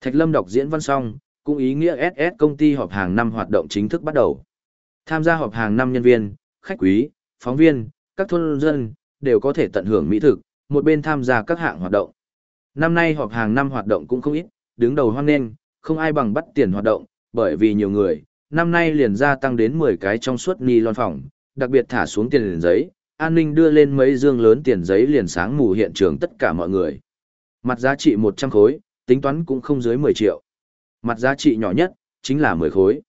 Thạch Lâm đọc diễn văn xong, cũng ý nghĩa SS công ty họp hàng năm hoạt động chính thức bắt đầu. Tham gia họp hàng năm nhân viên, khách quý, phóng viên, các thôn dân, đều có thể tận hưởng mỹ thực, một bên tham gia các hạng hoạt động. Năm nay họp hàng năm hoạt động cũng không ít, đứng đầu hoang nghênh, không ai bằng bắt tiền hoạt động, bởi vì nhiều người, năm nay liền gia tăng đến 10 cái trong suốt ni lon phòng, đặc biệt thả xuống tiền liền giấy, an ninh đưa lên mấy dương lớn tiền giấy liền sáng mù hiện trường tất cả mọi người. Mặt giá trị 100 khối, tính toán cũng không dưới 10 triệu. Mặt giá trị nhỏ nhất, chính là 10 khối.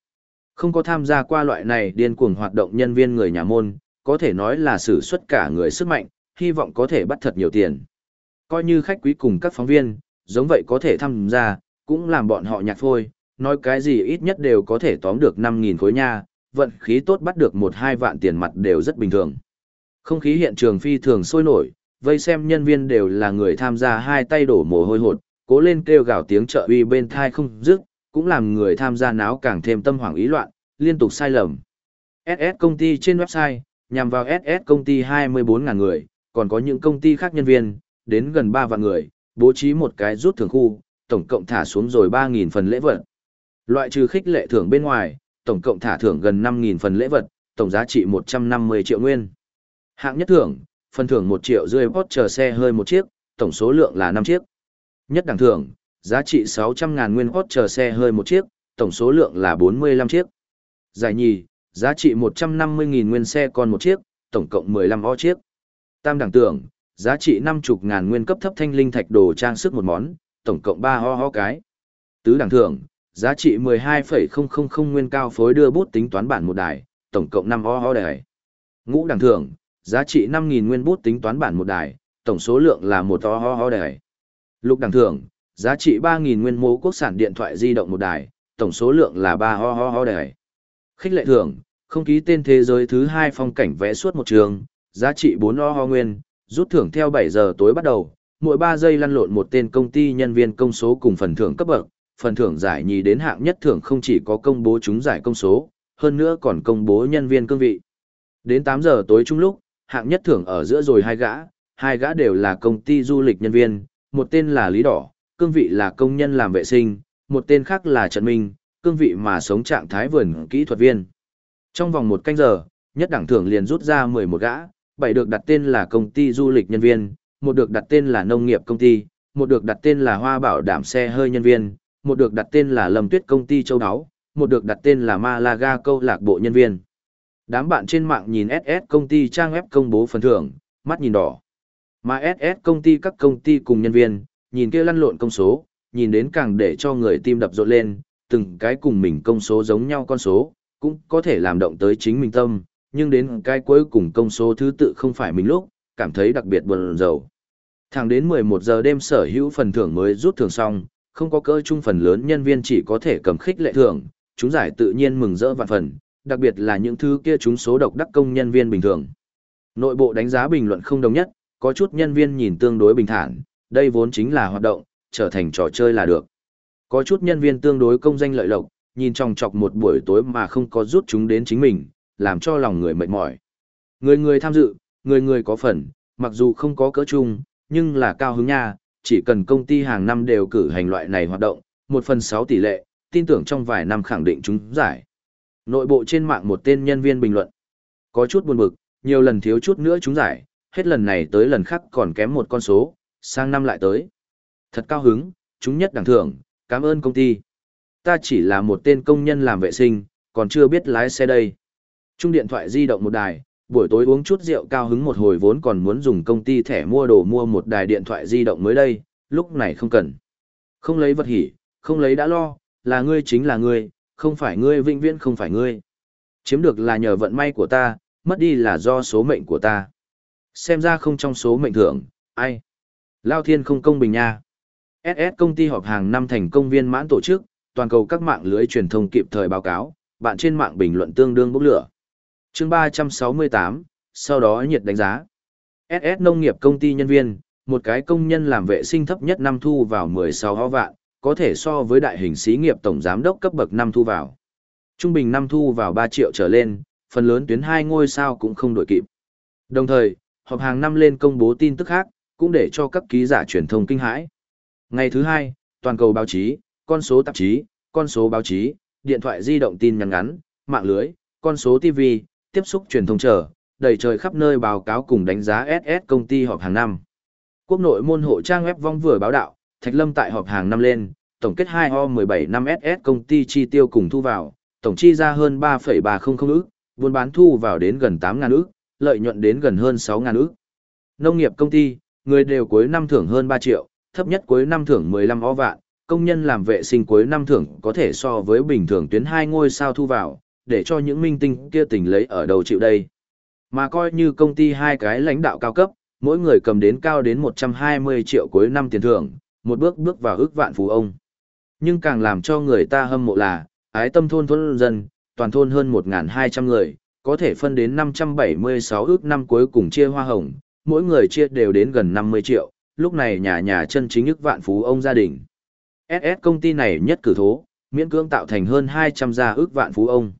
Không có tham gia qua loại này điên cuồng hoạt động nhân viên người nhà môn, có thể nói là sử xuất cả người sức mạnh, hy vọng có thể bắt thật nhiều tiền. Coi như khách quý cùng các phóng viên, giống vậy có thể tham gia, cũng làm bọn họ nhạc phôi, nói cái gì ít nhất đều có thể tóm được 5.000 khối nha, vận khí tốt bắt được 1-2 vạn tiền mặt đều rất bình thường. Không khí hiện trường phi thường sôi nổi, vây xem nhân viên đều là người tham gia hai tay đổ mồ hôi hột, cố lên kêu gào tiếng trợ uy bên thai không dứt, cũng làm người tham gia náo càng thêm tâm hoảng ý loạn, liên tục sai lầm. SS công ty trên website, nhằm vào SS công ty 24.000 người, còn có những công ty khác nhân viên, đến gần 3 vạn người, bố trí một cái rút thưởng khu, tổng cộng thả xuống rồi 3.000 phần lễ vật. Loại trừ khích lệ thưởng bên ngoài, tổng cộng thả thưởng gần 5.000 phần lễ vật, tổng giá trị 150 triệu nguyên. Hạng nhất thưởng, phần thưởng 1 triệu rưỡi chờ xe hơi một chiếc, tổng số lượng là 5 chiếc. Nhất đẳng thưởng, giá trị 600.000 nguyên chờ xe hơi một chiếc, tổng số lượng là 45 chiếc. Giải nhì, giá trị 150.000 nguyên xe con một chiếc, tổng cộng 15 o chiếc. Tam đẳng tưởng, giá trị 50.000 nguyên cấp thấp thanh linh thạch đồ trang sức một món, tổng cộng 3 ho ho cái. Tứ đẳng thưởng, giá trị 12,000 nguyên cao phối đưa bút tính toán bản một đài, tổng cộng 5 ho ho đài. Ngũ đẳng thưởng, giá trị 5.000 nguyên bút tính toán bản một đài, tổng số lượng là một ho ho ho đài. Lục đẳng thưởng, giá trị 3.000 nguyên mô quốc sản điện thoại di động một đài, tổng số lượng là 3 ho ho ho đài. Khích lệ thưởng, không ký tên thế giới thứ hai phong cảnh vẽ suốt một trường, giá trị 4 ho ho nguyên, rút thưởng theo 7 giờ tối bắt đầu, mỗi 3 giây lăn lộn một tên công ty nhân viên công số cùng phần thưởng cấp bậc, phần thưởng giải nhì đến hạng nhất thưởng không chỉ có công bố chúng giải công số, hơn nữa còn công bố nhân viên cương vị. Đến 8 giờ tối chung lúc, hạng nhất thưởng ở giữa rồi hai gã, hai gã đều là công ty du lịch nhân viên, một tên là Lý Đỏ, cương vị là công nhân làm vệ sinh, một tên khác là Trần Minh, cương vị mà sống trạng thái vườn kỹ thuật viên. Trong vòng một canh giờ, nhất đẳng thưởng liền rút ra 11 gã, bảy được đặt tên là công ty du lịch nhân viên, một được đặt tên là nông nghiệp công ty, một được đặt tên là hoa bảo đảm xe hơi nhân viên, một được đặt tên là lâm tuyết công ty châu đáo, một được đặt tên là Malaga câu lạc bộ nhân viên. Đám bạn trên mạng nhìn SS công ty trang web công bố phần thưởng, mắt nhìn đỏ. Mà SS công ty các công ty cùng nhân viên, nhìn kia lăn lộn công số, nhìn đến càng để cho người tim đập rộn lên, từng cái cùng mình công số giống nhau con số, cũng có thể làm động tới chính mình tâm, nhưng đến cái cuối cùng công số thứ tự không phải mình lúc, cảm thấy đặc biệt buồn rầu. Thẳng đến 11 giờ đêm sở hữu phần thưởng mới rút thưởng xong, không có cơ chung phần lớn nhân viên chỉ có thể cầm khích lệ thưởng, chúng giải tự nhiên mừng rỡ vạn phần, đặc biệt là những thứ kia chúng số độc đắc công nhân viên bình thường. Nội bộ đánh giá bình luận không đồng nhất, có chút nhân viên nhìn tương đối bình thản, đây vốn chính là hoạt động, trở thành trò chơi là được. Có chút nhân viên tương đối công danh lợi lộc, nhìn trong chọc một buổi tối mà không có rút chúng đến chính mình, làm cho lòng người mệt mỏi. Người người tham dự, người người có phần, mặc dù không có cỡ chung, nhưng là cao hứng nha, chỉ cần công ty hàng năm đều cử hành loại này hoạt động, một phần sáu tỷ lệ, tin tưởng trong vài năm khẳng định chúng giải. Nội bộ trên mạng một tên nhân viên bình luận. Có chút buồn bực, nhiều lần thiếu chút nữa chúng giải, hết lần này tới lần khác còn kém một con số, sang năm lại tới. Thật cao hứng, chúng nhất đẳng thưởng, cảm ơn công ty. Ta chỉ là một tên công nhân làm vệ sinh, còn chưa biết lái xe đây. Trung điện thoại di động một đài, buổi tối uống chút rượu cao hứng một hồi vốn còn muốn dùng công ty thẻ mua đồ mua một đài điện thoại di động mới đây, lúc này không cần. Không lấy vật hỉ, không lấy đã lo, là ngươi chính là ngươi, không phải ngươi vĩnh viễn không phải ngươi. Chiếm được là nhờ vận may của ta, mất đi là do số mệnh của ta. Xem ra không trong số mệnh thưởng, ai? Lao thiên không công bình nha. SS công ty họp hàng năm thành công viên mãn tổ chức, toàn cầu các mạng lưới truyền thông kịp thời báo cáo, bạn trên mạng bình luận tương đương bốc lửa. chương 368, sau đó nhiệt đánh giá. SS nông nghiệp công ty nhân viên, một cái công nhân làm vệ sinh thấp nhất năm thu vào 16 ho vạn, có thể so với đại hình xí nghiệp tổng giám đốc cấp bậc năm thu vào. Trung bình năm thu vào 3 triệu trở lên, phần lớn tuyến hai ngôi sao cũng không đổi kịp. Đồng thời, họp hàng năm lên công bố tin tức khác, cũng để cho các ký giả truyền thông kinh hãi. Ngày thứ hai, toàn cầu báo chí, con số tạp chí, con số báo chí, điện thoại di động tin nhắn ngắn, mạng lưới, con số TV, tiếp xúc truyền thông trở, đầy trời khắp nơi báo cáo cùng đánh giá SS công ty họp hàng năm. Quốc nội môn hộ trang web vong vừa báo đạo, Thạch Lâm tại họp hàng năm lên, tổng kết 2O17 năm SS công ty chi tiêu cùng thu vào, tổng chi ra hơn 3,300 ức, buôn bán thu vào đến gần 8.000 ức, lợi nhuận đến gần hơn 6.000 ức. Nông nghiệp công ty, người đều cuối năm thưởng hơn 3 triệu, thấp nhất cuối năm thưởng 15 o vạn, công nhân làm vệ sinh cuối năm thưởng có thể so với bình thường tuyến hai ngôi sao thu vào, để cho những minh tinh kia tỉnh lấy ở đầu chịu đây. Mà coi như công ty hai cái lãnh đạo cao cấp, mỗi người cầm đến cao đến 120 triệu cuối năm tiền thưởng, một bước bước vào ước vạn phú ông. Nhưng càng làm cho người ta hâm mộ là, ái tâm thôn thôn dân, toàn thôn hơn 1.200 người, có thể phân đến 576 ước năm cuối cùng chia hoa hồng, mỗi người chia đều đến gần 50 triệu, lúc này nhà nhà chân chính ước vạn phú ông gia đình. SS công ty này nhất cử thố, miễn cưỡng tạo thành hơn 200 gia ước vạn phú ông.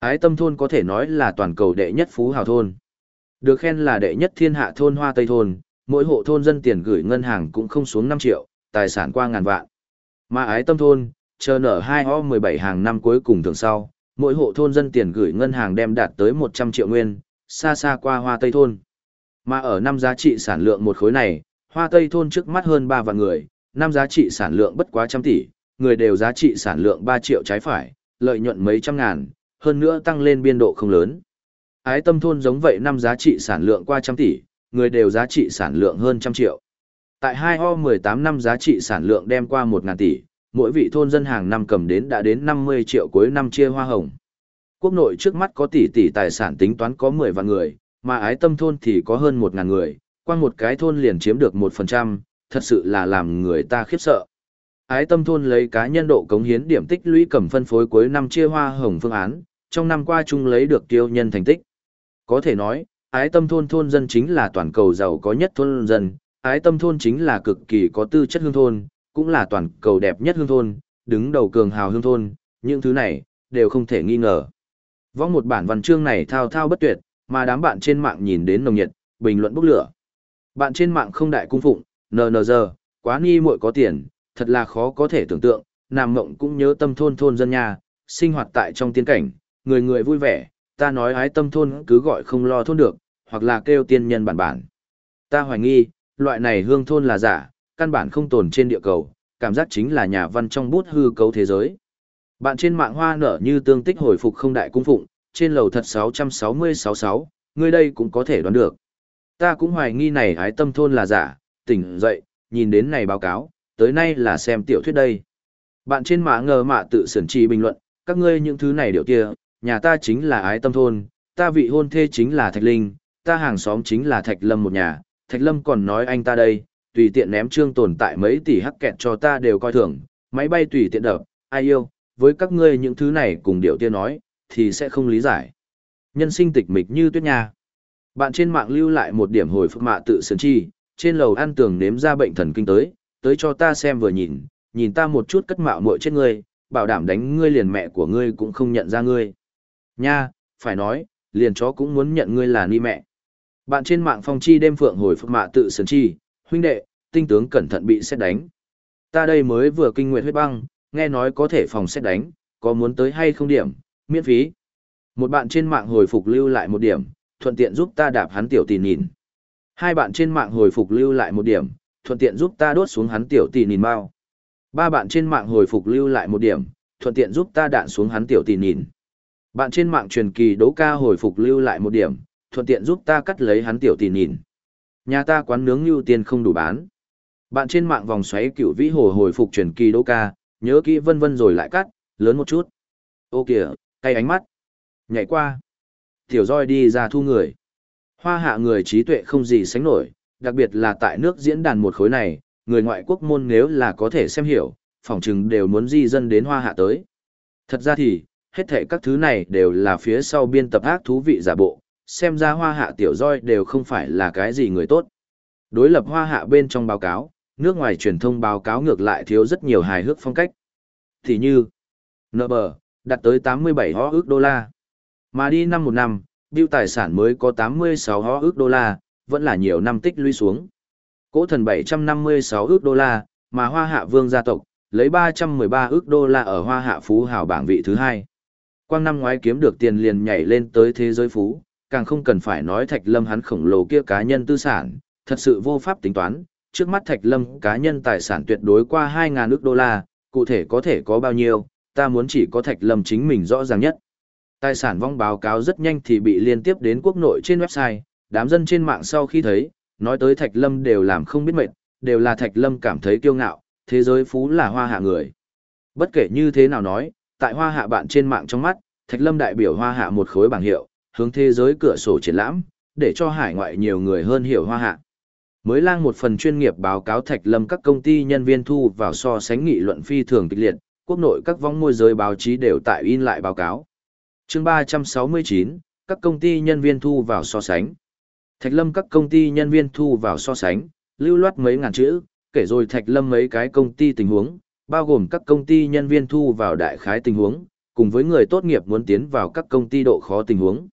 Ái tâm thôn có thể nói là toàn cầu đệ nhất phú hào thôn. Được khen là đệ nhất thiên hạ thôn hoa tây thôn, mỗi hộ thôn dân tiền gửi ngân hàng cũng không xuống 5 triệu, tài sản qua ngàn vạn. Mà ái tâm thôn, chờ nở 2O17 hàng năm cuối cùng thường sau, mỗi hộ thôn dân tiền gửi ngân hàng đem đạt tới 100 triệu nguyên, xa xa qua hoa tây thôn. Mà ở năm giá trị sản lượng một khối này, hoa tây thôn trước mắt hơn 3 vạn người, năm giá trị sản lượng bất quá trăm tỷ, người đều giá trị sản lượng 3 triệu trái phải, lợi nhuận mấy trăm ngàn, hơn nữa tăng lên biên độ không lớn. Ái tâm thôn giống vậy năm giá trị sản lượng qua trăm tỷ, người đều giá trị sản lượng hơn trăm triệu. Tại 2 ho 18 năm giá trị sản lượng đem qua 1.000 tỷ, mỗi vị thôn dân hàng năm cầm đến đã đến 50 triệu cuối năm chia hoa hồng. Quốc nội trước mắt có tỷ tỷ tài sản tính toán có 10 vạn người, mà ái tâm thôn thì có hơn 1.000 người, qua một cái thôn liền chiếm được 1%, thật sự là làm người ta khiếp sợ. Ái tâm thôn lấy cá nhân độ cống hiến điểm tích lũy cầm phân phối cuối năm chia hoa hồng phương án, trong năm qua chung lấy được tiêu nhân thành tích. Có thể nói, ái tâm thôn thôn dân chính là toàn cầu giàu có nhất thôn dân, ái tâm thôn chính là cực kỳ có tư chất hương thôn, cũng là toàn cầu đẹp nhất hương thôn, đứng đầu cường hào hương thôn, những thứ này, đều không thể nghi ngờ. Vong một bản văn chương này thao thao bất tuyệt, mà đám bạn trên mạng nhìn đến nồng nhiệt, bình luận bốc lửa. Bạn trên mạng không đại cung phụng, nờ nờ giờ, quá nghi muội có tiền, thật là khó có thể tưởng tượng, nam mộng cũng nhớ tâm thôn thôn dân nhà, sinh hoạt tại trong tiên cảnh, người người vui vẻ, ta nói ái tâm thôn cứ gọi không lo thôn được, hoặc là kêu tiên nhân bản bản. Ta hoài nghi, loại này hương thôn là giả, căn bản không tồn trên địa cầu, cảm giác chính là nhà văn trong bút hư cấu thế giới. Bạn trên mạng hoa nở như tương tích hồi phục không đại cung phụng, trên lầu thật 666, người đây cũng có thể đoán được. Ta cũng hoài nghi này ái tâm thôn là giả, tỉnh dậy, nhìn đến này báo cáo, tới nay là xem tiểu thuyết đây. Bạn trên mạng ngờ mạ tự sửn trì bình luận, các ngươi những thứ này điều kia, nhà ta chính là ái tâm thôn, ta vị hôn thê chính là Thạch Linh, ta hàng xóm chính là Thạch Lâm một nhà, Thạch Lâm còn nói anh ta đây, tùy tiện ném trương tồn tại mấy tỷ hắc kẹt cho ta đều coi thường, máy bay tùy tiện đập, ai yêu, với các ngươi những thứ này cùng điệu tiên nói, thì sẽ không lý giải. Nhân sinh tịch mịch như tuyết nha. Bạn trên mạng lưu lại một điểm hồi phục mạ tự sườn chi, trên lầu ăn tường nếm ra bệnh thần kinh tới, tới cho ta xem vừa nhìn, nhìn ta một chút cất mạo muội chết ngươi, bảo đảm đánh ngươi liền mẹ của ngươi cũng không nhận ra ngươi. Nha, phải nói, liền chó cũng muốn nhận ngươi là ni mẹ. Bạn trên mạng phong chi đêm phượng hồi phục mạ tự sườn chi, huynh đệ, tinh tướng cẩn thận bị xét đánh. Ta đây mới vừa kinh nguyện huyết băng, nghe nói có thể phòng xét đánh, có muốn tới hay không điểm, miễn phí. Một bạn trên mạng hồi phục lưu lại một điểm, thuận tiện giúp ta đạp hắn tiểu tỷ nhìn. Hai bạn trên mạng hồi phục lưu lại một điểm, thuận tiện giúp ta đốt xuống hắn tiểu tỷ nhìn bao. Ba bạn trên mạng hồi phục lưu lại một điểm, thuận tiện giúp ta đạn xuống hắn tiểu tỷ nhìn. Bạn trên mạng truyền kỳ đấu ca hồi phục lưu lại một điểm, thuận tiện giúp ta cắt lấy hắn tiểu tỷ nhìn. Nhà ta quán nướng lưu tiên không đủ bán. Bạn trên mạng vòng xoáy cựu vĩ hồ hồi phục truyền kỳ đô ca, nhớ kỹ vân vân rồi lại cắt, lớn một chút. Ô kìa, cay ánh mắt. Nhảy qua. Tiểu roi đi ra thu người. Hoa hạ người trí tuệ không gì sánh nổi, đặc biệt là tại nước diễn đàn một khối này, người ngoại quốc môn nếu là có thể xem hiểu, phỏng chừng đều muốn di dân đến hoa hạ tới. Thật ra thì, hết thệ các thứ này đều là phía sau biên tập ác thú vị giả bộ, xem ra hoa hạ tiểu roi đều không phải là cái gì người tốt. Đối lập hoa hạ bên trong báo cáo, nước ngoài truyền thông báo cáo ngược lại thiếu rất nhiều hài hước phong cách. Thì như, nợ bờ, đạt tới 87 ho ước đô la. Mà đi năm một năm, biêu tài sản mới có 86 ho ước đô la, vẫn là nhiều năm tích lũy xuống. Cố thần 756 ước đô la, mà hoa hạ vương gia tộc, lấy 313 ước đô la ở hoa hạ phú hào bảng vị thứ hai. Quang năm ngoái kiếm được tiền liền nhảy lên tới thế giới phú, càng không cần phải nói Thạch Lâm hắn khổng lồ kia cá nhân tư sản, thật sự vô pháp tính toán, trước mắt Thạch Lâm cá nhân tài sản tuyệt đối qua 2.000 ước đô la, cụ thể có thể có bao nhiêu, ta muốn chỉ có Thạch Lâm chính mình rõ ràng nhất. Tài sản vong báo cáo rất nhanh thì bị liên tiếp đến quốc nội trên website, đám dân trên mạng sau khi thấy, nói tới Thạch Lâm đều làm không biết mệt, đều là Thạch Lâm cảm thấy kiêu ngạo, thế giới phú là hoa hạ người. Bất kể như thế nào nói, tại hoa hạ bạn trên mạng trong mắt, Thạch Lâm đại biểu hoa hạ một khối bảng hiệu, hướng thế giới cửa sổ triển lãm, để cho hải ngoại nhiều người hơn hiểu hoa hạ. Mới lang một phần chuyên nghiệp báo cáo Thạch Lâm các công ty nhân viên thu vào so sánh nghị luận phi thường kịch liệt, quốc nội các vong môi giới báo chí đều tại in lại báo cáo. chương 369, các công ty nhân viên thu vào so sánh. Thạch Lâm các công ty nhân viên thu vào so sánh, lưu loát mấy ngàn chữ, kể rồi Thạch Lâm mấy cái công ty tình huống, bao gồm các công ty nhân viên thu vào đại khái tình huống, cùng với người tốt nghiệp muốn tiến vào các công ty độ khó tình huống.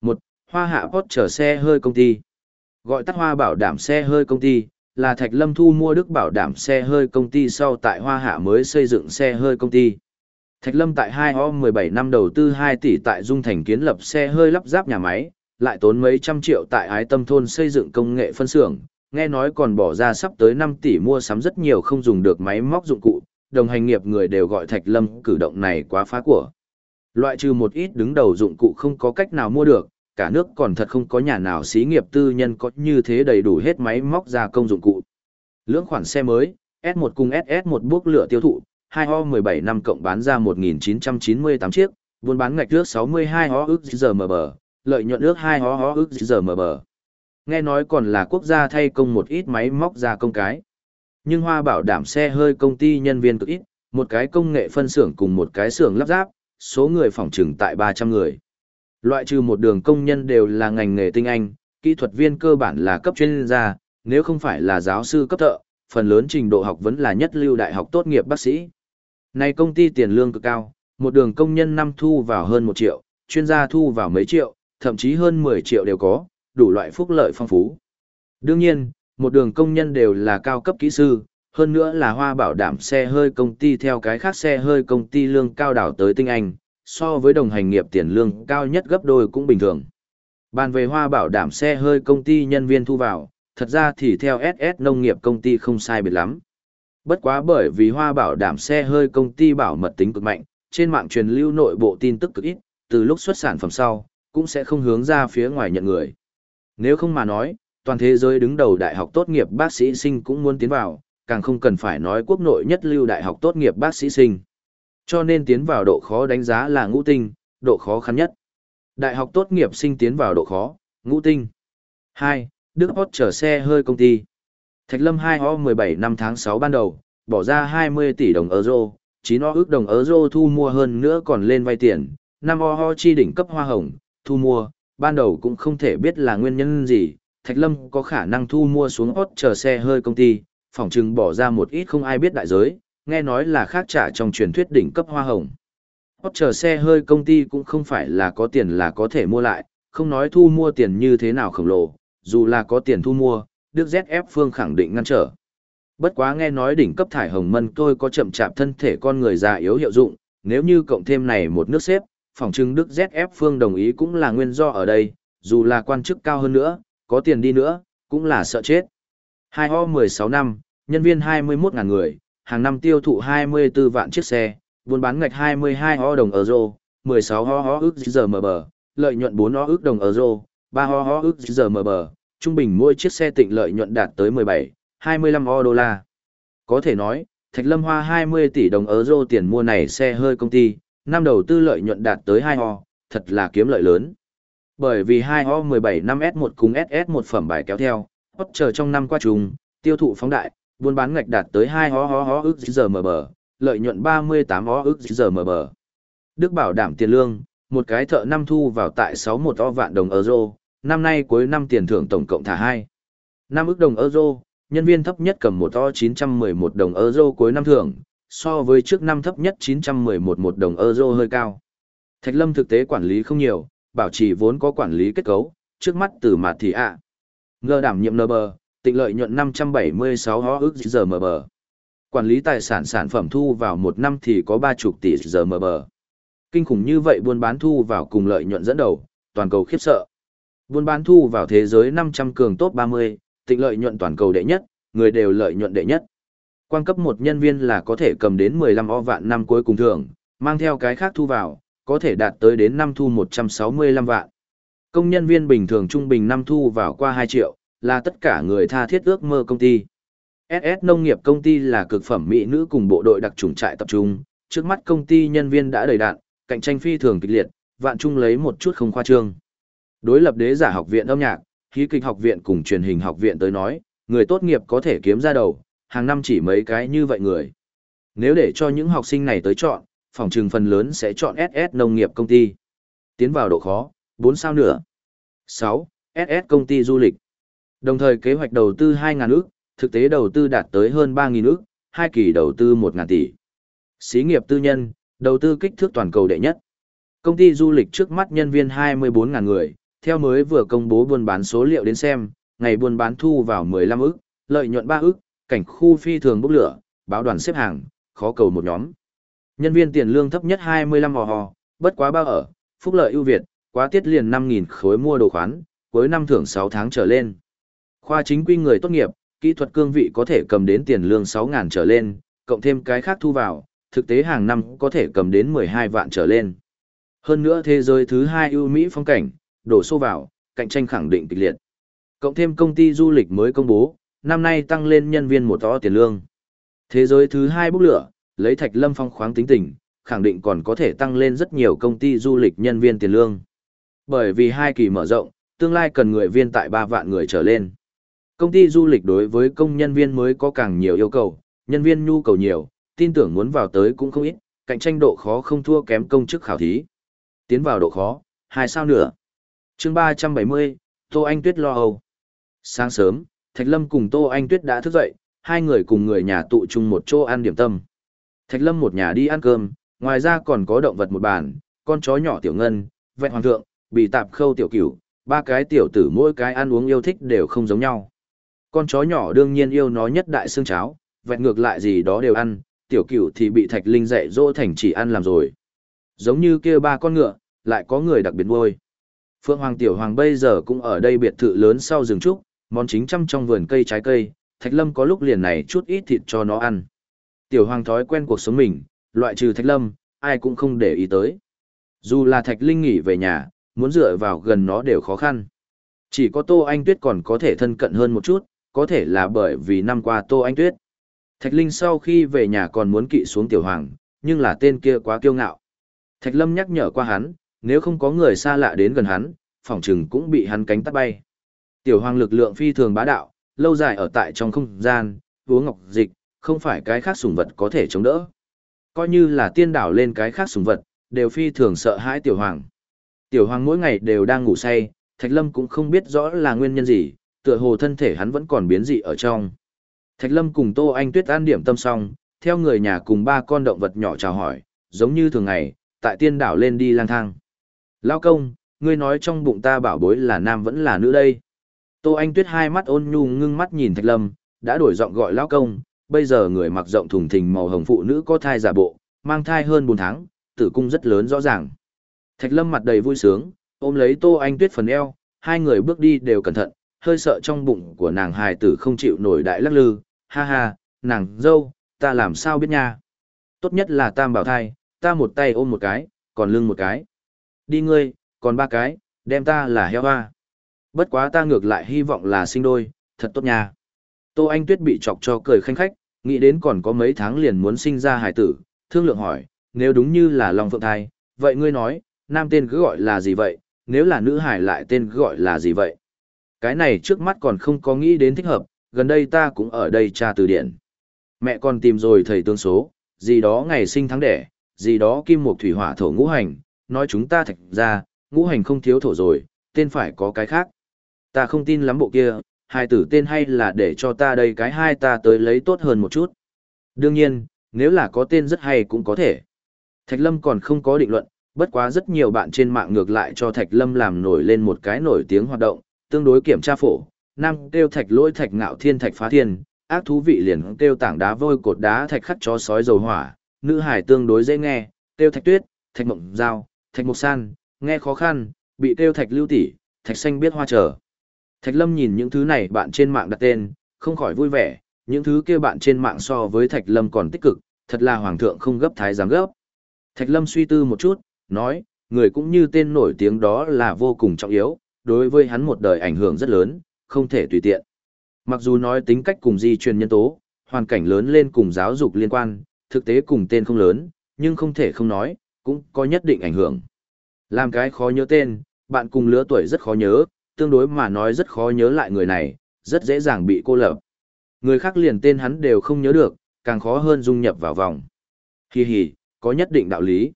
Một, Hoa hạ Porsche xe hơi công ty. Gọi tắt hoa bảo đảm xe hơi công ty, là Thạch Lâm thu mua Đức bảo đảm xe hơi công ty sau tại Hoa Hạ mới xây dựng xe hơi công ty. Thạch Lâm tại 2O17 năm đầu tư 2 tỷ tại Dung Thành kiến lập xe hơi lắp ráp nhà máy, lại tốn mấy trăm triệu tại Ái Tâm Thôn xây dựng công nghệ phân xưởng, nghe nói còn bỏ ra sắp tới 5 tỷ mua sắm rất nhiều không dùng được máy móc dụng cụ, đồng hành nghiệp người đều gọi Thạch Lâm cử động này quá phá của. Loại trừ một ít đứng đầu dụng cụ không có cách nào mua được, cả nước còn thật không có nhà nào xí nghiệp tư nhân có như thế đầy đủ hết máy móc gia công dụng cụ. Lưỡng khoản xe mới, S1 cùng SS1 bước lửa tiêu thụ, 2O17 năm cộng bán ra 1.998 chiếc, buôn bán ngạch trước 62 ho ước giờ mở bờ, lợi nhuận ước 2 ho ho ước giờ mở bờ. Nghe nói còn là quốc gia thay công một ít máy móc gia công cái. Nhưng Hoa bảo đảm xe hơi công ty nhân viên cực ít, một cái công nghệ phân xưởng cùng một cái xưởng lắp ráp, số người phỏng trừng tại 300 người. Loại trừ một đường công nhân đều là ngành nghề tinh anh, kỹ thuật viên cơ bản là cấp chuyên gia, nếu không phải là giáo sư cấp thợ, phần lớn trình độ học vẫn là nhất lưu đại học tốt nghiệp bác sĩ. Này công ty tiền lương cực cao, một đường công nhân năm thu vào hơn 1 triệu, chuyên gia thu vào mấy triệu, thậm chí hơn 10 triệu đều có, đủ loại phúc lợi phong phú. Đương nhiên, một đường công nhân đều là cao cấp kỹ sư, hơn nữa là hoa bảo đảm xe hơi công ty theo cái khác xe hơi công ty lương cao đảo tới tinh anh, so với đồng hành nghiệp tiền lương cao nhất gấp đôi cũng bình thường. Bàn về hoa bảo đảm xe hơi công ty nhân viên thu vào, thật ra thì theo SS nông nghiệp công ty không sai biệt lắm. Bất quá bởi vì hoa bảo đảm xe hơi công ty bảo mật tính cực mạnh, trên mạng truyền lưu nội bộ tin tức cực ít, từ lúc xuất sản phẩm sau, cũng sẽ không hướng ra phía ngoài nhận người. Nếu không mà nói, toàn thế giới đứng đầu đại học tốt nghiệp bác sĩ sinh cũng muốn tiến vào, càng không cần phải nói quốc nội nhất lưu đại học tốt nghiệp bác sĩ sinh. Cho nên tiến vào độ khó đánh giá là ngũ tinh, độ khó khăn nhất. Đại học tốt nghiệp sinh tiến vào độ khó, ngũ tinh. 2. Đức Hot chở xe hơi công ty. Thạch Lâm 2O 17 năm tháng 6 ban đầu, bỏ ra 20 tỷ đồng euro, 9 ho ước đồng euro thu mua hơn nữa còn lên vay tiền, 5 o ho chi đỉnh cấp hoa hồng, thu mua, ban đầu cũng không thể biết là nguyên nhân gì, Thạch Lâm có khả năng thu mua xuống Hot chở xe hơi công ty, phỏng chừng bỏ ra một ít không ai biết đại giới, nghe nói là khác trả trong truyền thuyết đỉnh cấp hoa hồng. Hót chờ xe hơi công ty cũng không phải là có tiền là có thể mua lại, không nói thu mua tiền như thế nào khổng lồ, dù là có tiền thu mua, Đức ZF Phương khẳng định ngăn trở. Bất quá nghe nói đỉnh cấp thải hồng mân tôi có chậm chạp thân thể con người già yếu hiệu dụng, nếu như cộng thêm này một nước xếp, phòng chứng Đức ZF Phương đồng ý cũng là nguyên do ở đây, dù là quan chức cao hơn nữa, có tiền đi nữa, cũng là sợ chết. 2 ho 16 năm, nhân viên 21.000 người, hàng năm tiêu thụ 24 vạn chiếc xe, buôn bán ngạch 22 ho đồng euro, 16 ho ho ức giờ mờ bờ, lợi nhuận 4 ho ức đồng euro, 3 ho ho ức giờ mờ bờ, trung bình mỗi chiếc xe tịnh lợi nhuận đạt tới 17, 25 ho đô la. Có thể nói, Thạch Lâm hoa 20 tỷ đồng euro tiền mua này xe hơi công ty, năm đầu tư lợi nhuận đạt tới 2 ho, thật là kiếm lợi lớn. Bởi vì 2 ho 17 năm S1 cùng SS1 phẩm bài kéo theo, hot chờ trong năm qua trùng, tiêu thụ phóng đại, buôn bán ngạch đạt tới 2 hó hó hó ức giờ mờ bờ, lợi nhuận 38 hó ức giờ mờ bờ. Đức bảo đảm tiền lương, một cái thợ năm thu vào tại 61 o vạn đồng euro, năm nay cuối năm tiền thưởng tổng cộng thả 2. 5 ức đồng euro, nhân viên thấp nhất cầm một o 911 đồng euro cuối năm thưởng, so với trước năm thấp nhất 911 một đồng euro hơi cao. Thạch Lâm thực tế quản lý không nhiều, bảo trì vốn có quản lý kết cấu, trước mắt từ mặt thì ạ. À. Ngờ đảm nhiệm nờ bờ, tịnh lợi nhuận 576 ho ước giờ mở bờ. Quản lý tài sản sản phẩm thu vào một năm thì có ba chục tỷ giờ mờ bờ. Kinh khủng như vậy buôn bán thu vào cùng lợi nhuận dẫn đầu, toàn cầu khiếp sợ. Buôn bán thu vào thế giới 500 cường top 30, tịnh lợi nhuận toàn cầu đệ nhất, người đều lợi nhuận đệ nhất. Quan cấp một nhân viên là có thể cầm đến 15 o vạn năm cuối cùng thưởng, mang theo cái khác thu vào, có thể đạt tới đến năm thu 165 vạn. Công nhân viên bình thường trung bình năm thu vào qua 2 triệu, là tất cả người tha thiết ước mơ công ty. SS Nông nghiệp công ty là cực phẩm mỹ nữ cùng bộ đội đặc trùng trại tập trung, trước mắt công ty nhân viên đã đầy đạn, cạnh tranh phi thường kịch liệt, vạn trung lấy một chút không khoa trương. Đối lập đế giả học viện âm nhạc, khí kịch học viện cùng truyền hình học viện tới nói, người tốt nghiệp có thể kiếm ra đầu, hàng năm chỉ mấy cái như vậy người. Nếu để cho những học sinh này tới chọn, phòng trường phần lớn sẽ chọn SS nông nghiệp công ty. Tiến vào độ khó, 4 sao nữa. 6. SS công ty du lịch. Đồng thời kế hoạch đầu tư 2.000 ước, thực tế đầu tư đạt tới hơn 3.000 ước, hai kỳ đầu tư 1.000 tỷ. Xí nghiệp tư nhân, đầu tư kích thước toàn cầu đệ nhất. Công ty du lịch trước mắt nhân viên 24.000 người, theo mới vừa công bố buôn bán số liệu đến xem, ngày buôn bán thu vào 15 ức, lợi nhuận 3 ức, cảnh khu phi thường bốc lửa, báo đoàn xếp hàng, khó cầu một nhóm. Nhân viên tiền lương thấp nhất 25 hò hò, bất quá bao ở, phúc lợi ưu việt, quá tiết liền 5.000 khối mua đồ khoán, cuối năm thưởng 6 tháng trở lên. Khoa chính quy người tốt nghiệp, kỹ thuật cương vị có thể cầm đến tiền lương 6.000 trở lên, cộng thêm cái khác thu vào, thực tế hàng năm có thể cầm đến 12 vạn trở lên. Hơn nữa thế giới thứ hai ưu Mỹ phong cảnh, đổ xô vào, cạnh tranh khẳng định kịch liệt. Cộng thêm công ty du lịch mới công bố, năm nay tăng lên nhân viên một to tiền lương. Thế giới thứ hai bốc lửa, lấy Thạch Lâm phong khoáng tính tình, khẳng định còn có thể tăng lên rất nhiều công ty du lịch nhân viên tiền lương. Bởi vì hai kỳ mở rộng, tương lai cần người viên tại 3 vạn người trở lên. Công ty du lịch đối với công nhân viên mới có càng nhiều yêu cầu, nhân viên nhu cầu nhiều, tin tưởng muốn vào tới cũng không ít, cạnh tranh độ khó không thua kém công chức khảo thí. Tiến vào độ khó, hai sao nữa. chương 370, Tô Anh Tuyết lo âu. Sáng sớm, Thạch Lâm cùng Tô Anh Tuyết đã thức dậy, hai người cùng người nhà tụ chung một chỗ ăn điểm tâm. Thạch Lâm một nhà đi ăn cơm, ngoài ra còn có động vật một bàn, con chó nhỏ tiểu ngân, vẹn hoàng thượng, bị tạp khâu tiểu cửu, ba cái tiểu tử mỗi cái ăn uống yêu thích đều không giống nhau. Con chó nhỏ đương nhiên yêu nó nhất đại xương cháo, vẹn ngược lại gì đó đều ăn, tiểu cửu thì bị Thạch Linh dạy dỗ thành chỉ ăn làm rồi. Giống như kia ba con ngựa, lại có người đặc biệt nuôi. Phượng Hoàng Tiểu Hoàng bây giờ cũng ở đây biệt thự lớn sau rừng trúc, món chính trăm trong vườn cây trái cây, Thạch Lâm có lúc liền này chút ít thịt cho nó ăn. Tiểu Hoàng thói quen cuộc sống mình, loại trừ Thạch Lâm, ai cũng không để ý tới. Dù là Thạch Linh nghỉ về nhà, muốn dựa vào gần nó đều khó khăn. Chỉ có Tô Anh Tuyết còn có thể thân cận hơn một chút, có thể là bởi vì năm qua Tô Anh Tuyết. Thạch Linh sau khi về nhà còn muốn kỵ xuống Tiểu Hoàng, nhưng là tên kia quá kiêu ngạo. Thạch Lâm nhắc nhở qua hắn, nếu không có người xa lạ đến gần hắn, phòng trừng cũng bị hắn cánh tắt bay. Tiểu hoàng lực lượng phi thường bá đạo, lâu dài ở tại trong không gian, vúa ngọc dịch, không phải cái khác sủng vật có thể chống đỡ. Coi như là tiên đảo lên cái khác sủng vật, đều phi thường sợ hãi tiểu hoàng. Tiểu hoàng mỗi ngày đều đang ngủ say, Thạch Lâm cũng không biết rõ là nguyên nhân gì, tựa hồ thân thể hắn vẫn còn biến dị ở trong. Thạch Lâm cùng Tô Anh Tuyết an điểm tâm xong, theo người nhà cùng ba con động vật nhỏ chào hỏi, giống như thường ngày, tại tiên đảo lên đi lang thang. Lao công, ngươi nói trong bụng ta bảo bối là nam vẫn là nữ đây. Tô Anh Tuyết hai mắt ôn nhu ngưng mắt nhìn Thạch Lâm, đã đổi giọng gọi Lao công, bây giờ người mặc rộng thùng thình màu hồng phụ nữ có thai giả bộ, mang thai hơn 4 tháng, tử cung rất lớn rõ ràng. Thạch Lâm mặt đầy vui sướng, ôm lấy Tô Anh Tuyết phần eo, hai người bước đi đều cẩn thận, hơi sợ trong bụng của nàng hài tử không chịu nổi đại lắc lư, ha ha, nàng dâu, ta làm sao biết nha. Tốt nhất là tam bảo thai, ta một tay ôm một cái, còn lưng một cái. Đi ngươi, còn ba cái, đem ta là heo hoa. Bất quá ta ngược lại hy vọng là sinh đôi, thật tốt nha. Tô Anh Tuyết bị chọc cho cười khanh khách, nghĩ đến còn có mấy tháng liền muốn sinh ra hải tử, thương lượng hỏi, nếu đúng như là Long Phượng thai, vậy ngươi nói, nam tên cứ gọi là gì vậy, nếu là nữ hải lại tên cứ gọi là gì vậy? Cái này trước mắt còn không có nghĩ đến thích hợp, gần đây ta cũng ở đây tra từ điển. Mẹ còn tìm rồi thầy tương số, gì đó ngày sinh tháng đẻ, gì đó kim mục thủy hỏa thổ ngũ hành, nói chúng ta thạch ra, ngũ hành không thiếu thổ rồi, tên phải có cái khác. Ta không tin lắm bộ kia, hai tử tên hay là để cho ta đây cái hai ta tới lấy tốt hơn một chút. Đương nhiên, nếu là có tên rất hay cũng có thể. Thạch Lâm còn không có định luận, bất quá rất nhiều bạn trên mạng ngược lại cho Thạch Lâm làm nổi lên một cái nổi tiếng hoạt động, tương đối kiểm tra phổ. Nam kêu Thạch lỗi Thạch ngạo thiên Thạch phá thiên, ác thú vị liền kêu tảng đá vôi cột đá thạch khắc chó sói dầu hỏa, nữ hải tương đối dễ nghe, kêu thạch tuyết, thạch mộng dao, thạch mộc san, nghe khó khăn, bị kêu thạch lưu tỷ, thạch xanh biết hoa trở. Thạch lâm nhìn những thứ này bạn trên mạng đặt tên, không khỏi vui vẻ, những thứ kia bạn trên mạng so với thạch lâm còn tích cực, thật là hoàng thượng không gấp thái giám gấp. Thạch lâm suy tư một chút, nói, người cũng như tên nổi tiếng đó là vô cùng trọng yếu, đối với hắn một đời ảnh hưởng rất lớn, không thể tùy tiện. Mặc dù nói tính cách cùng di truyền nhân tố, hoàn cảnh lớn lên cùng giáo dục liên quan, thực tế cùng tên không lớn, nhưng không thể không nói, cũng có nhất định ảnh hưởng. Làm cái khó nhớ tên, bạn cùng lứa tuổi rất khó nhớ, tương đối mà nói rất khó nhớ lại người này, rất dễ dàng bị cô lập. Người khác liền tên hắn đều không nhớ được, càng khó hơn dung nhập vào vòng. Hi hi, có nhất định đạo lý.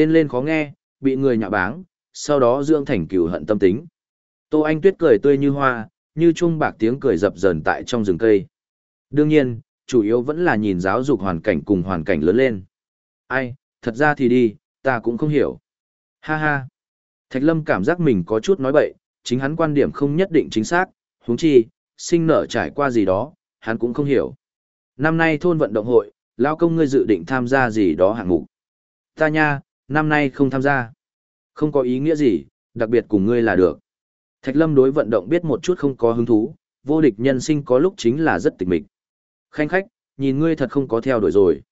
Tên lên khó nghe, bị người nhạ báng, sau đó dưỡng thành Cửu hận tâm tính. Tô Anh Tuyết cười tươi như hoa, như chuông bạc tiếng cười dập dờn tại trong rừng cây. Đương nhiên, chủ yếu vẫn là nhìn giáo dục hoàn cảnh cùng hoàn cảnh lớn lên. Ai, thật ra thì đi, ta cũng không hiểu. Ha ha. Thạch Lâm cảm giác mình có chút nói bậy, chính hắn quan điểm không nhất định chính xác, huống chi, sinh nở trải qua gì đó, hắn cũng không hiểu. Năm nay thôn vận động hội, lao công ngươi dự định tham gia gì đó hạng mục. Ta nha, năm nay không tham gia. Không có ý nghĩa gì, đặc biệt cùng ngươi là được. Thạch Lâm đối vận động biết một chút không có hứng thú, vô địch nhân sinh có lúc chính là rất tịch mịch. Khanh khách, nhìn ngươi thật không có theo đuổi rồi.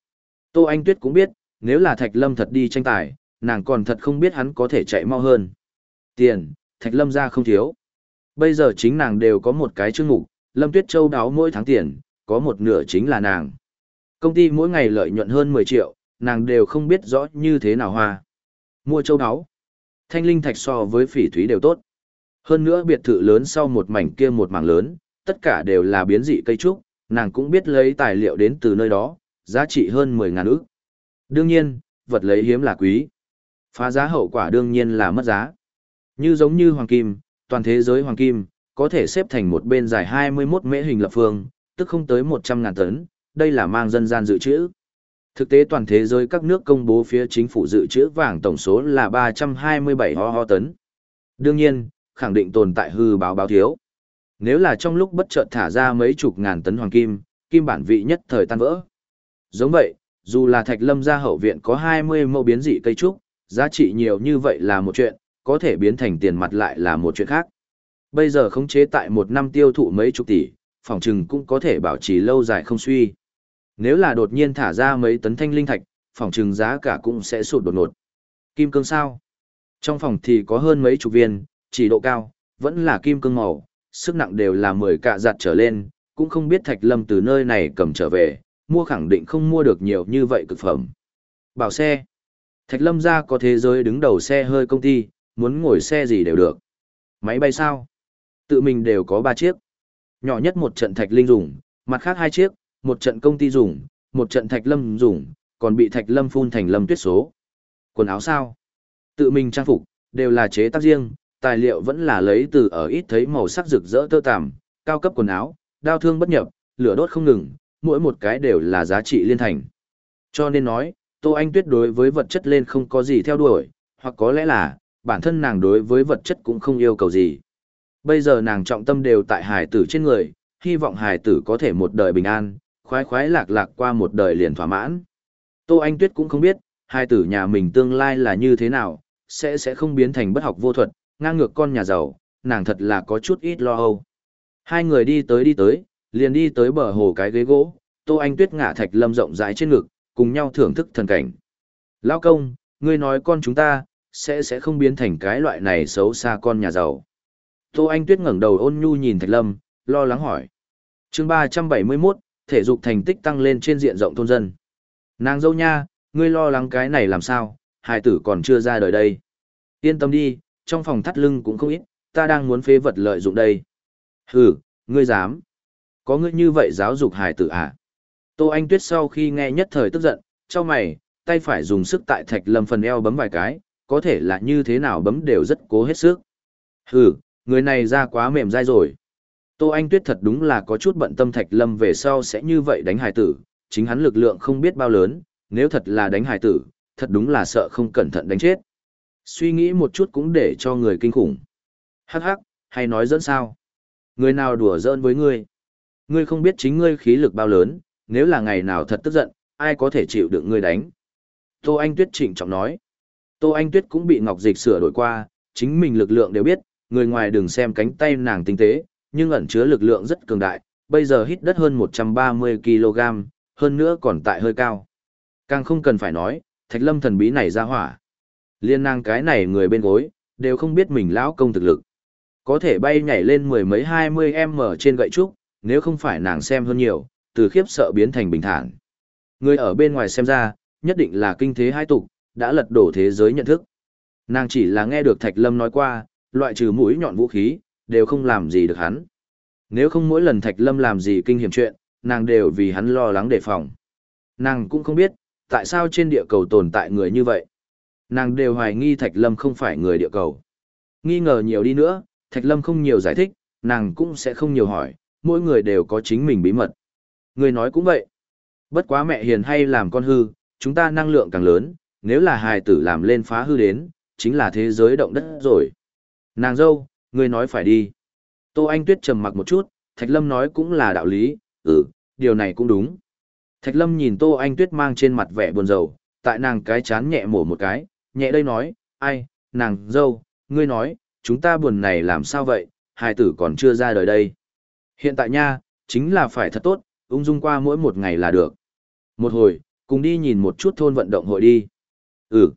Tô Anh Tuyết cũng biết, nếu là Thạch Lâm thật đi tranh tài, nàng còn thật không biết hắn có thể chạy mau hơn. Tiền, Thạch Lâm ra không thiếu. Bây giờ chính nàng đều có một cái chương mục, Lâm Tuyết Châu đáo mỗi tháng tiền, có một nửa chính là nàng. Công ty mỗi ngày lợi nhuận hơn 10 triệu, nàng đều không biết rõ như thế nào hoa. Mua châu đáo. Thanh linh thạch so với phỉ thúy đều tốt. Hơn nữa biệt thự lớn sau một mảnh kia một mảng lớn, tất cả đều là biến dị cây trúc, nàng cũng biết lấy tài liệu đến từ nơi đó, giá trị hơn 10 ngàn ức. Đương nhiên, vật lấy hiếm là quý. Phá giá hậu quả đương nhiên là mất giá. Như giống như hoàng kim, toàn thế giới hoàng kim, có thể xếp thành một bên dài 21 mễ hình lập phương, tức không tới 100 ngàn tấn, đây là mang dân gian dự trữ. Thực tế toàn thế giới các nước công bố phía chính phủ dự trữ vàng tổng số là 327 ho ho tấn. Đương nhiên, khẳng định tồn tại hư báo báo thiếu. Nếu là trong lúc bất chợt thả ra mấy chục ngàn tấn hoàng kim, kim bản vị nhất thời tan vỡ. Giống vậy, dù là thạch lâm gia hậu viện có 20 mẫu biến dị cây trúc, giá trị nhiều như vậy là một chuyện, có thể biến thành tiền mặt lại là một chuyện khác. Bây giờ khống chế tại một năm tiêu thụ mấy chục tỷ, phòng trừng cũng có thể bảo trì lâu dài không suy. Nếu là đột nhiên thả ra mấy tấn thanh linh thạch, phòng trừng giá cả cũng sẽ sụt đột ngột. Kim cương sao? Trong phòng thì có hơn mấy chục viên, chỉ độ cao, vẫn là kim cương màu, sức nặng đều là 10 cạ giặt trở lên, cũng không biết Thạch Lâm từ nơi này cầm trở về, mua khẳng định không mua được nhiều như vậy cực phẩm. Bảo xe. Thạch Lâm ra có thế giới đứng đầu xe hơi công ty, muốn ngồi xe gì đều được. Máy bay sao? Tự mình đều có 3 chiếc. Nhỏ nhất một trận Thạch Linh dùng, mặt khác hai chiếc, một trận công ty dùng, một trận Thạch Lâm dùng, còn bị Thạch Lâm phun thành Lâm Tuyết số. Quần áo sao? Tự mình trang phục, đều là chế tác riêng, tài liệu vẫn là lấy từ ở ít thấy màu sắc rực rỡ tơ tằm, cao cấp quần áo, đao thương bất nhập, lửa đốt không ngừng, mỗi một cái đều là giá trị liên thành. Cho nên nói, Tô Anh Tuyết đối với vật chất lên không có gì theo đuổi, hoặc có lẽ là, bản thân nàng đối với vật chất cũng không yêu cầu gì. Bây giờ nàng trọng tâm đều tại hài tử trên người, hy vọng hài tử có thể một đời bình an, khoái khoái lạc lạc qua một đời liền thỏa mãn. Tô Anh Tuyết cũng không biết, hai tử nhà mình tương lai là như thế nào, sẽ sẽ không biến thành bất học vô thuật, ngang ngược con nhà giàu, nàng thật là có chút ít lo âu. Hai người đi tới đi tới, liền đi tới bờ hồ cái ghế gỗ, Tô Anh Tuyết ngả thạch lâm rộng rãi trên ngực, cùng nhau thưởng thức thần cảnh. Lao công, ngươi nói con chúng ta, sẽ sẽ không biến thành cái loại này xấu xa con nhà giàu. Tô Anh Tuyết ngẩng đầu ôn nhu nhìn Thạch Lâm, lo lắng hỏi. chương 371, thể dục thành tích tăng lên trên diện rộng thôn dân. Nàng dâu nha, ngươi lo lắng cái này làm sao, hài tử còn chưa ra đời đây. Yên tâm đi, trong phòng thắt lưng cũng không ít, ta đang muốn phế vật lợi dụng đây. Hừ, ngươi dám. Có ngươi như vậy giáo dục hài tử à? Tô Anh Tuyết sau khi nghe nhất thời tức giận, cho mày, tay phải dùng sức tại thạch lâm phần eo bấm vài cái, có thể là như thế nào bấm đều rất cố hết sức. Hừ, người này ra quá mềm dai rồi. Tô Anh Tuyết thật đúng là có chút bận tâm thạch lâm về sau sẽ như vậy đánh hài tử, chính hắn lực lượng không biết bao lớn, nếu thật là đánh hài tử, thật đúng là sợ không cẩn thận đánh chết. Suy nghĩ một chút cũng để cho người kinh khủng. Hắc hắc, hay nói dẫn sao? Người nào đùa giỡn với ngươi? Ngươi không biết chính ngươi khí lực bao lớn, nếu là ngày nào thật tức giận, ai có thể chịu được ngươi đánh. Tô Anh Tuyết trịnh trọng nói. Tô Anh Tuyết cũng bị Ngọc Dịch sửa đổi qua, chính mình lực lượng đều biết, người ngoài đừng xem cánh tay nàng tinh tế, nhưng ẩn chứa lực lượng rất cường đại, bây giờ hít đất hơn 130 kg, hơn nữa còn tại hơi cao. Càng không cần phải nói, Thạch Lâm thần bí này ra hỏa. Liên nàng cái này người bên gối, đều không biết mình lão công thực lực. Có thể bay nhảy lên mười mấy hai mươi m trên gậy trúc, nếu không phải nàng xem hơn nhiều, từ khiếp sợ biến thành bình thản. Người ở bên ngoài xem ra, nhất định là kinh thế hai tục, đã lật đổ thế giới nhận thức. Nàng chỉ là nghe được Thạch Lâm nói qua, loại trừ mũi nhọn vũ khí, đều không làm gì được hắn. Nếu không mỗi lần Thạch Lâm làm gì kinh hiểm chuyện, nàng đều vì hắn lo lắng đề phòng. Nàng cũng không biết, tại sao trên địa cầu tồn tại người như vậy. Nàng đều hoài nghi Thạch Lâm không phải người địa cầu. Nghi ngờ nhiều đi nữa, Thạch Lâm không nhiều giải thích, nàng cũng sẽ không nhiều hỏi, mỗi người đều có chính mình bí mật. Người nói cũng vậy. Bất quá mẹ hiền hay làm con hư, chúng ta năng lượng càng lớn, nếu là hài tử làm lên phá hư đến, chính là thế giới động đất rồi. Nàng dâu, Ngươi nói phải đi. Tô Anh Tuyết trầm mặc một chút, Thạch Lâm nói cũng là đạo lý, ừ, điều này cũng đúng. Thạch Lâm nhìn Tô Anh Tuyết mang trên mặt vẻ buồn rầu, tại nàng cái chán nhẹ mổ một cái, nhẹ đây nói, ai, nàng dâu, ngươi nói, chúng ta buồn này làm sao vậy, hai tử còn chưa ra đời đây. Hiện tại nha, chính là phải thật tốt, ung dung qua mỗi một ngày là được. Một hồi, cùng đi nhìn một chút thôn vận động hội đi. Ừ.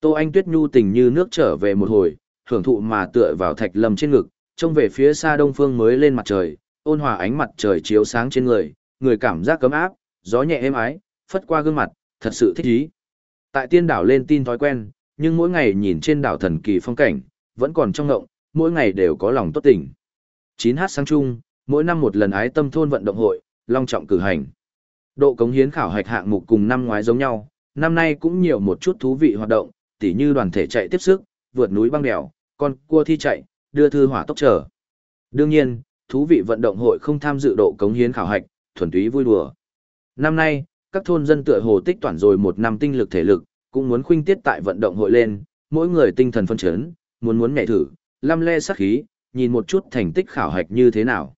Tô Anh Tuyết nhu tình như nước trở về một hồi, hưởng thụ mà tựa vào thạch lâm trên ngực, trông về phía xa đông phương mới lên mặt trời, ôn hòa ánh mặt trời chiếu sáng trên người, người cảm giác cấm áp, gió nhẹ êm ái, phất qua gương mặt, thật sự thích ý. Tại tiên đảo lên tin thói quen, nhưng mỗi ngày nhìn trên đảo thần kỳ phong cảnh, vẫn còn trong ngộng, mỗi ngày đều có lòng tốt tình. 9H sáng chung, mỗi năm một lần ái tâm thôn vận động hội, long trọng cử hành. Độ cống hiến khảo hạch hạng mục cùng năm ngoái giống nhau, năm nay cũng nhiều một chút thú vị hoạt động, tỉ như đoàn thể chạy tiếp sức, vượt núi băng đèo, con cua thi chạy, đưa thư hỏa tốc trở. Đương nhiên, thú vị vận động hội không tham dự độ cống hiến khảo hạch, thuần túy vui đùa. Năm nay, các thôn dân tựa hồ tích toàn rồi một năm tinh lực thể lực, cũng muốn khuynh tiết tại vận động hội lên, mỗi người tinh thần phân chấn, muốn muốn nhảy thử, lăm le sắc khí, nhìn một chút thành tích khảo hạch như thế nào.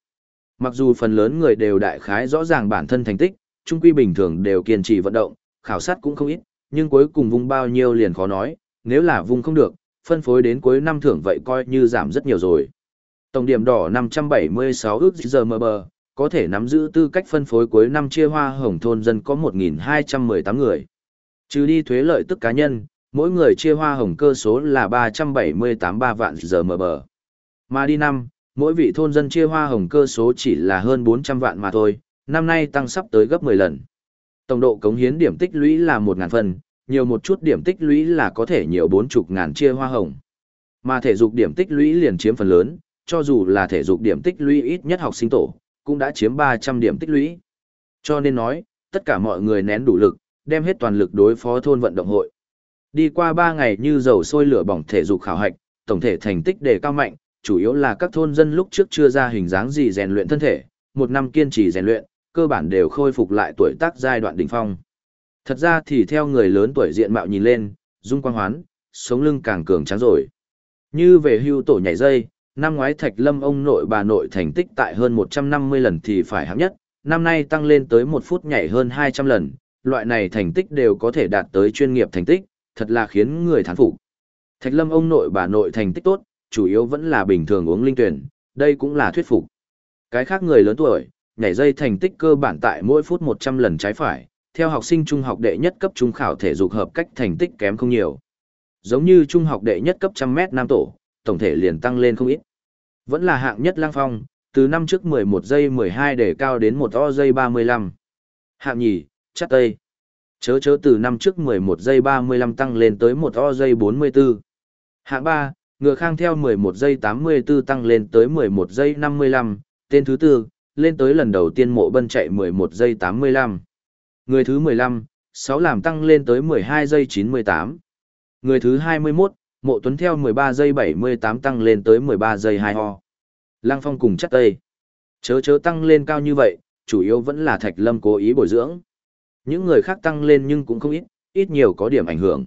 Mặc dù phần lớn người đều đại khái rõ ràng bản thân thành tích, trung quy bình thường đều kiên trì vận động, khảo sát cũng không ít, nhưng cuối cùng vung bao nhiêu liền khó nói, nếu là vung không được, phân phối đến cuối năm thưởng vậy coi như giảm rất nhiều rồi. Tổng điểm đỏ 576 ước giờ mờ bờ, có thể nắm giữ tư cách phân phối cuối năm chia hoa hồng thôn dân có 1.218 người. Trừ đi thuế lợi tức cá nhân, mỗi người chia hoa hồng cơ số là 378 3 vạn giờ mờ bờ. Mà đi năm, mỗi vị thôn dân chia hoa hồng cơ số chỉ là hơn 400 vạn mà thôi, năm nay tăng sắp tới gấp 10 lần. Tổng độ cống hiến điểm tích lũy là 1.000 phần, nhiều một chút điểm tích lũy là có thể nhiều 40 ngàn chia hoa hồng. Mà thể dục điểm tích lũy liền chiếm phần lớn, cho dù là thể dục điểm tích lũy ít nhất học sinh tổ, cũng đã chiếm 300 điểm tích lũy. Cho nên nói, tất cả mọi người nén đủ lực, đem hết toàn lực đối phó thôn vận động hội. Đi qua 3 ngày như dầu sôi lửa bỏng thể dục khảo hạch, tổng thể thành tích đề cao mạnh, chủ yếu là các thôn dân lúc trước chưa ra hình dáng gì rèn luyện thân thể, một năm kiên trì rèn luyện, cơ bản đều khôi phục lại tuổi tác giai đoạn đỉnh phong. Thật ra thì theo người lớn tuổi diện mạo nhìn lên, dung quang hoán, sống lưng càng cường tráng rồi. Như về hưu tổ nhảy dây, năm ngoái Thạch Lâm ông nội bà nội thành tích tại hơn 150 lần thì phải hạng nhất, năm nay tăng lên tới một phút nhảy hơn 200 lần, loại này thành tích đều có thể đạt tới chuyên nghiệp thành tích, thật là khiến người thán phục. Thạch Lâm ông nội bà nội thành tích tốt, chủ yếu vẫn là bình thường uống linh tuyển, đây cũng là thuyết phục. Cái khác người lớn tuổi, nhảy dây thành tích cơ bản tại mỗi phút 100 lần trái phải, theo học sinh trung học đệ nhất cấp trung khảo thể dục hợp cách thành tích kém không nhiều. Giống như trung học đệ nhất cấp trăm mét nam tổ, tổng thể liền tăng lên không ít. Vẫn là hạng nhất lang phong, từ năm trước 11 giây 12 để cao đến một o giây 35. Hạng nhì, chắc tây. Chớ chớ từ năm trước 11 giây 35 tăng lên tới một o giây 44. Hạng 3, ngựa khang theo 11 giây 84 tăng lên tới 11 giây 55, tên thứ tư, lên tới lần đầu tiên mộ bân chạy 11 giây 85. Người thứ 15, 6 làm tăng lên tới 12 giây 98. Người thứ 21, mộ tuấn theo 13 giây 78 tăng lên tới 13 giây 2 ho. Lăng phong cùng chắc tây. Chớ chớ tăng lên cao như vậy, chủ yếu vẫn là thạch lâm cố ý bồi dưỡng. Những người khác tăng lên nhưng cũng không ít, ít nhiều có điểm ảnh hưởng.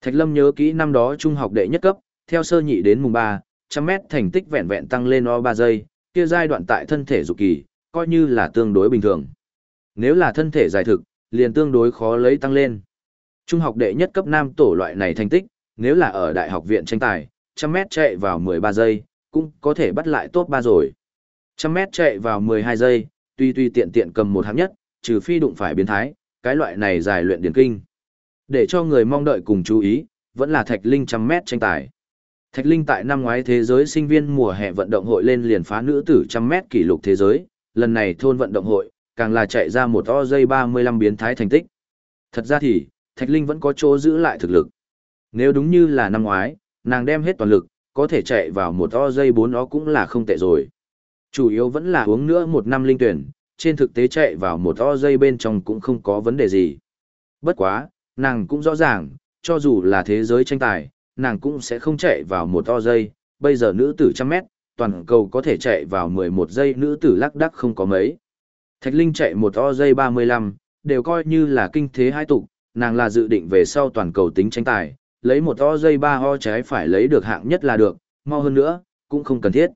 Thạch lâm nhớ kỹ năm đó trung học đệ nhất cấp, theo sơ nhị đến mùng 3, trăm mét thành tích vẹn vẹn tăng lên o 3 giây, kia giai đoạn tại thân thể dục kỳ, coi như là tương đối bình thường. Nếu là thân thể dài thực, liền tương đối khó lấy tăng lên. Trung học đệ nhất cấp nam tổ loại này thành tích, nếu là ở đại học viện tranh tài, trăm mét chạy vào 13 giây, cũng có thể bắt lại top 3 rồi. Trăm mét chạy vào 12 giây, tuy tuy tiện tiện cầm một hạng nhất, trừ phi đụng phải biến thái, cái loại này dài luyện điển kinh. Để cho người mong đợi cùng chú ý, vẫn là Thạch Linh trăm mét tranh tài. Thạch Linh tại năm ngoái thế giới sinh viên mùa hè vận động hội lên liền phá nữ tử trăm mét kỷ lục thế giới, lần này thôn vận động hội, càng là chạy ra một o dây 35 biến thái thành tích. Thật ra thì, Thạch Linh vẫn có chỗ giữ lại thực lực. Nếu đúng như là năm ngoái, nàng đem hết toàn lực, có thể chạy vào một o dây 4 ó cũng là không tệ rồi. Chủ yếu vẫn là uống nữa một năm linh tuyển, trên thực tế chạy vào một o dây bên trong cũng không có vấn đề gì. Bất quá, nàng cũng rõ ràng, cho dù là thế giới tranh tài, nàng cũng sẽ không chạy vào một o dây, bây giờ nữ tử trăm mét, toàn cầu có thể chạy vào 11 giây nữ tử lắc đắc không có mấy. Thạch Linh chạy một o dây 35, đều coi như là kinh thế hai tục, nàng là dự định về sau toàn cầu tính tranh tài, lấy một o dây 3 o trái phải lấy được hạng nhất là được, mau hơn nữa, cũng không cần thiết.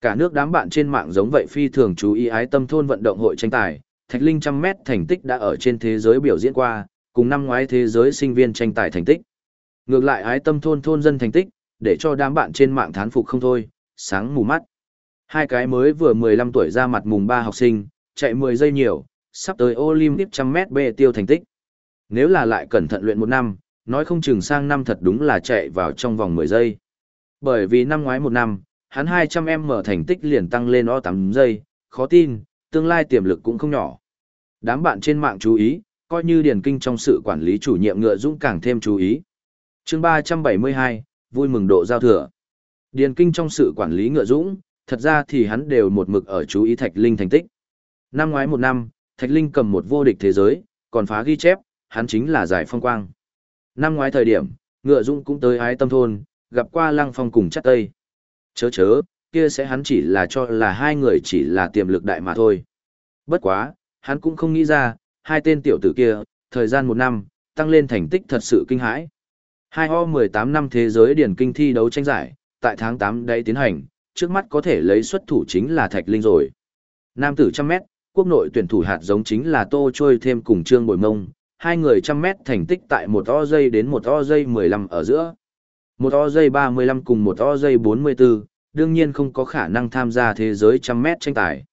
Cả nước đám bạn trên mạng giống vậy phi thường chú ý ái tâm thôn vận động hội tranh tài, Thạch Linh trăm mét thành tích đã ở trên thế giới biểu diễn qua, cùng năm ngoái thế giới sinh viên tranh tài thành tích. Ngược lại ái tâm thôn thôn dân thành tích, để cho đám bạn trên mạng thán phục không thôi, sáng mù mắt. Hai cái mới vừa 15 tuổi ra mặt mùng 3 học sinh, chạy 10 giây nhiều, sắp tới Olympic trăm mét bê tiêu thành tích. Nếu là lại cẩn thận luyện một năm, nói không chừng sang năm thật đúng là chạy vào trong vòng 10 giây. Bởi vì năm ngoái một năm, hắn 200 mở thành tích liền tăng lên o 8 giây, khó tin, tương lai tiềm lực cũng không nhỏ. Đám bạn trên mạng chú ý, coi như điển kinh trong sự quản lý chủ nhiệm ngựa dũng càng thêm chú ý. chương 372, vui mừng độ giao thừa. Điền kinh trong sự quản lý ngựa dũng, thật ra thì hắn đều một mực ở chú ý Thạch Linh thành tích. Năm ngoái một năm, Thạch Linh cầm một vô địch thế giới, còn phá ghi chép, hắn chính là giải phong quang. Năm ngoái thời điểm, ngựa dung cũng tới ái tâm thôn, gặp qua lăng phong cùng chắc tây. Chớ chớ, kia sẽ hắn chỉ là cho là hai người chỉ là tiềm lực đại mà thôi. Bất quá, hắn cũng không nghĩ ra, hai tên tiểu tử kia, thời gian một năm, tăng lên thành tích thật sự kinh hãi. Hai ho 18 năm thế giới điển kinh thi đấu tranh giải, tại tháng 8 đây tiến hành, trước mắt có thể lấy xuất thủ chính là Thạch Linh rồi. Nam tử trăm mét, quốc nội tuyển thủ hạt giống chính là Tô Trôi thêm cùng Trương Bồi Mông, hai người trăm mét thành tích tại một o giây đến một o giây 15 ở giữa. Một o giây 35 cùng một o giây 44, đương nhiên không có khả năng tham gia thế giới trăm mét tranh tài.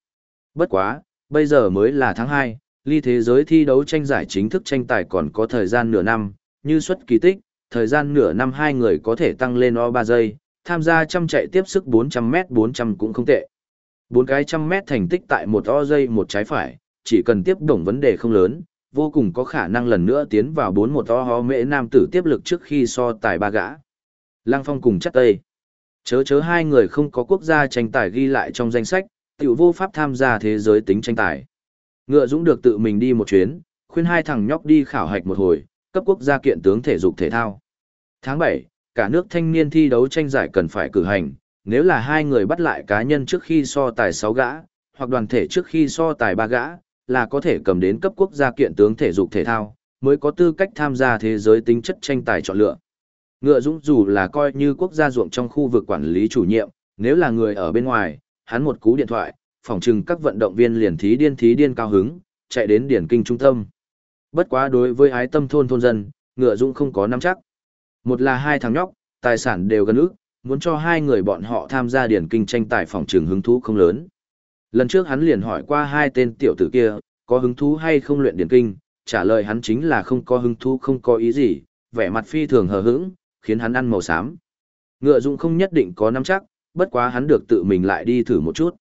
Bất quá, bây giờ mới là tháng 2, ly thế giới thi đấu tranh giải chính thức tranh tài còn có thời gian nửa năm, như xuất kỳ tích, thời gian nửa năm hai người có thể tăng lên o 3 giây, tham gia trăm chạy tiếp sức 400m 400 cũng không tệ. Bốn cái trăm mét thành tích tại một o dây một trái phải, chỉ cần tiếp đồng vấn đề không lớn, vô cùng có khả năng lần nữa tiến vào bốn một o ho mễ nam tử tiếp lực trước khi so tài ba gã. Lăng Phong cùng chắc tây. Chớ chớ hai người không có quốc gia tranh tài ghi lại trong danh sách, tiểu vô pháp tham gia thế giới tính tranh tài. Ngựa Dũng được tự mình đi một chuyến, khuyên hai thằng nhóc đi khảo hạch một hồi, cấp quốc gia kiện tướng thể dục thể thao. Tháng 7, cả nước thanh niên thi đấu tranh giải cần phải cử hành, nếu là hai người bắt lại cá nhân trước khi so tài 6 gã, hoặc đoàn thể trước khi so tài 3 gã, là có thể cầm đến cấp quốc gia kiện tướng thể dục thể thao, mới có tư cách tham gia thế giới tính chất tranh tài chọn lựa. Ngựa Dũng dù là coi như quốc gia ruộng trong khu vực quản lý chủ nhiệm, nếu là người ở bên ngoài, hắn một cú điện thoại, phòng trừng các vận động viên liền thí điên thí điên cao hứng, chạy đến điển kinh trung tâm. Bất quá đối với ái tâm thôn thôn dân, Ngựa Dũng không có nắm chắc. Một là hai thằng nhóc, tài sản đều gần ước, muốn cho hai người bọn họ tham gia điển kinh tranh tài phòng trường hứng thú không lớn. Lần trước hắn liền hỏi qua hai tên tiểu tử kia, có hứng thú hay không luyện điển kinh, trả lời hắn chính là không có hứng thú không có ý gì, vẻ mặt phi thường hờ hững, khiến hắn ăn màu xám. Ngựa dụng không nhất định có nắm chắc, bất quá hắn được tự mình lại đi thử một chút.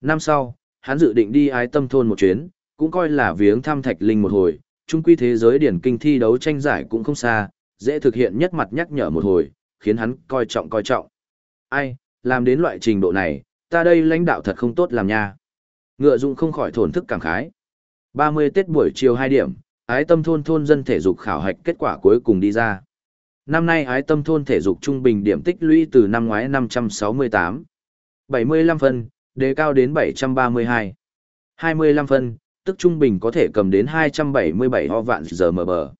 Năm sau, hắn dự định đi ái tâm thôn một chuyến, cũng coi là viếng thăm thạch linh một hồi, chung quy thế giới điển kinh thi đấu tranh giải cũng không xa, dễ thực hiện nhất mặt nhắc nhở một hồi, khiến hắn coi trọng coi trọng. Ai, làm đến loại trình độ này, ta đây lãnh đạo thật không tốt làm nha. Ngựa dụng không khỏi thổn thức cảm khái. 30 Tết buổi chiều 2 điểm, ái tâm thôn thôn dân thể dục khảo hạch kết quả cuối cùng đi ra. Năm nay ái tâm thôn thể dục trung bình điểm tích lũy từ năm ngoái 568. 75 phân, đề cao đến 732. 25 phân, tức trung bình có thể cầm đến 277 ho vạn giờ mờ bờ.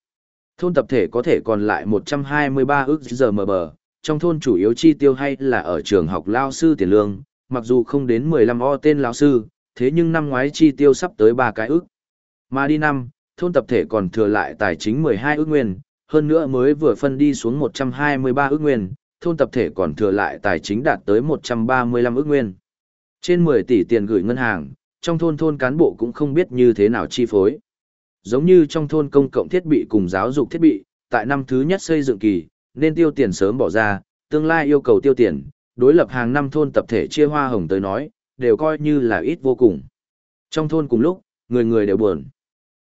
Thôn tập thể có thể còn lại 123 ước giờ mờ bờ, trong thôn chủ yếu chi tiêu hay là ở trường học lao sư tiền lương, mặc dù không đến 15 o tên lao sư, thế nhưng năm ngoái chi tiêu sắp tới 3 cái ước. Mà đi năm, thôn tập thể còn thừa lại tài chính 12 ước nguyên, hơn nữa mới vừa phân đi xuống 123 ước nguyên, thôn tập thể còn thừa lại tài chính đạt tới 135 ước nguyên. Trên 10 tỷ tiền gửi ngân hàng, trong thôn thôn cán bộ cũng không biết như thế nào chi phối. Giống như trong thôn công cộng thiết bị cùng giáo dục thiết bị, tại năm thứ nhất xây dựng kỳ, nên tiêu tiền sớm bỏ ra, tương lai yêu cầu tiêu tiền, đối lập hàng năm thôn tập thể chia hoa hồng tới nói, đều coi như là ít vô cùng. Trong thôn cùng lúc, người người đều buồn.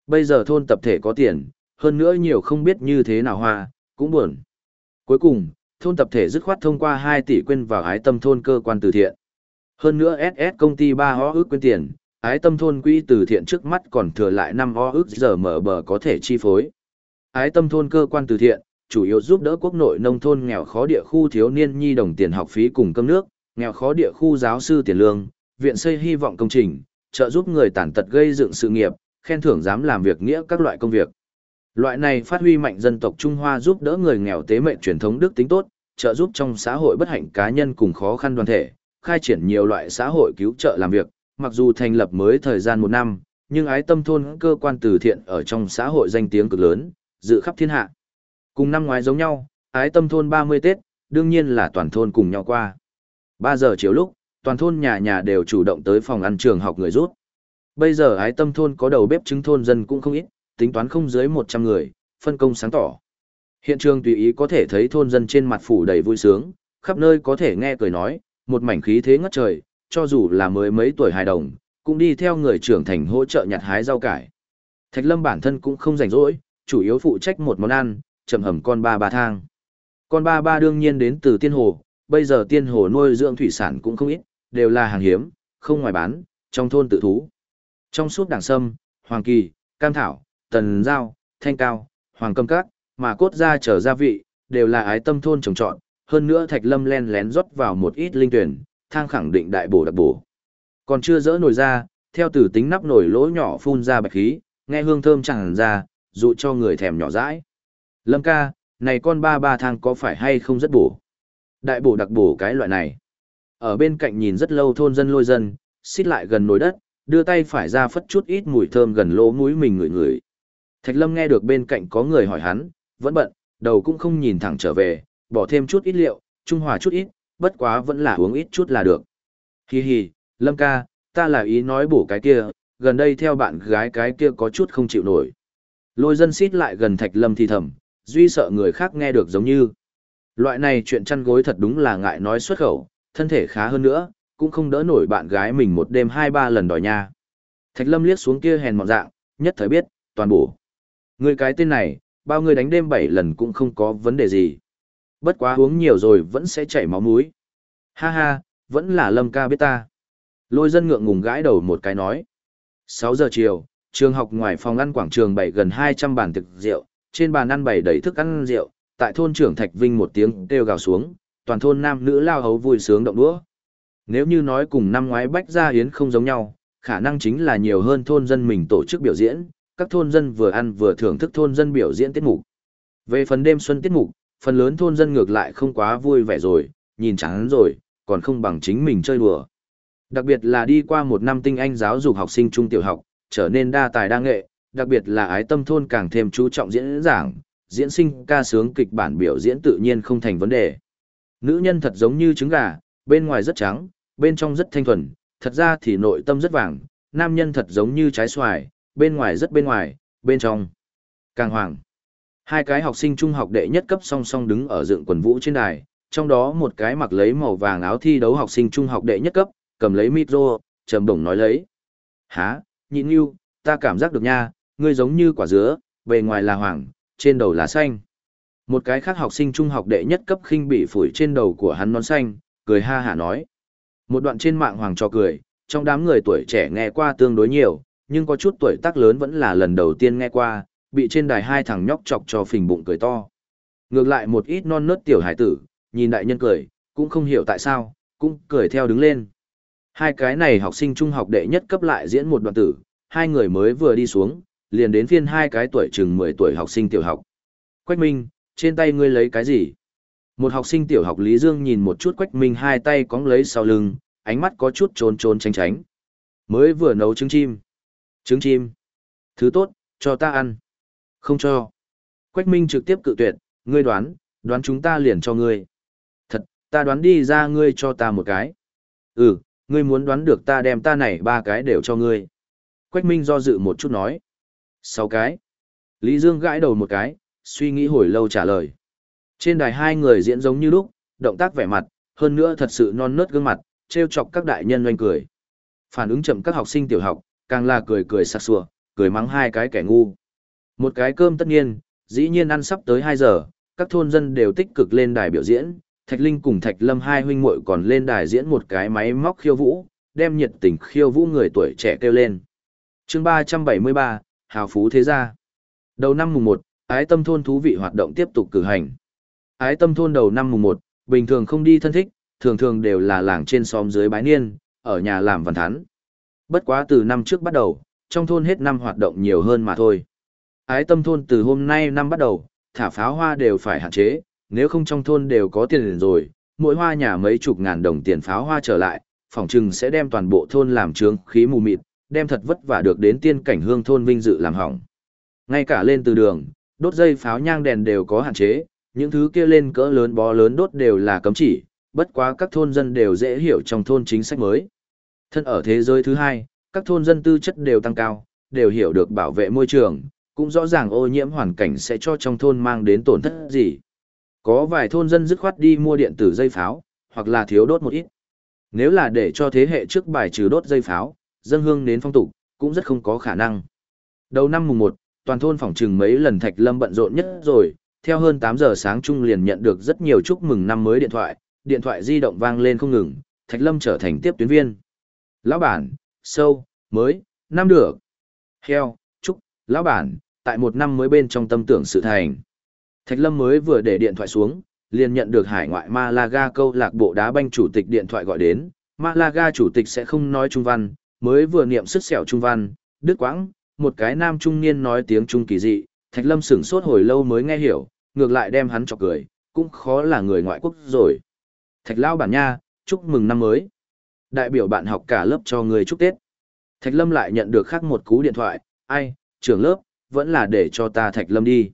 Bây giờ thôn tập thể có tiền, hơn nữa nhiều không biết như thế nào hoa, cũng buồn. Cuối cùng, thôn tập thể dứt khoát thông qua 2 tỷ quên vào ái tâm thôn cơ quan từ thiện. Hơn nữa SS công ty 3 ho ước quên tiền, ái tâm thôn quỹ từ thiện trước mắt còn thừa lại 5 o ước giờ mở bờ có thể chi phối. Ái tâm thôn cơ quan từ thiện, chủ yếu giúp đỡ quốc nội nông thôn nghèo khó địa khu thiếu niên nhi đồng tiền học phí cùng cơm nước, nghèo khó địa khu giáo sư tiền lương, viện xây hy vọng công trình, trợ giúp người tàn tật gây dựng sự nghiệp, khen thưởng dám làm việc nghĩa các loại công việc. Loại này phát huy mạnh dân tộc Trung Hoa giúp đỡ người nghèo tế mệnh truyền thống đức tính tốt, trợ giúp trong xã hội bất hạnh cá nhân cùng khó khăn đoàn thể, khai triển nhiều loại xã hội cứu trợ làm việc, mặc dù thành lập mới thời gian một năm, nhưng ái tâm thôn cơ quan từ thiện ở trong xã hội danh tiếng cực lớn, dự khắp thiên hạ. Cùng năm ngoái giống nhau, ái tâm thôn 30 Tết, đương nhiên là toàn thôn cùng nhau qua. 3 giờ chiều lúc, toàn thôn nhà nhà đều chủ động tới phòng ăn trường học người rút. Bây giờ ái tâm thôn có đầu bếp chứng thôn dân cũng không ít, tính toán không dưới 100 người, phân công sáng tỏ. Hiện trường tùy ý có thể thấy thôn dân trên mặt phủ đầy vui sướng, khắp nơi có thể nghe cười nói, một mảnh khí thế ngất trời, cho dù là mới mấy tuổi hài đồng, cũng đi theo người trưởng thành hỗ trợ nhặt hái rau cải. Thạch Lâm bản thân cũng không rảnh rỗi, chủ yếu phụ trách một món ăn, chậm hầm con ba ba thang. Con ba ba đương nhiên đến từ tiên hồ, bây giờ tiên hồ nuôi dưỡng thủy sản cũng không ít, đều là hàng hiếm, không ngoài bán, trong thôn tự thú. Trong suốt đảng sâm, hoàng kỳ, cam thảo, tần giao, thanh cao, hoàng cầm cát, mà cốt ra trở gia vị, đều là ái tâm thôn trồng trọn, hơn nữa thạch lâm len lén rót vào một ít linh tuyển, thang khẳng định đại bổ đặc bổ. Còn chưa dỡ nồi ra, theo từ tính nắp nồi lỗ nhỏ phun ra bạch khí, nghe hương thơm chẳng ra, dụ cho người thèm nhỏ dãi. Lâm ca, này con ba ba thang có phải hay không rất bổ? Đại bổ đặc bổ cái loại này. Ở bên cạnh nhìn rất lâu thôn dân lôi dân, xít lại gần nồi đất, đưa tay phải ra phất chút ít mùi thơm gần lỗ mũi mình ngửi ngửi. Thạch Lâm nghe được bên cạnh có người hỏi hắn, vẫn bận, đầu cũng không nhìn thẳng trở về, bỏ thêm chút ít liệu, trung hòa chút ít, bất quá vẫn là uống ít chút là được. Hi hi, Lâm ca, ta là ý nói bổ cái kia, gần đây theo bạn gái cái kia có chút không chịu nổi. Lôi dân xít lại gần Thạch Lâm thì thầm, duy sợ người khác nghe được giống như. Loại này chuyện chăn gối thật đúng là ngại nói xuất khẩu, thân thể khá hơn nữa, cũng không đỡ nổi bạn gái mình một đêm hai ba lần đòi nha. Thạch Lâm liếc xuống kia hèn mọn dạng, nhất thời biết, toàn bổ. Người cái tên này, bao người đánh đêm bảy lần cũng không có vấn đề gì. Bất quá uống nhiều rồi vẫn sẽ chảy máu mũi. Ha ha, vẫn là Lâm ca biết ta. Lôi dân ngượng ngùng gãi đầu một cái nói. 6 giờ chiều, trường học ngoài phòng ăn quảng trường bày gần 200 bàn thực rượu, trên bàn ăn bày đầy thức ăn rượu, tại thôn trưởng Thạch Vinh một tiếng kêu gào xuống, toàn thôn nam nữ lao hấu vui sướng động đũa. Nếu như nói cùng năm ngoái bách gia hiến không giống nhau, khả năng chính là nhiều hơn thôn dân mình tổ chức biểu diễn, các thôn dân vừa ăn vừa thưởng thức thôn dân biểu diễn tiết mục. Về phần đêm xuân tiết mục, phần lớn thôn dân ngược lại không quá vui vẻ rồi, nhìn chán rồi, còn không bằng chính mình chơi đùa. Đặc biệt là đi qua một năm tinh anh giáo dục học sinh trung tiểu học, trở nên đa tài đa nghệ, đặc biệt là ái tâm thôn càng thêm chú trọng diễn giảng, diễn sinh ca sướng kịch bản biểu diễn tự nhiên không thành vấn đề. Nữ nhân thật giống như trứng gà, bên ngoài rất trắng, bên trong rất thanh thuần, thật ra thì nội tâm rất vàng, nam nhân thật giống như trái xoài, bên ngoài rất bên ngoài, bên trong càng hoàng. Hai cái học sinh trung học đệ nhất cấp song song đứng ở dựng quần vũ trên đài, trong đó một cái mặc lấy màu vàng áo thi đấu học sinh trung học đệ nhất cấp, cầm lấy micro, trầm bổng nói lấy. Hả, nhịn yêu, ta cảm giác được nha, ngươi giống như quả dứa, bề ngoài là hoàng, trên đầu là xanh. Một cái khác học sinh trung học đệ nhất cấp khinh bị phủi trên đầu của hắn nón xanh, cười ha hả nói. Một đoạn trên mạng hoàng cho cười, trong đám người tuổi trẻ nghe qua tương đối nhiều, nhưng có chút tuổi tác lớn vẫn là lần đầu tiên nghe qua, bị trên đài hai thằng nhóc chọc cho phình bụng cười to. Ngược lại một ít non nớt tiểu hải tử, nhìn đại nhân cười, cũng không hiểu tại sao, cũng cười theo đứng lên. Hai cái này học sinh trung học đệ nhất cấp lại diễn một đoạn tử, hai người mới vừa đi xuống, liền đến phiên hai cái tuổi chừng 10 tuổi học sinh tiểu học. Quách Minh, trên tay ngươi lấy cái gì? Một học sinh tiểu học Lý Dương nhìn một chút Quách Minh hai tay cóng lấy sau lưng, ánh mắt có chút trốn trốn tránh tránh. Mới vừa nấu trứng chim. Trứng chim. Thứ tốt, cho ta ăn. Không cho. Quách Minh trực tiếp cự tuyệt, ngươi đoán, đoán chúng ta liền cho ngươi. Thật, ta đoán đi ra ngươi cho ta một cái. Ừ, ngươi muốn đoán được ta đem ta này ba cái đều cho ngươi. Quách Minh do dự một chút nói. Sáu cái. Lý Dương gãi đầu một cái, suy nghĩ hồi lâu trả lời. Trên đài hai người diễn giống như lúc, động tác vẻ mặt, hơn nữa thật sự non nớt gương mặt, trêu chọc các đại nhân oanh cười. Phản ứng chậm các học sinh tiểu học, càng là cười cười sặc sủa, cười mắng hai cái kẻ ngu. Một cái cơm tất nhiên, dĩ nhiên ăn sắp tới 2 giờ, các thôn dân đều tích cực lên đài biểu diễn, Thạch Linh cùng Thạch Lâm hai huynh muội còn lên đài diễn một cái máy móc khiêu vũ, đem nhiệt tình khiêu vũ người tuổi trẻ kêu lên. Chương 373, Hào Phú Thế Gia Đầu năm mùng 1, ái tâm thôn thú vị hoạt động tiếp tục cử hành. Ái tâm thôn đầu năm mùng 1, bình thường không đi thân thích, thường thường đều là làng trên xóm dưới bái niên, ở nhà làm văn thán. Bất quá từ năm trước bắt đầu, trong thôn hết năm hoạt động nhiều hơn mà thôi. Ái tâm thôn từ hôm nay năm bắt đầu, thả pháo hoa đều phải hạn chế, nếu không trong thôn đều có tiền rồi, mỗi hoa nhà mấy chục ngàn đồng tiền pháo hoa trở lại, phòng trừng sẽ đem toàn bộ thôn làm trướng khí mù mịt, đem thật vất vả được đến tiên cảnh hương thôn vinh dự làm hỏng. Ngay cả lên từ đường, đốt dây pháo nhang đèn đều có hạn chế, những thứ kia lên cỡ lớn bó lớn đốt đều là cấm chỉ, bất quá các thôn dân đều dễ hiểu trong thôn chính sách mới. Thân ở thế giới thứ hai, các thôn dân tư chất đều tăng cao, đều hiểu được bảo vệ môi trường, cũng rõ ràng ô nhiễm hoàn cảnh sẽ cho trong thôn mang đến tổn thất gì. Có vài thôn dân dứt khoát đi mua điện tử dây pháo, hoặc là thiếu đốt một ít. Nếu là để cho thế hệ trước bài trừ đốt dây pháo, dân hương đến phong tục, cũng rất không có khả năng. Đầu năm mùng 1, toàn thôn phòng trừng mấy lần Thạch Lâm bận rộn nhất rồi, theo hơn 8 giờ sáng chung liền nhận được rất nhiều chúc mừng năm mới điện thoại, điện thoại di động vang lên không ngừng, Thạch Lâm trở thành tiếp tuyến viên. Lão bản, sâu, mới, năm được. Heo, chúc, lão bản, tại một năm mới bên trong tâm tưởng sự thành. Thạch Lâm mới vừa để điện thoại xuống, liền nhận được hải ngoại Malaga câu lạc bộ đá banh chủ tịch điện thoại gọi đến. Malaga chủ tịch sẽ không nói trung văn, mới vừa niệm sức sẹo trung văn, đứt quãng, một cái nam trung niên nói tiếng trung kỳ dị, Thạch Lâm sửng sốt hồi lâu mới nghe hiểu, ngược lại đem hắn chọc cười, cũng khó là người ngoại quốc rồi. Thạch Lao bản nha, chúc mừng năm mới. Đại biểu bạn học cả lớp cho người chúc Tết. Thạch Lâm lại nhận được khác một cú điện thoại, ai, trưởng lớp, vẫn là để cho ta Thạch Lâm đi.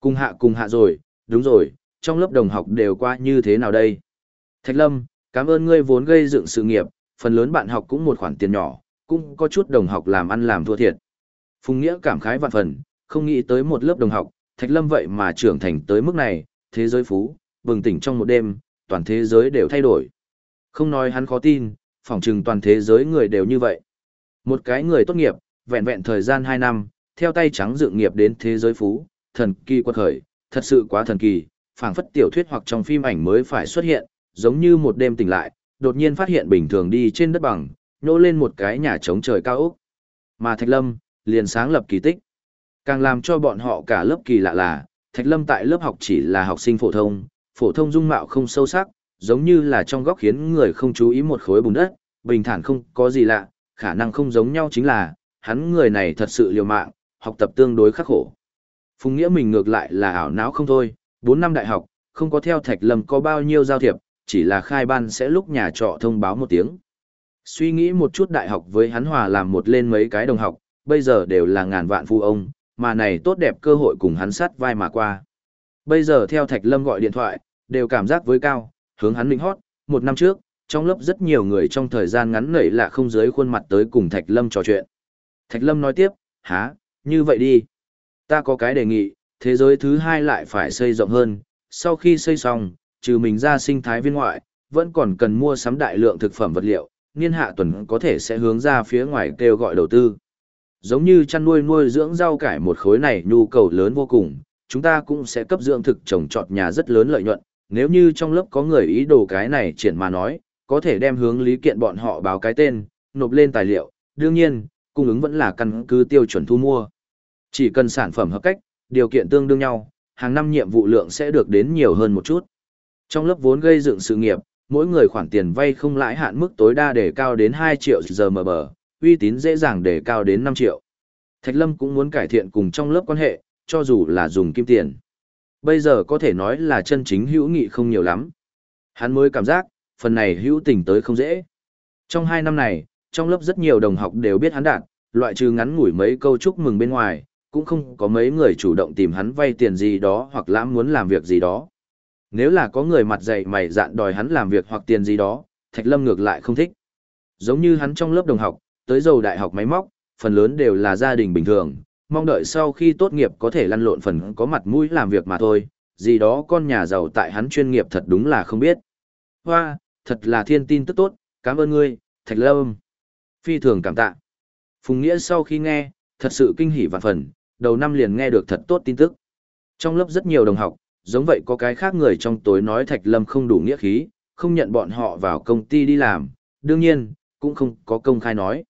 Cùng hạ cùng hạ rồi, đúng rồi, trong lớp đồng học đều qua như thế nào đây? Thạch Lâm, cảm ơn ngươi vốn gây dựng sự nghiệp, phần lớn bạn học cũng một khoản tiền nhỏ, cũng có chút đồng học làm ăn làm thua thiệt. Phùng Nghĩa cảm khái vạn phần, không nghĩ tới một lớp đồng học, Thạch Lâm vậy mà trưởng thành tới mức này, thế giới phú, bừng tỉnh trong một đêm, toàn thế giới đều thay đổi. Không nói hắn khó tin, phỏng chừng toàn thế giới người đều như vậy. Một cái người tốt nghiệp, vẹn vẹn thời gian 2 năm, theo tay trắng dự nghiệp đến thế giới phú, thần kỳ quật khởi, thật sự quá thần kỳ, phảng phất tiểu thuyết hoặc trong phim ảnh mới phải xuất hiện, giống như một đêm tỉnh lại, đột nhiên phát hiện bình thường đi trên đất bằng, nhô lên một cái nhà trống trời cao ốc. Mà Thạch Lâm, liền sáng lập kỳ tích. Càng làm cho bọn họ cả lớp kỳ lạ là, Thạch Lâm tại lớp học chỉ là học sinh phổ thông, phổ thông dung mạo không sâu sắc, giống như là trong góc khiến người không chú ý một khối bùn đất, bình thản không có gì lạ, khả năng không giống nhau chính là, hắn người này thật sự liều mạng, học tập tương đối khắc khổ. Phùng Nghĩa mình ngược lại là ảo não không thôi, 4 năm đại học, không có theo Thạch Lâm có bao nhiêu giao thiệp, chỉ là khai ban sẽ lúc nhà trọ thông báo một tiếng. Suy nghĩ một chút đại học với hắn hòa làm một lên mấy cái đồng học, bây giờ đều là ngàn vạn phu ông, mà này tốt đẹp cơ hội cùng hắn sát vai mà qua. Bây giờ theo Thạch Lâm gọi điện thoại, đều cảm giác với cao, hướng hắn định hót, một năm trước, trong lớp rất nhiều người trong thời gian ngắn nảy là không dưới khuôn mặt tới cùng Thạch Lâm trò chuyện. Thạch Lâm nói tiếp, há, như vậy đi. Ta có cái đề nghị, thế giới thứ hai lại phải xây rộng hơn, sau khi xây xong, trừ mình ra sinh thái viên ngoại, vẫn còn cần mua sắm đại lượng thực phẩm vật liệu, niên hạ tuần có thể sẽ hướng ra phía ngoài kêu gọi đầu tư. Giống như chăn nuôi nuôi dưỡng rau cải một khối này nhu cầu lớn vô cùng, chúng ta cũng sẽ cấp dưỡng thực trồng trọt nhà rất lớn lợi nhuận, nếu như trong lớp có người ý đồ cái này triển mà nói, có thể đem hướng lý kiện bọn họ báo cái tên, nộp lên tài liệu, đương nhiên, cung ứng vẫn là căn cứ tiêu chuẩn thu mua. Chỉ cần sản phẩm hợp cách, điều kiện tương đương nhau, hàng năm nhiệm vụ lượng sẽ được đến nhiều hơn một chút. Trong lớp vốn gây dựng sự nghiệp, mỗi người khoản tiền vay không lãi hạn mức tối đa để cao đến 2 triệu giờ mở bờ, uy tín dễ dàng để cao đến 5 triệu. Thạch Lâm cũng muốn cải thiện cùng trong lớp quan hệ, cho dù là dùng kim tiền. Bây giờ có thể nói là chân chính hữu nghị không nhiều lắm. Hắn mới cảm giác, phần này hữu tình tới không dễ. Trong hai năm này, trong lớp rất nhiều đồng học đều biết hắn đạt, loại trừ ngắn ngủi mấy câu chúc mừng bên ngoài, cũng không có mấy người chủ động tìm hắn vay tiền gì đó hoặc lãm muốn làm việc gì đó. Nếu là có người mặt dày mày dạn đòi hắn làm việc hoặc tiền gì đó, Thạch Lâm ngược lại không thích. Giống như hắn trong lớp đồng học, tới dầu đại học máy móc, phần lớn đều là gia đình bình thường, mong đợi sau khi tốt nghiệp có thể lăn lộn phần có mặt mũi làm việc mà thôi, gì đó con nhà giàu tại hắn chuyên nghiệp thật đúng là không biết. Hoa, thật là thiên tin tức tốt, cảm ơn ngươi, Thạch Lâm. Phi thường cảm tạ. Phùng Nghĩa sau khi nghe, thật sự kinh hỉ và phần, đầu năm liền nghe được thật tốt tin tức. Trong lớp rất nhiều đồng học, giống vậy có cái khác người trong tối nói Thạch Lâm không đủ nghĩa khí, không nhận bọn họ vào công ty đi làm, đương nhiên, cũng không có công khai nói.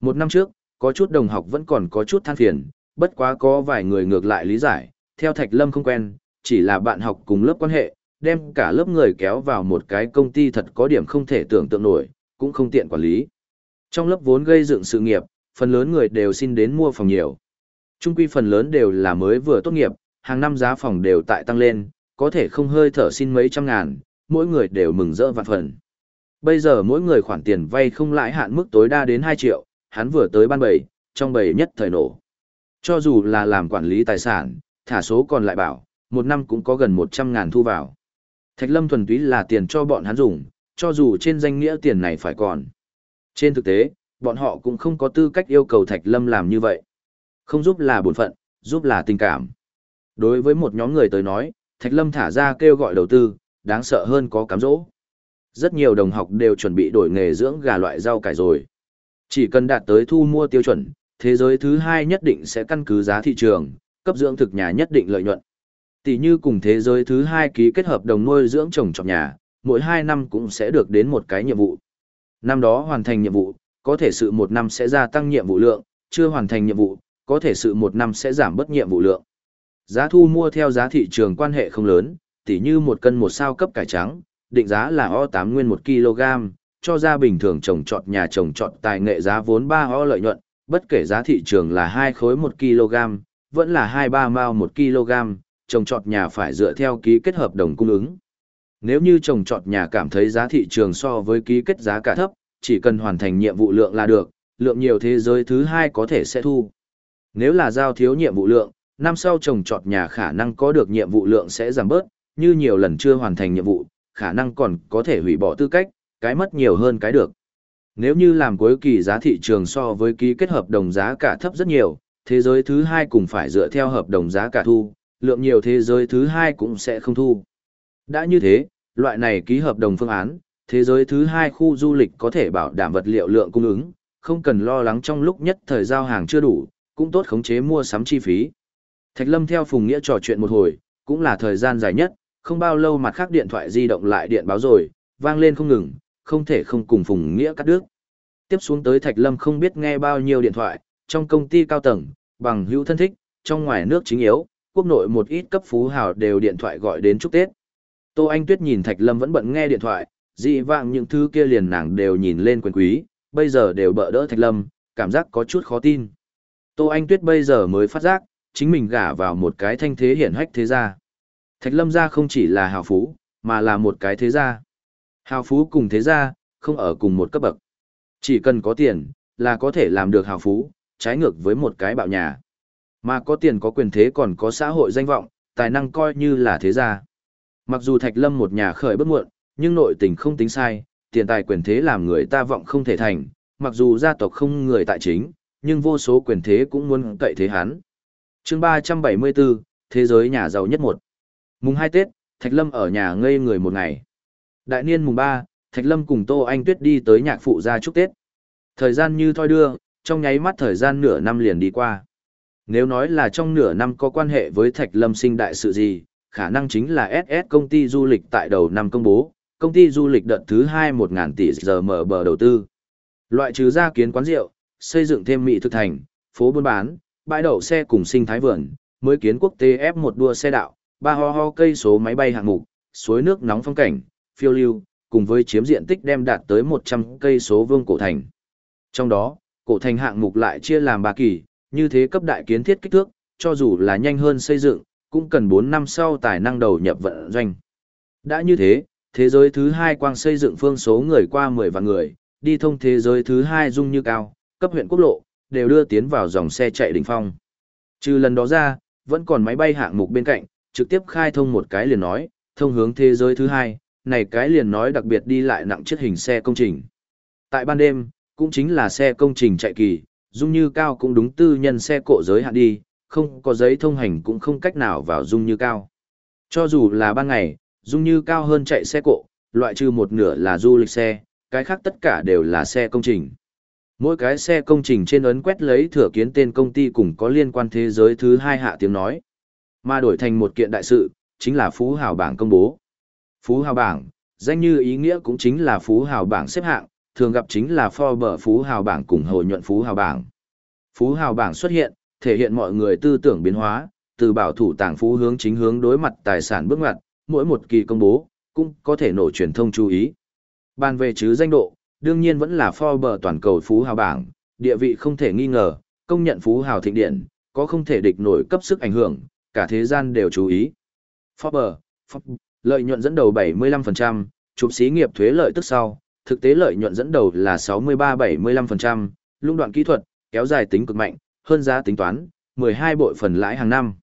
Một năm trước, có chút đồng học vẫn còn có chút than phiền, bất quá có vài người ngược lại lý giải, theo Thạch Lâm không quen, chỉ là bạn học cùng lớp quan hệ, đem cả lớp người kéo vào một cái công ty thật có điểm không thể tưởng tượng nổi, cũng không tiện quản lý. Trong lớp vốn gây dựng sự nghiệp, phần lớn người đều xin đến mua phòng nhiều. Trung quy phần lớn đều là mới vừa tốt nghiệp, hàng năm giá phòng đều tại tăng lên, có thể không hơi thở xin mấy trăm ngàn, mỗi người đều mừng rỡ vạn phần. Bây giờ mỗi người khoản tiền vay không lãi hạn mức tối đa đến 2 triệu, hắn vừa tới ban bầy, trong bầy nhất thời nổ. Cho dù là làm quản lý tài sản, thả số còn lại bảo, một năm cũng có gần 100 ngàn thu vào. Thạch Lâm thuần túy là tiền cho bọn hắn dùng, cho dù trên danh nghĩa tiền này phải còn. Trên thực tế, bọn họ cũng không có tư cách yêu cầu Thạch Lâm làm như vậy. Không giúp là bổn phận, giúp là tình cảm. Đối với một nhóm người tới nói, Thạch Lâm thả ra kêu gọi đầu tư, đáng sợ hơn có cám dỗ. Rất nhiều đồng học đều chuẩn bị đổi nghề dưỡng gà loại rau cải rồi. Chỉ cần đạt tới thu mua tiêu chuẩn, thế giới thứ hai nhất định sẽ căn cứ giá thị trường, cấp dưỡng thực nhà nhất định lợi nhuận. Tỷ như cùng thế giới thứ hai ký kết hợp đồng nuôi dưỡng trồng trọt nhà, mỗi hai năm cũng sẽ được đến một cái nhiệm vụ. Năm đó hoàn thành nhiệm vụ, có thể sự một năm sẽ gia tăng nhiệm vụ lượng, chưa hoàn thành nhiệm vụ, có thể sự một năm sẽ giảm bất nhiệm vụ lượng. Giá thu mua theo giá thị trường quan hệ không lớn, tỉ như một cân một sao cấp cải trắng, định giá là O8 nguyên 1 kg, cho ra bình thường trồng trọt nhà trồng trọt tài nghệ giá vốn 3 O lợi nhuận, bất kể giá thị trường là 2 khối 1 kg, vẫn là 2-3 mao 1 kg, trồng trọt nhà phải dựa theo ký kết hợp đồng cung ứng. Nếu như trồng trọt nhà cảm thấy giá thị trường so với ký kết giá cả thấp, chỉ cần hoàn thành nhiệm vụ lượng là được, lượng nhiều thế giới thứ hai có thể sẽ thu. Nếu là giao thiếu nhiệm vụ lượng, năm sau trồng trọt nhà khả năng có được nhiệm vụ lượng sẽ giảm bớt, như nhiều lần chưa hoàn thành nhiệm vụ, khả năng còn có thể hủy bỏ tư cách, cái mất nhiều hơn cái được. Nếu như làm cuối kỳ giá thị trường so với ký kết hợp đồng giá cả thấp rất nhiều, thế giới thứ hai cũng phải dựa theo hợp đồng giá cả thu, lượng nhiều thế giới thứ hai cũng sẽ không thu. Đã như thế, loại này ký hợp đồng phương án, thế giới thứ hai khu du lịch có thể bảo đảm vật liệu lượng cung ứng, không cần lo lắng trong lúc nhất thời giao hàng chưa đủ, cũng tốt khống chế mua sắm chi phí. Thạch Lâm theo Phùng Nghĩa trò chuyện một hồi, cũng là thời gian dài nhất, không bao lâu mặt khác điện thoại di động lại điện báo rồi, vang lên không ngừng, không thể không cùng Phùng Nghĩa cắt đứt. Tiếp xuống tới Thạch Lâm không biết nghe bao nhiêu điện thoại, trong công ty cao tầng, bằng hữu thân thích, trong ngoài nước chính yếu, quốc nội một ít cấp phú hào đều điện thoại gọi đến chúc Tết. Tô Anh Tuyết nhìn Thạch Lâm vẫn bận nghe điện thoại, dị vạng những thứ kia liền nàng đều nhìn lên quyền quý, bây giờ đều bỡ đỡ Thạch Lâm, cảm giác có chút khó tin. Tô Anh Tuyết bây giờ mới phát giác, chính mình gả vào một cái thanh thế hiển hách thế gia. Thạch Lâm gia không chỉ là hào phú, mà là một cái thế gia. Hào phú cùng thế gia, không ở cùng một cấp bậc. Chỉ cần có tiền, là có thể làm được hào phú, trái ngược với một cái bạo nhà. Mà có tiền có quyền thế còn có xã hội danh vọng, tài năng coi như là thế gia. Mặc dù Thạch Lâm một nhà khởi bất muộn, nhưng nội tình không tính sai, tiền tài quyền thế làm người ta vọng không thể thành, mặc dù gia tộc không người tại chính, nhưng vô số quyền thế cũng muốn cậy thế hắn. chương 374, Thế giới nhà giàu nhất một. Mùng 2 Tết, Thạch Lâm ở nhà ngây người một ngày. Đại niên mùng 3, Thạch Lâm cùng Tô Anh Tuyết đi tới nhạc phụ gia chúc Tết. Thời gian như thoi đưa, trong nháy mắt thời gian nửa năm liền đi qua. Nếu nói là trong nửa năm có quan hệ với Thạch Lâm sinh đại sự gì, khả năng chính là SS công ty du lịch tại đầu năm công bố, công ty du lịch đợt thứ 2 1.000 tỷ giờ mở bờ đầu tư. Loại trừ ra kiến quán rượu, xây dựng thêm mỹ thực thành, phố buôn bán, bãi đậu xe cùng sinh thái vườn, mới kiến quốc tế F1 đua xe đạo, ba ho ho cây số máy bay hạng mục, suối nước nóng phong cảnh, phiêu lưu, cùng với chiếm diện tích đem đạt tới 100 cây số vương cổ thành. Trong đó, cổ thành hạng mục lại chia làm ba kỳ, như thế cấp đại kiến thiết kích thước, cho dù là nhanh hơn xây dựng, cũng cần 4 năm sau tài năng đầu nhập vận doanh. Đã như thế, thế giới thứ hai quang xây dựng phương số người qua 10 vạn người, đi thông thế giới thứ hai dung như cao, cấp huyện quốc lộ, đều đưa tiến vào dòng xe chạy đỉnh phong. Trừ lần đó ra, vẫn còn máy bay hạng mục bên cạnh, trực tiếp khai thông một cái liền nói, thông hướng thế giới thứ hai, này cái liền nói đặc biệt đi lại nặng chất hình xe công trình. Tại ban đêm, cũng chính là xe công trình chạy kỳ, dung như cao cũng đúng tư nhân xe cộ giới hạn đi, không có giấy thông hành cũng không cách nào vào dung như cao. Cho dù là ban ngày, dung như cao hơn chạy xe cộ, loại trừ một nửa là du lịch xe, cái khác tất cả đều là xe công trình. Mỗi cái xe công trình trên ấn quét lấy thừa kiến tên công ty cùng có liên quan thế giới thứ hai hạ tiếng nói. Mà đổi thành một kiện đại sự, chính là Phú Hào bảng công bố. Phú Hào bảng, danh như ý nghĩa cũng chính là Phú Hào bảng xếp hạng, thường gặp chính là Forbes Phú Hào bảng cùng hồi nhuận Phú Hào bảng. Phú Hào bảng xuất hiện, thể hiện mọi người tư tưởng biến hóa, từ bảo thủ tàng phú hướng chính hướng đối mặt tài sản bước ngoặt, mỗi một kỳ công bố, cũng có thể nổ truyền thông chú ý. Bàn về chứ danh độ, đương nhiên vẫn là Forbes toàn cầu Phú Hào bảng, địa vị không thể nghi ngờ, công nhận Phú Hào thịnh điện, có không thể địch nổi cấp sức ảnh hưởng, cả thế gian đều chú ý. Forbes, Forbes lợi nhuận dẫn đầu 75%, chụp xí nghiệp thuế lợi tức sau, thực tế lợi nhuận dẫn đầu là 63-75%, lũng đoạn kỹ thuật, kéo dài tính cực mạnh, hơn giá tính toán, 12 bội phần lãi hàng năm.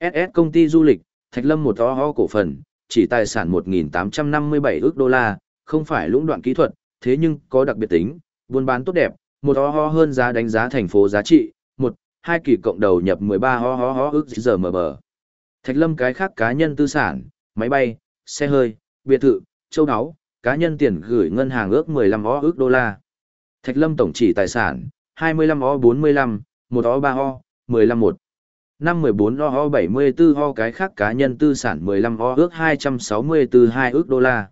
SS công ty du lịch, Thạch Lâm một to ho cổ phần, chỉ tài sản 1.857 ước đô la, không phải lũng đoạn kỹ thuật, thế nhưng có đặc biệt tính, buôn bán tốt đẹp, một ho ho hơn giá đánh giá thành phố giá trị, một, hai kỳ cộng đầu nhập 13 ho ho ho ước giờ mở bờ. Thạch Lâm cái khác cá nhân tư sản, máy bay, xe hơi, biệt thự, châu áo, cá nhân tiền gửi ngân hàng ước 15 ho ước đô la. Thạch Lâm tổng chỉ tài sản, 25 ho 45, 1 ho 3 ho, 15 1. Năm 14 ho ho 74 ho cái khác cá nhân tư sản 15 ho ước 264 2 ước đô la.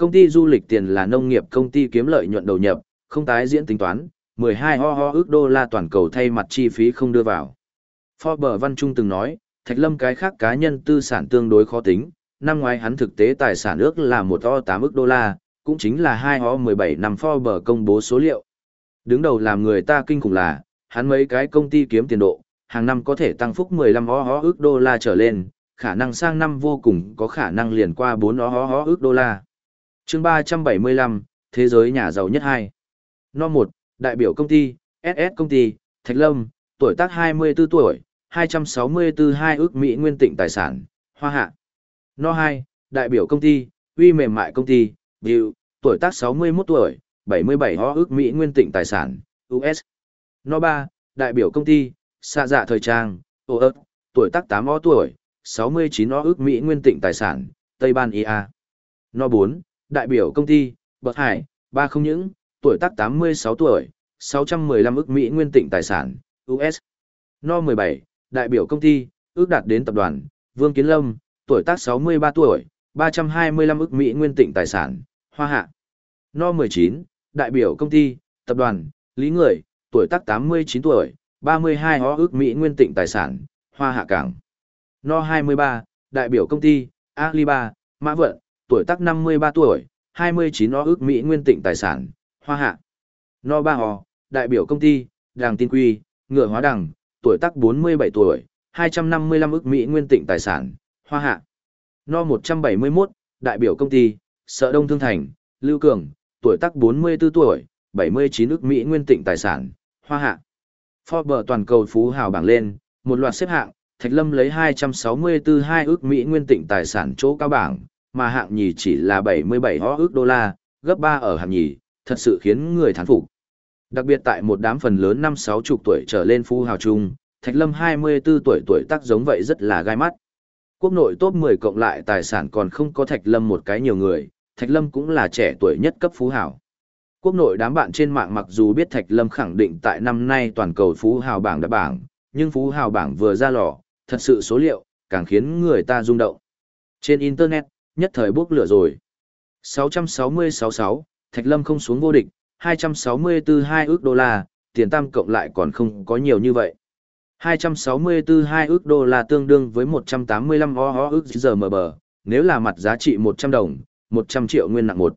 Công ty du lịch tiền là nông nghiệp công ty kiếm lợi nhuận đầu nhập, không tái diễn tính toán, 12 ho ho ước đô la toàn cầu thay mặt chi phí không đưa vào. Forbes Văn Trung từng nói, Thạch Lâm cái khác cá nhân tư sản tương đối khó tính, năm ngoái hắn thực tế tài sản ước là một ho 8 ước đô la, cũng chính là hai o 17 năm Forbes công bố số liệu. Đứng đầu làm người ta kinh khủng là, hắn mấy cái công ty kiếm tiền độ, hàng năm có thể tăng phúc 15 o ho ước đô la trở lên, khả năng sang năm vô cùng có khả năng liền qua 4 o ho ho ước đô la chương 375, Thế giới nhà giàu nhất 2. No 1, đại biểu công ty, SS công ty, Thạch Lâm, tuổi tác 24 tuổi, 264 2 ước Mỹ nguyên tịnh tài sản, hoa hạ. No 2, đại biểu công ty, uy mềm mại công ty, Bill, tuổi tác 61 tuổi, 77 ho ước Mỹ nguyên tịnh tài sản, US. No 3, đại biểu công ty, xạ dạ thời trang, ô ớt, tuổi tác 8 ho tuổi, 69 ho ước Mỹ nguyên tịnh tài sản, Tây Ban IA. No 4, đại biểu công ty, Bậc Hải, ba không những, tuổi tác 86 tuổi, 615 ức Mỹ nguyên tịnh tài sản, US. No 17, đại biểu công ty, ước đạt đến tập đoàn, Vương Kiến Lâm, tuổi tác 63 tuổi, 325 ức Mỹ nguyên tịnh tài sản, hoa hạ. No 19, đại biểu công ty, tập đoàn, Lý Người, tuổi tác 89 tuổi, 32 hóa ước Mỹ nguyên tịnh tài sản, hoa hạ cảng. No 23, đại biểu công ty, Alibaba, Mã Vận, tuổi tác 53 tuổi, 29 ho ước Mỹ nguyên tịnh tài sản, hoa hạ. No ba ho, đại biểu công ty, Đàng Tin Quy, Ngựa Hóa Đằng, tuổi tác 47 tuổi, 255 ước Mỹ nguyên tịnh tài sản, Hoa Hạ. No 171, đại biểu công ty, Sở Đông Thương Thành, Lưu Cường, tuổi tác 44 tuổi, 79 ước Mỹ nguyên tịnh tài sản, Hoa Hạ. Forbes toàn cầu phú hào bảng lên, một loạt xếp hạng, Thạch Lâm lấy 264 hai ước Mỹ nguyên tịnh tài sản chỗ cao bảng, mà hạng nhì chỉ là 77 ho ước đô la, gấp 3 ở hạng nhì, thật sự khiến người thán phục. Đặc biệt tại một đám phần lớn năm sáu chục tuổi trở lên phú hào trung, Thạch Lâm 24 tuổi tuổi tác giống vậy rất là gai mắt. Quốc nội top 10 cộng lại tài sản còn không có Thạch Lâm một cái nhiều người, Thạch Lâm cũng là trẻ tuổi nhất cấp phú hào. Quốc nội đám bạn trên mạng mặc dù biết Thạch Lâm khẳng định tại năm nay toàn cầu phú hào bảng đã bảng, nhưng phú hào bảng vừa ra lò, thật sự số liệu, càng khiến người ta rung động. Trên Internet, nhất thời bốc lửa rồi. 660-66, Thạch Lâm không xuống vô địch, 264 2 ước đô la, tiền tam cộng lại còn không có nhiều như vậy. 264 2 ước đô la tương đương với 185 o o ước giờ mờ bờ, nếu là mặt giá trị 100 đồng, 100 triệu nguyên nặng 1.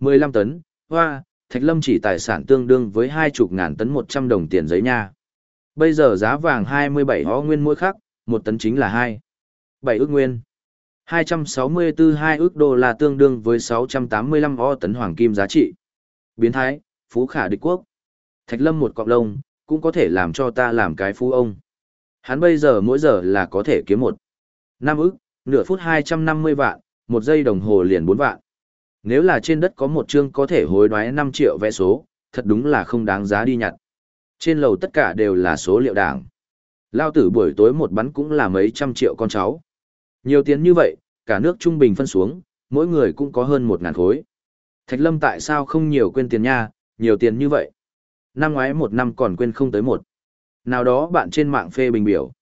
15 tấn, hoa, wow, Thạch Lâm chỉ tài sản tương đương với 20 ngàn tấn 100 đồng tiền giấy nha. Bây giờ giá vàng 27 o nguyên mỗi khắc, 1 tấn chính là 2. 7 ước nguyên. 264 2 ước đô là tương đương với 685 o tấn hoàng kim giá trị. biến thái, phú khả địch quốc. Thạch lâm một cọng lông, cũng có thể làm cho ta làm cái phú ông. Hắn bây giờ mỗi giờ là có thể kiếm một. Năm ức, nửa phút 250 vạn, một giây đồng hồ liền 4 vạn. Nếu là trên đất có một chương có thể hối đoái 5 triệu vẽ số, thật đúng là không đáng giá đi nhặt. Trên lầu tất cả đều là số liệu đảng. Lao tử buổi tối một bắn cũng là mấy trăm triệu con cháu. Nhiều tiền như vậy, cả nước trung bình phân xuống, mỗi người cũng có hơn một ngàn khối. Thạch Lâm tại sao không nhiều quên tiền nha, nhiều tiền như vậy. Năm ngoái một năm còn quên không tới một. Nào đó bạn trên mạng phê bình biểu.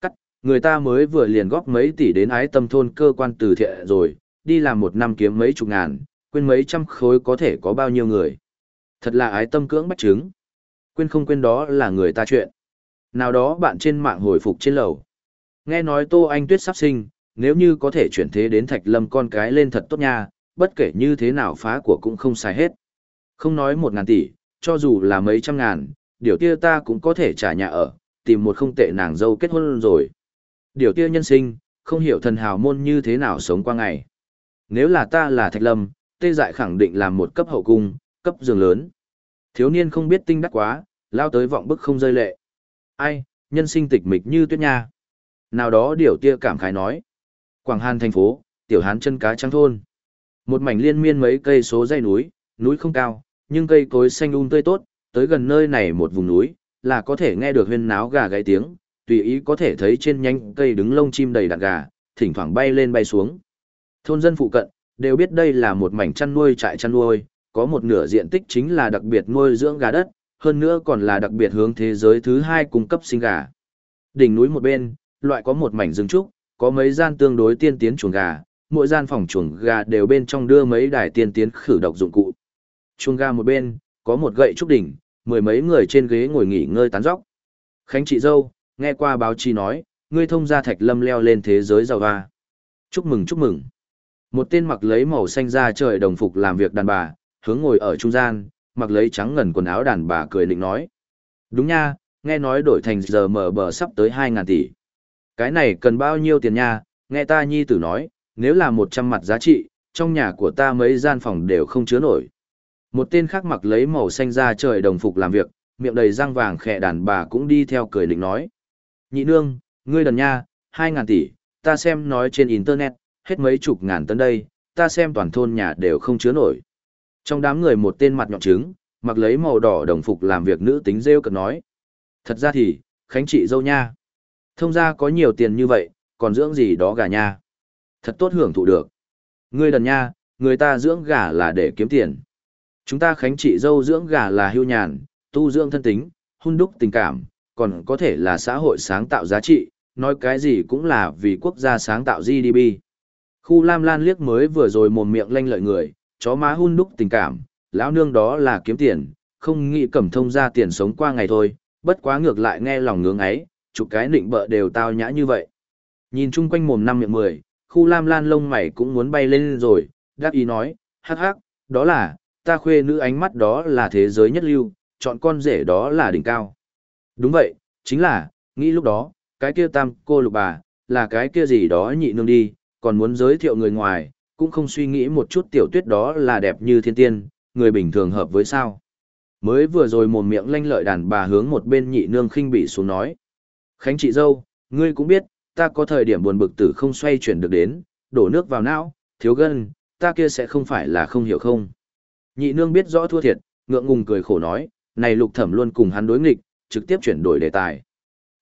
Cắt, người ta mới vừa liền góp mấy tỷ đến ái tâm thôn cơ quan từ thiện rồi, đi làm một năm kiếm mấy chục ngàn, quên mấy trăm khối có thể có bao nhiêu người. Thật là ái tâm cưỡng bách chứng. Quên không quên đó là người ta chuyện. Nào đó bạn trên mạng hồi phục trên lầu. Nghe nói Tô Anh Tuyết sắp sinh, nếu như có thể chuyển thế đến Thạch Lâm con cái lên thật tốt nha, bất kể như thế nào phá của cũng không xài hết. Không nói một ngàn tỷ, cho dù là mấy trăm ngàn, điều kia ta cũng có thể trả nhà ở, tìm một không tệ nàng dâu kết hôn rồi. Điều kia nhân sinh, không hiểu thần hào môn như thế nào sống qua ngày. Nếu là ta là Thạch Lâm, tê dại khẳng định làm một cấp hậu cung, cấp giường lớn. Thiếu niên không biết tinh đắc quá, lao tới vọng bức không rơi lệ. Ai, nhân sinh tịch mịch như tuyết nha. Nào đó điều tia cảm khái nói. Quảng Hàn thành phố, tiểu hán chân cá trắng thôn. Một mảnh liên miên mấy cây số dãy núi, núi không cao, nhưng cây cối xanh um tươi tốt, tới gần nơi này một vùng núi, là có thể nghe được huyên náo gà gáy tiếng, tùy ý có thể thấy trên nhánh cây đứng lông chim đầy đàn gà, thỉnh thoảng bay lên bay xuống. Thôn dân phụ cận, đều biết đây là một mảnh chăn nuôi trại chăn nuôi, có một nửa diện tích chính là đặc biệt nuôi dưỡng gà đất, hơn nữa còn là đặc biệt hướng thế giới thứ hai cung cấp sinh gà. Đỉnh núi một bên, loại có một mảnh rừng trúc, có mấy gian tương đối tiên tiến chuồng gà, mỗi gian phòng chuồng gà đều bên trong đưa mấy đài tiên tiến khử độc dụng cụ. Chuồng gà một bên, có một gậy trúc đỉnh, mười mấy người trên ghế ngồi nghỉ ngơi tán dóc. Khánh chị dâu, nghe qua báo chí nói, ngươi thông gia thạch lâm leo lên thế giới giàu hoa. Chúc mừng chúc mừng. Một tên mặc lấy màu xanh da trời đồng phục làm việc đàn bà, hướng ngồi ở trung gian, mặc lấy trắng ngần quần áo đàn bà cười định nói. Đúng nha, nghe nói đổi thành giờ mở bờ sắp tới 2.000 tỷ. Cái này cần bao nhiêu tiền nha, nghe ta nhi tử nói, nếu là 100 mặt giá trị, trong nhà của ta mấy gian phòng đều không chứa nổi. Một tên khác mặc lấy màu xanh da trời đồng phục làm việc, miệng đầy răng vàng khẽ đàn bà cũng đi theo cười định nói. Nhị nương, ngươi đần nha, 2.000 tỷ, ta xem nói trên internet, hết mấy chục ngàn tấn đây, ta xem toàn thôn nhà đều không chứa nổi. Trong đám người một tên mặt nhọn trứng, mặc lấy màu đỏ đồng phục làm việc nữ tính rêu cực nói. Thật ra thì, Khánh chị dâu nha. Thông ra có nhiều tiền như vậy, còn dưỡng gì đó gà nha. Thật tốt hưởng thụ được. Ngươi đần nha, người ta dưỡng gà là để kiếm tiền. Chúng ta Khánh trị dâu dưỡng gà là hưu nhàn, tu dưỡng thân tính, hôn đúc tình cảm, còn có thể là xã hội sáng tạo giá trị, nói cái gì cũng là vì quốc gia sáng tạo GDP. Khu Lam Lan liếc mới vừa rồi mồm miệng lanh lợi người, chó má hun đúc tình cảm, lão nương đó là kiếm tiền, không nghĩ cẩm thông ra tiền sống qua ngày thôi, bất quá ngược lại nghe lòng ngưỡng ấy, chục cái định bợ đều tao nhã như vậy. Nhìn chung quanh mồm năm miệng mười, khu lam lan lông mày cũng muốn bay lên rồi, đáp ý nói, hắc hắc, đó là, ta khuê nữ ánh mắt đó là thế giới nhất lưu, chọn con rể đó là đỉnh cao. Đúng vậy, chính là, nghĩ lúc đó, cái kia tam cô lục bà, là cái kia gì đó nhị nương đi, còn muốn giới thiệu người ngoài, cũng không suy nghĩ một chút tiểu tuyết đó là đẹp như thiên tiên, người bình thường hợp với sao. Mới vừa rồi mồm miệng lanh lợi đàn bà hướng một bên nhị nương khinh bị xuống nói. Khánh chị dâu, ngươi cũng biết, ta có thời điểm buồn bực tử không xoay chuyển được đến, đổ nước vào não, thiếu gân, ta kia sẽ không phải là không hiểu không. Nhị nương biết rõ thua thiệt, ngượng ngùng cười khổ nói, này lục thẩm luôn cùng hắn đối nghịch, trực tiếp chuyển đổi đề tài.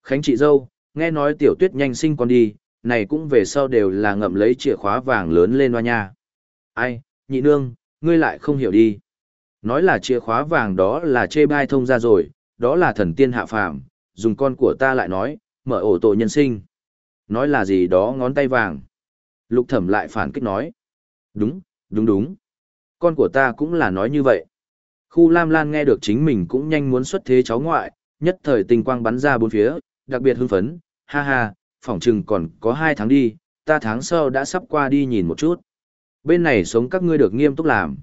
Khánh chị dâu, nghe nói tiểu tuyết nhanh sinh con đi, này cũng về sau đều là ngậm lấy chìa khóa vàng lớn lên hoa nha. Ai, nhị nương, ngươi lại không hiểu đi. Nói là chìa khóa vàng đó là chê bai thông ra rồi, đó là thần tiên hạ phàm, dùng con của ta lại nói, mở ổ tổ nhân sinh. Nói là gì đó ngón tay vàng. Lục thẩm lại phản kích nói. Đúng, đúng đúng. Con của ta cũng là nói như vậy. Khu Lam Lan nghe được chính mình cũng nhanh muốn xuất thế cháu ngoại, nhất thời tình quang bắn ra bốn phía, đặc biệt hưng phấn, ha ha, phỏng chừng còn có hai tháng đi, ta tháng sau đã sắp qua đi nhìn một chút. Bên này sống các ngươi được nghiêm túc làm.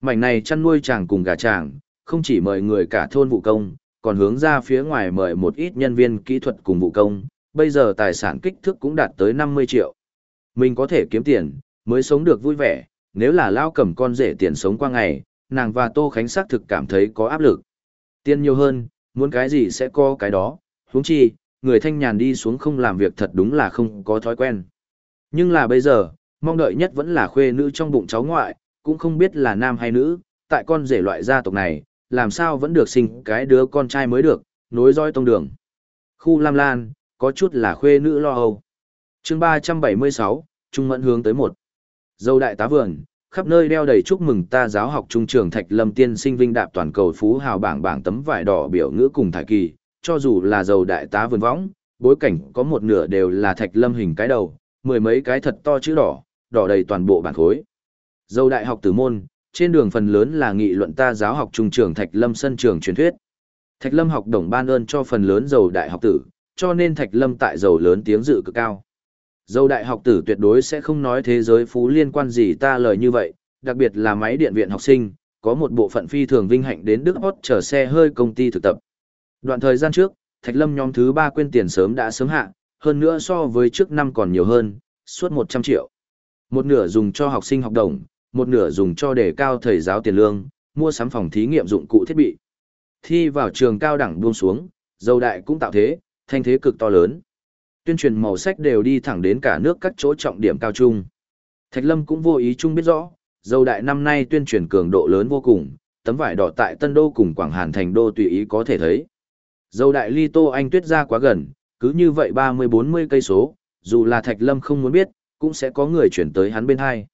Mảnh này chăn nuôi chàng cùng gà chàng, không chỉ mời người cả thôn vụ công, còn hướng ra phía ngoài mời một ít nhân viên kỹ thuật cùng vụ công, bây giờ tài sản kích thước cũng đạt tới 50 triệu. Mình có thể kiếm tiền, mới sống được vui vẻ, nếu là lao cầm con rể tiền sống qua ngày, nàng và Tô Khánh xác thực cảm thấy có áp lực. Tiền nhiều hơn, muốn cái gì sẽ có cái đó, huống chi, người thanh nhàn đi xuống không làm việc thật đúng là không có thói quen. Nhưng là bây giờ, mong đợi nhất vẫn là khuê nữ trong bụng cháu ngoại, cũng không biết là nam hay nữ, tại con rể loại gia tộc này, làm sao vẫn được sinh cái đứa con trai mới được, nối dõi tông đường. Khu Lam Lan, có chút là khuê nữ lo âu. chương 376, Trung Mẫn hướng tới một. Dâu đại tá vườn, khắp nơi đeo đầy chúc mừng ta giáo học trung trường Thạch Lâm tiên sinh vinh đạp toàn cầu phú hào bảng bảng tấm vải đỏ biểu ngữ cùng thải kỳ, cho dù là dầu đại tá vườn võng, bối cảnh có một nửa đều là Thạch Lâm hình cái đầu, mười mấy cái thật to chữ đỏ, đỏ đầy toàn bộ bản khối. Dâu đại học tử môn, trên đường phần lớn là nghị luận ta giáo học trung trường Thạch Lâm sân trường truyền thuyết. Thạch Lâm học đồng ban ơn cho phần lớn dầu đại học tử, cho nên Thạch Lâm tại dầu lớn tiếng dự cực cao. Dầu đại học tử tuyệt đối sẽ không nói thế giới phú liên quan gì ta lời như vậy, đặc biệt là máy điện viện học sinh, có một bộ phận phi thường vinh hạnh đến Đức Hot chở xe hơi công ty thực tập. Đoạn thời gian trước, Thạch Lâm nhóm thứ ba quên tiền sớm đã sớm hạ, hơn nữa so với trước năm còn nhiều hơn, suốt 100 triệu. Một nửa dùng cho học sinh học đồng, một nửa dùng cho đề cao thầy giáo tiền lương, mua sắm phòng thí nghiệm dụng cụ thiết bị. Thi vào trường cao đẳng buông xuống, dầu đại cũng tạo thế, thanh thế cực to lớn. Tuyên truyền màu sách đều đi thẳng đến cả nước các chỗ trọng điểm cao trung. Thạch Lâm cũng vô ý chung biết rõ, dầu đại năm nay tuyên truyền cường độ lớn vô cùng, tấm vải đỏ tại Tân Đô cùng Quảng Hàn thành đô tùy ý có thể thấy. Dầu đại ly Tô Anh tuyết ra quá gần, cứ như vậy 30-40 cây số, dù là Thạch Lâm không muốn biết, cũng sẽ có người chuyển tới hắn bên hai.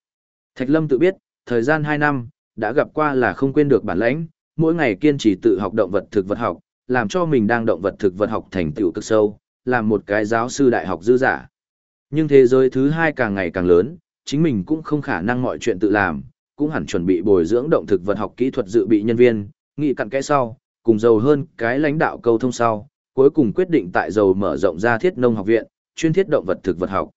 Thạch Lâm tự biết, thời gian 2 năm, đã gặp qua là không quên được bản lãnh, mỗi ngày kiên trì tự học động vật thực vật học, làm cho mình đang động vật thực vật học thành tựu cực sâu, làm một cái giáo sư đại học dư giả. Nhưng thế giới thứ hai càng ngày càng lớn, chính mình cũng không khả năng mọi chuyện tự làm, cũng hẳn chuẩn bị bồi dưỡng động thực vật học kỹ thuật dự bị nhân viên, nghị cặn kẽ sau, cùng giàu hơn cái lãnh đạo câu thông sau, cuối cùng quyết định tại giàu mở rộng ra thiết nông học viện, chuyên thiết động vật thực vật học.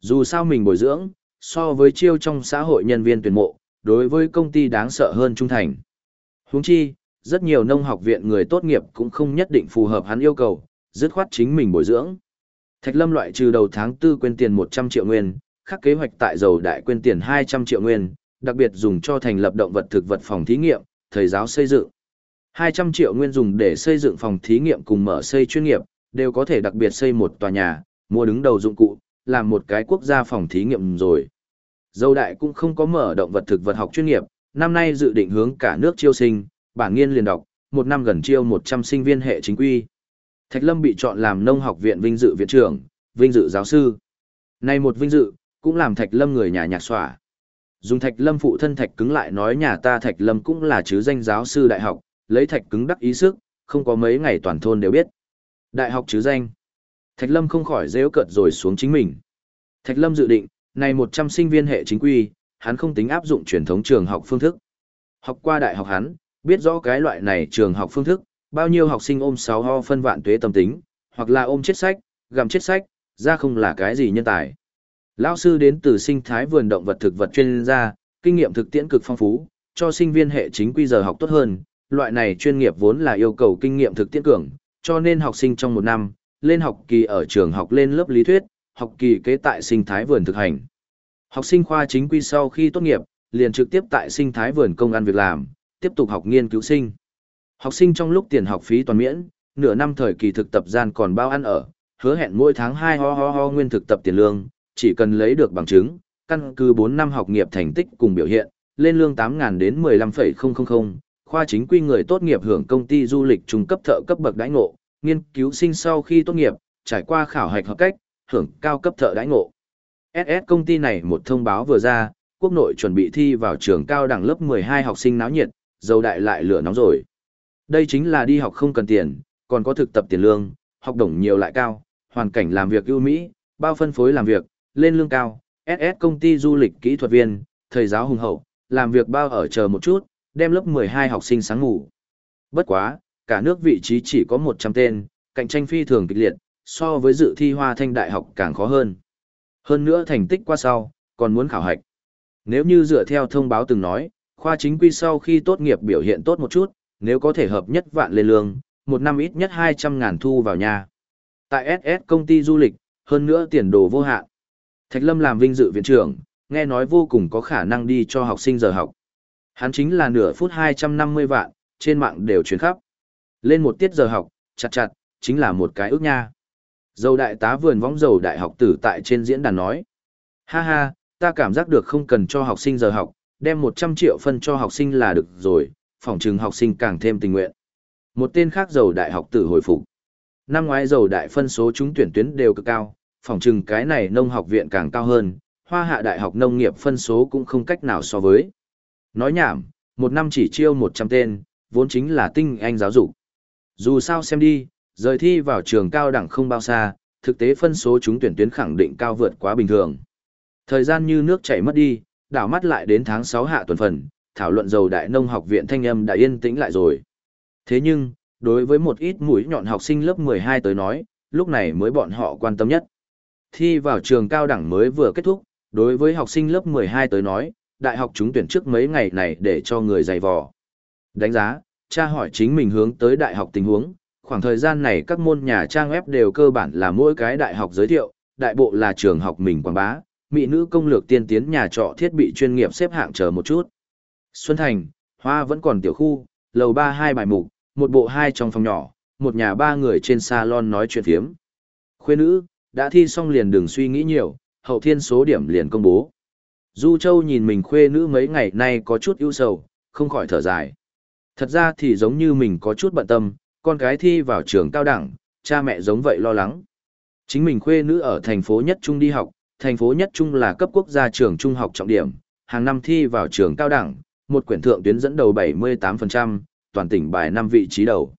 Dù sao mình bồi dưỡng, so với chiêu trong xã hội nhân viên tuyển mộ, đối với công ty đáng sợ hơn trung thành. Huống chi, rất nhiều nông học viện người tốt nghiệp cũng không nhất định phù hợp hắn yêu cầu, dứt khoát chính mình bồi dưỡng. Thạch Lâm loại trừ đầu tháng 4 quên tiền 100 triệu nguyên, khắc kế hoạch tại dầu đại quên tiền 200 triệu nguyên, đặc biệt dùng cho thành lập động vật thực vật phòng thí nghiệm, thầy giáo xây dựng. 200 triệu nguyên dùng để xây dựng phòng thí nghiệm cùng mở xây chuyên nghiệp, đều có thể đặc biệt xây một tòa nhà, mua đứng đầu dụng cụ, làm một cái quốc gia phòng thí nghiệm rồi. Dầu đại cũng không có mở động vật thực vật học chuyên nghiệp, năm nay dự định hướng cả nước chiêu sinh, bản nghiên liền đọc, một năm gần chiêu 100 sinh viên hệ chính quy. Thạch Lâm bị chọn làm nông học viện vinh dự viện trưởng, vinh dự giáo sư. Nay một vinh dự, cũng làm Thạch Lâm người nhà nhạc xỏa. Dùng Thạch Lâm phụ thân Thạch cứng lại nói nhà ta Thạch Lâm cũng là chứ danh giáo sư đại học, lấy Thạch cứng đắc ý sức, không có mấy ngày toàn thôn đều biết. Đại học chứ danh. Thạch Lâm không khỏi rêu cợt rồi xuống chính mình. Thạch Lâm dự định, này 100 sinh viên hệ chính quy, hắn không tính áp dụng truyền thống trường học phương thức. Học qua đại học hắn, biết rõ cái loại này trường học phương thức, bao nhiêu học sinh ôm 6 ho phân vạn tuế tâm tính, hoặc là ôm chết sách, gặm chết sách, ra không là cái gì nhân tài. Lão sư đến từ sinh thái vườn động vật thực vật chuyên gia, kinh nghiệm thực tiễn cực phong phú, cho sinh viên hệ chính quy giờ học tốt hơn, loại này chuyên nghiệp vốn là yêu cầu kinh nghiệm thực tiễn cường, cho nên học sinh trong một năm, lên học kỳ ở trường học lên lớp lý thuyết, học kỳ kế tại sinh thái vườn thực hành. Học sinh khoa chính quy sau khi tốt nghiệp, liền trực tiếp tại sinh thái vườn công ăn việc làm, tiếp tục học nghiên cứu sinh. Học sinh trong lúc tiền học phí toàn miễn, nửa năm thời kỳ thực tập gian còn bao ăn ở, hứa hẹn mỗi tháng 2 ho ho ho nguyên thực tập tiền lương, chỉ cần lấy được bằng chứng, căn cứ 4 năm học nghiệp thành tích cùng biểu hiện, lên lương 8.000 đến 15,000, khoa chính quy người tốt nghiệp hưởng công ty du lịch trung cấp thợ cấp bậc đãi ngộ, nghiên cứu sinh sau khi tốt nghiệp, trải qua khảo hạch hợp cách, hưởng cao cấp thợ đãi ngộ. SS công ty này một thông báo vừa ra, quốc nội chuẩn bị thi vào trường cao đẳng lớp 12 học sinh náo nhiệt, dầu đại lại lửa nóng rồi. Đây chính là đi học không cần tiền, còn có thực tập tiền lương, học đồng nhiều lại cao, hoàn cảnh làm việc ưu mỹ, bao phân phối làm việc, lên lương cao, SS công ty du lịch kỹ thuật viên, thầy giáo hùng hậu, làm việc bao ở chờ một chút, đem lớp 12 học sinh sáng ngủ. Bất quá, cả nước vị trí chỉ có 100 tên, cạnh tranh phi thường kịch liệt, so với dự thi hoa thanh đại học càng khó hơn. Hơn nữa thành tích qua sau, còn muốn khảo hạch. Nếu như dựa theo thông báo từng nói, khoa chính quy sau khi tốt nghiệp biểu hiện tốt một chút, nếu có thể hợp nhất vạn lên lương, một năm ít nhất 200 ngàn thu vào nhà. Tại SS công ty du lịch, hơn nữa tiền đồ vô hạn. Thạch Lâm làm vinh dự viện trưởng, nghe nói vô cùng có khả năng đi cho học sinh giờ học. Hắn chính là nửa phút 250 vạn, trên mạng đều chuyển khắp. Lên một tiết giờ học, chặt chặt, chính là một cái ước nha. Dầu đại tá vườn võng dầu đại học tử tại trên diễn đàn nói. Ha ha, ta cảm giác được không cần cho học sinh giờ học, đem 100 triệu phân cho học sinh là được rồi, phòng trừng học sinh càng thêm tình nguyện. Một tên khác dầu đại học tử hồi phục. Năm ngoái dầu đại phân số chúng tuyển tuyến đều cực cao, phòng trừng cái này nông học viện càng cao hơn, hoa hạ đại học nông nghiệp phân số cũng không cách nào so với. Nói nhảm, một năm chỉ chiêu 100 tên, vốn chính là tinh anh giáo dục. Dù sao xem đi, rời thi vào trường cao đẳng không bao xa, thực tế phân số chúng tuyển tuyến khẳng định cao vượt quá bình thường. Thời gian như nước chảy mất đi, đảo mắt lại đến tháng 6 hạ tuần phần, thảo luận dầu đại nông học viện thanh âm đã yên tĩnh lại rồi. Thế nhưng, đối với một ít mũi nhọn học sinh lớp 12 tới nói, lúc này mới bọn họ quan tâm nhất. Thi vào trường cao đẳng mới vừa kết thúc, đối với học sinh lớp 12 tới nói, đại học chúng tuyển trước mấy ngày này để cho người dày vò. Đánh giá, cha hỏi chính mình hướng tới đại học tình huống, khoảng thời gian này các môn nhà trang web đều cơ bản là mỗi cái đại học giới thiệu, đại bộ là trường học mình quảng bá, mỹ nữ công lược tiên tiến nhà trọ thiết bị chuyên nghiệp xếp hạng chờ một chút. Xuân Thành, Hoa vẫn còn tiểu khu, lầu ba hai bài mục, một bộ hai trong phòng nhỏ, một nhà ba người trên salon nói chuyện phiếm. Khuê nữ, đã thi xong liền đừng suy nghĩ nhiều, hậu thiên số điểm liền công bố. Du Châu nhìn mình khuê nữ mấy ngày nay có chút ưu sầu, không khỏi thở dài. Thật ra thì giống như mình có chút bận tâm, con cái thi vào trường cao đẳng, cha mẹ giống vậy lo lắng. Chính mình khuê nữ ở thành phố Nhất Trung đi học, thành phố Nhất Trung là cấp quốc gia trường trung học trọng điểm, hàng năm thi vào trường cao đẳng, một quyển thượng tuyến dẫn đầu 78%, toàn tỉnh bài năm vị trí đầu.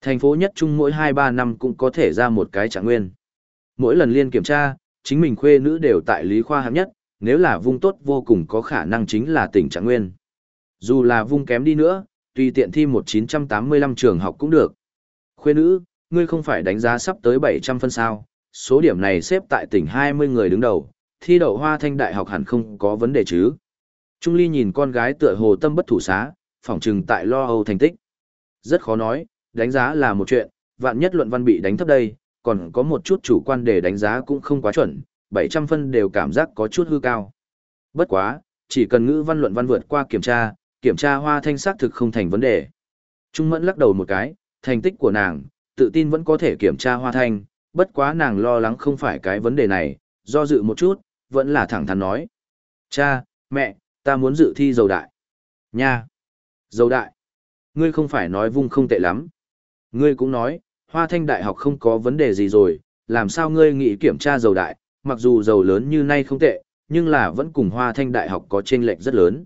Thành phố Nhất Trung mỗi 2-3 năm cũng có thể ra một cái trạng nguyên. Mỗi lần liên kiểm tra, chính mình khuê nữ đều tại lý khoa hạng nhất, nếu là vung tốt vô cùng có khả năng chính là tỉnh trạng nguyên. Dù là vung kém đi nữa, tùy tiện thi một 985 trường học cũng được. Khuê nữ, ngươi không phải đánh giá sắp tới 700 phân sao, số điểm này xếp tại tỉnh 20 người đứng đầu, thi đậu hoa thanh đại học hẳn không có vấn đề chứ. Trung Ly nhìn con gái tựa hồ tâm bất thủ xá, phỏng trừng tại lo âu thành tích. Rất khó nói, đánh giá là một chuyện, vạn nhất luận văn bị đánh thấp đây, còn có một chút chủ quan để đánh giá cũng không quá chuẩn, 700 phân đều cảm giác có chút hư cao. Bất quá, chỉ cần ngữ văn luận văn vượt qua kiểm tra, kiểm tra hoa thanh xác thực không thành vấn đề. Trung Mẫn lắc đầu một cái, thành tích của nàng, tự tin vẫn có thể kiểm tra hoa thanh, bất quá nàng lo lắng không phải cái vấn đề này, do dự một chút, vẫn là thẳng thắn nói. Cha, mẹ, ta muốn dự thi dầu đại. Nha! Dầu đại! Ngươi không phải nói vung không tệ lắm. Ngươi cũng nói, hoa thanh đại học không có vấn đề gì rồi, làm sao ngươi nghĩ kiểm tra dầu đại, mặc dù dầu lớn như nay không tệ, nhưng là vẫn cùng hoa thanh đại học có chênh lệch rất lớn.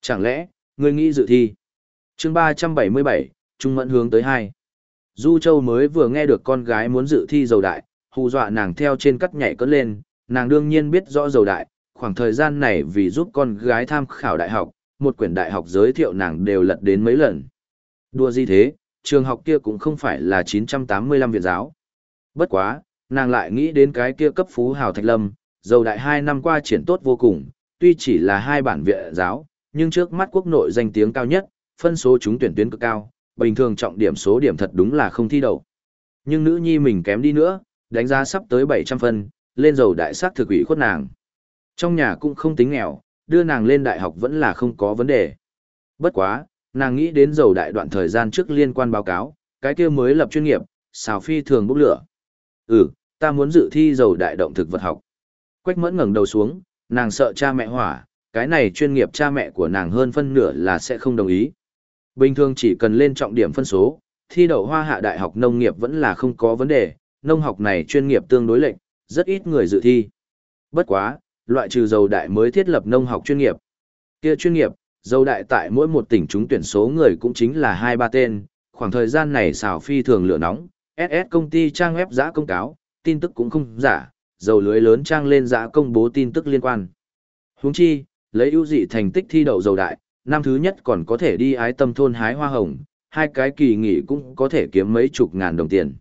Chẳng lẽ, ngươi nghĩ dự thi? chương 377, Trung Mẫn hướng tới hai. Du Châu mới vừa nghe được con gái muốn dự thi dầu đại, hù dọa nàng theo trên cắt nhảy cất lên, nàng đương nhiên biết rõ dầu đại, khoảng thời gian này vì giúp con gái tham khảo đại học, một quyển đại học giới thiệu nàng đều lật đến mấy lần. Đùa gì thế, trường học kia cũng không phải là 985 viện giáo. Bất quá, nàng lại nghĩ đến cái kia cấp phú hào thạch lâm, dầu đại hai năm qua triển tốt vô cùng, tuy chỉ là hai bản viện giáo, nhưng trước mắt quốc nội danh tiếng cao nhất, phân số chúng tuyển tuyến cực cao, bình thường trọng điểm số điểm thật đúng là không thi đậu. Nhưng nữ nhi mình kém đi nữa, đánh giá sắp tới 700 phân, lên dầu đại sát thực ủy khuất nàng. Trong nhà cũng không tính nghèo, đưa nàng lên đại học vẫn là không có vấn đề. Bất quá, nàng nghĩ đến dầu đại đoạn thời gian trước liên quan báo cáo, cái kia mới lập chuyên nghiệp, xào phi thường bốc lửa. Ừ, ta muốn dự thi dầu đại động thực vật học. Quách mẫn ngẩng đầu xuống, nàng sợ cha mẹ hỏa, cái này chuyên nghiệp cha mẹ của nàng hơn phân nửa là sẽ không đồng ý. Bình thường chỉ cần lên trọng điểm phân số, thi đậu hoa hạ đại học nông nghiệp vẫn là không có vấn đề, nông học này chuyên nghiệp tương đối lệnh, rất ít người dự thi. Bất quá, loại trừ dầu đại mới thiết lập nông học chuyên nghiệp. Kia chuyên nghiệp, dầu đại tại mỗi một tỉnh chúng tuyển số người cũng chính là hai ba tên, khoảng thời gian này xào phi thường lửa nóng, SS công ty trang web giã công cáo, tin tức cũng không giả, dầu lưới lớn trang lên giã công bố tin tức liên quan. Huống chi, lấy ưu dị thành tích thi đậu dầu đại, năm thứ nhất còn có thể đi ái tâm thôn hái hoa hồng, hai cái kỳ nghỉ cũng có thể kiếm mấy chục ngàn đồng tiền.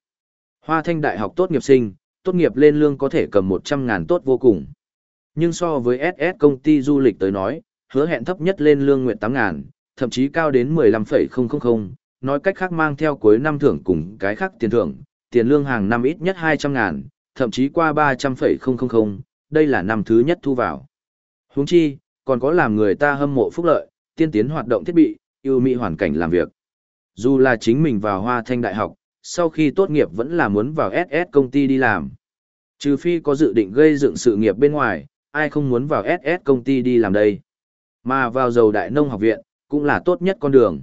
Hoa thanh đại học tốt nghiệp sinh, tốt nghiệp lên lương có thể cầm 100 ngàn tốt vô cùng. Nhưng so với SS công ty du lịch tới nói, hứa hẹn thấp nhất lên lương nguyện 8 ngàn, thậm chí cao đến 15,000, nói cách khác mang theo cuối năm thưởng cùng cái khác tiền thưởng, tiền lương hàng năm ít nhất 200 ngàn, thậm chí qua 300,000, đây là năm thứ nhất thu vào. Huống chi, còn có làm người ta hâm mộ phúc lợi, tiên tiến hoạt động thiết bị, ưu mỹ hoàn cảnh làm việc. Dù là chính mình vào Hoa Thanh Đại học, sau khi tốt nghiệp vẫn là muốn vào SS công ty đi làm. Trừ phi có dự định gây dựng sự nghiệp bên ngoài, ai không muốn vào SS công ty đi làm đây. Mà vào dầu đại nông học viện, cũng là tốt nhất con đường.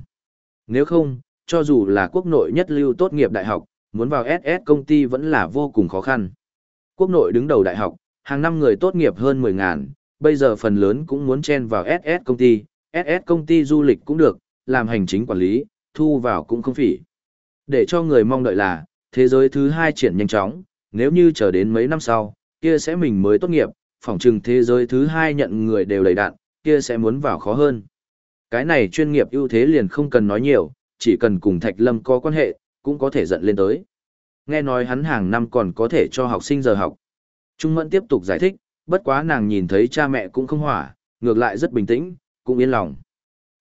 Nếu không, cho dù là quốc nội nhất lưu tốt nghiệp đại học, muốn vào SS công ty vẫn là vô cùng khó khăn. Quốc nội đứng đầu đại học, hàng năm người tốt nghiệp hơn 10 ngàn, bây giờ phần lớn cũng muốn chen vào SS công ty, SS công ty du lịch cũng được, làm hành chính quản lý, thu vào cũng không phỉ. Để cho người mong đợi là, thế giới thứ hai triển nhanh chóng, nếu như chờ đến mấy năm sau, kia sẽ mình mới tốt nghiệp, phỏng chừng thế giới thứ hai nhận người đều đầy đạn, kia sẽ muốn vào khó hơn. Cái này chuyên nghiệp ưu thế liền không cần nói nhiều, chỉ cần cùng Thạch Lâm có quan hệ, cũng có thể dẫn lên tới. Nghe nói hắn hàng năm còn có thể cho học sinh giờ học. Trung Mẫn tiếp tục giải thích, bất quá nàng nhìn thấy cha mẹ cũng không hỏa, ngược lại rất bình tĩnh, cũng yên lòng.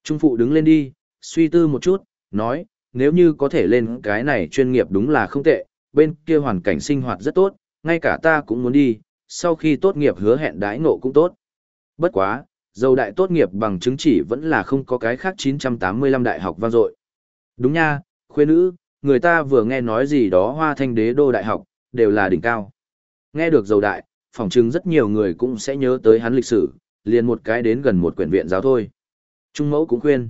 Trung Phụ đứng lên đi, suy tư một chút, nói, nếu như có thể lên cái này chuyên nghiệp đúng là không tệ, bên kia hoàn cảnh sinh hoạt rất tốt, ngay cả ta cũng muốn đi, sau khi tốt nghiệp hứa hẹn đãi ngộ cũng tốt. Bất quá, dầu đại tốt nghiệp bằng chứng chỉ vẫn là không có cái khác 985 đại học vang dội. Đúng nha, khuê nữ, người ta vừa nghe nói gì đó hoa thanh đế đô đại học, đều là đỉnh cao. Nghe được dầu đại, phỏng chứng rất nhiều người cũng sẽ nhớ tới hắn lịch sử, liền một cái đến gần một quyển viện giáo thôi. Trung mẫu cũng khuyên.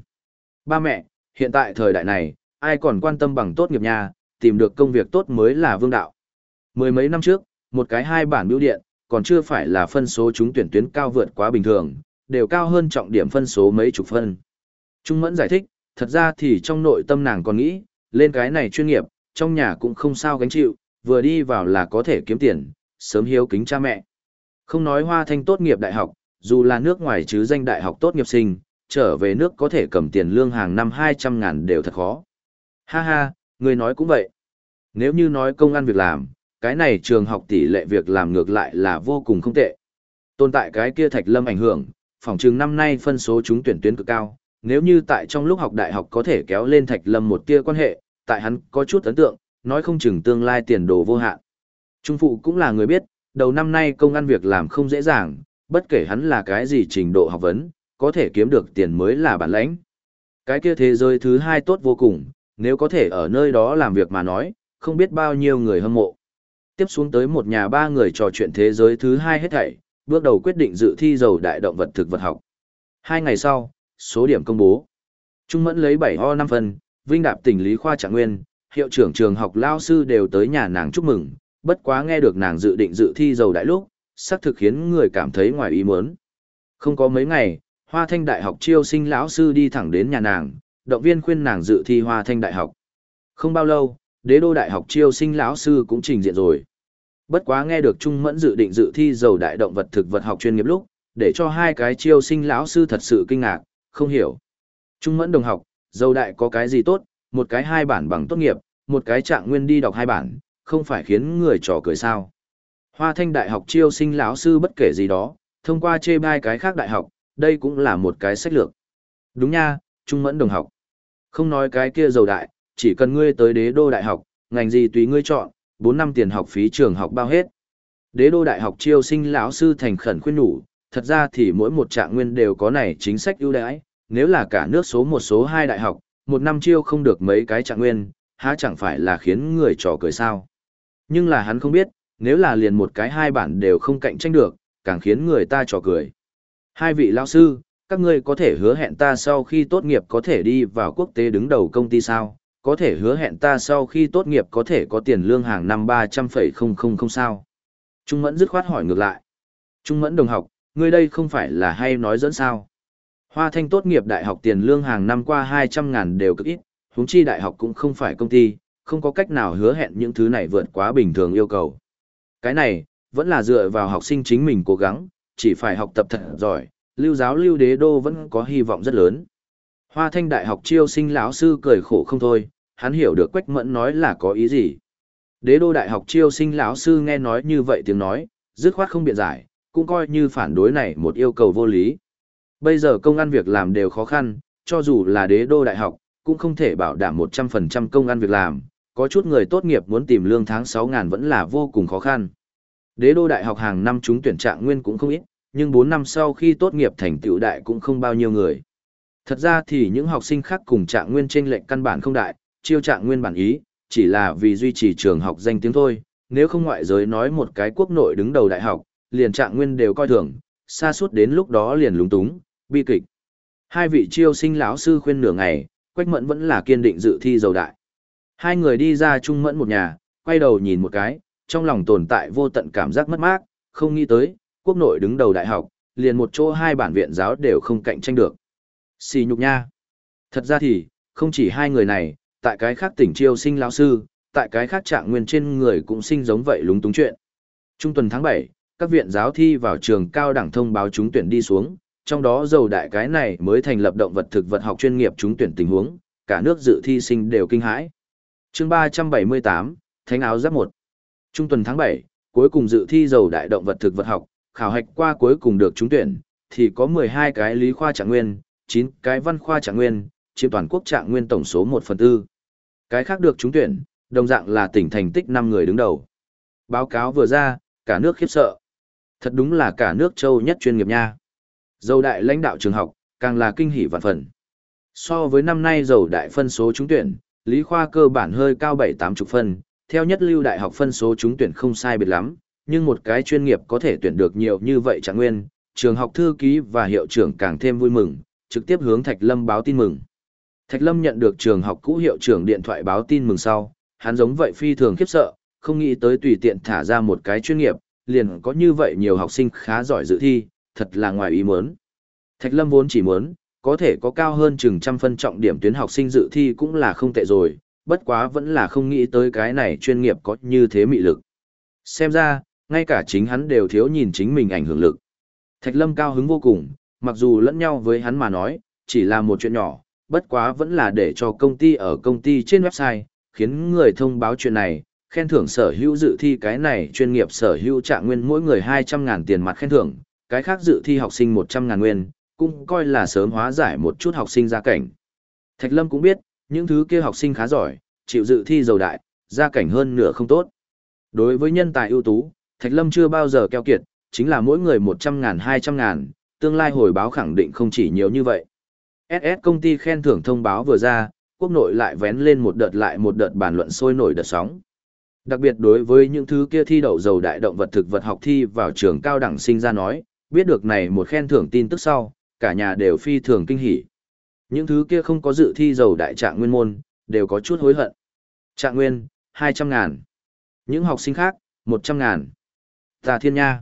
Ba mẹ, hiện tại thời đại này, ai còn quan tâm bằng tốt nghiệp nhà, tìm được công việc tốt mới là vương đạo. Mười mấy năm trước, một cái hai bản biểu điện, còn chưa phải là phân số chúng tuyển tuyến cao vượt quá bình thường, đều cao hơn trọng điểm phân số mấy chục phân. Trung Mẫn giải thích, thật ra thì trong nội tâm nàng còn nghĩ, lên cái này chuyên nghiệp, trong nhà cũng không sao gánh chịu, vừa đi vào là có thể kiếm tiền, sớm hiếu kính cha mẹ. Không nói hoa thanh tốt nghiệp đại học, dù là nước ngoài chứ danh đại học tốt nghiệp sinh, trở về nước có thể cầm tiền lương hàng năm 200 ngàn đều thật khó. Ha ha, người nói cũng vậy. Nếu như nói công ăn việc làm, cái này trường học tỷ lệ việc làm ngược lại là vô cùng không tệ. Tồn tại cái kia thạch lâm ảnh hưởng, phòng trường năm nay phân số chúng tuyển tuyến cực cao, nếu như tại trong lúc học đại học có thể kéo lên thạch lâm một tia quan hệ, tại hắn có chút ấn tượng, nói không chừng tương lai tiền đồ vô hạn. Trung phụ cũng là người biết, đầu năm nay công ăn việc làm không dễ dàng, bất kể hắn là cái gì trình độ học vấn, có thể kiếm được tiền mới là bản lãnh. Cái kia thế giới thứ hai tốt vô cùng, nếu có thể ở nơi đó làm việc mà nói, không biết bao nhiêu người hâm mộ. Tiếp xuống tới một nhà ba người trò chuyện thế giới thứ hai hết thảy, bước đầu quyết định dự thi dầu đại động vật thực vật học. Hai ngày sau, số điểm công bố. Trung Mẫn lấy 7 ho 5 phần, Vinh Đạp tỉnh Lý Khoa Trạng Nguyên, hiệu trưởng trường học lao sư đều tới nhà nàng chúc mừng, bất quá nghe được nàng dự định dự thi dầu đại lúc, xác thực khiến người cảm thấy ngoài ý muốn. Không có mấy ngày, Hoa Thanh Đại học chiêu sinh lão sư đi thẳng đến nhà nàng, động viên khuyên nàng dự thi Hoa Thanh Đại học. Không bao lâu, Đế đô Đại học chiêu sinh lão sư cũng trình diện rồi. Bất quá nghe được Trung Mẫn dự định dự thi dầu đại động vật thực vật học chuyên nghiệp lúc, để cho hai cái chiêu sinh lão sư thật sự kinh ngạc, không hiểu. Trung Mẫn đồng học, dầu đại có cái gì tốt, một cái hai bản bằng tốt nghiệp, một cái trạng nguyên đi đọc hai bản, không phải khiến người trò cười sao. Hoa Thanh Đại học chiêu sinh lão sư bất kể gì đó, thông qua chê bai cái khác đại học, đây cũng là một cái sách lược. Đúng nha, Trung Mẫn đồng học. Không nói cái kia giàu đại, chỉ cần ngươi tới đế đô đại học, ngành gì tùy ngươi chọn, 4 năm tiền học phí trường học bao hết. Đế đô đại học chiêu sinh lão sư thành khẩn khuyên nhủ, thật ra thì mỗi một trạng nguyên đều có này chính sách ưu đãi, nếu là cả nước số một số hai đại học, một năm chiêu không được mấy cái trạng nguyên, há chẳng phải là khiến người trò cười sao. Nhưng là hắn không biết, nếu là liền một cái hai bản đều không cạnh tranh được, càng khiến người ta trò cười. Hai vị lão sư, các ngươi có thể hứa hẹn ta sau khi tốt nghiệp có thể đi vào quốc tế đứng đầu công ty sao? Có thể hứa hẹn ta sau khi tốt nghiệp có thể có tiền lương hàng năm 300,000 sao? Trung Mẫn dứt khoát hỏi ngược lại. Trung Mẫn đồng học, ngươi đây không phải là hay nói dẫn sao? Hoa Thanh tốt nghiệp đại học tiền lương hàng năm qua 200 ngàn đều cực ít, huống chi đại học cũng không phải công ty, không có cách nào hứa hẹn những thứ này vượt quá bình thường yêu cầu. Cái này, vẫn là dựa vào học sinh chính mình cố gắng, chỉ phải học tập thật giỏi, lưu giáo lưu đế đô vẫn có hy vọng rất lớn. Hoa Thanh đại học chiêu sinh lão sư cười khổ không thôi, hắn hiểu được Quách Mẫn nói là có ý gì. Đế đô đại học chiêu sinh lão sư nghe nói như vậy tiếng nói, dứt khoát không biện giải, cũng coi như phản đối này một yêu cầu vô lý. Bây giờ công ăn việc làm đều khó khăn, cho dù là đế đô đại học, cũng không thể bảo đảm 100% công ăn việc làm, có chút người tốt nghiệp muốn tìm lương tháng 6 ngàn vẫn là vô cùng khó khăn. Đế đô đại học hàng năm chúng tuyển trạng nguyên cũng không ít, nhưng 4 năm sau khi tốt nghiệp thành tựu đại cũng không bao nhiêu người. Thật ra thì những học sinh khác cùng trạng nguyên trên lệnh căn bản không đại, chiêu trạng nguyên bản ý, chỉ là vì duy trì trường học danh tiếng thôi, nếu không ngoại giới nói một cái quốc nội đứng đầu đại học, liền trạng nguyên đều coi thường, xa suốt đến lúc đó liền lúng túng, bi kịch. Hai vị chiêu sinh lão sư khuyên nửa ngày, Quách Mẫn vẫn là kiên định dự thi dầu đại. Hai người đi ra chung mẫn một nhà, quay đầu nhìn một cái, trong lòng tồn tại vô tận cảm giác mất mát, không nghĩ tới, quốc nội đứng đầu đại học, liền một chỗ hai bản viện giáo đều không cạnh tranh được. Xì nhục nha. Thật ra thì, không chỉ hai người này, tại cái khác tỉnh chiêu sinh lão sư, tại cái khác trạng nguyên trên người cũng sinh giống vậy lúng túng chuyện. Trung tuần tháng 7, các viện giáo thi vào trường cao đẳng thông báo trúng tuyển đi xuống, trong đó dầu đại cái này mới thành lập động vật thực vật học chuyên nghiệp trúng tuyển tình huống, cả nước dự thi sinh đều kinh hãi. chương 378, Thánh áo giáp 1. Trung tuần tháng 7, cuối cùng dự thi dầu đại động vật thực vật học, khảo hạch qua cuối cùng được trúng tuyển, thì có 12 cái lý khoa trạng nguyên, 9 cái văn khoa trạng nguyên, chiếm toàn quốc trạng nguyên tổng số 1 phần 4. Cái khác được trúng tuyển, đồng dạng là tỉnh thành tích 5 người đứng đầu. Báo cáo vừa ra, cả nước khiếp sợ. Thật đúng là cả nước châu nhất chuyên nghiệp nha. Dầu đại lãnh đạo trường học, càng là kinh hỉ vạn phần. So với năm nay dầu đại phân số trúng tuyển, lý khoa cơ bản hơi cao 7-8 chục phân, theo nhất lưu đại học phân số trúng tuyển không sai biệt lắm, nhưng một cái chuyên nghiệp có thể tuyển được nhiều như vậy chẳng nguyên, trường học thư ký và hiệu trưởng càng thêm vui mừng, trực tiếp hướng Thạch Lâm báo tin mừng. Thạch Lâm nhận được trường học cũ hiệu trưởng điện thoại báo tin mừng sau, hắn giống vậy phi thường khiếp sợ, không nghĩ tới tùy tiện thả ra một cái chuyên nghiệp, liền có như vậy nhiều học sinh khá giỏi dự thi, thật là ngoài ý muốn. Thạch Lâm vốn chỉ muốn, có thể có cao hơn chừng trăm phân trọng điểm tuyến học sinh dự thi cũng là không tệ rồi, bất quá vẫn là không nghĩ tới cái này chuyên nghiệp có như thế mị lực. Xem ra, ngay cả chính hắn đều thiếu nhìn chính mình ảnh hưởng lực. Thạch Lâm cao hứng vô cùng, mặc dù lẫn nhau với hắn mà nói, chỉ là một chuyện nhỏ, bất quá vẫn là để cho công ty ở công ty trên website, khiến người thông báo chuyện này, khen thưởng sở hữu dự thi cái này chuyên nghiệp sở hữu trạng nguyên mỗi người 200.000 tiền mặt khen thưởng, cái khác dự thi học sinh 100.000 nguyên, cũng coi là sớm hóa giải một chút học sinh gia cảnh. Thạch Lâm cũng biết, những thứ kia học sinh khá giỏi, chịu dự thi giàu đại, gia cảnh hơn nửa không tốt. Đối với nhân tài ưu tú, Thạch Lâm chưa bao giờ keo kiệt, chính là mỗi người 100 ngàn 200 ngàn, tương lai hồi báo khẳng định không chỉ nhiều như vậy. SS công ty khen thưởng thông báo vừa ra, quốc nội lại vén lên một đợt lại một đợt bàn luận sôi nổi đợt sóng. Đặc biệt đối với những thứ kia thi đậu dầu đại động vật thực vật học thi vào trường cao đẳng sinh ra nói, biết được này một khen thưởng tin tức sau, cả nhà đều phi thường kinh hỉ. Những thứ kia không có dự thi dầu đại trạng nguyên môn, đều có chút hối hận. Trạng nguyên, 200 ngàn. Những học sinh khác, 100 ngàn. Tà thiên nha.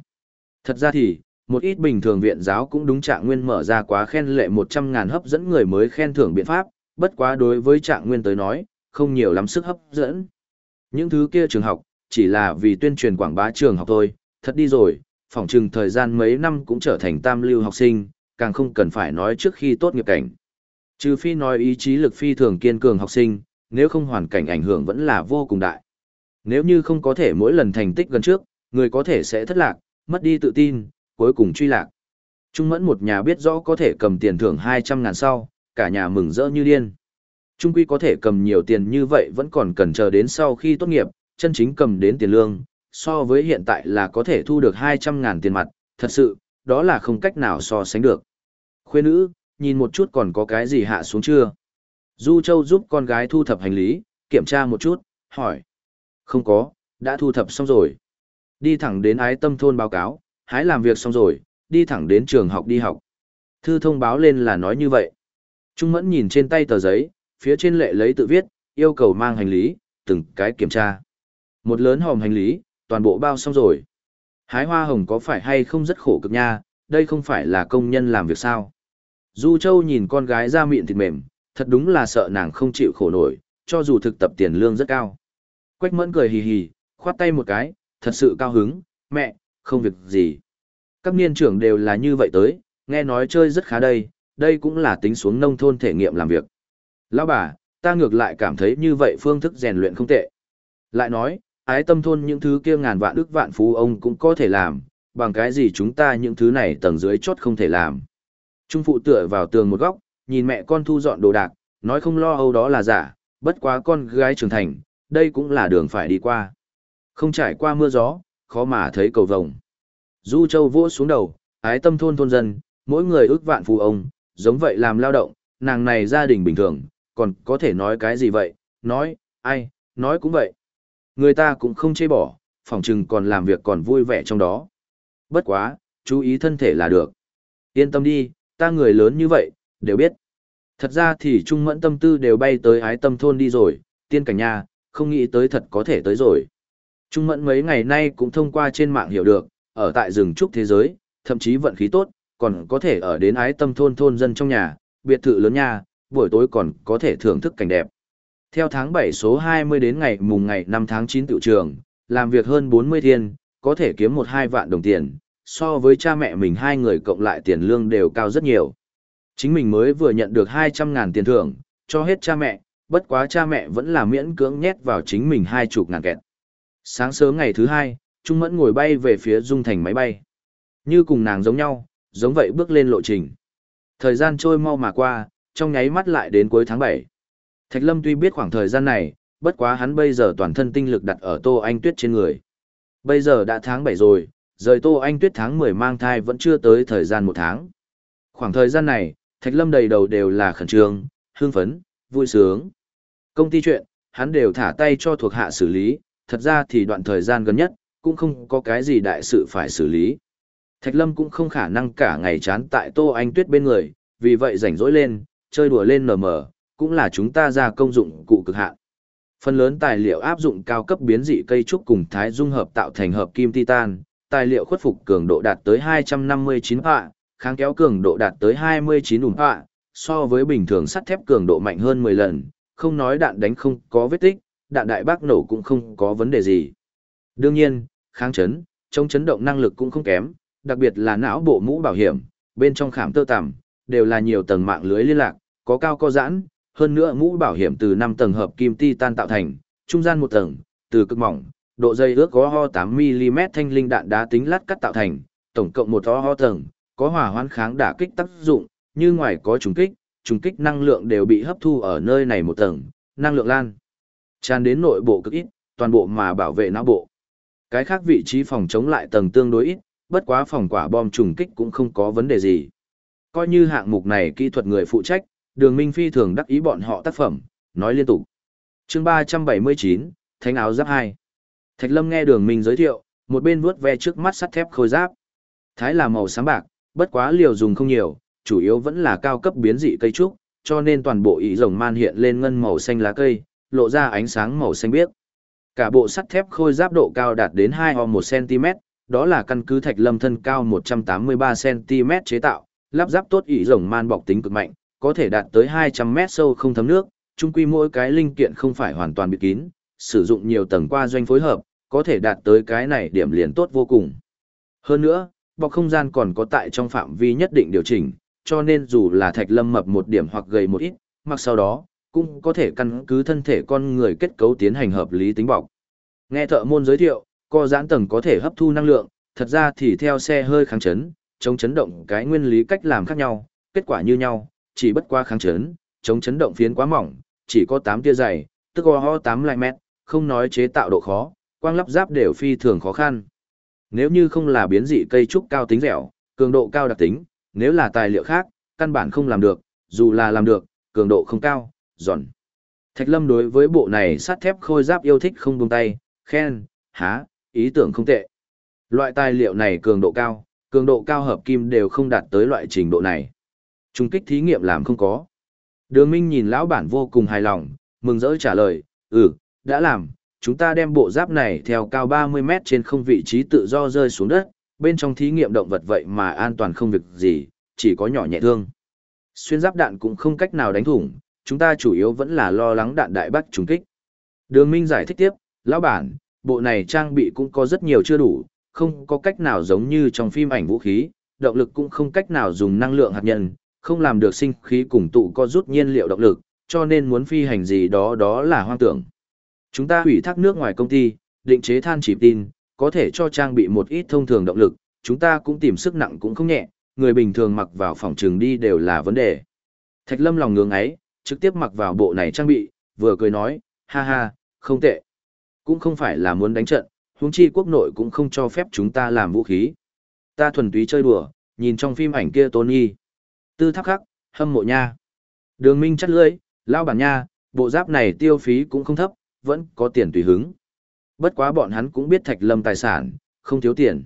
Thật ra thì, một ít bình thường viện giáo cũng đúng trạng nguyên mở ra quá khen lệ 100 ngàn hấp dẫn người mới khen thưởng biện pháp, bất quá đối với trạng nguyên tới nói, không nhiều lắm sức hấp dẫn. Những thứ kia trường học, chỉ là vì tuyên truyền quảng bá trường học thôi, thật đi rồi, phỏng chừng thời gian mấy năm cũng trở thành tam lưu học sinh, càng không cần phải nói trước khi tốt nghiệp cảnh. Trừ phi nói ý chí lực phi thường kiên cường học sinh, nếu không hoàn cảnh ảnh hưởng vẫn là vô cùng đại. Nếu như không có thể mỗi lần thành tích gần trước, người có thể sẽ thất lạc, mất đi tự tin, cuối cùng truy lạc. Trung mẫn một nhà biết rõ có thể cầm tiền thưởng 200 ngàn sau, cả nhà mừng rỡ như điên. Trung quy có thể cầm nhiều tiền như vậy vẫn còn cần chờ đến sau khi tốt nghiệp, chân chính cầm đến tiền lương, so với hiện tại là có thể thu được 200 ngàn tiền mặt, thật sự, đó là không cách nào so sánh được. Khuê nữ, nhìn một chút còn có cái gì hạ xuống chưa? Du Châu giúp con gái thu thập hành lý, kiểm tra một chút, hỏi. Không có, đã thu thập xong rồi. Đi thẳng đến ái tâm thôn báo cáo, hái làm việc xong rồi, đi thẳng đến trường học đi học. Thư thông báo lên là nói như vậy. Trung mẫn nhìn trên tay tờ giấy, phía trên lệ lấy tự viết, yêu cầu mang hành lý, từng cái kiểm tra. Một lớn hòm hành lý, toàn bộ bao xong rồi. Hái hoa hồng có phải hay không rất khổ cực nha, đây không phải là công nhân làm việc sao. Du Châu nhìn con gái ra miệng thịt mềm, thật đúng là sợ nàng không chịu khổ nổi, cho dù thực tập tiền lương rất cao. Quách mẫn cười hì hì, khoát tay một cái, thật sự cao hứng, mẹ, không việc gì. Các niên trưởng đều là như vậy tới, nghe nói chơi rất khá đây, đây cũng là tính xuống nông thôn thể nghiệm làm việc. Lão bà, ta ngược lại cảm thấy như vậy phương thức rèn luyện không tệ. Lại nói, ái tâm thôn những thứ kia ngàn vạn ức vạn phú ông cũng có thể làm, bằng cái gì chúng ta những thứ này tầng dưới chốt không thể làm. Trung phụ tựa vào tường một góc, nhìn mẹ con thu dọn đồ đạc, nói không lo âu đó là giả, bất quá con gái trưởng thành, đây cũng là đường phải đi qua. Không trải qua mưa gió, khó mà thấy cầu vồng. Du Châu vỗ xuống đầu, ái tâm thôn thôn dân, mỗi người ước vạn phù ông, giống vậy làm lao động, nàng này gia đình bình thường, còn có thể nói cái gì vậy, nói, ai, nói cũng vậy. Người ta cũng không chê bỏ, phòng trừng còn làm việc còn vui vẻ trong đó. Bất quá, chú ý thân thể là được. Yên tâm đi, ta người lớn như vậy, đều biết. Thật ra thì Trung Mẫn tâm tư đều bay tới ái tâm thôn đi rồi, tiên cảnh nha, không nghĩ tới thật có thể tới rồi. Trung Mẫn mấy ngày nay cũng thông qua trên mạng hiểu được, ở tại rừng trúc thế giới, thậm chí vận khí tốt, còn có thể ở đến ái tâm thôn thôn dân trong nhà, biệt thự lớn nha, buổi tối còn có thể thưởng thức cảnh đẹp. Theo tháng 7 số 20 đến ngày mùng ngày 5 tháng 9 tự trường, làm việc hơn 40 thiên, có thể kiếm 1-2 vạn đồng tiền, so với cha mẹ mình hai người cộng lại tiền lương đều cao rất nhiều. Chính mình mới vừa nhận được 200 ngàn tiền thưởng, cho hết cha mẹ, bất quá cha mẹ vẫn là miễn cưỡng nhét vào chính mình hai chục ngàn kẹt. Sáng sớm ngày thứ hai, Trung Mẫn ngồi bay về phía Dung Thành máy bay. Như cùng nàng giống nhau, giống vậy bước lên lộ trình. Thời gian trôi mau mà qua, trong nháy mắt lại đến cuối tháng 7. Thạch Lâm tuy biết khoảng thời gian này, bất quá hắn bây giờ toàn thân tinh lực đặt ở Tô Anh Tuyết trên người. Bây giờ đã tháng 7 rồi, rời Tô Anh Tuyết tháng 10 mang thai vẫn chưa tới thời gian một tháng. Khoảng thời gian này, Thạch Lâm đầy đầu đều là khẩn trương, hưng phấn, vui sướng. Công ty chuyện, hắn đều thả tay cho thuộc hạ xử lý, thật ra thì đoạn thời gian gần nhất, cũng không có cái gì đại sự phải xử lý. Thạch Lâm cũng không khả năng cả ngày chán tại Tô Anh Tuyết bên người, vì vậy rảnh rỗi lên, chơi đùa lên nở mở, cũng là chúng ta ra công dụng cụ cực hạn. Phần lớn tài liệu áp dụng cao cấp biến dị cây trúc cùng thái dung hợp tạo thành hợp kim titan, tài liệu khuất phục cường độ đạt tới 259 họa, kháng kéo cường độ đạt tới 29 ủng họa, so với bình thường sắt thép cường độ mạnh hơn 10 lần, không nói đạn đánh không có vết tích, đạn đại bác nổ cũng không có vấn đề gì. Đương nhiên, kháng chấn, chống chấn động năng lực cũng không kém, đặc biệt là não bộ mũ bảo hiểm, bên trong khảm tơ tằm, đều là nhiều tầng mạng lưới liên lạc, có cao có giãn, hơn nữa mũ bảo hiểm từ 5 tầng hợp kim titan tạo thành, trung gian một tầng, từ cực mỏng, độ dày ước có ho 8mm thanh linh đạn đá tính lát cắt tạo thành, tổng cộng một ho ho tầng, có hỏa hoãn kháng đả kích tác dụng, như ngoài có trùng kích, trùng kích năng lượng đều bị hấp thu ở nơi này một tầng, năng lượng lan tràn đến nội bộ cực ít, toàn bộ mà bảo vệ não bộ. Cái khác vị trí phòng chống lại tầng tương đối ít, bất quá phòng quả bom trùng kích cũng không có vấn đề gì. Coi như hạng mục này kỹ thuật người phụ trách, đường Minh Phi thường đắc ý bọn họ tác phẩm, nói liên tục. chương 379, Thánh áo giáp 2. Thạch Lâm nghe đường Minh giới thiệu, một bên vuốt ve trước mắt sắt thép khôi giáp. Thái là màu sáng bạc, bất quá liều dùng không nhiều, chủ yếu vẫn là cao cấp biến dị cây trúc, cho nên toàn bộ ý rồng man hiện lên ngân màu xanh lá cây, lộ ra ánh sáng màu xanh biếc. Cả bộ sắt thép khôi giáp độ cao đạt đến 2 ho 1 cm, đó là căn cứ thạch lâm thân cao 183 cm chế tạo, lắp ráp tốt ý rồng man bọc tính cực mạnh, có thể đạt tới 200 mét sâu không thấm nước, chung quy mỗi cái linh kiện không phải hoàn toàn bịt kín, sử dụng nhiều tầng qua doanh phối hợp, có thể đạt tới cái này điểm liền tốt vô cùng. Hơn nữa, bọc không gian còn có tại trong phạm vi nhất định điều chỉnh, cho nên dù là thạch lâm mập một điểm hoặc gầy một ít, mặc sau đó, cũng có thể căn cứ thân thể con người kết cấu tiến hành hợp lý tính bọc. Nghe thợ môn giới thiệu, co giãn tầng có thể hấp thu năng lượng, thật ra thì theo xe hơi kháng chấn, chống chấn động cái nguyên lý cách làm khác nhau, kết quả như nhau, chỉ bất qua kháng chấn, chống chấn động phiến quá mỏng, chỉ có 8 tia dày, tức ho ho 8 lại mét, không nói chế tạo độ khó, quang lắp ráp đều phi thường khó khăn. Nếu như không là biến dị cây trúc cao tính dẻo, cường độ cao đặc tính, nếu là tài liệu khác, căn bản không làm được, dù là làm được, cường độ không cao, giòn. Thạch Lâm đối với bộ này sắt thép khôi giáp yêu thích không buông tay, khen, há, ý tưởng không tệ. Loại tài liệu này cường độ cao, cường độ cao hợp kim đều không đạt tới loại trình độ này. Trung kích thí nghiệm làm không có. Đường Minh nhìn lão bản vô cùng hài lòng, mừng rỡ trả lời, ừ, đã làm, chúng ta đem bộ giáp này theo cao 30 mét trên không vị trí tự do rơi xuống đất, bên trong thí nghiệm động vật vậy mà an toàn không việc gì, chỉ có nhỏ nhẹ thương. Xuyên giáp đạn cũng không cách nào đánh thủng, chúng ta chủ yếu vẫn là lo lắng đạn đại bác trúng kích. Đường Minh giải thích tiếp, lão bản, bộ này trang bị cũng có rất nhiều chưa đủ, không có cách nào giống như trong phim ảnh vũ khí, động lực cũng không cách nào dùng năng lượng hạt nhân, không làm được sinh khí cùng tụ có rút nhiên liệu động lực, cho nên muốn phi hành gì đó đó là hoang tưởng. Chúng ta hủy thác nước ngoài công ty, định chế than chỉ tin, có thể cho trang bị một ít thông thường động lực, chúng ta cũng tìm sức nặng cũng không nhẹ, người bình thường mặc vào phòng trường đi đều là vấn đề. Thạch Lâm lòng ngưỡng ấy, trực tiếp mặc vào bộ này trang bị, vừa cười nói, ha ha, không tệ. Cũng không phải là muốn đánh trận, huống chi quốc nội cũng không cho phép chúng ta làm vũ khí. Ta thuần túy chơi đùa, nhìn trong phim ảnh kia Tony. Tư tháp khắc, hâm mộ nha. Đường Minh chắt lưỡi, lao bản nha, bộ giáp này tiêu phí cũng không thấp, vẫn có tiền tùy hứng. Bất quá bọn hắn cũng biết Thạch Lâm tài sản, không thiếu tiền.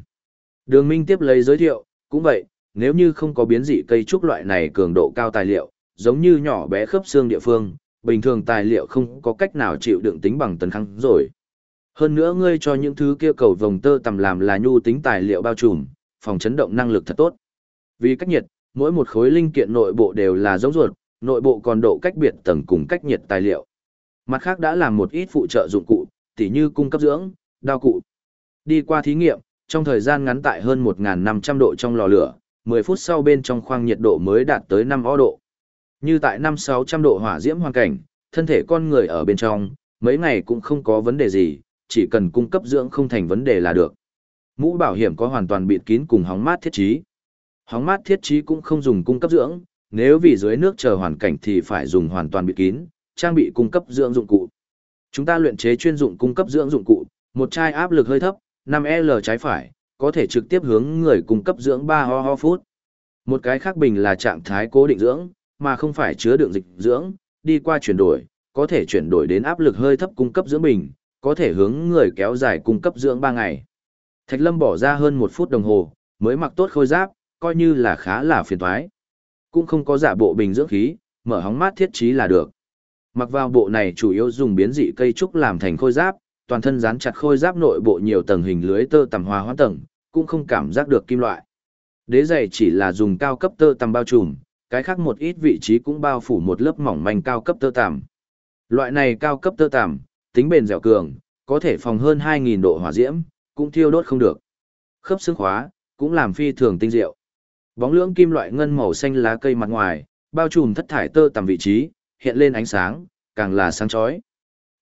Đường Minh tiếp lấy giới thiệu, cũng vậy, nếu như không có biến dị cây trúc loại này cường độ cao tài liệu, giống như nhỏ bé khớp xương địa phương, bình thường tài liệu không có cách nào chịu đựng tính bằng tấn kháng rồi. Hơn nữa ngươi cho những thứ kia cầu vòng tơ tầm làm là nhu tính tài liệu bao trùm, phòng chấn động năng lực thật tốt. Vì cách nhiệt, mỗi một khối linh kiện nội bộ đều là giống ruột, nội bộ còn độ cách biệt tầng cùng cách nhiệt tài liệu. Mặt khác đã làm một ít phụ trợ dụng cụ, tỉ như cung cấp dưỡng, đao cụ. Đi qua thí nghiệm, trong thời gian ngắn tại hơn 1.500 độ trong lò lửa, 10 phút sau bên trong khoang nhiệt độ mới đạt tới 5 o độ. Như tại 5-600 độ hỏa diễm hoàn cảnh, thân thể con người ở bên trong, mấy ngày cũng không có vấn đề gì, chỉ cần cung cấp dưỡng không thành vấn đề là được. Mũ bảo hiểm có hoàn toàn bịt kín cùng hóng mát thiết trí. Hóng mát thiết trí cũng không dùng cung cấp dưỡng, nếu vì dưới nước chờ hoàn cảnh thì phải dùng hoàn toàn bịt kín, trang bị cung cấp dưỡng dụng cụ. Chúng ta luyện chế chuyên dụng cung cấp dưỡng dụng cụ, một chai áp lực hơi thấp, 5L trái phải, có thể trực tiếp hướng người cung cấp dưỡng 3 ho ho phút. Một cái khác bình là trạng thái cố định dưỡng, mà không phải chứa đựng dịch dưỡng, đi qua chuyển đổi, có thể chuyển đổi đến áp lực hơi thấp cung cấp dưỡng bình, có thể hướng người kéo dài cung cấp dưỡng 3 ngày. Thạch Lâm bỏ ra hơn 1 phút đồng hồ, mới mặc tốt khôi giáp, coi như là khá là phiền toái. Cũng không có giả bộ bình dưỡng khí, mở hóng mát thiết trí là được. Mặc vào bộ này chủ yếu dùng biến dị cây trúc làm thành khôi giáp, toàn thân dán chặt khôi giáp nội bộ nhiều tầng hình lưới tơ tằm hòa hoãn tầng, cũng không cảm giác được kim loại. Đế giày chỉ là dùng cao cấp tơ tằm bao trùm, cái khác một ít vị trí cũng bao phủ một lớp mỏng manh cao cấp tơ tằm. Loại này cao cấp tơ tằm, tính bền dẻo cường, có thể phòng hơn 2.000 độ hỏa diễm, cũng thiêu đốt không được. Khớp xương khóa, cũng làm phi thường tinh diệu. Bóng lưỡng kim loại ngân màu xanh lá cây mặt ngoài, bao trùm thất thải tơ tằm vị trí, hiện lên ánh sáng, càng là sáng chói.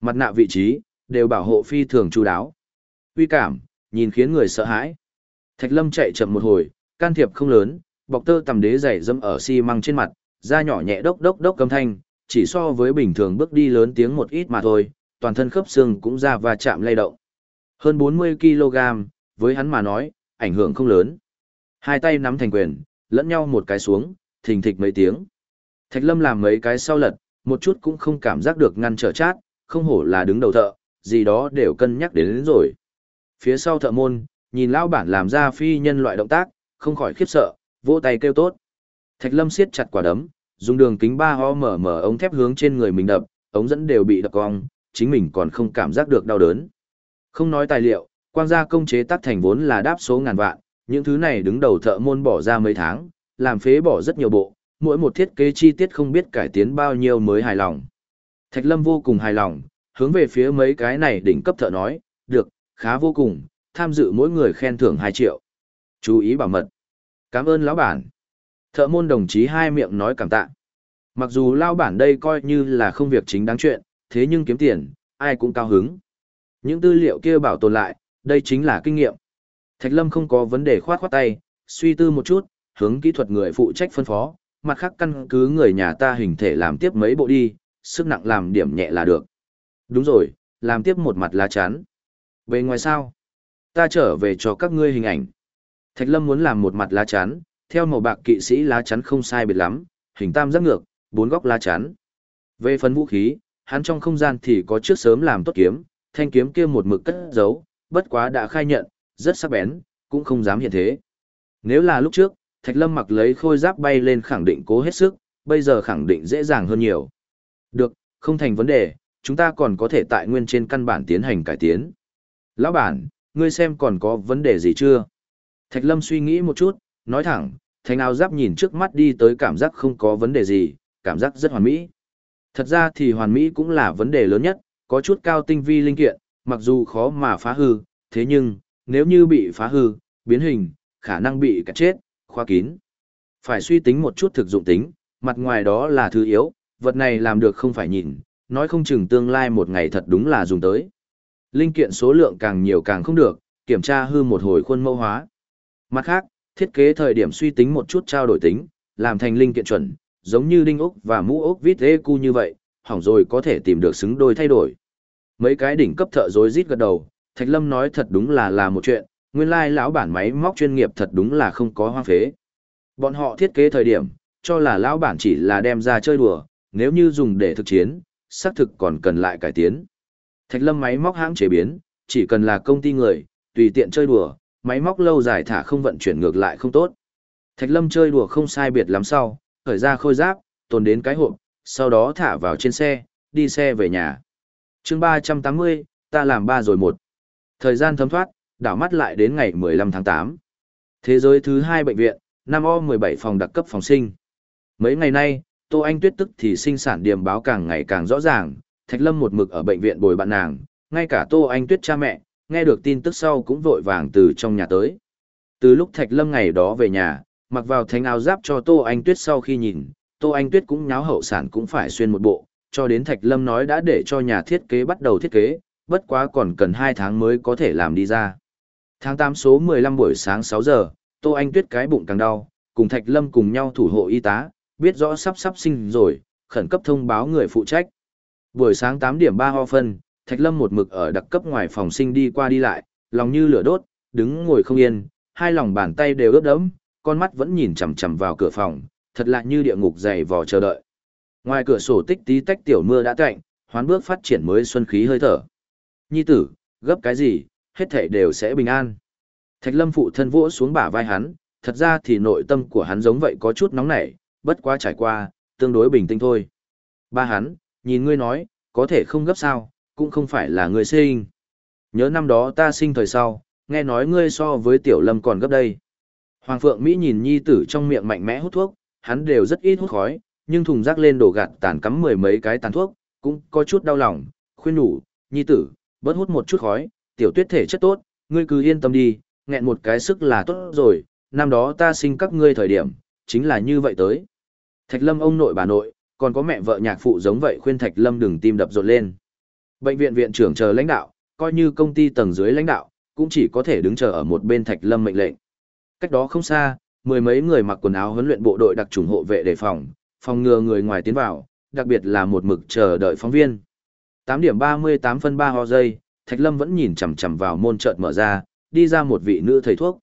Mặt nạ vị trí, đều bảo hộ phi thường chu đáo. Uy cảm, nhìn khiến người sợ hãi. Thạch Lâm chạy chậm một hồi, can thiệp không lớn, bọc tơ tầm đế dày dẫm ở xi măng trên mặt, da nhỏ nhẹ đốc đốc đốc cầm thanh, chỉ so với bình thường bước đi lớn tiếng một ít mà thôi, toàn thân khớp xương cũng ra và chạm lay động. Hơn 40 kg, với hắn mà nói, ảnh hưởng không lớn. Hai tay nắm thành quyền, lẫn nhau một cái xuống, thình thịch mấy tiếng. Thạch Lâm làm mấy cái sau lật, một chút cũng không cảm giác được ngăn trở chát, không hổ là đứng đầu thợ, gì đó đều cân nhắc đến, đến rồi. Phía sau thợ môn, nhìn lão bản làm ra phi nhân loại động tác, không khỏi khiếp sợ, vỗ tay kêu tốt. Thạch Lâm siết chặt quả đấm, dùng đường kính 3 ho mở mở ống thép hướng trên người mình đập, ống dẫn đều bị đập cong, chính mình còn không cảm giác được đau đớn. Không nói tài liệu, quang gia công chế tác thành vốn là đáp số ngàn vạn, những thứ này đứng đầu thợ môn bỏ ra mấy tháng, làm phế bỏ rất nhiều bộ, mỗi một thiết kế chi tiết không biết cải tiến bao nhiêu mới hài lòng. Thạch Lâm vô cùng hài lòng, hướng về phía mấy cái này đỉnh cấp thợ nói, được, khá vô cùng, tham dự mỗi người khen thưởng 2 triệu. Chú ý bảo mật. Cảm ơn lão bản. Thợ môn đồng chí hai miệng nói cảm tạ. Mặc dù lão bản đây coi như là không việc chính đáng chuyện, thế nhưng kiếm tiền, ai cũng cao hứng. Những tư liệu kia bảo tồn lại, đây chính là kinh nghiệm. Thạch Lâm không có vấn đề khoát khoát tay, suy tư một chút, hướng kỹ thuật người phụ trách phân phó, mặt khác căn cứ người nhà ta hình thể làm tiếp mấy bộ đi, sức nặng làm điểm nhẹ là được. Đúng rồi, làm tiếp một mặt lá chắn. Về ngoài sao? Ta trở về cho các ngươi hình ảnh. Thạch Lâm muốn làm một mặt lá chắn, theo màu bạc kỵ sĩ lá chắn không sai biệt lắm, hình tam giác ngược, bốn góc lá chắn. Về phần vũ khí, hắn trong không gian thì có trước sớm làm tốt kiếm, thanh kiếm kia một mực cất giấu, bất quá đã khai nhận, rất sắc bén, cũng không dám hiện thế. Nếu là lúc trước, Thạch Lâm mặc lấy khôi giáp bay lên khẳng định cố hết sức, bây giờ khẳng định dễ dàng hơn nhiều. Được, không thành vấn đề, chúng ta còn có thể tại nguyên trên căn bản tiến hành cải tiến. Lão bản, ngươi xem còn có vấn đề gì chưa? Thạch Lâm suy nghĩ một chút, nói thẳng, thành áo giáp nhìn trước mắt đi tới cảm giác không có vấn đề gì, cảm giác rất hoàn mỹ. Thật ra thì hoàn mỹ cũng là vấn đề lớn nhất, có chút cao tinh vi linh kiện, mặc dù khó mà phá hư, thế nhưng, nếu như bị phá hư, biến hình, khả năng bị cắt chết, khoa kín. Phải suy tính một chút thực dụng tính, mặt ngoài đó là thứ yếu, vật này làm được không phải nhìn, nói không chừng tương lai một ngày thật đúng là dùng tới. Linh kiện số lượng càng nhiều càng không được, kiểm tra hư một hồi khuôn mẫu hóa. Mặt khác, thiết kế thời điểm suy tính một chút trao đổi tính, làm thành linh kiện chuẩn, giống như đinh ốc và mũ ốc vít cu như vậy, hỏng rồi có thể tìm được xứng đôi thay đổi. Mấy cái đỉnh cấp thợ rối rít gật đầu, Thạch Lâm nói thật đúng là là một chuyện, nguyên lai lão bản máy móc chuyên nghiệp thật đúng là không có hoang phế. Bọn họ thiết kế thời điểm, cho là lão bản chỉ là đem ra chơi đùa, nếu như dùng để thực chiến, xác thực còn cần lại cải tiến. Thạch Lâm máy móc hãng chế biến, chỉ cần là công ty người, tùy tiện chơi đùa, máy móc lâu dài thả không vận chuyển ngược lại không tốt. Thạch Lâm chơi đùa không sai biệt lắm sau, khởi ra khôi giáp, tồn đến cái hộp, sau đó thả vào trên xe, đi xe về nhà. chương 380, ta làm ba rồi một. Thời gian thấm thoát, đảo mắt lại đến ngày 15 tháng 8. Thế giới thứ hai bệnh viện, Nam O 17 phòng đặc cấp phòng sinh. Mấy ngày nay, Tô Anh Tuyết tức thì sinh sản điểm báo càng ngày càng rõ ràng, Thạch Lâm một mực ở bệnh viện bồi bạn nàng, ngay cả Tô Anh Tuyết cha mẹ, nghe được tin tức sau cũng vội vàng từ trong nhà tới. Từ lúc Thạch Lâm ngày đó về nhà, mặc vào thánh áo giáp cho Tô Anh Tuyết sau khi nhìn, Tô Anh Tuyết cũng nháo hậu sản cũng phải xuyên một bộ, cho đến Thạch Lâm nói đã để cho nhà thiết kế bắt đầu thiết kế, bất quá còn cần 2 tháng mới có thể làm đi ra. Tháng 8 số 15 buổi sáng 6 giờ, Tô Anh Tuyết cái bụng càng đau, cùng Thạch Lâm cùng nhau thủ hộ y tá, biết rõ sắp sắp sinh rồi, khẩn cấp thông báo người phụ trách. Buổi sáng 8 điểm 3 ho phân, Thạch Lâm một mực ở đặc cấp ngoài phòng sinh đi qua đi lại, lòng như lửa đốt, đứng ngồi không yên, hai lòng bàn tay đều ướt đẫm, con mắt vẫn nhìn chằm chằm vào cửa phòng, thật lạ như địa ngục dày vò chờ đợi. Ngoài cửa sổ tích tí tách tiểu mưa đã cạnh, hoán bước phát triển mới xuân khí hơi thở. Nhi tử, gấp cái gì, hết thảy đều sẽ bình an. Thạch Lâm phụ thân vỗ xuống bả vai hắn, thật ra thì nội tâm của hắn giống vậy có chút nóng nảy, bất quá trải qua, tương đối bình tĩnh thôi. Ba hắn, nhìn ngươi nói, có thể không gấp sao, cũng không phải là ngươi sinh. Nhớ năm đó ta sinh thời sau, nghe nói ngươi so với tiểu lâm còn gấp đây. Hoàng Phượng Mỹ nhìn nhi tử trong miệng mạnh mẽ hút thuốc, hắn đều rất ít hút khói, nhưng thùng rác lên đổ gạt tàn cắm mười mấy cái tàn thuốc, cũng có chút đau lòng, khuyên nhủ, nhi tử, bớt hút một chút khói, tiểu tuyết thể chất tốt, ngươi cứ yên tâm đi, nghẹn một cái sức là tốt rồi, năm đó ta sinh các ngươi thời điểm, chính là như vậy tới. Thạch Lâm ông nội bà nội, còn có mẹ vợ nhạc phụ giống vậy khuyên Thạch Lâm đừng tim đập rộn lên. Bệnh viện viện trưởng chờ lãnh đạo, coi như công ty tầng dưới lãnh đạo, cũng chỉ có thể đứng chờ ở một bên Thạch Lâm mệnh lệnh. Cách đó không xa, mười mấy người mặc quần áo huấn luyện bộ đội đặc trùng hộ vệ đề phòng, phòng ngừa người ngoài tiến vào, đặc biệt là một mực chờ đợi phóng viên. 8 điểm 38 phân 3 ho giây, Thạch Lâm vẫn nhìn chằm chằm vào môn chợt mở ra, đi ra một vị nữ thầy thuốc.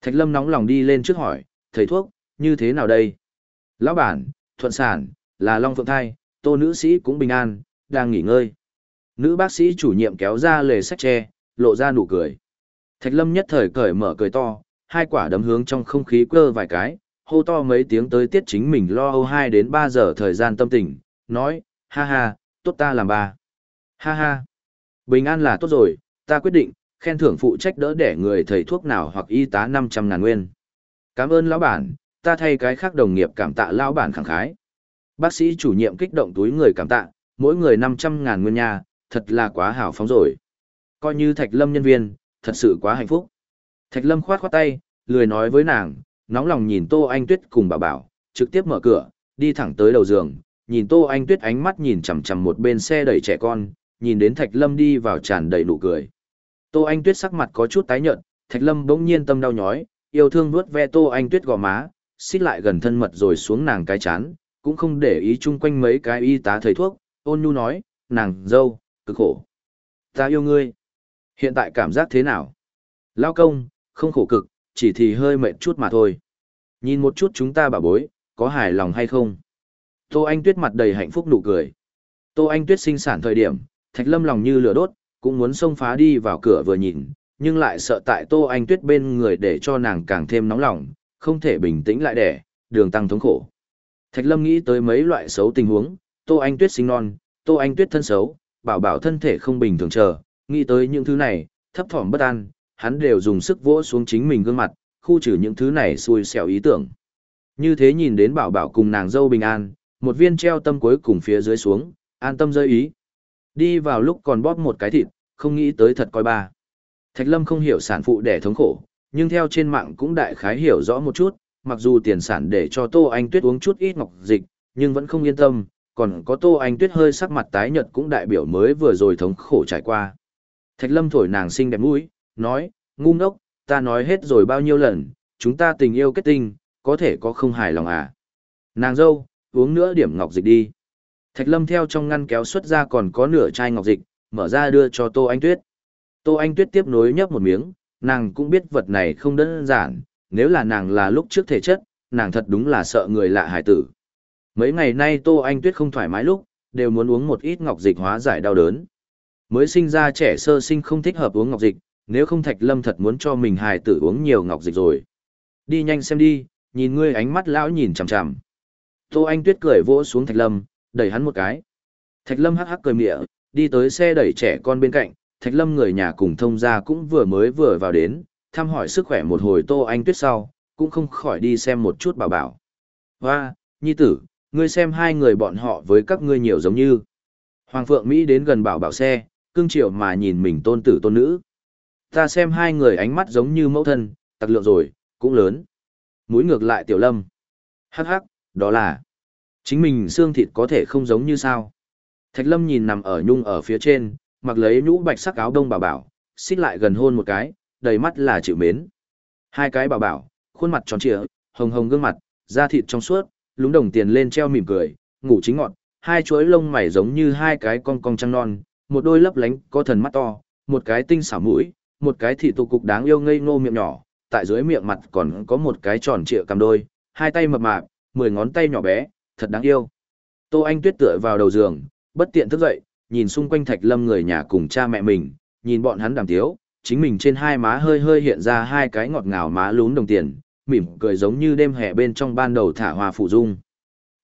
Thạch Lâm nóng lòng đi lên trước hỏi, thầy thuốc, như thế nào đây? Lão bản, thuận sản, là Long Phượng Thai, tô nữ sĩ cũng bình an, đang nghỉ ngơi. Nữ bác sĩ chủ nhiệm kéo ra lề sách tre, lộ ra nụ cười. Thạch Lâm nhất thời cởi mở cười to, hai quả đấm hướng trong không khí quơ vài cái, hô to mấy tiếng tới tiết chính mình lo âu 2 đến 3 giờ thời gian tâm tình, nói, ha ha, tốt ta làm ba. Ha ha, bình an là tốt rồi, ta quyết định, khen thưởng phụ trách đỡ để người thầy thuốc nào hoặc y tá 500 ngàn nguyên. Cảm ơn lão bản, ta thay cái khác đồng nghiệp cảm tạ lão bản khẳng khái. Bác sĩ chủ nhiệm kích động túi người cảm tạ, mỗi người 500 ngàn nguyên nha, thật là quá hào phóng rồi. Coi như Thạch Lâm nhân viên, thật sự quá hạnh phúc. Thạch Lâm khoát khoát tay, lười nói với nàng, nóng lòng nhìn Tô Anh Tuyết cùng bảo bảo, trực tiếp mở cửa, đi thẳng tới đầu giường, nhìn Tô Anh Tuyết ánh mắt nhìn chằm chằm một bên xe đẩy trẻ con, nhìn đến Thạch Lâm đi vào tràn đầy nụ cười. Tô Anh Tuyết sắc mặt có chút tái nhợt, Thạch Lâm bỗng nhiên tâm đau nhói, yêu thương vuốt ve Tô Anh Tuyết gò má, xích lại gần thân mật rồi xuống nàng cái chán, cũng không để ý chung quanh mấy cái y tá thầy thuốc, ôn nhu nói, nàng dâu, cực khổ. Ta yêu ngươi. Hiện tại cảm giác thế nào? Lao công, không khổ cực, chỉ thì hơi mệt chút mà thôi. Nhìn một chút chúng ta bảo bối, có hài lòng hay không? Tô Anh Tuyết mặt đầy hạnh phúc nụ cười. Tô Anh Tuyết sinh sản thời điểm, Thạch Lâm lòng như lửa đốt, cũng muốn xông phá đi vào cửa vừa nhìn, nhưng lại sợ tại Tô Anh Tuyết bên người để cho nàng càng thêm nóng lòng, không thể bình tĩnh lại đẻ, đường tăng thống khổ. Thạch Lâm nghĩ tới mấy loại xấu tình huống, Tô Anh Tuyết sinh non, Tô Anh Tuyết thân xấu, bảo bảo thân thể không bình thường chờ, nghĩ tới những thứ này, thấp thỏm bất an, hắn đều dùng sức vỗ xuống chính mình gương mặt, khu trừ những thứ này xui xẻo ý tưởng. Như thế nhìn đến bảo bảo cùng nàng dâu bình an, một viên treo tâm cuối cùng phía dưới xuống, an tâm rơi ý. Đi vào lúc còn bóp một cái thịt, không nghĩ tới thật coi ba. Thạch Lâm không hiểu sản phụ đẻ thống khổ, nhưng theo trên mạng cũng đại khái hiểu rõ một chút, mặc dù tiền sản để cho Tô Anh Tuyết uống chút ít ngọc dịch, nhưng vẫn không yên tâm, còn có Tô Anh Tuyết hơi sắc mặt tái nhợt cũng đại biểu mới vừa rồi thống khổ trải qua. Thạch Lâm thổi nàng xinh đẹp mũi, nói, ngu ngốc, ta nói hết rồi bao nhiêu lần, chúng ta tình yêu kết tinh, có thể có không hài lòng à. Nàng dâu, uống nữa điểm ngọc dịch đi. Thạch Lâm theo trong ngăn kéo xuất ra còn có nửa chai ngọc dịch, mở ra đưa cho Tô Anh Tuyết. Tô Anh Tuyết tiếp nối nhấp một miếng, nàng cũng biết vật này không đơn giản, nếu là nàng là lúc trước thể chất, nàng thật đúng là sợ người lạ hải tử. Mấy ngày nay Tô Anh Tuyết không thoải mái lúc, đều muốn uống một ít ngọc dịch hóa giải đau đớn. Mới sinh ra trẻ sơ sinh không thích hợp uống ngọc dịch, nếu không Thạch Lâm thật muốn cho mình hài tử uống nhiều ngọc dịch rồi. Đi nhanh xem đi, nhìn ngươi ánh mắt lão nhìn chằm chằm. Tô Anh Tuyết cười vỗ xuống Thạch Lâm, đẩy hắn một cái. Thạch Lâm hắc hắc cười mỉa, đi tới xe đẩy trẻ con bên cạnh, Thạch Lâm người nhà cùng thông gia cũng vừa mới vừa vào đến, thăm hỏi sức khỏe một hồi Tô Anh Tuyết sau, cũng không khỏi đi xem một chút bảo bảo. Hoa, nhi tử, ngươi xem hai người bọn họ với các ngươi nhiều giống như. Hoàng Phượng Mỹ đến gần bảo bảo xe, cưng chiều mà nhìn mình tôn tử tôn nữ. Ta xem hai người ánh mắt giống như mẫu thân, tặc lượng rồi, cũng lớn. Mũi ngược lại tiểu lâm. Hắc hắc, đó là. Chính mình xương thịt có thể không giống như sao. Thạch lâm nhìn nằm ở nhung ở phía trên, mặc lấy nhũ bạch sắc áo đông bà bảo, xích lại gần hôn một cái, đầy mắt là chịu mến. Hai cái bà bảo, khuôn mặt tròn trịa, hồng hồng gương mặt, da thịt trong suốt, lúng đồng tiền lên treo mỉm cười, ngủ chính ngọn, hai chuỗi lông mày giống như hai cái con cong trăng non, một đôi lấp lánh có thần mắt to, một cái tinh xảo mũi, một cái thị tụ cục đáng yêu ngây ngô miệng nhỏ, tại dưới miệng mặt còn có một cái tròn trịa cầm đôi, hai tay mập mạp, mười ngón tay nhỏ bé, thật đáng yêu. Tô Anh Tuyết tựa vào đầu giường, bất tiện thức dậy, nhìn xung quanh Thạch Lâm người nhà cùng cha mẹ mình, nhìn bọn hắn đàm tiếu, chính mình trên hai má hơi hơi hiện ra hai cái ngọt ngào má lún đồng tiền, mỉm cười giống như đêm hè bên trong ban đầu thả hoa phụ dung.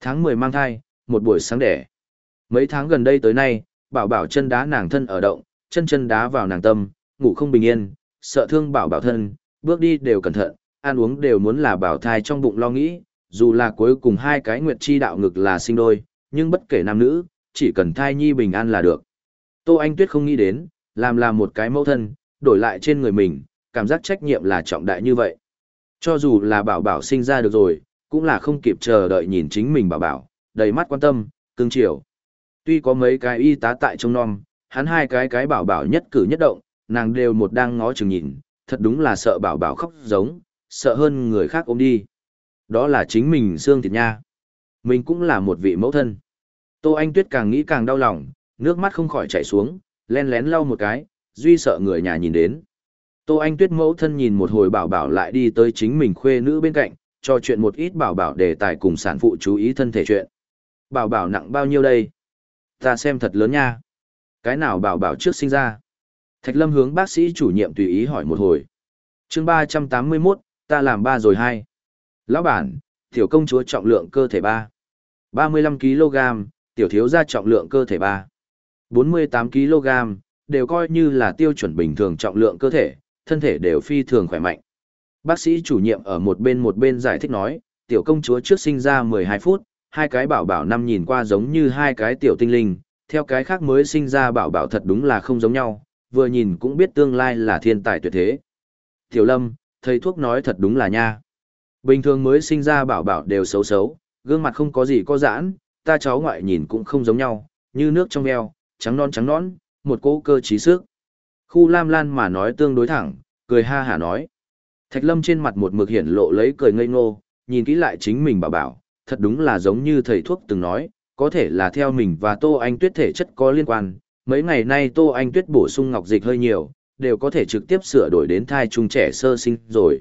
Tháng 10 mang thai, một buổi sáng đẻ. Mấy tháng gần đây tới nay, bảo bảo chân đá nàng thân ở động, chân chân đá vào nàng tâm, ngủ không bình yên, sợ thương bảo bảo thân, bước đi đều cẩn thận, ăn uống đều muốn là bảo thai trong bụng lo nghĩ, dù là cuối cùng hai cái nguyệt chi đạo ngực là sinh đôi, nhưng bất kể nam nữ, chỉ cần thai nhi bình an là được. Tô Anh Tuyết không nghĩ đến, làm là một cái mẫu thân, đổi lại trên người mình, cảm giác trách nhiệm là trọng đại như vậy. Cho dù là bảo bảo sinh ra được rồi, cũng là không kịp chờ đợi nhìn chính mình bảo bảo, đầy mắt quan tâm, cưng chiều. Tuy có mấy cái y tá tại trong non, hắn hai cái cái bảo bảo nhất cử nhất động, nàng đều một đang ngó chừng nhìn, thật đúng là sợ bảo bảo khóc giống, sợ hơn người khác ôm đi. Đó là chính mình xương thịt nha. Mình cũng là một vị mẫu thân. Tô Anh Tuyết càng nghĩ càng đau lòng, nước mắt không khỏi chảy xuống, len lén lau một cái, duy sợ người nhà nhìn đến. Tô Anh Tuyết mẫu thân nhìn một hồi bảo bảo lại đi tới chính mình khuê nữ bên cạnh, cho chuyện một ít bảo bảo đề tài cùng sản phụ chú ý thân thể chuyện. Bảo bảo nặng bao nhiêu đây? Ta xem thật lớn nha. Cái nào bảo bảo trước sinh ra? Thạch Lâm hướng bác sĩ chủ nhiệm tùy ý hỏi một hồi. chương 381, ta làm ba rồi hai. Lão bản, tiểu công chúa trọng lượng cơ thể 3. 35kg, tiểu thiếu gia trọng lượng cơ thể 3. 48kg, đều coi như là tiêu chuẩn bình thường trọng lượng cơ thể, thân thể đều phi thường khỏe mạnh. Bác sĩ chủ nhiệm ở một bên một bên giải thích nói, tiểu công chúa trước sinh ra 12 phút, hai cái bảo bảo năm nhìn qua giống như hai cái tiểu tinh linh, theo cái khác mới sinh ra bảo bảo thật đúng là không giống nhau, vừa nhìn cũng biết tương lai là thiên tài tuyệt thế. Tiểu lâm, thầy thuốc nói thật đúng là nha. Bình thường mới sinh ra bảo bảo đều xấu xấu, gương mặt không có gì có giãn, ta cháu ngoại nhìn cũng không giống nhau, như nước trong veo, trắng non trắng nón, một cỗ cơ trí sức. Khu Lam Lan mà nói tương đối thẳng, cười ha hả nói. Thạch Lâm trên mặt một mực hiển lộ lấy cười ngây ngô, nhìn kỹ lại chính mình bảo bảo, thật đúng là giống như thầy thuốc từng nói, có thể là theo mình và Tô Anh Tuyết thể chất có liên quan. Mấy ngày nay Tô Anh Tuyết bổ sung ngọc dịch hơi nhiều, đều có thể trực tiếp sửa đổi đến thai trung trẻ sơ sinh rồi.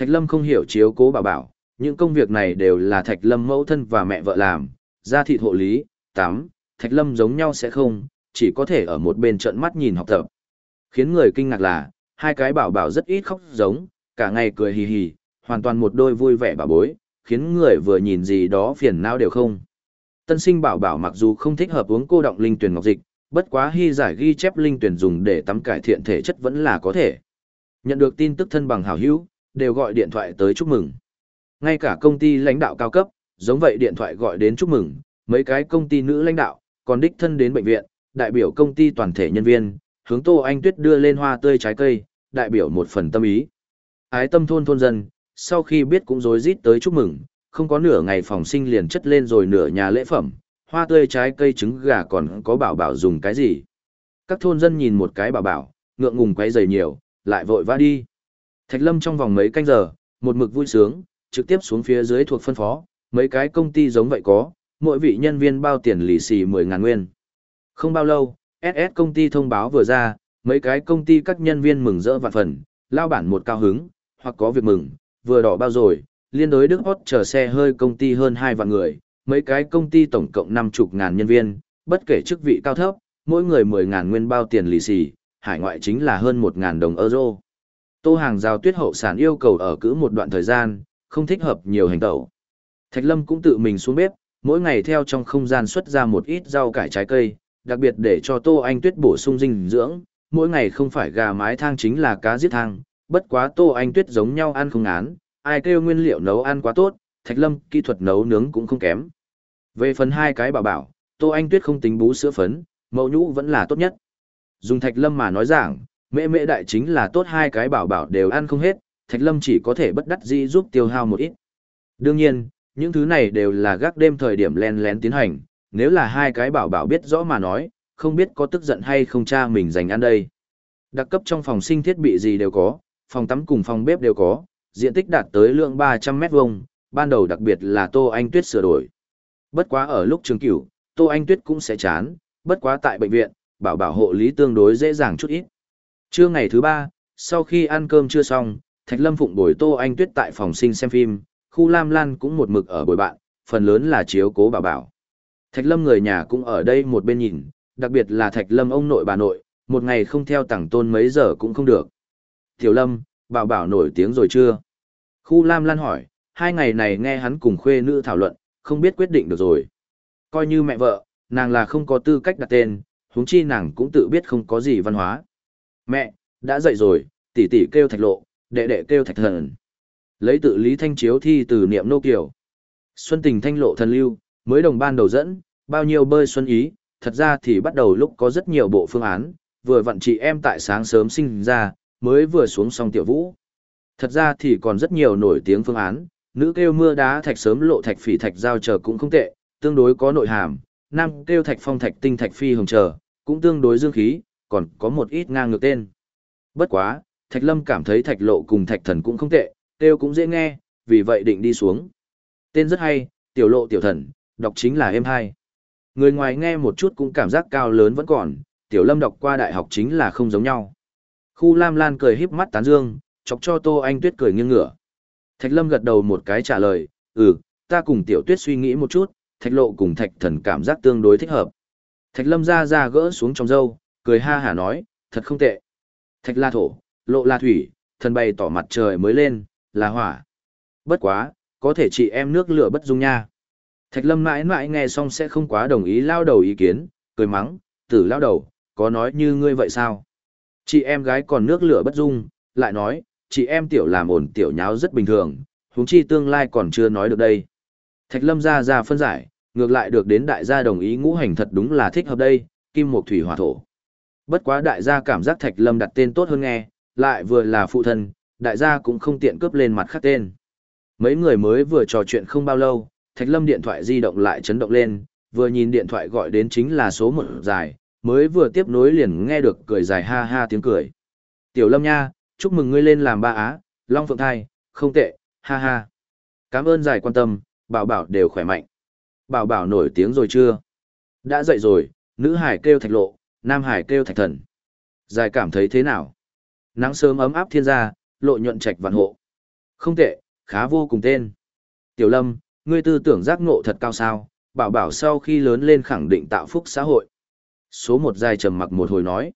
Thạch Lâm không hiểu chiếu cố bảo bảo, những công việc này đều là Thạch Lâm mẫu thân và mẹ vợ làm, gia thị hộ lý, tắm, Thạch Lâm giống nhau sẽ không, chỉ có thể ở một bên trận mắt nhìn học tập. Khiến người kinh ngạc là, hai cái bảo bảo rất ít khóc giống, cả ngày cười hì hì, hoàn toàn một đôi vui vẻ bà bối, khiến người vừa nhìn gì đó phiền não đều không. Tân sinh bảo bảo mặc dù không thích hợp uống cô động linh tuyển ngọc dịch, bất quá hy giải ghi chép linh tuyển dùng để tắm cải thiện thể chất vẫn là có thể. Nhận được tin tức thân bằng hảo hữu, đều gọi điện thoại tới chúc mừng. Ngay cả công ty lãnh đạo cao cấp, giống vậy điện thoại gọi đến chúc mừng, mấy cái công ty nữ lãnh đạo, còn đích thân đến bệnh viện, đại biểu công ty toàn thể nhân viên, hướng Tô Anh Tuyết đưa lên hoa tươi trái cây, đại biểu một phần tâm ý. Ái tâm thôn thôn dân, sau khi biết cũng rối rít tới chúc mừng, không có nửa ngày phòng sinh liền chất lên rồi nửa nhà lễ phẩm, hoa tươi trái cây trứng gà còn có bảo bảo dùng cái gì. Các thôn dân nhìn một cái bảo bảo, ngượng ngùng quay dày nhiều, lại vội vã đi. Thạch Lâm trong vòng mấy canh giờ, một mực vui sướng, trực tiếp xuống phía dưới thuộc phân phó, mấy cái công ty giống vậy có, mỗi vị nhân viên bao tiền lì xì 10.000 nguyên. Không bao lâu, SS công ty thông báo vừa ra, mấy cái công ty các nhân viên mừng rỡ vạn phần, lao bản một cao hứng, hoặc có việc mừng, vừa đỏ bao rồi, liên đối Đức Hot chờ xe hơi công ty hơn 2 vạn người, mấy cái công ty tổng cộng năm chục ngàn nhân viên, bất kể chức vị cao thấp, mỗi người 10 ngàn nguyên bao tiền lì xì, hải ngoại chính là hơn 1 ngàn đồng euro. Tô hàng giao tuyết hậu sản yêu cầu ở cữ một đoạn thời gian, không thích hợp nhiều hành tẩu. Thạch Lâm cũng tự mình xuống bếp, mỗi ngày theo trong không gian xuất ra một ít rau cải trái cây, đặc biệt để cho Tô Anh Tuyết bổ sung dinh dưỡng, mỗi ngày không phải gà mái thang chính là cá giết thang, bất quá Tô Anh Tuyết giống nhau ăn không án, ai kêu nguyên liệu nấu ăn quá tốt, Thạch Lâm kỹ thuật nấu nướng cũng không kém. Về phần hai cái bảo bảo, Tô Anh Tuyết không tính bú sữa phấn, mẫu nhũ vẫn là tốt nhất. Dùng Thạch Lâm mà nói giảng mẹ mẹ đại chính là tốt hai cái bảo bảo đều ăn không hết, Thạch Lâm chỉ có thể bất đắc dĩ giúp tiêu hao một ít. Đương nhiên, những thứ này đều là gác đêm thời điểm len lén tiến hành, nếu là hai cái bảo bảo biết rõ mà nói, không biết có tức giận hay không cha mình dành ăn đây. Đặc cấp trong phòng sinh thiết bị gì đều có, phòng tắm cùng phòng bếp đều có, diện tích đạt tới lượng 300 mét vuông, ban đầu đặc biệt là Tô Anh Tuyết sửa đổi. Bất quá ở lúc trường cửu, Tô Anh Tuyết cũng sẽ chán, bất quá tại bệnh viện, bảo bảo hộ lý tương đối dễ dàng chút ít. Trưa ngày thứ ba, sau khi ăn cơm chưa xong, Thạch Lâm phụng bồi Tô Anh Tuyết tại phòng sinh xem phim, khu Lam Lan cũng một mực ở bồi bạn, phần lớn là chiếu cố bảo bảo. Thạch Lâm người nhà cũng ở đây một bên nhìn, đặc biệt là Thạch Lâm ông nội bà nội, một ngày không theo tặng tôn mấy giờ cũng không được. Tiểu Lâm, bảo bảo nổi tiếng rồi chưa? Khu Lam Lan hỏi, hai ngày này nghe hắn cùng khuê nữ thảo luận, không biết quyết định được rồi. Coi như mẹ vợ, nàng là không có tư cách đặt tên, huống chi nàng cũng tự biết không có gì văn hóa. Mẹ, đã dậy rồi, tỷ tỷ kêu thạch lộ, đệ đệ kêu thạch thần. Lấy tự lý thanh chiếu thi từ niệm nô kiều. Xuân tình thanh lộ thần lưu, mới đồng ban đầu dẫn, bao nhiêu bơi xuân ý, thật ra thì bắt đầu lúc có rất nhiều bộ phương án, vừa vặn chị em tại sáng sớm sinh ra, mới vừa xuống xong tiểu vũ. Thật ra thì còn rất nhiều nổi tiếng phương án, nữ kêu mưa đá thạch sớm lộ thạch phỉ thạch giao chờ cũng không tệ, tương đối có nội hàm, nam kêu thạch phong thạch tinh thạch phi hồng chờ, cũng tương đối dương khí, còn có một ít ngang ngược tên. Bất quá, thạch lâm cảm thấy thạch lộ cùng thạch thần cũng không tệ, kêu cũng dễ nghe, vì vậy định đi xuống. Tên rất hay, tiểu lộ tiểu thần, đọc chính là êm hai. Người ngoài nghe một chút cũng cảm giác cao lớn vẫn còn, tiểu lâm đọc qua đại học chính là không giống nhau. Khu Lam Lan cười híp mắt tán dương, chọc cho Tô Anh Tuyết cười nghiêng ngửa. Thạch Lâm gật đầu một cái trả lời, ừ, ta cùng tiểu tuyết suy nghĩ một chút, thạch lộ cùng thạch thần cảm giác tương đối thích hợp. Thạch Lâm ra ra gỡ xuống trong dâu, cười ha hả nói, thật không tệ. Thạch la thổ, lộ la thủy, thần bày tỏ mặt trời mới lên, là hỏa. Bất quá, có thể chị em nước lửa bất dung nha. Thạch Lâm mãi mãi nghe xong sẽ không quá đồng ý lao đầu ý kiến, cười mắng, tử lao đầu, có nói như ngươi vậy sao? Chị em gái còn nước lửa bất dung, lại nói, chị em tiểu làm ổn tiểu nháo rất bình thường, huống chi tương lai còn chưa nói được đây. Thạch Lâm ra ra phân giải, ngược lại được đến đại gia đồng ý ngũ hành thật đúng là thích hợp đây, kim mộc thủy hỏa thổ. Bất quá đại gia cảm giác Thạch Lâm đặt tên tốt hơn nghe, lại vừa là phụ thân, đại gia cũng không tiện cướp lên mặt khác tên. Mấy người mới vừa trò chuyện không bao lâu, Thạch Lâm điện thoại di động lại chấn động lên, vừa nhìn điện thoại gọi đến chính là số một dài, mới vừa tiếp nối liền nghe được cười dài ha ha tiếng cười. Tiểu Lâm nha, chúc mừng ngươi lên làm ba á, Long Phượng Thai, không tệ, ha ha. Cảm ơn dài quan tâm, bảo bảo đều khỏe mạnh. Bảo bảo nổi tiếng rồi chưa? Đã dậy rồi, nữ hải kêu thạch lộ, nam hải kêu thạch thần. Dài cảm thấy thế nào? Nắng sớm ấm áp thiên gia, lộ nhuận trạch vạn hộ. Không tệ, khá vô cùng tên. Tiểu Lâm, ngươi tư tưởng giác ngộ thật cao sao, bảo bảo sau khi lớn lên khẳng định tạo phúc xã hội. Số một dài trầm mặc một hồi nói.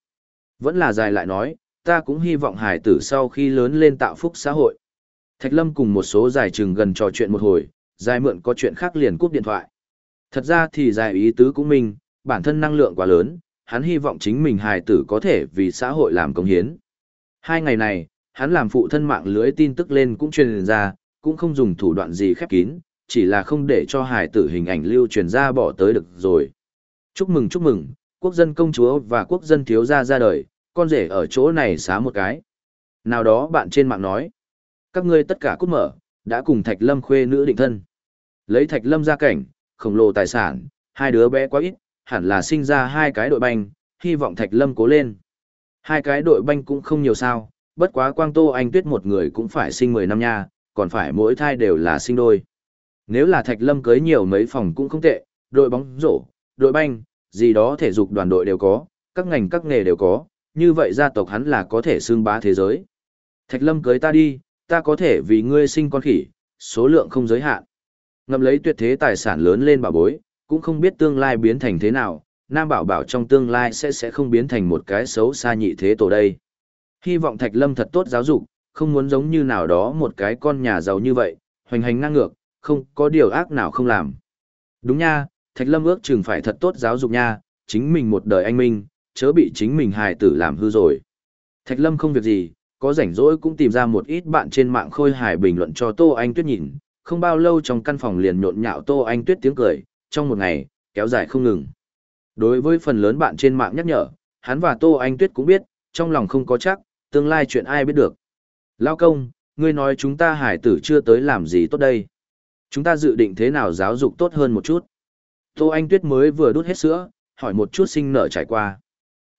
Vẫn là dài lại nói, ta cũng hy vọng hải tử sau khi lớn lên tạo phúc xã hội. Thạch Lâm cùng một số dài chừng gần trò chuyện một hồi, dài mượn có chuyện khác liền cúp điện thoại. Thật ra thì dài ý tứ cũng mình, bản thân năng lượng quá lớn, hắn hy vọng chính mình hài tử có thể vì xã hội làm công hiến. Hai ngày này, hắn làm phụ thân mạng lưới tin tức lên cũng truyền ra, cũng không dùng thủ đoạn gì khép kín, chỉ là không để cho hài tử hình ảnh lưu truyền ra bỏ tới được rồi. Chúc mừng chúc mừng, quốc dân công chúa và quốc dân thiếu gia ra đời, con rể ở chỗ này xá một cái. Nào đó bạn trên mạng nói, các ngươi tất cả cút mở, đã cùng Thạch Lâm khuê nữ định thân. Lấy Thạch Lâm ra cảnh, khổng lồ tài sản, hai đứa bé quá ít, hẳn là sinh ra hai cái đội banh, hy vọng Thạch Lâm cố lên. Hai cái đội banh cũng không nhiều sao, bất quá Quang Tô Anh Tuyết một người cũng phải sinh 10 năm nha, còn phải mỗi thai đều là sinh đôi. Nếu là Thạch Lâm cưới nhiều mấy phòng cũng không tệ, đội bóng rổ, đội banh, gì đó thể dục đoàn đội đều có, các ngành các nghề đều có, như vậy gia tộc hắn là có thể xương bá thế giới. Thạch Lâm cưới ta đi, ta có thể vì ngươi sinh con khỉ, số lượng không giới hạn. Ngầm lấy tuyệt thế tài sản lớn lên bà bối, cũng không biết tương lai biến thành thế nào, Nam Bảo Bảo trong tương lai sẽ sẽ không biến thành một cái xấu xa nhị thế tổ đây. Hy vọng Thạch Lâm thật tốt giáo dục, không muốn giống như nào đó một cái con nhà giàu như vậy, hoành hành ngang ngược, không có điều ác nào không làm. Đúng nha, Thạch Lâm ước chừng phải thật tốt giáo dục nha, chính mình một đời anh minh, chớ bị chính mình hài tử làm hư rồi. Thạch Lâm không việc gì, có rảnh rỗi cũng tìm ra một ít bạn trên mạng khôi hài bình luận cho Tô Anh Tuyết nhìn, không bao lâu trong căn phòng liền nhộn nhạo Tô Anh Tuyết tiếng cười, trong một ngày, kéo dài không ngừng. Đối với phần lớn bạn trên mạng nhắc nhở, hắn và Tô Anh Tuyết cũng biết, trong lòng không có chắc, tương lai chuyện ai biết được. Lao công, ngươi nói chúng ta hải tử chưa tới làm gì tốt đây. Chúng ta dự định thế nào giáo dục tốt hơn một chút. Tô Anh Tuyết mới vừa đút hết sữa, hỏi một chút sinh nở trải qua.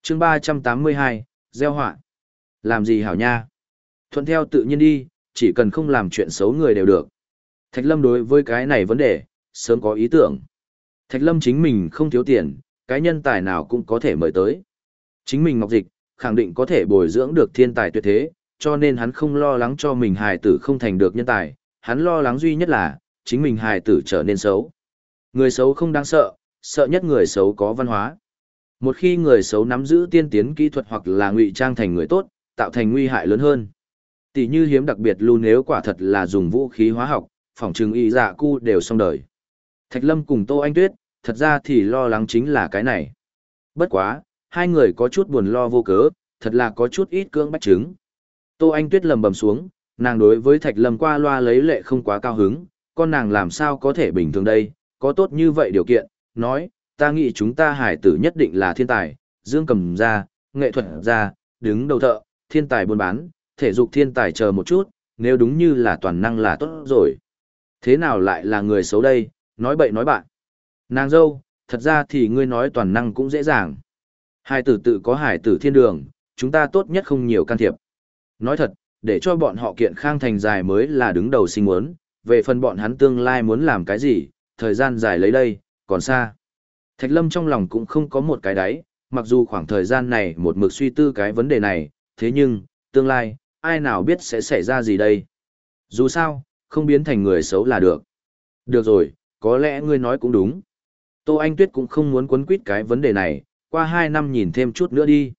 chương 382, gieo họa Làm gì hảo nha? Thuận theo tự nhiên đi, chỉ cần không làm chuyện xấu người đều được. Thạch Lâm đối với cái này vấn đề, sớm có ý tưởng. Thạch Lâm chính mình không thiếu tiền, cái nhân tài nào cũng có thể mời tới. Chính mình Ngọc Dịch, khẳng định có thể bồi dưỡng được thiên tài tuyệt thế, cho nên hắn không lo lắng cho mình hài tử không thành được nhân tài, hắn lo lắng duy nhất là, chính mình hài tử trở nên xấu. Người xấu không đáng sợ, sợ nhất người xấu có văn hóa. Một khi người xấu nắm giữ tiên tiến kỹ thuật hoặc là ngụy trang thành người tốt, tạo thành nguy hại lớn hơn. Tỷ như hiếm đặc biệt luôn nếu quả thật là dùng vũ khí hóa học, phòng trừng y dạ cu đều xong đời. Thạch Lâm cùng Tô Anh Tuyết, thật ra thì lo lắng chính là cái này. Bất quá, hai người có chút buồn lo vô cớ, thật là có chút ít cưỡng bách chứng. Tô Anh Tuyết lầm bầm xuống, nàng đối với Thạch Lâm qua loa lấy lệ không quá cao hứng, con nàng làm sao có thể bình thường đây, có tốt như vậy điều kiện, nói, ta nghĩ chúng ta hải tử nhất định là thiên tài, dương cầm ra, nghệ thuật ra, đứng đầu thợ, thiên tài buôn bán, thể dục thiên tài chờ một chút, nếu đúng như là toàn năng là tốt rồi. Thế nào lại là người xấu đây, nói bậy nói bạn. Nàng dâu, thật ra thì ngươi nói toàn năng cũng dễ dàng. Hải tử tự có hải tử thiên đường, chúng ta tốt nhất không nhiều can thiệp. Nói thật, để cho bọn họ kiện khang thành dài mới là đứng đầu sinh muốn, về phần bọn hắn tương lai muốn làm cái gì, thời gian dài lấy đây, còn xa. Thạch Lâm trong lòng cũng không có một cái đáy, mặc dù khoảng thời gian này một mực suy tư cái vấn đề này, thế nhưng, tương lai, ai nào biết sẽ xảy ra gì đây. Dù sao, không biến thành người xấu là được. Được rồi, có lẽ ngươi nói cũng đúng. Tô Anh Tuyết cũng không muốn quấn quýt cái vấn đề này, qua hai năm nhìn thêm chút nữa đi.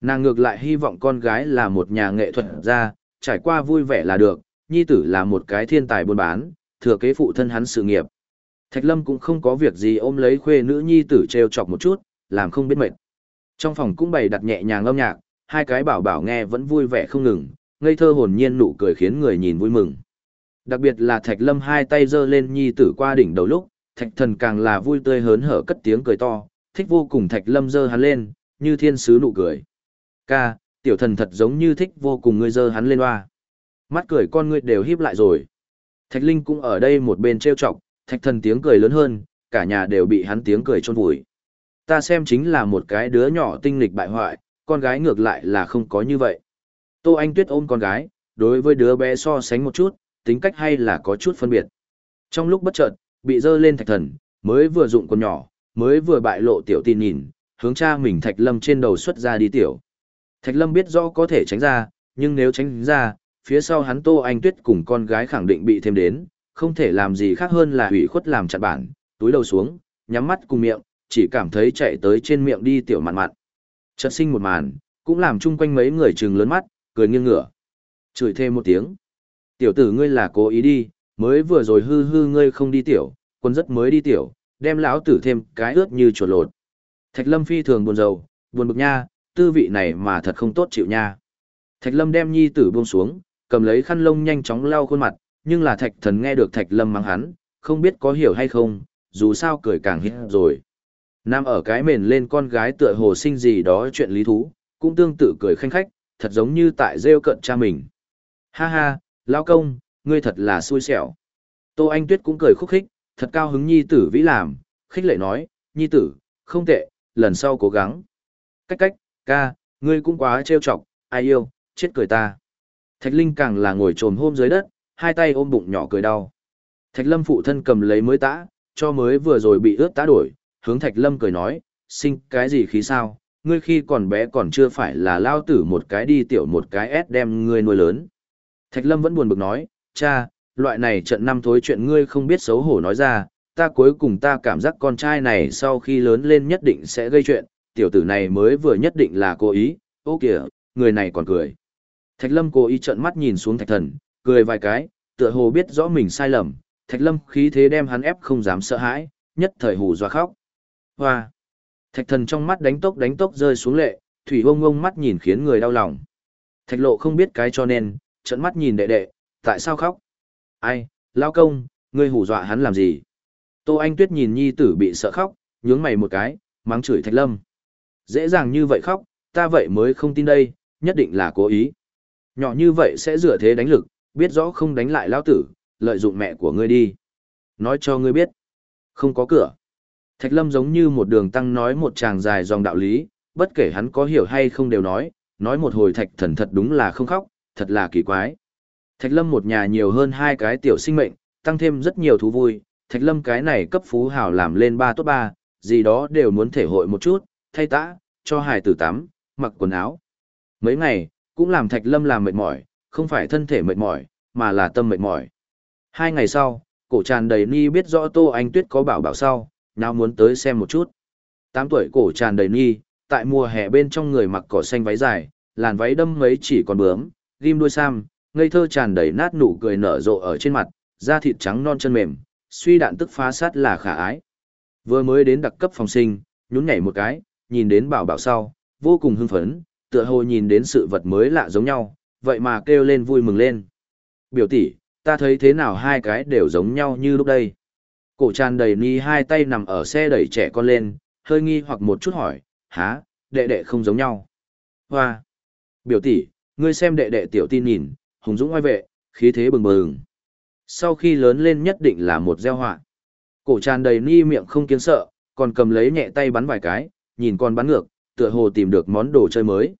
Nàng ngược lại hy vọng con gái là một nhà nghệ thuật gia, trải qua vui vẻ là được, nhi tử là một cái thiên tài buôn bán, thừa kế phụ thân hắn sự nghiệp. Thạch Lâm cũng không có việc gì ôm lấy khuê nữ nhi tử treo chọc một chút, làm không biết mệt. Trong phòng cũng bày đặt nhẹ nhàng âm nhạc, hai cái bảo bảo nghe vẫn vui vẻ không ngừng, ngây thơ hồn nhiên nụ cười khiến người nhìn vui mừng. Đặc biệt là Thạch Lâm hai tay giơ lên nhi tử qua đỉnh đầu lúc, Thạch Thần càng là vui tươi hớn hở cất tiếng cười to, thích vô cùng Thạch Lâm giơ hắn lên, như thiên sứ nụ cười. Ca, tiểu thần thật giống như thích vô cùng ngươi giơ hắn lên oa Mắt cười con ngươi đều híp lại rồi. Thạch Linh cũng ở đây một bên trêu chọc, Thạch Thần tiếng cười lớn hơn, cả nhà đều bị hắn tiếng cười chôn vùi. Ta xem chính là một cái đứa nhỏ tinh nghịch bại hoại, con gái ngược lại là không có như vậy. Tô Anh Tuyết ôm con gái, đối với đứa bé so sánh một chút, tính cách hay là có chút phân biệt. Trong lúc bất chợt, bị dơ lên thạch thần, mới vừa dụng con nhỏ, mới vừa bại lộ tiểu tin nhìn, hướng cha mình thạch lâm trên đầu xuất ra đi tiểu. Thạch lâm biết rõ có thể tránh ra, nhưng nếu tránh ra, phía sau hắn Tô Anh Tuyết cùng con gái khẳng định bị thêm đến, không thể làm gì khác hơn là hủy khuất làm chặn bản, túi đầu xuống, nhắm mắt cùng miệng, chỉ cảm thấy chạy tới trên miệng đi tiểu mặn mặn. Chợt sinh một màn, cũng làm chung quanh mấy người trừng lớn mắt, cười nghiêng ngửa. Chửi thêm một tiếng. Tiểu tử ngươi là cố ý đi, mới vừa rồi hư hư ngươi không đi tiểu, quân rất mới đi tiểu, đem lão tử thêm cái ướt như chuột lột. Thạch Lâm phi thường buồn rầu, buồn bực nha, tư vị này mà thật không tốt chịu nha. Thạch Lâm đem nhi tử buông xuống, cầm lấy khăn lông nhanh chóng lau khuôn mặt, nhưng là Thạch Thần nghe được Thạch Lâm mắng hắn, không biết có hiểu hay không, dù sao cười càng hết rồi. Nam ở cái mền lên con gái tựa hồ sinh gì đó chuyện lý thú, cũng tương tự cười khanh khách, thật giống như tại rêu cận cha mình. Ha ha, Lao công, ngươi thật là xui xẻo. Tô Anh Tuyết cũng cười khúc khích, thật cao hứng nhi tử vĩ làm, khích lệ nói, nhi tử, không tệ, lần sau cố gắng. Cách cách, ca, ngươi cũng quá trêu chọc, ai yêu, chết cười ta. Thạch Linh càng là ngồi trồm hôm dưới đất, hai tay ôm bụng nhỏ cười đau. Thạch Lâm phụ thân cầm lấy mới tã, cho mới vừa rồi bị ướt tã đổi, hướng Thạch Lâm cười nói, sinh cái gì khí sao, ngươi khi còn bé còn chưa phải là lao tử một cái đi tiểu một cái ép đem ngươi nuôi lớn. Thạch Lâm vẫn buồn bực nói, cha, loại này trận năm thối chuyện ngươi không biết xấu hổ nói ra, ta cuối cùng ta cảm giác con trai này sau khi lớn lên nhất định sẽ gây chuyện, tiểu tử này mới vừa nhất định là cố ý, ô kìa, người này còn cười. Thạch Lâm cố ý trợn mắt nhìn xuống Thạch Thần, cười vài cái, tựa hồ biết rõ mình sai lầm, Thạch Lâm khí thế đem hắn ép không dám sợ hãi, nhất thời hù dọa khóc. Hoa! Thạch Thần trong mắt đánh tốc đánh tốc rơi xuống lệ, thủy ông ông mắt nhìn khiến người đau lòng. Thạch Lộ không biết cái cho nên, trận mắt nhìn đệ đệ, tại sao khóc? Ai, lao công, ngươi hù dọa hắn làm gì? Tô Anh Tuyết nhìn nhi tử bị sợ khóc, nhướng mày một cái, mắng chửi Thạch Lâm. Dễ dàng như vậy khóc, ta vậy mới không tin đây, nhất định là cố ý. Nhỏ như vậy sẽ dựa thế đánh lực, biết rõ không đánh lại lao tử, lợi dụng mẹ của ngươi đi. Nói cho ngươi biết, không có cửa. Thạch Lâm giống như một đường tăng nói một tràng dài dòng đạo lý, bất kể hắn có hiểu hay không đều nói, nói một hồi Thạch Thần thật đúng là không khóc, thật là kỳ quái. Thạch Lâm một nhà nhiều hơn hai cái tiểu sinh mệnh, tăng thêm rất nhiều thú vui, Thạch Lâm cái này cấp phú hào làm lên ba tốt ba, gì đó đều muốn thể hội một chút, thay tã, cho hài tử tắm, mặc quần áo. Mấy ngày, cũng làm Thạch Lâm làm mệt mỏi, không phải thân thể mệt mỏi, mà là tâm mệt mỏi. Hai ngày sau, cổ tràn đầy ni biết rõ Tô Anh Tuyết có bảo bảo sau, nào muốn tới xem một chút. Tám tuổi cổ tràn đầy ni, tại mùa hè bên trong người mặc cỏ xanh váy dài, làn váy đâm mấy chỉ còn bướm, ghim đuôi sam, ngây thơ tràn đầy nát nụ cười nở rộ ở trên mặt, da thịt trắng non chân mềm, suy đạn tức phá sát là khả ái. Vừa mới đến đặc cấp phòng sinh, nhún nhảy một cái, nhìn đến bảo bảo sau, vô cùng hưng phấn, tựa hồ nhìn đến sự vật mới lạ giống nhau, vậy mà kêu lên vui mừng lên. Biểu tỷ, ta thấy thế nào hai cái đều giống nhau như lúc đây. Cổ tràn đầy ni hai tay nằm ở xe đẩy trẻ con lên, hơi nghi hoặc một chút hỏi, há, đệ đệ không giống nhau. Hoa! Biểu tỷ, ngươi xem đệ đệ tiểu tin nhìn, hùng dũng oai vệ, khí thế bừng bừng. Sau khi lớn lên nhất định là một gieo họa. Cổ tràn đầy ni miệng không kiến sợ, còn cầm lấy nhẹ tay bắn vài cái, nhìn con bắn ngược, tựa hồ tìm được món đồ chơi mới.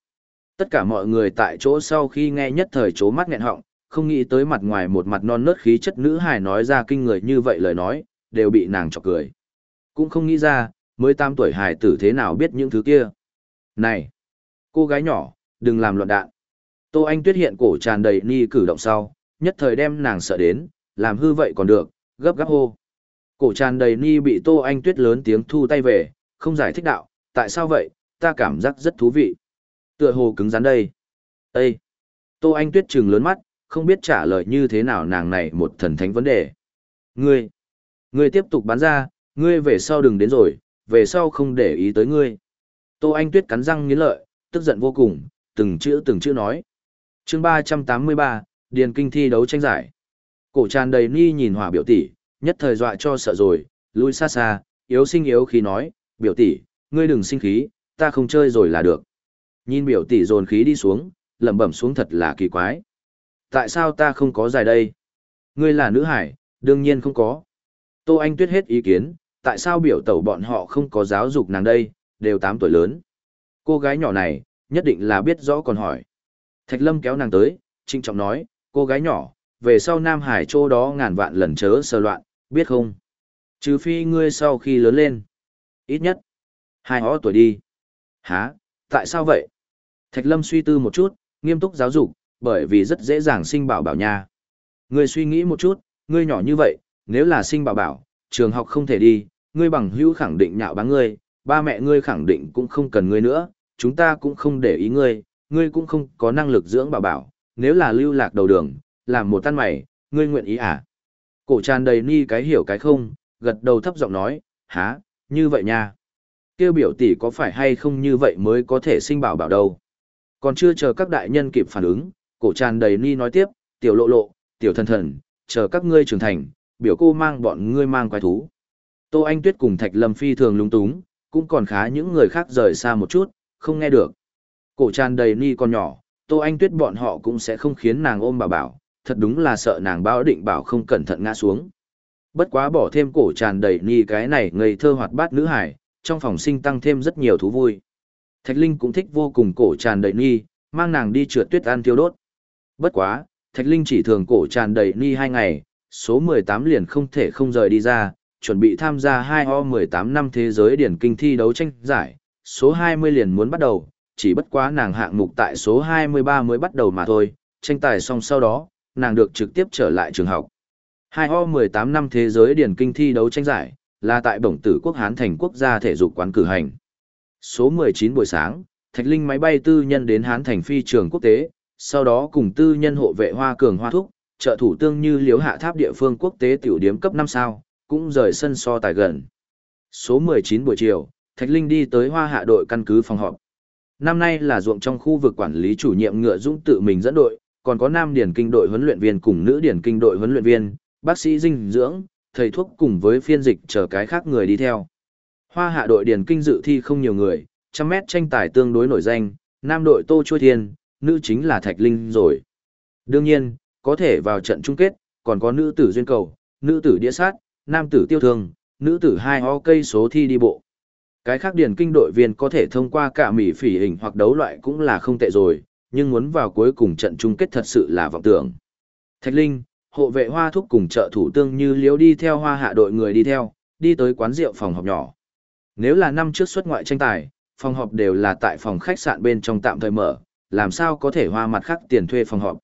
Tất cả mọi người tại chỗ sau khi nghe nhất thời chố mắt nghẹn họng, không nghĩ tới mặt ngoài một mặt non nớt khí chất nữ hài nói ra kinh người như vậy lời nói, đều bị nàng chọc cười. Cũng không nghĩ ra, mới tam tuổi hài tử thế nào biết những thứ kia. Này, cô gái nhỏ, đừng làm loạn đạn. Tô Anh Tuyết hiện cổ tràn đầy ni cử động sau, nhất thời đem nàng sợ đến, làm hư vậy còn được, gấp gáp hô. Cổ tràn đầy ni bị Tô Anh Tuyết lớn tiếng thu tay về, không giải thích đạo, tại sao vậy, ta cảm giác rất thú vị. Tựa hồ cứng rắn đây. Ê! Tô Anh Tuyết trừng lớn mắt, không biết trả lời như thế nào nàng này một thần thánh vấn đề. Ngươi! Ngươi tiếp tục bán ra, ngươi về sau đừng đến rồi, về sau không để ý tới ngươi. Tô Anh Tuyết cắn răng nghiến lợi, tức giận vô cùng, từng chữ từng chữ nói chương 383, Điền Kinh thi đấu tranh giải. Cổ tràn đầy ni nhìn hỏa biểu tỷ, nhất thời dọa cho sợ rồi, lui xa xa, yếu sinh yếu khí nói, biểu tỷ, ngươi đừng sinh khí, ta không chơi rồi là được. Nhìn biểu tỷ dồn khí đi xuống, lẩm bẩm xuống thật là kỳ quái. Tại sao ta không có giải đây? Ngươi là nữ hải, đương nhiên không có. Tô Anh Tuyết hết ý kiến, tại sao biểu tẩu bọn họ không có giáo dục nàng đây, đều 8 tuổi lớn. Cô gái nhỏ này, nhất định là biết rõ còn hỏi. Thạch Lâm kéo nàng tới, trinh trọng nói, cô gái nhỏ, về sau Nam Hải chỗ đó ngàn vạn lần chớ sơ loạn, biết không? Trừ phi ngươi sau khi lớn lên. Ít nhất. Hai họ tuổi đi. Hả, tại sao vậy? Thạch Lâm suy tư một chút, nghiêm túc giáo dục, bởi vì rất dễ dàng sinh bảo bảo nha. Ngươi suy nghĩ một chút, ngươi nhỏ như vậy, nếu là sinh bảo bảo, trường học không thể đi, ngươi bằng hữu khẳng định nhạo báng ngươi, ba mẹ ngươi khẳng định cũng không cần ngươi nữa, chúng ta cũng không để ý ngươi, ngươi cũng không có năng lực dưỡng bảo bảo, nếu là lưu lạc đầu đường, làm một tan mày, ngươi nguyện ý à? Cổ tràn đầy ni cái hiểu cái không, gật đầu thấp giọng nói, há, như vậy nha. Kêu biểu tỷ có phải hay không như vậy mới có thể sinh bảo bảo đâu. Còn chưa chờ các đại nhân kịp phản ứng, cổ tràn đầy ni nói tiếp, tiểu lộ lộ, tiểu thần thần, chờ các ngươi trưởng thành, biểu cô mang bọn ngươi mang quái thú. Tô Anh Tuyết cùng Thạch Lâm phi thường lung túng, cũng còn khá những người khác rời xa một chút, không nghe được. Cổ tràn đầy ni còn nhỏ, Tô Anh Tuyết bọn họ cũng sẽ không khiến nàng ôm bà bảo, thật đúng là sợ nàng báo định bảo không cẩn thận ngã xuống. Bất quá bỏ thêm cổ tràn đầy ni cái này ngây thơ hoạt bát nữ hải, trong phòng sinh tăng thêm rất nhiều thú vui. Thạch Linh cũng thích vô cùng cổ tràn đầy ni, mang nàng đi trượt tuyết ăn tiêu đốt. Bất quá, Thạch Linh chỉ thường cổ tràn đầy ni hai ngày, số 18 liền không thể không rời đi ra, chuẩn bị tham gia 2O18 năm thế giới điển kinh thi đấu tranh giải, số 20 liền muốn bắt đầu, chỉ bất quá nàng hạng mục tại số 23 mới bắt đầu mà thôi, tranh tài xong sau đó, nàng được trực tiếp trở lại trường học. Hai ho 18 năm thế giới điển kinh thi đấu tranh giải, là tại bổng tử quốc Hán thành quốc gia thể dục quán cử hành. Số 19 buổi sáng, Thạch Linh máy bay tư nhân đến Hán thành phi trường quốc tế, sau đó cùng tư nhân hộ vệ Hoa Cường Hoa Thúc, trợ thủ tương như liếu hạ tháp địa phương quốc tế tiểu điếm cấp 5 sao, cũng rời sân so tài gần. Số 19 buổi chiều, Thạch Linh đi tới Hoa Hạ đội căn cứ phòng họp. Năm nay là ruộng trong khu vực quản lý chủ nhiệm Ngựa Dũng tự mình dẫn đội, còn có nam điển kinh đội huấn luyện viên cùng nữ điển kinh đội huấn luyện viên, bác sĩ dinh dưỡng, thầy thuốc cùng với phiên dịch chờ cái khác người đi theo. Hoa hạ đội điển kinh dự thi không nhiều người, trăm mét tranh tài tương đối nổi danh, nam đội Tô Chuôi Thiên, nữ chính là Thạch Linh rồi. Đương nhiên, có thể vào trận chung kết, còn có nữ tử duyên cầu, nữ tử đĩa sát, nam tử tiêu thương, nữ tử hai ho cây số thi đi bộ. Cái khác điển kinh đội viên có thể thông qua cả mỉ phỉ hình hoặc đấu loại cũng là không tệ rồi, nhưng muốn vào cuối cùng trận chung kết thật sự là vọng tưởng. Thạch Linh, hộ vệ hoa thúc cùng trợ thủ tương như liếu đi theo hoa hạ đội người đi theo, đi tới quán rượu phòng họp nhỏ. Nếu là năm trước xuất ngoại tranh tài, phòng họp đều là tại phòng khách sạn bên trong tạm thời mở, làm sao có thể hoa mặt khác tiền thuê phòng họp.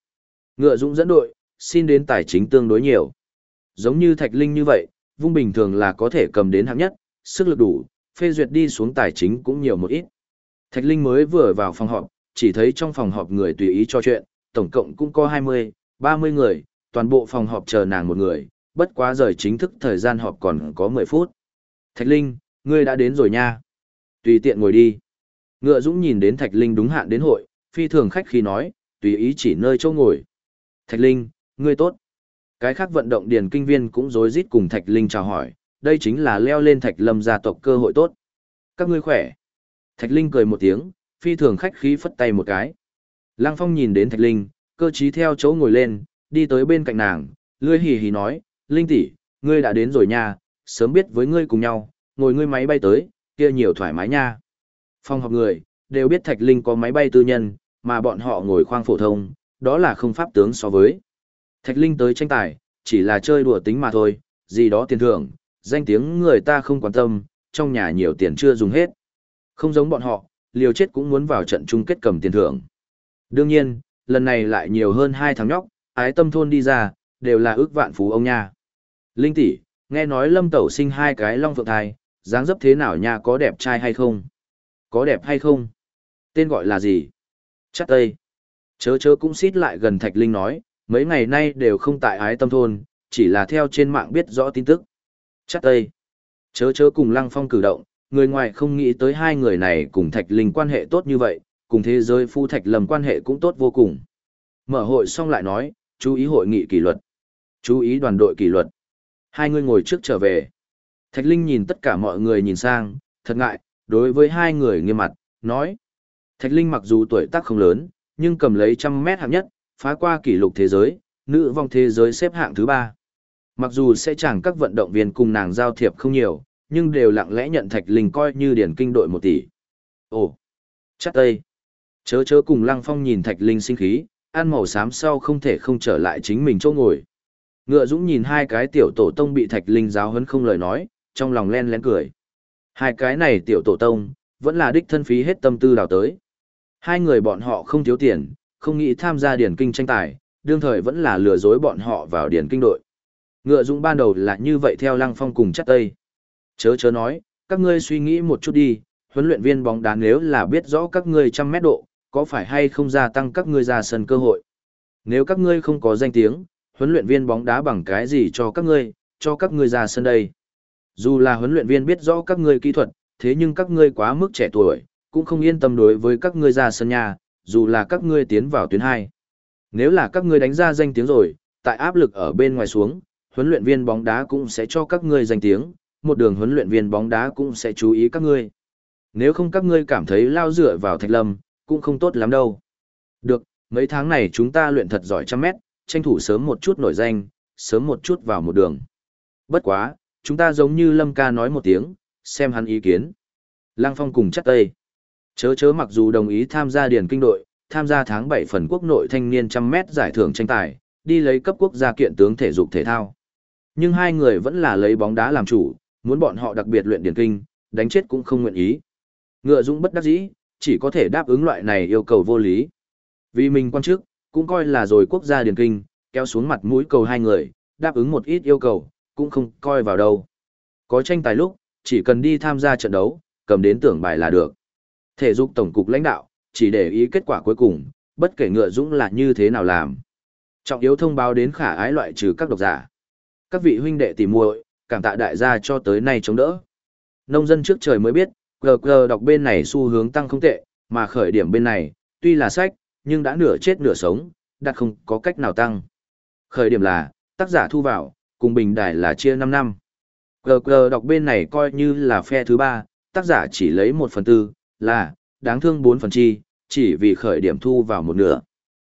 Ngựa Dũng dẫn đội, xin đến tài chính tương đối nhiều. Giống như Thạch Linh như vậy, vung bình thường là có thể cầm đến hạng nhất, sức lực đủ, phê duyệt đi xuống tài chính cũng nhiều một ít. Thạch Linh mới vừa vào phòng họp, chỉ thấy trong phòng họp người tùy ý cho chuyện, tổng cộng cũng có 20, 30 người, toàn bộ phòng họp chờ nàng một người, bất quá rời chính thức thời gian họp còn có 10 phút. Thạch Linh, ngươi đã đến rồi nha. Tùy tiện ngồi đi. Ngựa Dũng nhìn đến Thạch Linh đúng hạn đến hội, phi thường khách khi nói, tùy ý chỉ nơi chỗ ngồi. Thạch Linh, ngươi tốt. Cái khác vận động điền kinh viên cũng rối rít cùng Thạch Linh chào hỏi, đây chính là leo lên Thạch Lâm gia tộc cơ hội tốt. Các ngươi khỏe. Thạch Linh cười một tiếng, phi thường khách khí phất tay một cái. Lăng Phong nhìn đến Thạch Linh, cơ trí theo chỗ ngồi lên, đi tới bên cạnh nàng, lươi hì hì nói, Linh tỷ, ngươi đã đến rồi nha, sớm biết với ngươi cùng nhau, ngồi ngươi máy bay tới, kia nhiều thoải mái nha. Phong học người, đều biết Thạch Linh có máy bay tư nhân, mà bọn họ ngồi khoang phổ thông, đó là không pháp tướng so với. Thạch Linh tới tranh tài, chỉ là chơi đùa tính mà thôi, gì đó tiền thưởng, danh tiếng người ta không quan tâm, trong nhà nhiều tiền chưa dùng hết. Không giống bọn họ, liều chết cũng muốn vào trận chung kết cầm tiền thưởng. Đương nhiên, lần này lại nhiều hơn hai thằng nhóc, ái tâm thôn đi ra, đều là ước vạn phú ông nha. Linh tỷ, nghe nói lâm tẩu sinh hai cái long phượng thai, dáng dấp thế nào nha có đẹp trai hay không? Có đẹp hay không? Tên gọi là gì? Chắc tây. Chớ chớ cũng xít lại gần Thạch Linh nói, mấy ngày nay đều không tại ái tâm thôn, chỉ là theo trên mạng biết rõ tin tức. Chắc tây. Chớ chớ cùng lăng phong cử động, người ngoài không nghĩ tới hai người này cùng Thạch Linh quan hệ tốt như vậy, cùng thế giới phu Thạch Lâm quan hệ cũng tốt vô cùng. Mở hội xong lại nói, chú ý hội nghị kỷ luật. Chú ý đoàn đội kỷ luật. Hai người ngồi trước trở về. Thạch Linh nhìn tất cả mọi người nhìn sang, thật ngại, đối với hai người nghiêm mặt, nói. Thạch Linh mặc dù tuổi tác không lớn, nhưng cầm lấy trăm mét hạng nhất, phá qua kỷ lục thế giới, nữ vong thế giới xếp hạng thứ ba. Mặc dù sẽ chẳng các vận động viên cùng nàng giao thiệp không nhiều, nhưng đều lặng lẽ nhận Thạch Linh coi như điển kinh đội một tỷ. Ồ, chắc tây. Chớ chớ cùng Lăng Phong nhìn Thạch Linh sinh khí, ăn màu xám sau không thể không trở lại chính mình chỗ ngồi. Ngựa Dũng nhìn hai cái tiểu tổ tông bị Thạch Linh giáo hấn không lời nói, trong lòng len lén cười. Hai cái này tiểu tổ tông, vẫn là đích thân phí hết tâm tư đào tới. Hai người bọn họ không thiếu tiền, không nghĩ tham gia điển kinh tranh tài, đương thời vẫn là lừa dối bọn họ vào điển kinh đội. Ngựa Dũng ban đầu là như vậy theo Lăng Phong cùng chắc tây. Chớ chớ nói, các ngươi suy nghĩ một chút đi, huấn luyện viên bóng đá nếu là biết rõ các ngươi trăm mét độ, có phải hay không gia tăng các ngươi ra sân cơ hội. Nếu các ngươi không có danh tiếng, huấn luyện viên bóng đá bằng cái gì cho các ngươi, cho các ngươi ra sân đây. Dù là huấn luyện viên biết rõ các ngươi kỹ thuật, thế nhưng các ngươi quá mức trẻ tuổi, cũng không yên tâm đối với các ngươi ra sân nhà, dù là các ngươi tiến vào tuyến hai, Nếu là các ngươi đánh ra danh tiếng rồi, tại áp lực ở bên ngoài xuống, huấn luyện viên bóng đá cũng sẽ cho các ngươi danh tiếng, một đường huấn luyện viên bóng đá cũng sẽ chú ý các ngươi. Nếu không các ngươi cảm thấy lao dựa vào thạch lâm, cũng không tốt lắm đâu. Được, mấy tháng này chúng ta luyện thật giỏi trăm mét, tranh thủ sớm một chút nổi danh, sớm một chút vào một đường. Bất quá, chúng ta giống như Lâm ca nói một tiếng, xem hắn ý kiến. Lăng Phong cùng chắc tây. Chớ chớ mặc dù đồng ý tham gia Điền kinh đội, tham gia tháng 7 phần quốc nội thanh niên trăm mét giải thưởng tranh tài, đi lấy cấp quốc gia kiện tướng thể dục thể thao. Nhưng hai người vẫn là lấy bóng đá làm chủ, muốn bọn họ đặc biệt luyện điển kinh, đánh chết cũng không nguyện ý. Ngựa Dũng bất đắc dĩ, chỉ có thể đáp ứng loại này yêu cầu vô lý. Vì mình quan chức, cũng coi là rồi quốc gia điển kinh, kéo xuống mặt mũi cầu hai người, đáp ứng một ít yêu cầu, cũng không coi vào đâu. Có tranh tài lúc, chỉ cần đi tham gia trận đấu, cầm đến tưởng bài là được. Thể dục tổng cục lãnh đạo, chỉ để ý kết quả cuối cùng, bất kể ngựa dũng là như thế nào làm. Trọng yếu thông báo đến khả ái loại trừ các độc giả. Các vị huynh đệ tìm muội, cảm tạ đại gia cho tới nay chống đỡ. Nông dân trước trời mới biết, GG đọc bên này xu hướng tăng không tệ, mà khởi điểm bên này, tuy là sách, nhưng đã nửa chết nửa sống, đặt không có cách nào tăng. Khởi điểm là, tác giả thu vào, cùng bình đài là chia 5 năm. GG đọc bên này coi như là phe thứ ba, tác giả chỉ lấy 1 phần tư, là, đáng thương 4 phần chi, chỉ vì khởi điểm thu vào một nửa.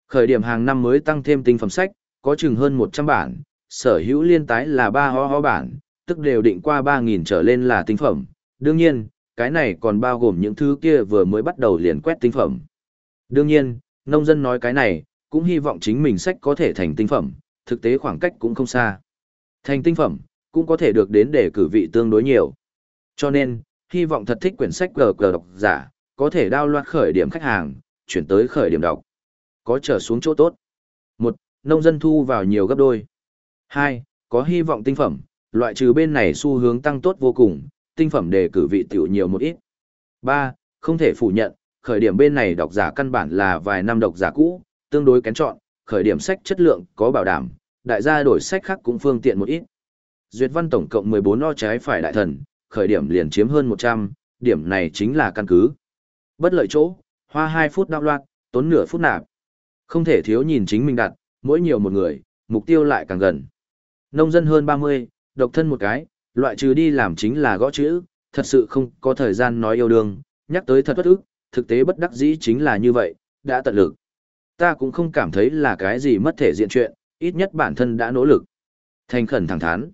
Khởi điểm hàng năm mới tăng thêm tinh phẩm sách, có chừng hơn 100 bản, sở hữu liên tái là ba ho ho bản, tức đều định qua 3.000 trở lên là tinh phẩm. Đương nhiên, cái này còn bao gồm những thứ kia vừa mới bắt đầu liền quét tinh phẩm. Đương nhiên, nông dân nói cái này, cũng hy vọng chính mình sách có thể thành tinh phẩm, thực tế khoảng cách cũng không xa. Thành tinh phẩm, cũng có thể được đến để cử vị tương đối nhiều. Cho nên, hy vọng thật thích quyển sách GG đọc giả, có thể đao loạt khởi điểm khách hàng, chuyển tới khởi điểm đọc. Có trở xuống chỗ tốt. một Nông dân thu vào nhiều gấp đôi hai Có hy vọng tinh phẩm, loại trừ bên này xu hướng tăng tốt vô cùng, tinh phẩm đề cử vị tiểu nhiều một ít. ba Không thể phủ nhận, khởi điểm bên này độc giả căn bản là vài năm độc giả cũ, tương đối kén chọn, khởi điểm sách chất lượng có bảo đảm, đại gia đổi sách khác cũng phương tiện một ít. Duyệt văn tổng cộng 14 o trái phải đại thần, khởi điểm liền chiếm hơn 100, điểm này chính là căn cứ. Bất lợi chỗ, hoa 2 phút đạo loạt, tốn nửa phút nạp. Không thể thiếu nhìn chính mình đặt, mỗi nhiều một người, mục tiêu lại càng gần. Nông dân hơn 30, độc thân một cái, loại trừ đi làm chính là gõ chữ, thật sự không có thời gian nói yêu đương, nhắc tới thật bất ức, thực tế bất đắc dĩ chính là như vậy, đã tận lực. Ta cũng không cảm thấy là cái gì mất thể diện chuyện, ít nhất bản thân đã nỗ lực. Thành khẩn thẳng thắn.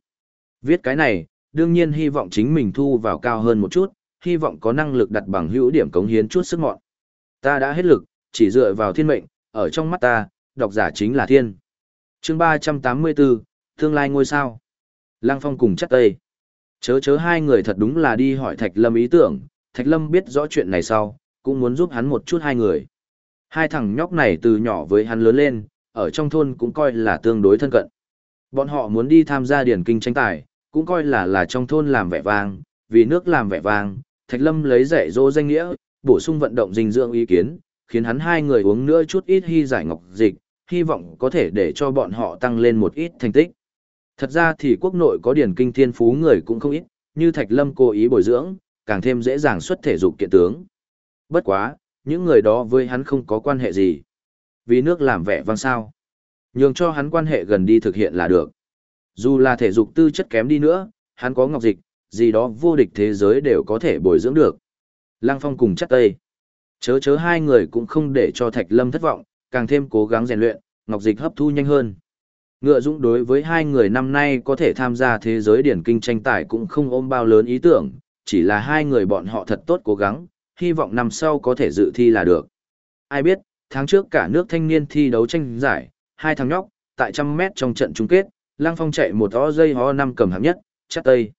Viết cái này, đương nhiên hy vọng chính mình thu vào cao hơn một chút, hy vọng có năng lực đặt bằng hữu điểm cống hiến chút sức mọn. Ta đã hết lực, chỉ dựa vào thiên mệnh, ở trong mắt ta, độc giả chính là thiên. chương 384, tương lai ngôi sao. Lăng Phong cùng chắc tây. Chớ chớ hai người thật đúng là đi hỏi Thạch Lâm ý tưởng, Thạch Lâm biết rõ chuyện này sau, cũng muốn giúp hắn một chút hai người. Hai thằng nhóc này từ nhỏ với hắn lớn lên, ở trong thôn cũng coi là tương đối thân cận. Bọn họ muốn đi tham gia điển kinh tranh tài, cũng coi là là trong thôn làm vẻ vang, vì nước làm vẻ vang, Thạch Lâm lấy dạy dỗ danh nghĩa, bổ sung vận động dinh dưỡng ý kiến, khiến hắn hai người uống nữa chút ít hy giải ngọc dịch, hy vọng có thể để cho bọn họ tăng lên một ít thành tích. Thật ra thì quốc nội có điển kinh thiên phú người cũng không ít, như Thạch Lâm cố ý bồi dưỡng, càng thêm dễ dàng xuất thể dục kiện tướng. Bất quá, những người đó với hắn không có quan hệ gì. Vì nước làm vẻ vang sao. Nhường cho hắn quan hệ gần đi thực hiện là được. Dù là thể dục tư chất kém đi nữa, hắn có ngọc dịch, gì đó vô địch thế giới đều có thể bồi dưỡng được. Lăng Phong cùng chắc tây. Chớ chớ hai người cũng không để cho Thạch Lâm thất vọng, càng thêm cố gắng rèn luyện, ngọc dịch hấp thu nhanh hơn. Ngựa Dũng đối với hai người năm nay có thể tham gia thế giới điển kinh tranh tài cũng không ôm bao lớn ý tưởng, chỉ là hai người bọn họ thật tốt cố gắng, hy vọng năm sau có thể dự thi là được. Ai biết, tháng trước cả nước thanh niên thi đấu tranh giải, hai thằng nhóc, tại trăm mét trong trận chung kết, Lăng Phong chạy một o dây ho năm cầm hạng nhất, chắc tây.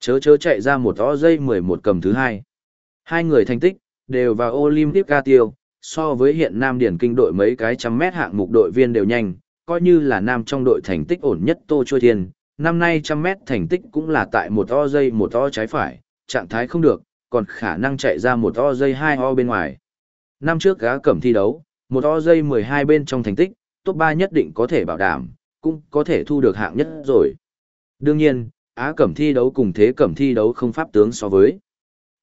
Chớ chớ chạy ra một o dây 11 cầm thứ hai. Hai người thành tích, đều vào Olympic ca tiêu, so với hiện Nam Điển Kinh đội mấy cái trăm mét hạng mục đội viên đều nhanh, coi như là Nam trong đội thành tích ổn nhất Tô Trôi Thiên. Năm nay trăm mét thành tích cũng là tại một o dây một o trái phải, trạng thái không được, còn khả năng chạy ra một o dây hai o bên ngoài. Năm trước gá cẩm thi đấu, một o dây 12 bên trong thành tích, top 3 nhất định có thể bảo đảm, cũng có thể thu được hạng nhất rồi. Đương nhiên, Á cẩm thi đấu cùng thế cẩm thi đấu không pháp tướng so với.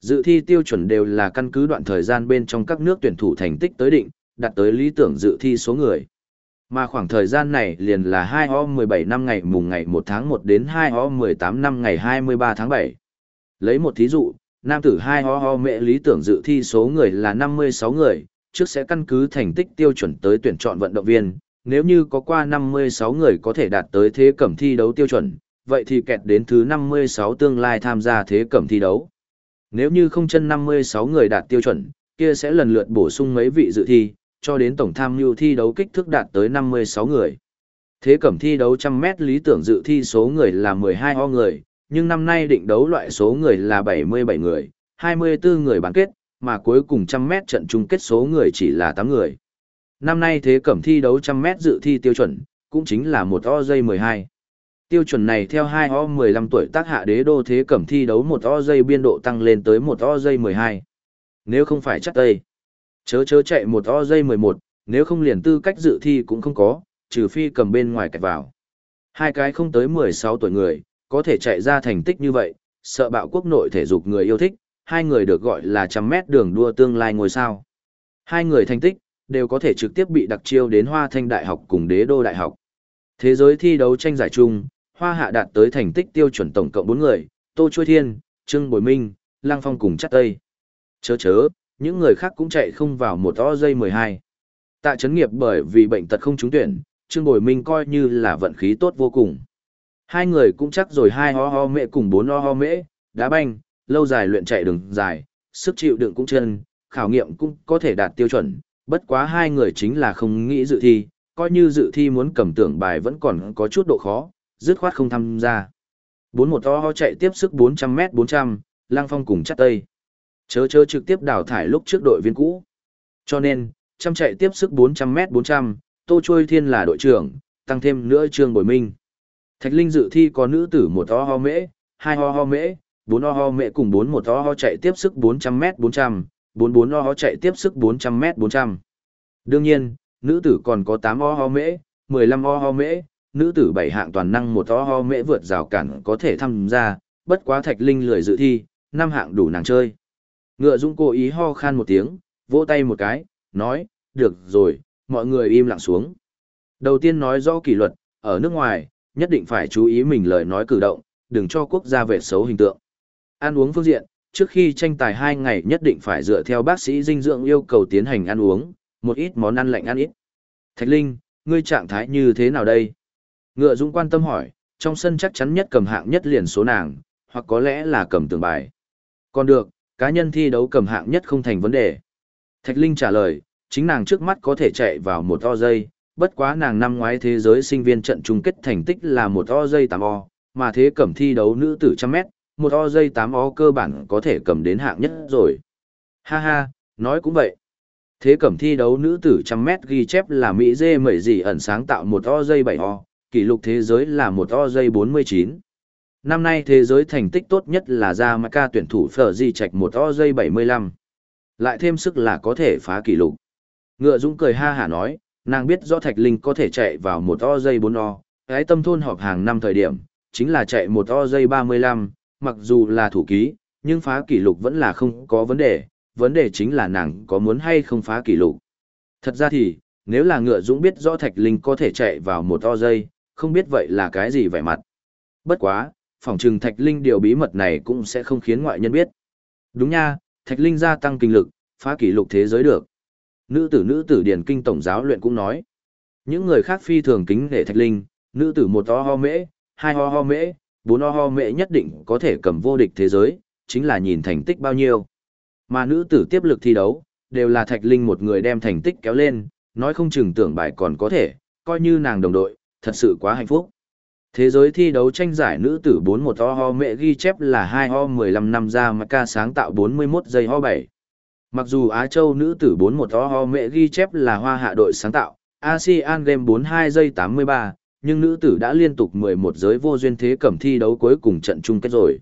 Dự thi tiêu chuẩn đều là căn cứ đoạn thời gian bên trong các nước tuyển thủ thành tích tới định, đạt tới lý tưởng dự thi số người. Mà khoảng thời gian này liền là 2 o 17 năm ngày mùng ngày 1 tháng 1 đến 2 o 18 năm ngày 23 tháng 7. Lấy một thí dụ, nam tử 2 o o mẹ lý tưởng dự thi số người là 56 người, trước sẽ căn cứ thành tích tiêu chuẩn tới tuyển chọn vận động viên, nếu như có qua 56 người có thể đạt tới thế cẩm thi đấu tiêu chuẩn, vậy thì kẹt đến thứ 56 tương lai tham gia thế cẩm thi đấu. Nếu như không chân 56 người đạt tiêu chuẩn, kia sẽ lần lượt bổ sung mấy vị dự thi, cho đến tổng tham mưu thi đấu kích thước đạt tới 56 người. Thế cẩm thi đấu trăm mét lý tưởng dự thi số người là 12 ho người, nhưng năm nay định đấu loại số người là 77 người, 24 người bán kết, mà cuối cùng trăm mét trận chung kết số người chỉ là 8 người. Năm nay thế cẩm thi đấu trăm mét dự thi tiêu chuẩn, cũng chính là một o dây 12. Tiêu chuẩn này theo 2 o 15 tuổi tác hạ đế đô thế cẩm thi đấu một o giây biên độ tăng lên tới một o giây 12. Nếu không phải chắc tây, chớ chớ chạy một o giây 11, nếu không liền tư cách dự thi cũng không có, trừ phi cầm bên ngoài kẹt vào. Hai cái không tới 16 tuổi người, có thể chạy ra thành tích như vậy, sợ bạo quốc nội thể dục người yêu thích, hai người được gọi là trăm mét đường đua tương lai ngôi sao. Hai người thành tích, đều có thể trực tiếp bị đặc chiêu đến Hoa Thanh Đại học cùng Đế Đô Đại học. Thế giới thi đấu tranh giải chung, Hoa Hạ đạt tới thành tích tiêu chuẩn tổng cộng 4 người, Tô Chuôi Thiên, Trương Bồi Minh, Lăng Phong cùng Chắc Tây. Chớ chớ, những người khác cũng chạy không vào một o giây 12. Tạ chấn nghiệp bởi vì bệnh tật không trúng tuyển, Trương Bồi Minh coi như là vận khí tốt vô cùng. Hai người cũng chắc rồi hai ho ho mễ cùng bốn ho ho mễ, đá banh, lâu dài luyện chạy đường dài, sức chịu đựng cũng chân, khảo nghiệm cũng có thể đạt tiêu chuẩn, bất quá hai người chính là không nghĩ dự thi, coi như dự thi muốn cầm tưởng bài vẫn còn có chút độ khó, dứt khoát không tham gia. Bốn một ho ho chạy tiếp sức 400m 400, lang phong cùng chắc tây. Chớ chớ trực tiếp đào thải lúc trước đội viên cũ. Cho nên, chăm chạy tiếp sức 400m 400, Tô Trôi Thiên là đội trưởng, tăng thêm nữa Trương Bồi Minh. Thạch Linh dự thi có nữ tử một ho ho mễ, hai ho ho mễ, bốn ho ho mễ cùng bốn một ho ho chạy tiếp sức 400m 400, bốn bốn ho ho chạy tiếp sức 400m 400. Đương nhiên, nữ tử còn có 8 ho ho mễ, 15 ho ho mễ, nữ tử bảy hạng toàn năng một ho ho mễ vượt rào cản có thể tham gia, bất quá Thạch Linh lười dự thi, năm hạng đủ nàng chơi. Ngựa Dung cố ý ho khan một tiếng, vỗ tay một cái, nói, được rồi, mọi người im lặng xuống. Đầu tiên nói rõ kỷ luật, ở nước ngoài, nhất định phải chú ý mình lời nói cử động, đừng cho quốc gia vệ xấu hình tượng. Ăn uống phương diện, trước khi tranh tài 2 ngày nhất định phải dựa theo bác sĩ dinh dưỡng yêu cầu tiến hành ăn uống, một ít món ăn lạnh ăn ít. Thạch Linh, ngươi trạng thái như thế nào đây? Ngựa Dũng quan tâm hỏi, trong sân chắc chắn nhất cầm hạng nhất liền số nàng, hoặc có lẽ là cầm tường bài. Còn được, cá nhân thi đấu cầm hạng nhất không thành vấn đề. Thạch Linh trả lời, chính nàng trước mắt có thể chạy vào một o giây, bất quá nàng năm ngoái thế giới sinh viên trận chung kết thành tích là một o giây 8 o, mà thế cẩm thi đấu nữ tử trăm mét, một o giây 8 o cơ bản có thể cầm đến hạng nhất rồi. Ha ha, nói cũng vậy. Thế cẩm thi đấu nữ tử trăm mét ghi chép là Mỹ dê mẩy gì ẩn sáng tạo một o giây 7 o, kỷ lục thế giới là một o giây 49. Năm nay thế giới thành tích tốt nhất là ra ca tuyển thủ phở di trạch một o giây 75. Lại thêm sức là có thể phá kỷ lục. Ngựa Dũng cười ha hả nói, nàng biết rõ Thạch Linh có thể chạy vào một o giây 4 o, cái tâm thôn họp hàng năm thời điểm, chính là chạy một o giây 35, mặc dù là thủ ký, nhưng phá kỷ lục vẫn là không có vấn đề, vấn đề chính là nàng có muốn hay không phá kỷ lục. Thật ra thì, nếu là ngựa dũng biết rõ Thạch Linh có thể chạy vào một o giây, không biết vậy là cái gì vẻ mặt. Bất quá, phỏng chừng Thạch Linh điều bí mật này cũng sẽ không khiến ngoại nhân biết. Đúng nha, Thạch Linh gia tăng kinh lực, phá kỷ lục thế giới được. Nữ tử nữ tử điển kinh tổng giáo luyện cũng nói. Những người khác phi thường kính để Thạch Linh, nữ tử một o ho mễ, hai ho ho mễ, bốn ho ho mễ nhất định có thể cầm vô địch thế giới, chính là nhìn thành tích bao nhiêu. Mà nữ tử tiếp lực thi đấu, đều là Thạch Linh một người đem thành tích kéo lên, nói không chừng tưởng bài còn có thể, coi như nàng đồng đội, thật sự quá hạnh phúc. Thế giới thi đấu tranh giải nữ tử 41 o ho mẹ ghi chép là 2 ho 15 năm ra mà ca sáng tạo 41 giây ho 7. Mặc dù Á Châu nữ tử 41 o ho mẹ ghi chép là hoa hạ đội sáng tạo, ASEAN Game 42 giây 83, nhưng nữ tử đã liên tục 11 giới vô duyên thế cẩm thi đấu cuối cùng trận chung kết rồi.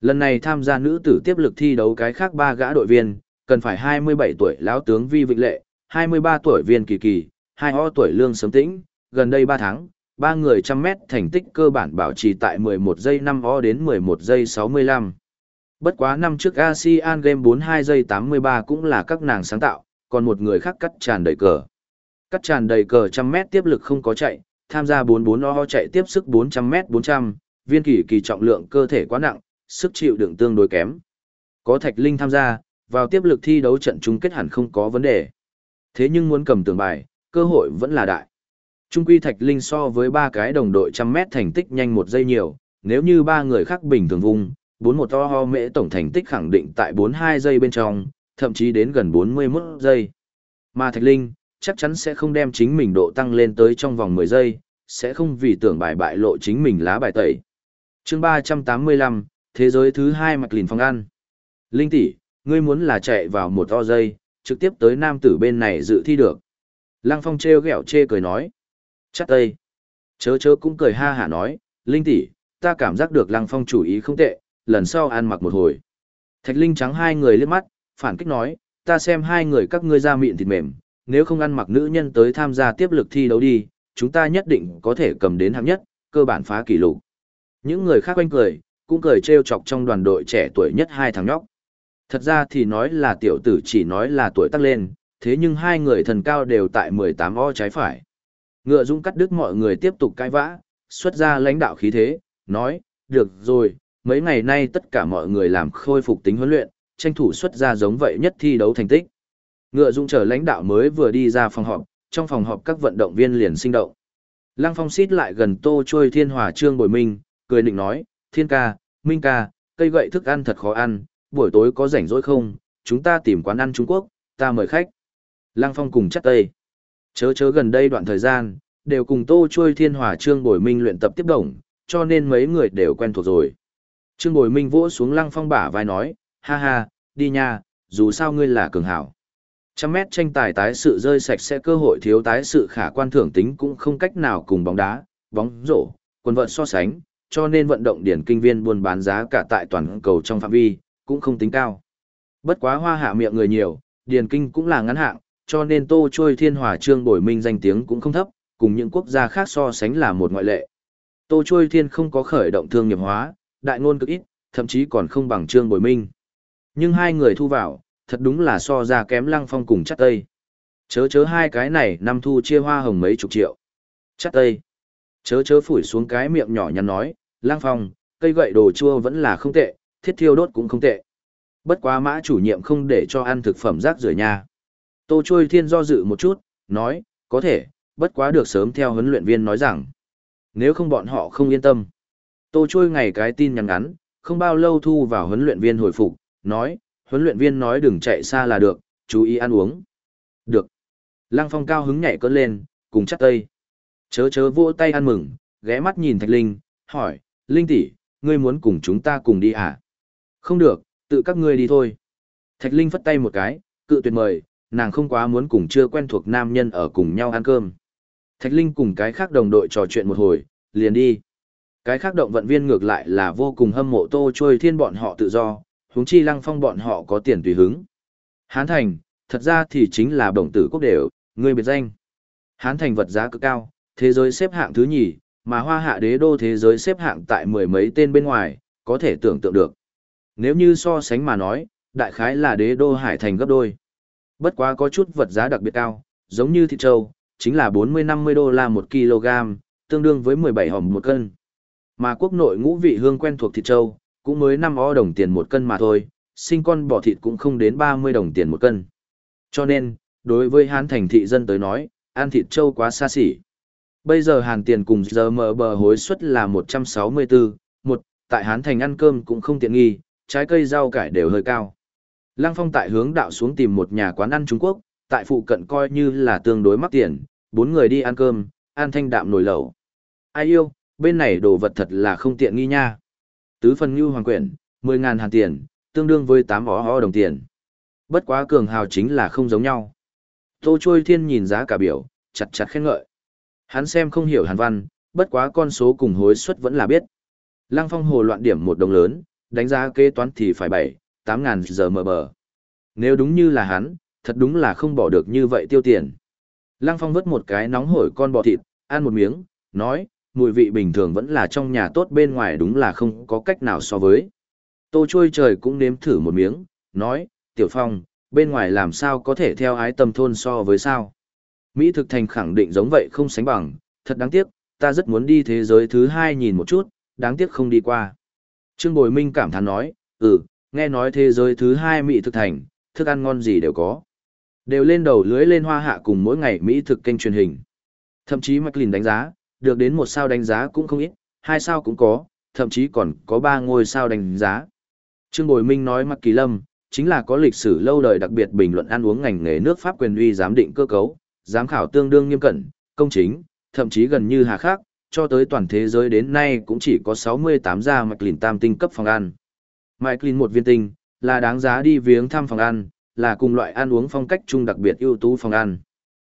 Lần này tham gia nữ tử tiếp lực thi đấu cái khác ba gã đội viên, cần phải 27 tuổi lão tướng Vi Vịnh Lệ, 23 tuổi viên kỳ kỳ, 2 ho tuổi lương sớm tĩnh, gần đây 3 tháng, ba người trăm mét thành tích cơ bản bảo trì tại 11 giây 5 o đến 11 giây 65. Bất quá năm trước ASEAN Game 42 giây 83 cũng là các nàng sáng tạo, còn một người khác cắt tràn đầy cờ. Cắt tràn đầy cờ trăm mét tiếp lực không có chạy, tham gia 44 o chạy tiếp sức 400 mét 400, viên kỳ kỳ trọng lượng cơ thể quá nặng, sức chịu đựng tương đối kém. Có Thạch Linh tham gia, vào tiếp lực thi đấu trận chung kết hẳn không có vấn đề. Thế nhưng muốn cầm tường bài, cơ hội vẫn là đại. Trung quy Thạch Linh so với ba cái đồng đội trăm mét thành tích nhanh một giây nhiều, nếu như ba người khác bình thường vùng, bốn một to ho mễ tổng thành tích khẳng định tại 42 giây bên trong, thậm chí đến gần 41 giây. Mà Thạch Linh, chắc chắn sẽ không đem chính mình độ tăng lên tới trong vòng 10 giây, sẽ không vì tưởng bài bại lộ chính mình lá bài tẩy. chương 385, thế giới thứ hai mạch lìn phong ăn. Linh tỷ, ngươi muốn là chạy vào một to giây, trực tiếp tới nam tử bên này dự thi được. Lăng Phong treo gẹo chê cười nói. Chắc tây. Chớ chớ cũng cười ha hả nói, Linh tỷ, ta cảm giác được Lăng Phong chủ ý không tệ, lần sau ăn mặc một hồi. Thạch Linh trắng hai người liếc mắt, phản kích nói, ta xem hai người các ngươi ra miệng thịt mềm, nếu không ăn mặc nữ nhân tới tham gia tiếp lực thi đấu đi, chúng ta nhất định có thể cầm đến hạng nhất, cơ bản phá kỷ lục. Những người khác quanh cười, cũng cười trêu chọc trong đoàn đội trẻ tuổi nhất hai thằng nhóc. Thật ra thì nói là tiểu tử chỉ nói là tuổi tác lên, thế nhưng hai người thần cao đều tại 18 o trái phải. Ngựa Dũng cắt đứt mọi người tiếp tục cãi vã, xuất ra lãnh đạo khí thế, nói, được rồi, mấy ngày nay tất cả mọi người làm khôi phục tính huấn luyện, tranh thủ xuất ra giống vậy nhất thi đấu thành tích. Ngựa Dũng chờ lãnh đạo mới vừa đi ra phòng họp, trong phòng họp các vận động viên liền sinh động. Lăng Phong xít lại gần Tô Trôi Thiên Hòa Trương Bồi Minh, cười định nói, Thiên ca, Minh ca, cây gậy thức ăn thật khó ăn, buổi tối có rảnh rỗi không, chúng ta tìm quán ăn Trung Quốc, ta mời khách. Lăng Phong cùng chắc tây. Chớ chớ gần đây đoạn thời gian, đều cùng Tô Chuôi Thiên Hòa Trương Bồi Minh luyện tập tiếp đồng, cho nên mấy người đều quen thuộc rồi. Trương Bồi Minh vỗ xuống Lăng Phong bả vai nói, ha ha, đi nha, dù sao ngươi là cường hảo. Trăm mét tranh tài tái sự rơi sạch sẽ cơ hội thiếu tái sự khả quan thưởng tính cũng không cách nào cùng bóng đá, bóng rổ, quần vợt so sánh, cho nên vận động điển kinh viên buôn bán giá cả tại toàn cầu trong phạm vi, cũng không tính cao. Bất quá hoa hạ miệng người nhiều, điển kinh cũng là ngắn hạng, cho nên tô trôi thiên hòa trương bồi minh danh tiếng cũng không thấp, cùng những quốc gia khác so sánh là một ngoại lệ. Tô trôi thiên không có khởi động thương nghiệp hóa, đại ngôn cực ít, thậm chí còn không bằng trương bồi minh. Nhưng hai người thu vào, thật đúng là so ra kém lăng phong cùng chắc tây. Chớ chớ hai cái này năm thu chia hoa hồng mấy chục triệu. Chắc tây. Chớ chớ phủi xuống cái miệng nhỏ nhắn nói, lăng phong, cây gậy đồ chua vẫn là không tệ, thiết thiêu đốt cũng không tệ. Bất quá mã chủ nhiệm không để cho ăn thực phẩm rác rưởi nhà. Tô Trôi Thiên do dự một chút, nói, có thể, bất quá được sớm theo huấn luyện viên nói rằng. Nếu không bọn họ không yên tâm. Tô Trôi ngày cái tin nhắn ngắn, không bao lâu thu vào huấn luyện viên hồi phục, nói, huấn luyện viên nói đừng chạy xa là được, chú ý ăn uống. Được. Lăng Phong cao hứng nhảy cơn lên, cùng chắc tây. Chớ chớ vỗ tay ăn mừng, ghé mắt nhìn Thạch Linh, hỏi, Linh tỷ, ngươi muốn cùng chúng ta cùng đi à? Không được, tự các ngươi đi thôi. Thạch Linh phất tay một cái, cự tuyệt mời, nàng không quá muốn cùng chưa quen thuộc nam nhân ở cùng nhau ăn cơm. Thạch Linh cùng cái khác đồng đội trò chuyện một hồi, liền đi. Cái khác động vận viên ngược lại là vô cùng hâm mộ tô trôi thiên bọn họ tự do, huống chi lăng phong bọn họ có tiền tùy hứng. Hán Thành, thật ra thì chính là đồng tử quốc đều, người biệt danh. Hán Thành vật giá cực cao, thế giới xếp hạng thứ nhì, mà hoa hạ đế đô thế giới xếp hạng tại mười mấy tên bên ngoài, có thể tưởng tượng được. Nếu như so sánh mà nói, đại khái là đế đô hải thành gấp đôi. Bất quá có chút vật giá đặc biệt cao, giống như thịt trâu, chính là 40-50 đô la một kg, tương đương với 17 hòm một cân. Mà quốc nội ngũ vị hương quen thuộc thịt trâu, cũng mới 5 o đồng tiền một cân mà thôi, sinh con bò thịt cũng không đến 30 đồng tiền một cân. Cho nên, đối với hán thành thị dân tới nói, ăn thịt trâu quá xa xỉ. Bây giờ hàn tiền cùng giờ mở bờ hối suất là 164, một, tại hán thành ăn cơm cũng không tiện nghi, trái cây rau cải đều hơi cao. Lăng Phong tại hướng đạo xuống tìm một nhà quán ăn Trung Quốc, tại phụ cận coi như là tương đối mắc tiền, bốn người đi ăn cơm, ăn thanh đạm nồi lẩu. Ai yêu, bên này đồ vật thật là không tiện nghi nha. Tứ phần như hoàng quyển, 10.000 hàn tiền, tương đương với 8 ó ho đồng tiền. Bất quá cường hào chính là không giống nhau. Tô Trôi Thiên nhìn giá cả biểu, chặt chặt khen ngợi. Hắn xem không hiểu hàn văn, bất quá con số cùng hối suất vẫn là biết. Lăng Phong hồ loạn điểm một đồng lớn, đánh giá kế toán thì phải 7, 8 ngàn giờ mờ bờ. Nếu đúng như là hắn, thật đúng là không bỏ được như vậy tiêu tiền. Lăng Phong vứt một cái nóng hổi con bò thịt, ăn một miếng, nói, mùi vị bình thường vẫn là trong nhà tốt bên ngoài đúng là không có cách nào so với. Tô trôi trời cũng nếm thử một miếng, nói, Tiểu Phong, bên ngoài làm sao có thể theo ái tâm thôn so với sao. Mỹ thực thành khẳng định giống vậy không sánh bằng, thật đáng tiếc, ta rất muốn đi thế giới thứ hai nhìn một chút, đáng tiếc không đi qua. Trương Bồi Minh cảm thán nói, ừ, nghe nói thế giới thứ hai Mỹ thực thành, thức ăn ngon gì đều có. Đều lên đầu lưới lên hoa hạ cùng mỗi ngày Mỹ thực kênh truyền hình. Thậm chí McLean đánh giá, được đến một sao đánh giá cũng không ít, hai sao cũng có, thậm chí còn có ba ngôi sao đánh giá. Trương Bồi Minh nói Mạc Kỳ Lâm, chính là có lịch sử lâu đời đặc biệt bình luận ăn uống ngành nghề nước Pháp quyền uy giám định cơ cấu, giám khảo tương đương nghiêm cẩn, công chính, thậm chí gần như hà khắc, cho tới toàn thế giới đến nay cũng chỉ có 68 gia mạch lìn tam tinh cấp phòng ăn. Mạch lìn một viên tinh, là đáng giá đi viếng thăm phòng ăn, là cùng loại ăn uống phong cách chung đặc biệt ưu tú phòng ăn.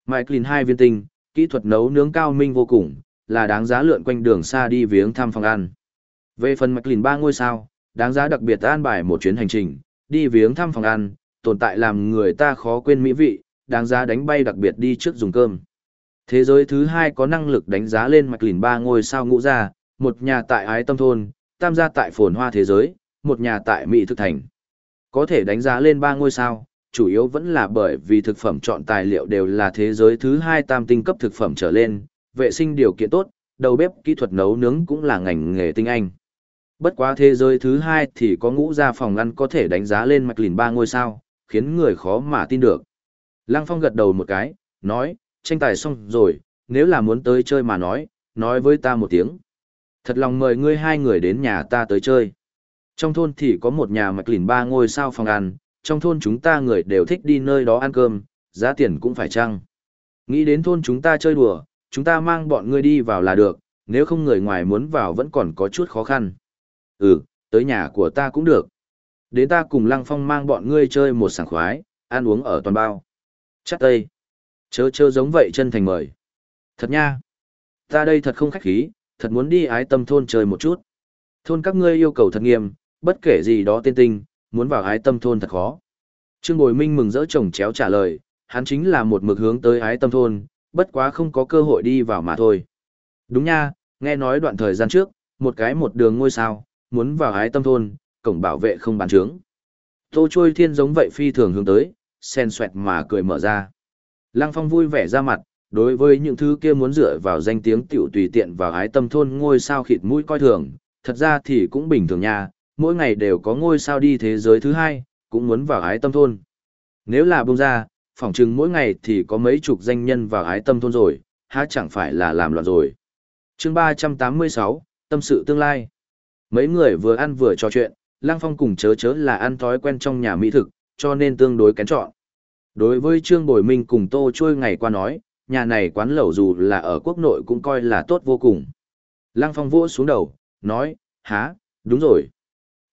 Mạch lìn hai viên tinh, kỹ thuật nấu nướng cao minh vô cùng, là đáng giá lượn quanh đường xa đi viếng thăm phòng ăn. Về phần mạch lìn ba ngôi sao, đáng giá đặc biệt an bài một chuyến hành trình, đi viếng thăm phòng ăn, tồn tại làm người ta khó quên mỹ vị, đáng giá đánh bay đặc biệt đi trước dùng cơm. Thế giới thứ hai có năng lực đánh giá lên mạch lìn ba ngôi sao ngũ gia, một nhà tại ái tâm thôn, tam gia tại phồn hoa thế giới, một nhà tại Mỹ thực thành. Có thể đánh giá lên ba ngôi sao, chủ yếu vẫn là bởi vì thực phẩm chọn tài liệu đều là thế giới thứ hai tam tinh cấp thực phẩm trở lên, vệ sinh điều kiện tốt, đầu bếp kỹ thuật nấu nướng cũng là ngành nghề tinh anh. Bất quá thế giới thứ hai thì có ngũ gia phòng ăn có thể đánh giá lên mạch lìn ba ngôi sao, khiến người khó mà tin được. Lăng Phong gật đầu một cái, nói, tranh tài xong rồi, nếu là muốn tới chơi mà nói, nói với ta một tiếng. Thật lòng mời ngươi hai người đến nhà ta tới chơi. Trong thôn thì có một nhà mạch lìn ba ngôi sao phòng ăn, trong thôn chúng ta người đều thích đi nơi đó ăn cơm, giá tiền cũng phải chăng. Nghĩ đến thôn chúng ta chơi đùa, chúng ta mang bọn ngươi đi vào là được, nếu không người ngoài muốn vào vẫn còn có chút khó khăn. Ừ, tới nhà của ta cũng được. Đến ta cùng Lăng Phong mang bọn ngươi chơi một sảng khoái, ăn uống ở toàn bao. Chắc tây. Chớ chớ giống vậy chân thành mời. Thật nha. Ta đây thật không khách khí, thật muốn đi ái tâm thôn chơi một chút. Thôn các ngươi yêu cầu thật nghiêm, bất kể gì đó tên tinh, muốn vào ái tâm thôn thật khó. Trương Bồi Minh mừng rỡ chồng chéo trả lời, hắn chính là một mực hướng tới ái tâm thôn, bất quá không có cơ hội đi vào mà thôi. Đúng nha, nghe nói đoạn thời gian trước, một cái một đường ngôi sao, muốn vào ái tâm thôn, cổng bảo vệ không bàn trướng. Tô trôi thiên giống vậy phi thường hướng tới, sen xoẹt mà cười mở ra. Lăng Phong vui vẻ ra mặt, đối với những thứ kia muốn dựa vào danh tiếng tiểu tùy tiện vào ái tâm thôn ngôi sao khịt mũi coi thường, thật ra thì cũng bình thường nha, mỗi ngày đều có ngôi sao đi thế giới thứ hai, cũng muốn vào ái tâm thôn. Nếu là bông ra, phỏng chừng mỗi ngày thì có mấy chục danh nhân vào ái tâm thôn rồi, há chẳng phải là làm loạn rồi. chương 386, Tâm sự tương lai. Mấy người vừa ăn vừa trò chuyện, Lăng Phong cùng chớ chớ là ăn thói quen trong nhà mỹ thực, cho nên tương đối kén chọn. Đối với Trương Bồi Minh cùng Tô Trôi ngày qua nói, nhà này quán lẩu dù là ở quốc nội cũng coi là tốt vô cùng. Lăng Phong vỗ xuống đầu, nói, há, đúng rồi.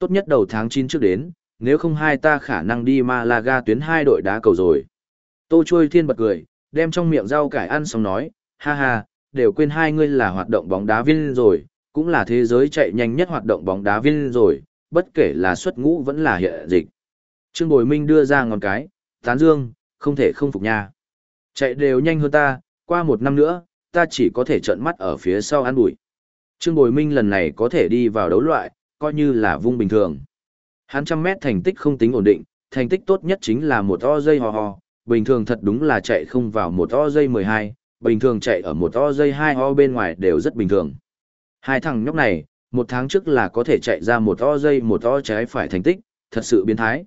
Tốt nhất đầu tháng 9 trước đến, nếu không hai ta khả năng đi Malaga tuyến hai đội đá cầu rồi. Tô Chuôi Thiên bật cười, đem trong miệng rau cải ăn xong nói, ha ha, đều quên hai ngươi là hoạt động bóng đá viên rồi, cũng là thế giới chạy nhanh nhất hoạt động bóng đá viên rồi, bất kể là xuất ngũ vẫn là hiện dịch. Trương Bồi Minh đưa ra ngón cái, tán dương, không thể không phục nha. Chạy đều nhanh hơn ta, qua một năm nữa, ta chỉ có thể trợn mắt ở phía sau ăn bụi. Trương Bồi Minh lần này có thể đi vào đấu loại, coi như là vung bình thường. Hắn trăm mét thành tích không tính ổn định, thành tích tốt nhất chính là một o dây hò hò, bình thường thật đúng là chạy không vào một o dây 12, bình thường chạy ở một o dây 2 o bên ngoài đều rất bình thường. Hai thằng nhóc này, một tháng trước là có thể chạy ra một o dây một o trái phải thành tích, thật sự biến thái.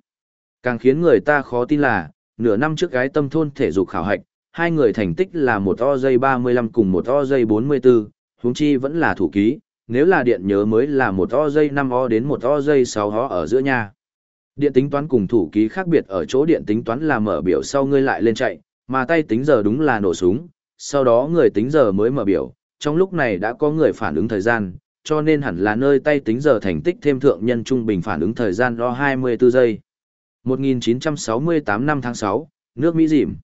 Càng khiến người ta khó tin là, nửa năm trước gái tâm thôn thể dục khảo hạch, hai người thành tích là một o dây 35 cùng một o dây 44, huống chi vẫn là thủ ký, nếu là điện nhớ mới là một o dây 5 o đến một o dây 6 o ở giữa nhà. Điện tính toán cùng thủ ký khác biệt ở chỗ điện tính toán là mở biểu sau ngươi lại lên chạy, mà tay tính giờ đúng là nổ súng, sau đó người tính giờ mới mở biểu, trong lúc này đã có người phản ứng thời gian, cho nên hẳn là nơi tay tính giờ thành tích thêm thượng nhân trung bình phản ứng thời gian lo 24 giây. 1968 năm tháng 6, nước Mỹ dìm.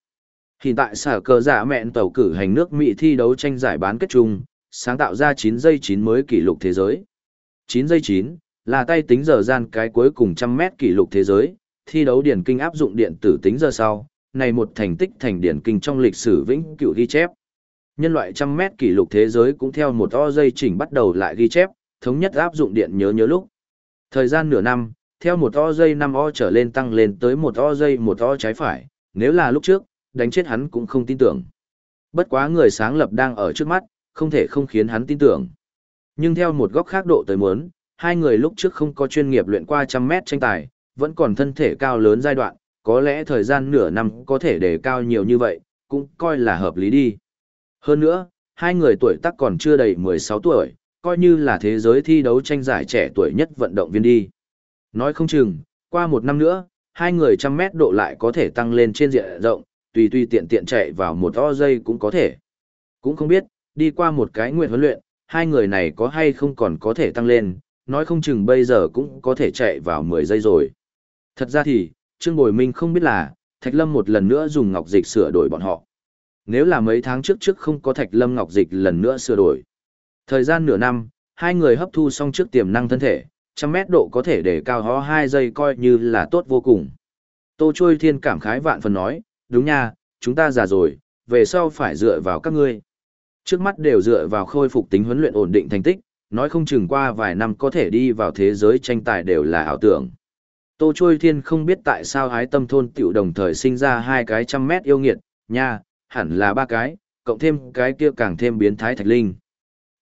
Hiện tại sở cờ giả mẹn tàu cử hành nước Mỹ thi đấu tranh giải bán kết chung, sáng tạo ra 9 giây 9 mới kỷ lục thế giới. 9 giây 9 là tay tính giờ gian cái cuối cùng trăm mét kỷ lục thế giới, thi đấu điển kinh áp dụng điện tử tính giờ sau, này một thành tích thành điển kinh trong lịch sử vĩnh cửu ghi chép. Nhân loại trăm mét kỷ lục thế giới cũng theo một o dây chỉnh bắt đầu lại ghi chép, thống nhất áp dụng điện nhớ nhớ lúc. Thời gian nửa năm, theo một o dây 5 o trở lên tăng lên tới một o dây một o trái phải, nếu là lúc trước, đánh chết hắn cũng không tin tưởng. Bất quá người sáng lập đang ở trước mắt, không thể không khiến hắn tin tưởng. Nhưng theo một góc khác độ tới muốn, hai người lúc trước không có chuyên nghiệp luyện qua trăm mét tranh tài, vẫn còn thân thể cao lớn giai đoạn, có lẽ thời gian nửa năm có thể đề cao nhiều như vậy, cũng coi là hợp lý đi. Hơn nữa, hai người tuổi tác còn chưa đầy 16 tuổi, coi như là thế giới thi đấu tranh giải trẻ tuổi nhất vận động viên đi. Nói không chừng, qua một năm nữa, hai người trăm mét độ lại có thể tăng lên trên diện rộng, tùy tùy tiện tiện chạy vào một o giây cũng có thể. Cũng không biết, đi qua một cái nguyện huấn luyện, hai người này có hay không còn có thể tăng lên, nói không chừng bây giờ cũng có thể chạy vào 10 giây rồi. Thật ra thì, Trương Bồi Minh không biết là, Thạch Lâm một lần nữa dùng ngọc dịch sửa đổi bọn họ. Nếu là mấy tháng trước trước không có Thạch Lâm ngọc dịch lần nữa sửa đổi, Thời gian nửa năm, hai người hấp thu xong trước tiềm năng thân thể, trăm mét độ có thể để cao hó hai giây coi như là tốt vô cùng. Tô Trôi Thiên cảm khái vạn phần nói, đúng nha, chúng ta già rồi, về sau phải dựa vào các ngươi. Trước mắt đều dựa vào khôi phục tính huấn luyện ổn định thành tích, nói không chừng qua vài năm có thể đi vào thế giới tranh tài đều là ảo tưởng. Tô Trôi Thiên không biết tại sao hái tâm thôn tiểu đồng thời sinh ra hai cái trăm mét yêu nghiệt, nha, hẳn là ba cái, cộng thêm cái kia càng thêm biến thái thạch linh.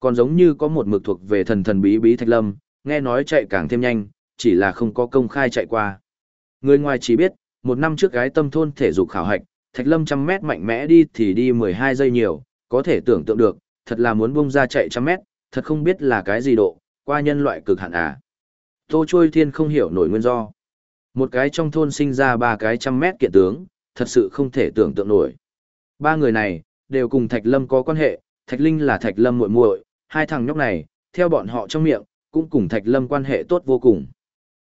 Còn giống như có một mực thuộc về thần thần bí bí thạch lâm, nghe nói chạy càng thêm nhanh, chỉ là không có công khai chạy qua. Người ngoài chỉ biết, một năm trước cái tâm thôn thể dục khảo hạch, thạch lâm trăm mét mạnh mẽ đi thì đi 12 giây nhiều, có thể tưởng tượng được, thật là muốn bung ra chạy trăm mét, thật không biết là cái gì độ, qua nhân loại cực hạn à. Tô Trôi Thiên không hiểu nổi nguyên do. Một cái trong thôn sinh ra ba cái trăm mét kiện tướng, thật sự không thể tưởng tượng nổi. Ba người này, đều cùng Thạch Lâm có quan hệ, Thạch Linh là Thạch Lâm muội muội, hai thằng nhóc này, theo bọn họ trong miệng, cũng cùng Thạch Lâm quan hệ tốt vô cùng.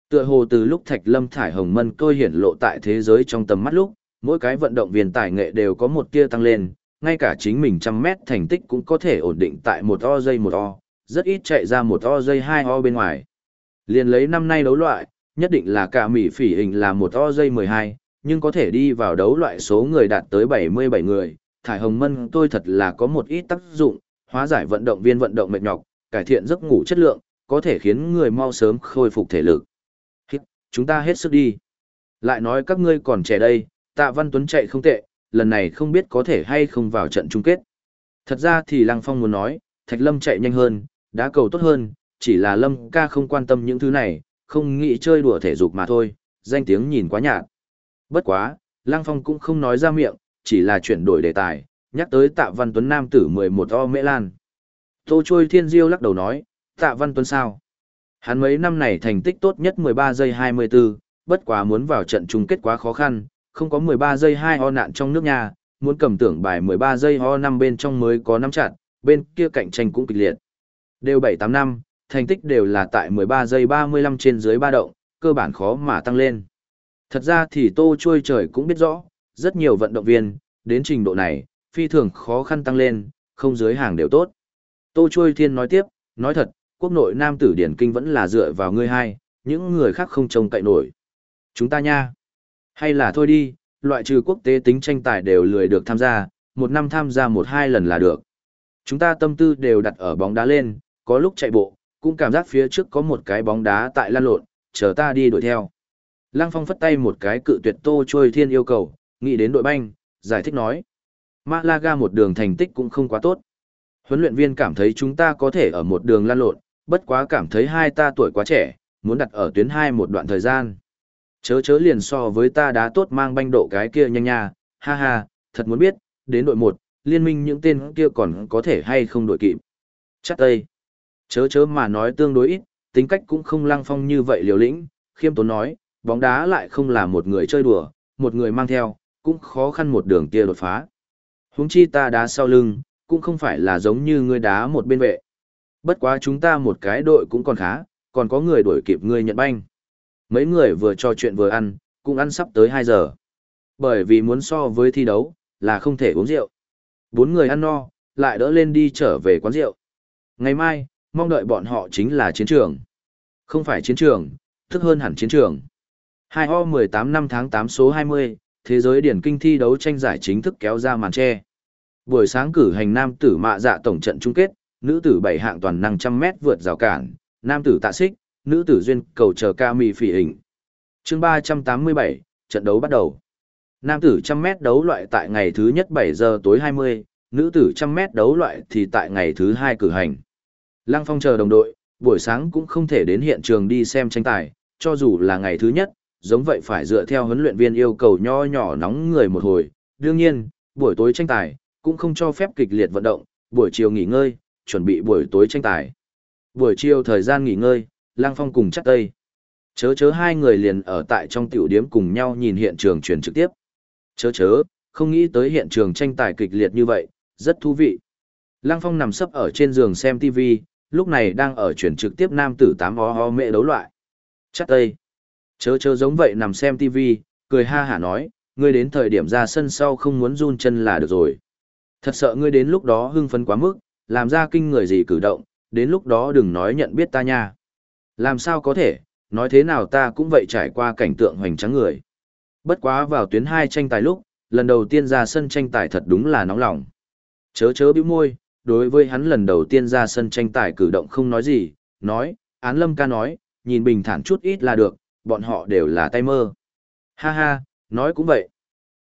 Tựa hồ từ lúc Thạch Lâm thải hồng mân tôi hiển lộ tại thế giới trong tầm mắt lúc, mỗi cái vận động viên tài nghệ đều có một tia tăng lên, ngay cả chính mình trăm mét thành tích cũng có thể ổn định tại một o giây một o, rất ít chạy ra một o giây hai o bên ngoài. Liền lấy năm nay đấu loại, nhất định là cả Mỹ phỉ hình là một o giây 12, nhưng có thể đi vào đấu loại số người đạt tới 77 người, thải hồng mân tôi thật là có một ít tác dụng, hóa giải vận động viên vận động mệt nhọc, cải thiện giấc ngủ chất lượng, có thể khiến người mau sớm khôi phục thể lực. Chúng ta hết sức đi. Lại nói các ngươi còn trẻ đây, tạ văn tuấn chạy không tệ, lần này không biết có thể hay không vào trận chung kết. Thật ra thì Lăng Phong muốn nói, Thạch Lâm chạy nhanh hơn, đá cầu tốt hơn, chỉ là Lâm ca không quan tâm những thứ này, không nghĩ chơi đùa thể dục mà thôi, danh tiếng nhìn quá nhạt. Bất quá, Lăng Phong cũng không nói ra miệng, chỉ là chuyển đổi đề tài, nhắc tới tạ văn tuấn nam tử 11 o mễ lan. Tô Trôi Thiên Diêu lắc đầu nói, tạ văn tuấn sao? Hắn mấy năm này thành tích tốt nhất 13 giây 24, bất quá muốn vào trận chung kết quá khó khăn, không có 13 giây 2 ho nạn trong nước nhà, muốn cầm tưởng bài 13 giây ho năm bên trong mới có nắm chặt, bên kia cạnh tranh cũng kịch liệt. Đều 7-8 năm, thành tích đều là tại 13 giây 35 trên dưới ba động, cơ bản khó mà tăng lên. Thật ra thì tô trôi trời cũng biết rõ, rất nhiều vận động viên, đến trình độ này, phi thường khó khăn tăng lên, không dưới hàng đều tốt. Tô trôi thiên nói tiếp, nói thật, quốc nội nam tử điển kinh vẫn là dựa vào ngươi hai, những người khác không trông cậy nổi. Chúng ta nha. Hay là thôi đi, loại trừ quốc tế tính tranh tài đều lười được tham gia, một năm tham gia một hai lần là được. Chúng ta tâm tư đều đặt ở bóng đá lên, có lúc chạy bộ, cũng cảm giác phía trước có một cái bóng đá tại lan lộn, chờ ta đi đuổi theo. Lăng Phong phất tay một cái cự tuyệt Tô Trôi Thiên yêu cầu, nghĩ đến đội banh, giải thích nói. Malaga một đường thành tích cũng không quá tốt. Huấn luyện viên cảm thấy chúng ta có thể ở một đường lan lộn, bất quá cảm thấy hai ta tuổi quá trẻ, muốn đặt ở tuyến hai một đoạn thời gian. Chớ chớ liền so với ta đá tốt mang banh độ cái kia nhanh nha, ha ha, thật muốn biết, đến đội một, liên minh những tên kia còn có thể hay không đội kịp. Chắc tây. Chớ chớ mà nói tương đối ít, tính cách cũng không lăng phong như vậy liều lĩnh, khiêm tốn nói, bóng đá lại không là một người chơi đùa, một người mang theo, cũng khó khăn một đường kia đột phá. Huống chi ta đá sau lưng, cũng không phải là giống như ngươi đá một bên vệ. Bất quá chúng ta một cái đội cũng còn khá, còn có người đuổi kịp ngươi nhận banh. Mấy người vừa trò chuyện vừa ăn, cũng ăn sắp tới 2 giờ. Bởi vì muốn so với thi đấu, là không thể uống rượu. Bốn người ăn no, lại đỡ lên đi trở về quán rượu. Ngày mai, mong đợi bọn họ chính là chiến trường. Không phải chiến trường, thức hơn hẳn chiến trường. 2 o 18 năm tháng 8 số 20, thế giới điển kinh thi đấu tranh giải chính thức kéo ra màn che. Buổi sáng cử hành nam tử mạ dạ tổng trận chung kết, nữ tử bảy hạng toàn năng trăm mét vượt rào cản, nam tử tạ xích, nữ tử duyên cầu chờ ca mì phỉ hình. chương 387, trận đấu bắt đầu. Nam tử trăm mét đấu loại tại ngày thứ nhất 7 giờ tối 20, nữ tử trăm mét đấu loại thì tại ngày thứ hai cử hành. Lăng Phong chờ đồng đội, buổi sáng cũng không thể đến hiện trường đi xem tranh tài, cho dù là ngày thứ nhất, giống vậy phải dựa theo huấn luyện viên yêu cầu nho nhỏ nóng người một hồi. Đương nhiên, buổi tối tranh tài, cũng không cho phép kịch liệt vận động, buổi chiều nghỉ ngơi, chuẩn bị buổi tối tranh tài. Buổi chiều thời gian nghỉ ngơi, Lang Phong cùng chắc tây. Chớ chớ hai người liền ở tại trong tiểu điếm cùng nhau nhìn hiện trường truyền trực tiếp. Chớ chớ, không nghĩ tới hiện trường tranh tài kịch liệt như vậy, rất thú vị. Lăng Phong nằm sấp ở trên giường xem TV, lúc này đang ở truyền trực tiếp nam tử tám ho ho mẹ đấu loại. Chắc tây. Chớ chớ giống vậy nằm xem TV, cười ha hả nói, ngươi đến thời điểm ra sân sau không muốn run chân là được rồi. Thật sợ ngươi đến lúc đó hưng phấn quá mức, làm ra kinh người gì cử động, đến lúc đó đừng nói nhận biết ta nha. Làm sao có thể, nói thế nào ta cũng vậy trải qua cảnh tượng hoành tráng người. Bất quá vào tuyến hai tranh tài lúc, lần đầu tiên ra sân tranh tài thật đúng là nóng lòng. Chớ chớ bĩu môi, đối với hắn lần đầu tiên ra sân tranh tài cử động không nói gì, nói, án lâm ca nói, nhìn bình thản chút ít là được, bọn họ đều là tay mơ. Ha ha, nói cũng vậy.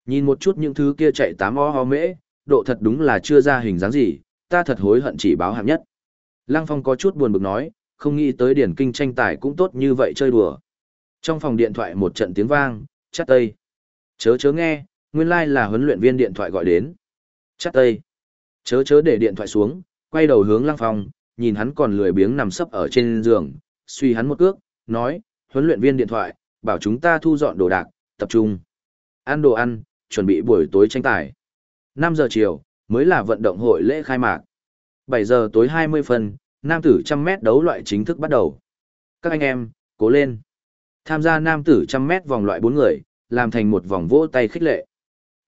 Nhìn một chút những thứ kia chạy tám o ho mễ, độ thật đúng là chưa ra hình dáng gì, ta thật hối hận chỉ báo hạng nhất. Lăng Phong có chút buồn bực nói, không nghĩ tới điển kinh tranh tài cũng tốt như vậy chơi đùa. Trong phòng điện thoại một trận tiếng vang, chắc tây. Chớ chớ nghe, nguyên lai like là huấn luyện viên điện thoại gọi đến. Chắc tây. Chớ chớ để điện thoại xuống, quay đầu hướng Lăng phòng, nhìn hắn còn lười biếng nằm sấp ở trên giường, suy hắn một cước, nói, huấn luyện viên điện thoại, bảo chúng ta thu dọn đồ đạc, tập trung. Ăn đồ ăn, chuẩn bị buổi tối tranh tài. 5 giờ chiều, mới là vận động hội lễ khai mạc. 7 giờ tối 20 phần, nam tử trăm mét đấu loại chính thức bắt đầu. Các anh em, cố lên. Tham gia nam tử trăm mét vòng loại 4 người, làm thành một vòng vỗ tay khích lệ.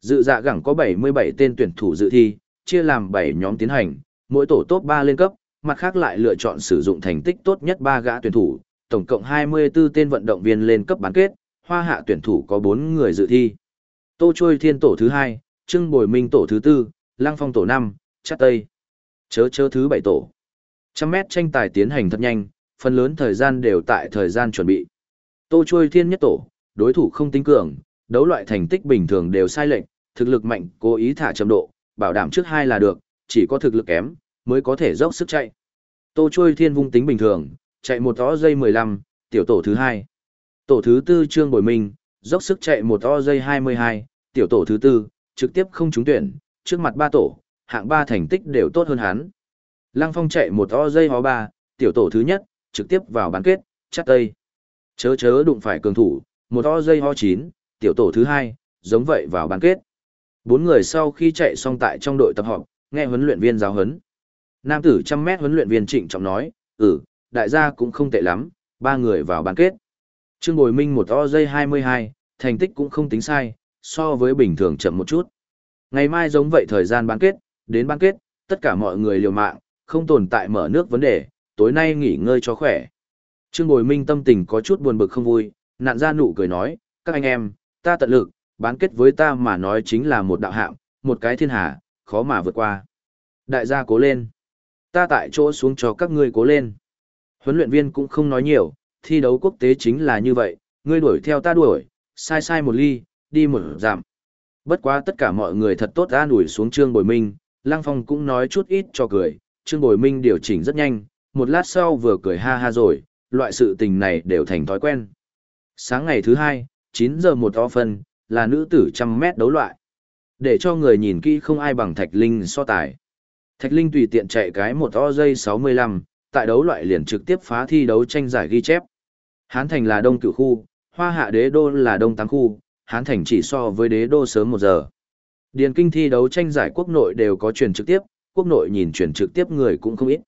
Dự dạ gẳng có 77 tên tuyển thủ dự thi, chia làm 7 nhóm tiến hành, mỗi tổ top 3 lên cấp, mặt khác lại lựa chọn sử dụng thành tích tốt nhất 3 gã tuyển thủ, tổng cộng 24 tên vận động viên lên cấp bán kết, hoa hạ tuyển thủ có 4 người dự thi. Tô Trôi Thiên tổ thứ 2, Trưng Bồi Minh tổ thứ 4, Lăng Phong tổ 5, Chắc Tây. Chớ chớ thứ 7 tổ. Trăm mét tranh tài tiến hành thật nhanh, phần lớn thời gian đều tại thời gian chuẩn bị. Tô Trôi Thiên nhất tổ, đối thủ không tính cường, đấu loại thành tích bình thường đều sai lệch, thực lực mạnh, cố ý thả chậm độ, bảo đảm trước hai là được, chỉ có thực lực kém, mới có thể dốc sức chạy. Tô Trôi Thiên vung tính bình thường, chạy một to giây 15, tiểu tổ thứ hai. Tổ thứ tư Trương Bồi Minh, dốc sức chạy một to giây 22, tiểu tổ thứ tư, trực tiếp không trúng tuyển, trước mặt ba tổ, hạng ba thành tích đều tốt hơn hắn. Lăng Phong chạy một to dây hó ba, tiểu tổ thứ nhất, trực tiếp vào bán kết, chắc tây. Chớ chớ đụng phải cường thủ, một to dây ho chín, tiểu tổ thứ hai, giống vậy vào bán kết. Bốn người sau khi chạy xong tại trong đội tập họp, nghe huấn luyện viên giáo huấn. Nam tử trăm mét huấn luyện viên trịnh trọng nói, ừ, đại gia cũng không tệ lắm, ba người vào bán kết. Trương Bồi Minh một to dây 22, thành tích cũng không tính sai, so với bình thường chậm một chút. Ngày mai giống vậy thời gian bán kết, đến bán kết, tất cả mọi người liều mạng, không tồn tại mở nước vấn đề, tối nay nghỉ ngơi cho khỏe. Trương Bồi Minh tâm tình có chút buồn bực không vui, nạn ra nụ cười nói, các anh em, ta tận lực, bán kết với ta mà nói chính là một đạo hạng, một cái thiên hà, khó mà vượt qua. Đại gia cố lên. Ta tại chỗ xuống cho các ngươi cố lên. Huấn luyện viên cũng không nói nhiều, thi đấu quốc tế chính là như vậy, ngươi đuổi theo ta đuổi, sai sai một ly, đi một giảm. Bất quá tất cả mọi người thật tốt an ủi xuống Trương Bồi Minh, Lăng Phong cũng nói chút ít cho cười, Trương Bồi Minh điều chỉnh rất nhanh, một lát sau vừa cười ha ha rồi, loại sự tình này đều thành thói quen. Sáng ngày thứ hai, 9 giờ một to phân, là nữ tử trăm mét đấu loại. Để cho người nhìn kỹ không ai bằng Thạch Linh so tài. Thạch Linh tùy tiện chạy cái một to giây 65, tại đấu loại liền trực tiếp phá thi đấu tranh giải ghi chép. Hán Thành là đông cửu khu, Hoa Hạ đế đô là đông tám khu, Hán Thành chỉ so với đế đô sớm một giờ. Điền kinh thi đấu tranh giải quốc nội đều có truyền trực tiếp, quốc nội nhìn truyền trực tiếp người cũng không ít.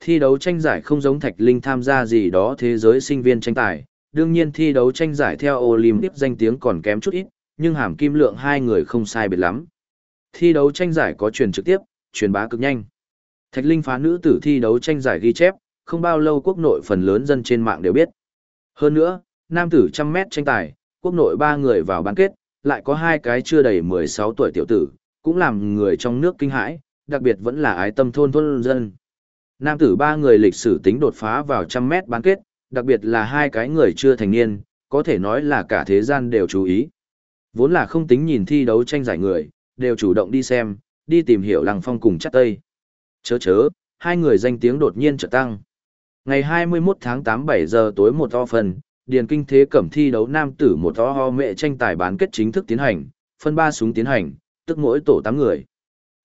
Thi đấu tranh giải không giống Thạch Linh tham gia gì đó thế giới sinh viên tranh tài, đương nhiên thi đấu tranh giải theo Olympic danh tiếng còn kém chút ít, nhưng hàm kim lượng hai người không sai biệt lắm. Thi đấu tranh giải có truyền trực tiếp, truyền bá cực nhanh. Thạch Linh phá nữ tử thi đấu tranh giải ghi chép, không bao lâu quốc nội phần lớn dân trên mạng đều biết. Hơn nữa, nam tử trăm mét tranh tài, quốc nội ba người vào bán kết, lại có hai cái chưa đầy 16 tuổi tiểu tử, cũng làm người trong nước kinh hãi, đặc biệt vẫn là ái tâm thôn thôn dân. Nam tử ba người lịch sử tính đột phá vào trăm mét bán kết, đặc biệt là hai cái người chưa thành niên, có thể nói là cả thế gian đều chú ý. Vốn là không tính nhìn thi đấu tranh giải người, đều chủ động đi xem, đi tìm hiểu lăng phong cùng chắc tây. Chớ chớ, hai người danh tiếng đột nhiên trở tăng. Ngày 21 tháng 8 7 giờ tối một to phần, Điền Kinh Thế Cẩm thi đấu nam tử một to ho mẹ tranh tài bán kết chính thức tiến hành, phân ba súng tiến hành, tức mỗi tổ 8 người.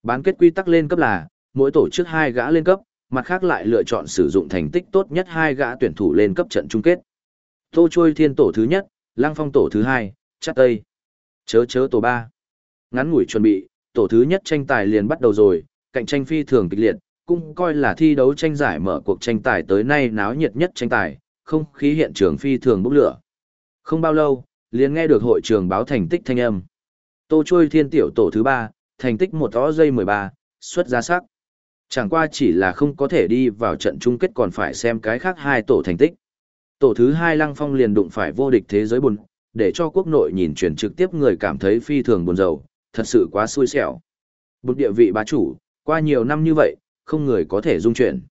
Bán kết quy tắc lên cấp là, mỗi tổ trước hai gã lên cấp, mặt khác lại lựa chọn sử dụng thành tích tốt nhất hai gã tuyển thủ lên cấp trận chung kết. Tô Trôi Thiên tổ thứ nhất, Lăng Phong tổ thứ hai, Chắc Tây. Chớ chớ tổ ba. Ngắn ngủi chuẩn bị, tổ thứ nhất tranh tài liền bắt đầu rồi, cạnh tranh phi thường kịch liệt, cũng coi là thi đấu tranh giải mở cuộc tranh tài tới nay náo nhiệt nhất tranh tài, không khí hiện trường phi thường bốc lửa. Không bao lâu, liền nghe được hội trường báo thành tích thanh âm. Tô Trôi Thiên tiểu tổ thứ ba, thành tích một tó giây 13, xuất ra sắc. Chẳng qua chỉ là không có thể đi vào trận chung kết còn phải xem cái khác hai tổ thành tích. Tổ thứ hai Lăng Phong liền đụng phải vô địch thế giới buồn, để cho quốc nội nhìn chuyển trực tiếp người cảm thấy phi thường buồn rầu, thật sự quá xui xẻo. Bụt địa vị bá chủ, qua nhiều năm như vậy, không người có thể dung chuyển.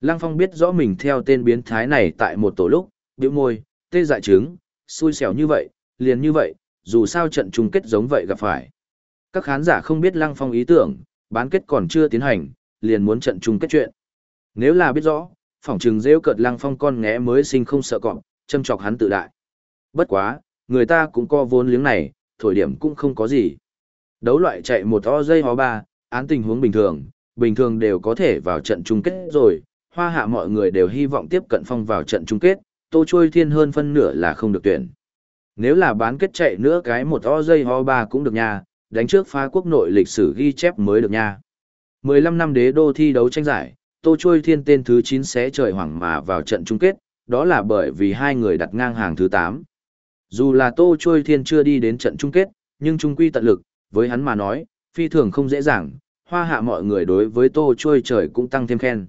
Lăng Phong biết rõ mình theo tên biến thái này tại một tổ lúc, biểu môi, tê dại trứng, xui xẻo như vậy, liền như vậy, dù sao trận chung kết giống vậy gặp phải. Các khán giả không biết Lăng Phong ý tưởng, bán kết còn chưa tiến hành, liền muốn trận chung kết chuyện. Nếu là biết rõ, phỏng chừng rêu cợt Lăng Phong con ngẽ mới sinh không sợ cọp, châm chọc hắn tự đại. Bất quá, người ta cũng co vốn liếng này, thổi điểm cũng không có gì. Đấu loại chạy một o dây ho ba, án tình huống bình thường, bình thường đều có thể vào trận chung kết rồi, hoa hạ mọi người đều hy vọng tiếp cận phong vào trận chung kết, tô trôi thiên hơn phân nửa là không được tuyển. Nếu là bán kết chạy nữa cái một o dây ho ba cũng được nha, đánh trước phá quốc nội lịch sử ghi chép mới được nha. 15 năm đế đô thi đấu tranh giải, tô Chuôi thiên tên thứ 9 sẽ trời hoàng mà vào trận chung kết, đó là bởi vì hai người đặt ngang hàng thứ 8. Dù là tô Chuôi thiên chưa đi đến trận chung kết, nhưng trung quy tận lực, với hắn mà nói, phi thường không dễ dàng, hoa hạ mọi người đối với tô Chuôi trời cũng tăng thêm khen.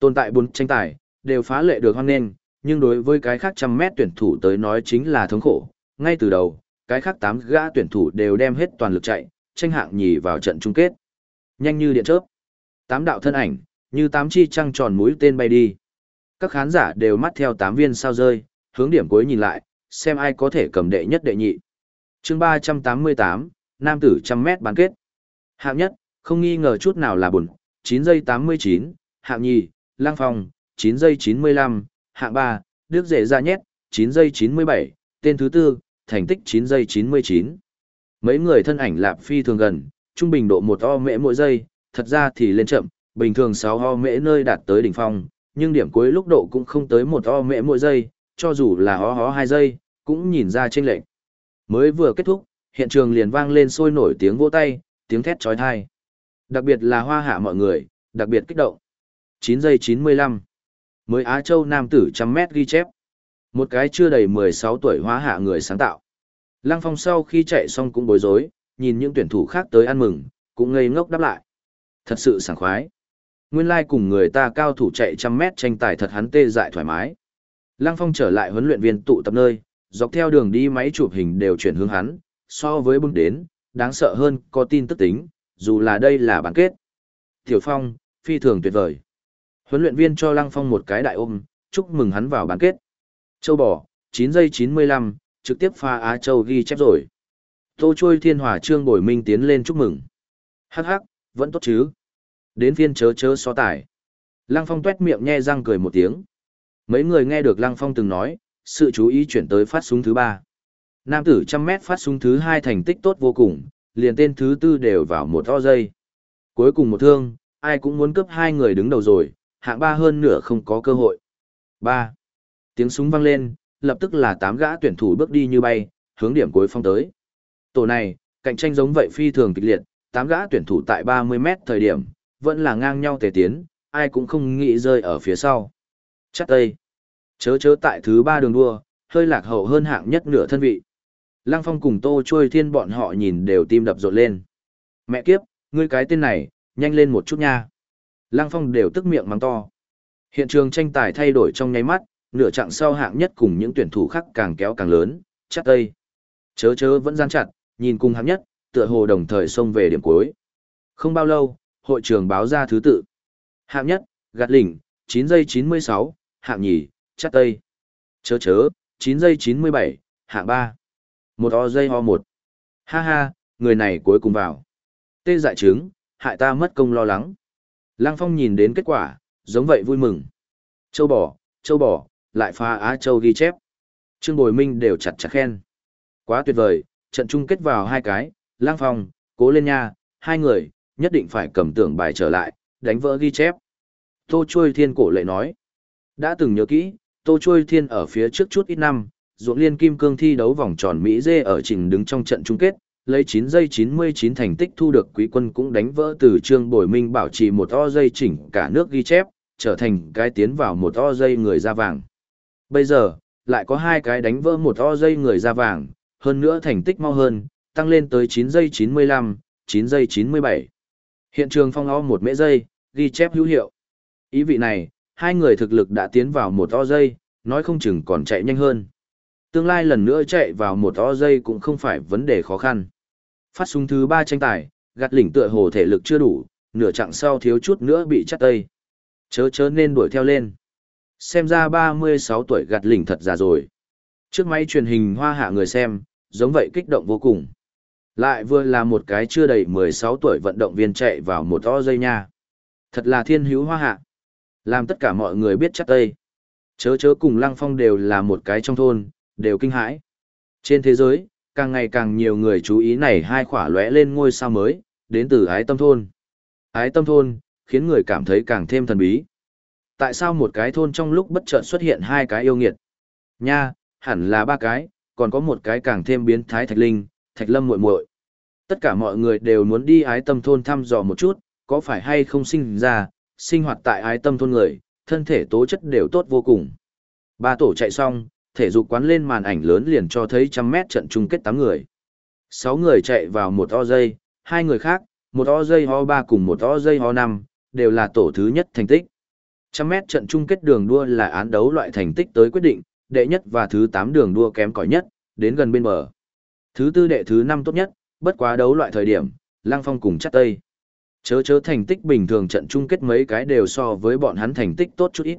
Tồn tại bốn tranh tài, đều phá lệ được hoan nghênh, nhưng đối với cái khác trăm mét tuyển thủ tới nói chính là thống khổ. Ngay từ đầu, cái khác tám gã tuyển thủ đều đem hết toàn lực chạy, tranh hạng nhì vào trận chung kết. Nhanh như điện chớp. Tám đạo thân ảnh, như tám chi trăng tròn mũi tên bay đi. Các khán giả đều mắt theo tám viên sao rơi, hướng điểm cuối nhìn lại, xem ai có thể cầm đệ nhất đệ nhị. chương ba trăm tám mươi tám nam tử trăm mét bán kết. Hạng nhất, không nghi ngờ chút nào là bùn, 9 giây 89, hạng nhì, lang phong, 9 giây 95, hạng ba, đức rể ra nhét, 9 giây 97, tên thứ tư, thành tích 9 giây 99. Mấy người thân ảnh lạp phi thường gần, trung bình độ một o mễ mỗi giây, thật ra thì lên chậm, bình thường 6 o mễ nơi đạt tới đỉnh phong, nhưng điểm cuối lúc độ cũng không tới một o mễ mỗi giây, cho dù là ho ho 2 giây, cũng nhìn ra chênh lệch. Mới vừa kết thúc, hiện trường liền vang lên sôi nổi tiếng vỗ tay, tiếng thét chói tai. Đặc biệt là hoa hạ mọi người, đặc biệt kích động. 9 giây 95. Mới Á Châu Nam tử trăm mét ghi chép. Một cái chưa đầy 16 tuổi hóa hạ người sáng tạo. Lăng Phong sau khi chạy xong cũng bối rối, nhìn những tuyển thủ khác tới ăn mừng, cũng ngây ngốc đáp lại. Thật sự sảng khoái. Nguyên lai like cùng người ta cao thủ chạy trăm mét tranh tài thật hắn tê dại thoải mái. Lăng Phong trở lại huấn luyện viên tụ tập nơi, dọc theo đường đi máy chụp hình đều chuyển hướng hắn, so với bưng đến, đáng sợ hơn có tin tức tính, dù là đây là bán kết. Tiểu Phong, phi thường tuyệt vời. Huấn luyện viên cho Lăng Phong một cái đại ôm, chúc mừng hắn vào bán kết. Châu bò, 9 giây 95, trực tiếp pha Á Châu ghi chép rồi. Tô Trôi Thiên Hòa Trương Bồi Minh tiến lên chúc mừng. Hắc hắc, vẫn tốt chứ. Đến phiên chớ chớ so tài. Lăng Phong tuét miệng nhe răng cười một tiếng. Mấy người nghe được Lăng Phong từng nói, sự chú ý chuyển tới phát súng thứ ba. Nam tử trăm mét phát súng thứ hai thành tích tốt vô cùng, liền tên thứ tư đều vào một o giây. Cuối cùng một thương, ai cũng muốn cướp hai người đứng đầu rồi, hạng ba hơn nửa không có cơ hội. Ba. Tiếng súng vang lên, lập tức là tám gã tuyển thủ bước đi như bay, hướng điểm cuối phong tới. Tổ này, cạnh tranh giống vậy phi thường kịch liệt, tám gã tuyển thủ tại 30 mét thời điểm, vẫn là ngang nhau tề tiến, ai cũng không nghĩ rơi ở phía sau. Chắc tây. Chớ chớ tại thứ ba đường đua, hơi lạc hậu hơn hạng nhất nửa thân vị. Lăng Phong cùng Tô Trôi Thiên bọn họ nhìn đều tim đập rộn lên. Mẹ kiếp, ngươi cái tên này, nhanh lên một chút nha. Lăng Phong đều tức miệng mắng to. Hiện trường tranh tài thay đổi trong nháy mắt, nửa chặng sau hạng nhất cùng những tuyển thủ khác càng kéo càng lớn, chắc tây. Chớ chớ vẫn gian chặt, nhìn cùng hạng nhất, tựa hồ đồng thời xông về điểm cuối. Không bao lâu, hội trường báo ra thứ tự. Hạng nhất, gạt lỉnh, 9 giây 96, hạng nhì, chắc tây. Chớ chớ, 9 giây 97, hạng 3. Một o giây ho một. Ha ha, người này cuối cùng vào. Tê dại trứng, hại ta mất công lo lắng. Lăng Phong nhìn đến kết quả, giống vậy vui mừng. Châu bò, châu bò, lại pha Á Châu ghi chép. Trương Bồi Minh đều chặt chặt khen. Quá tuyệt vời, trận chung kết vào hai cái, Lăng Phong, cố lên nha, hai người, nhất định phải cầm tưởng bài trở lại, đánh vỡ ghi chép. Tô Chuôi Thiên cổ lệ nói. Đã từng nhớ kỹ, Tô Chuôi Thiên ở phía trước chút ít năm, ruộng liên kim cương thi đấu vòng tròn Mỹ dê ở trình đứng trong trận chung kết, lấy 9 giây 99 thành tích thu được quý quân cũng đánh vỡ từ trương bồi minh bảo trì một o dây chỉnh cả nước ghi chép, trở thành cái tiến vào một o dây người ra vàng. Bây giờ, lại có hai cái đánh vỡ một o dây người ra vàng, hơn nữa thành tích mau hơn, tăng lên tới 9 giây 95, 9 giây 97. Hiện trường phong o một mễ giây, ghi chép hữu hiệu. Ý vị này, hai người thực lực đã tiến vào một o giây, nói không chừng còn chạy nhanh hơn. Tương lai lần nữa chạy vào một o giây cũng không phải vấn đề khó khăn. Phát súng thứ ba tranh tài, gạt lỉnh tựa hồ thể lực chưa đủ, nửa chặng sau thiếu chút nữa bị chắt tây. Chớ chớ nên đuổi theo lên. Xem ra 36 tuổi gạt lỉnh thật già rồi. Trước máy truyền hình hoa hạ người xem, giống vậy kích động vô cùng. Lại vừa là một cái chưa đầy 16 tuổi vận động viên chạy vào một o dây nha. Thật là thiên hữu hoa hạ. Làm tất cả mọi người biết chắc tây. Chớ chớ cùng Lăng Phong đều là một cái trong thôn, đều kinh hãi. Trên thế giới, càng ngày càng nhiều người chú ý này hai khỏa lóe lên ngôi sao mới, đến từ ái tâm thôn. Ái tâm thôn, khiến người cảm thấy càng thêm thần bí. Tại sao một cái thôn trong lúc bất chợt xuất hiện hai cái yêu nghiệt? Nha, hẳn là ba cái, còn có một cái càng thêm biến thái thạch linh, thạch lâm muội muội. Tất cả mọi người đều muốn đi ái tâm thôn thăm dò một chút, có phải hay không sinh ra, sinh hoạt tại ái tâm thôn người, thân thể tố chất đều tốt vô cùng. Ba tổ chạy xong, thể dục quán lên màn ảnh lớn liền cho thấy trăm mét trận chung kết tám người. Sáu người chạy vào một o dây, hai người khác, một o dây ho ba cùng một o dây ho năm, đều là tổ thứ nhất thành tích. Trăm mét trận chung kết đường đua là án đấu loại thành tích tới quyết định, đệ nhất và thứ tám đường đua kém cỏi nhất, đến gần bên bờ. Thứ tư đệ thứ năm tốt nhất, bất quá đấu loại thời điểm, Lăng Phong cùng chắc tây. Chớ chớ thành tích bình thường trận chung kết mấy cái đều so với bọn hắn thành tích tốt chút ít.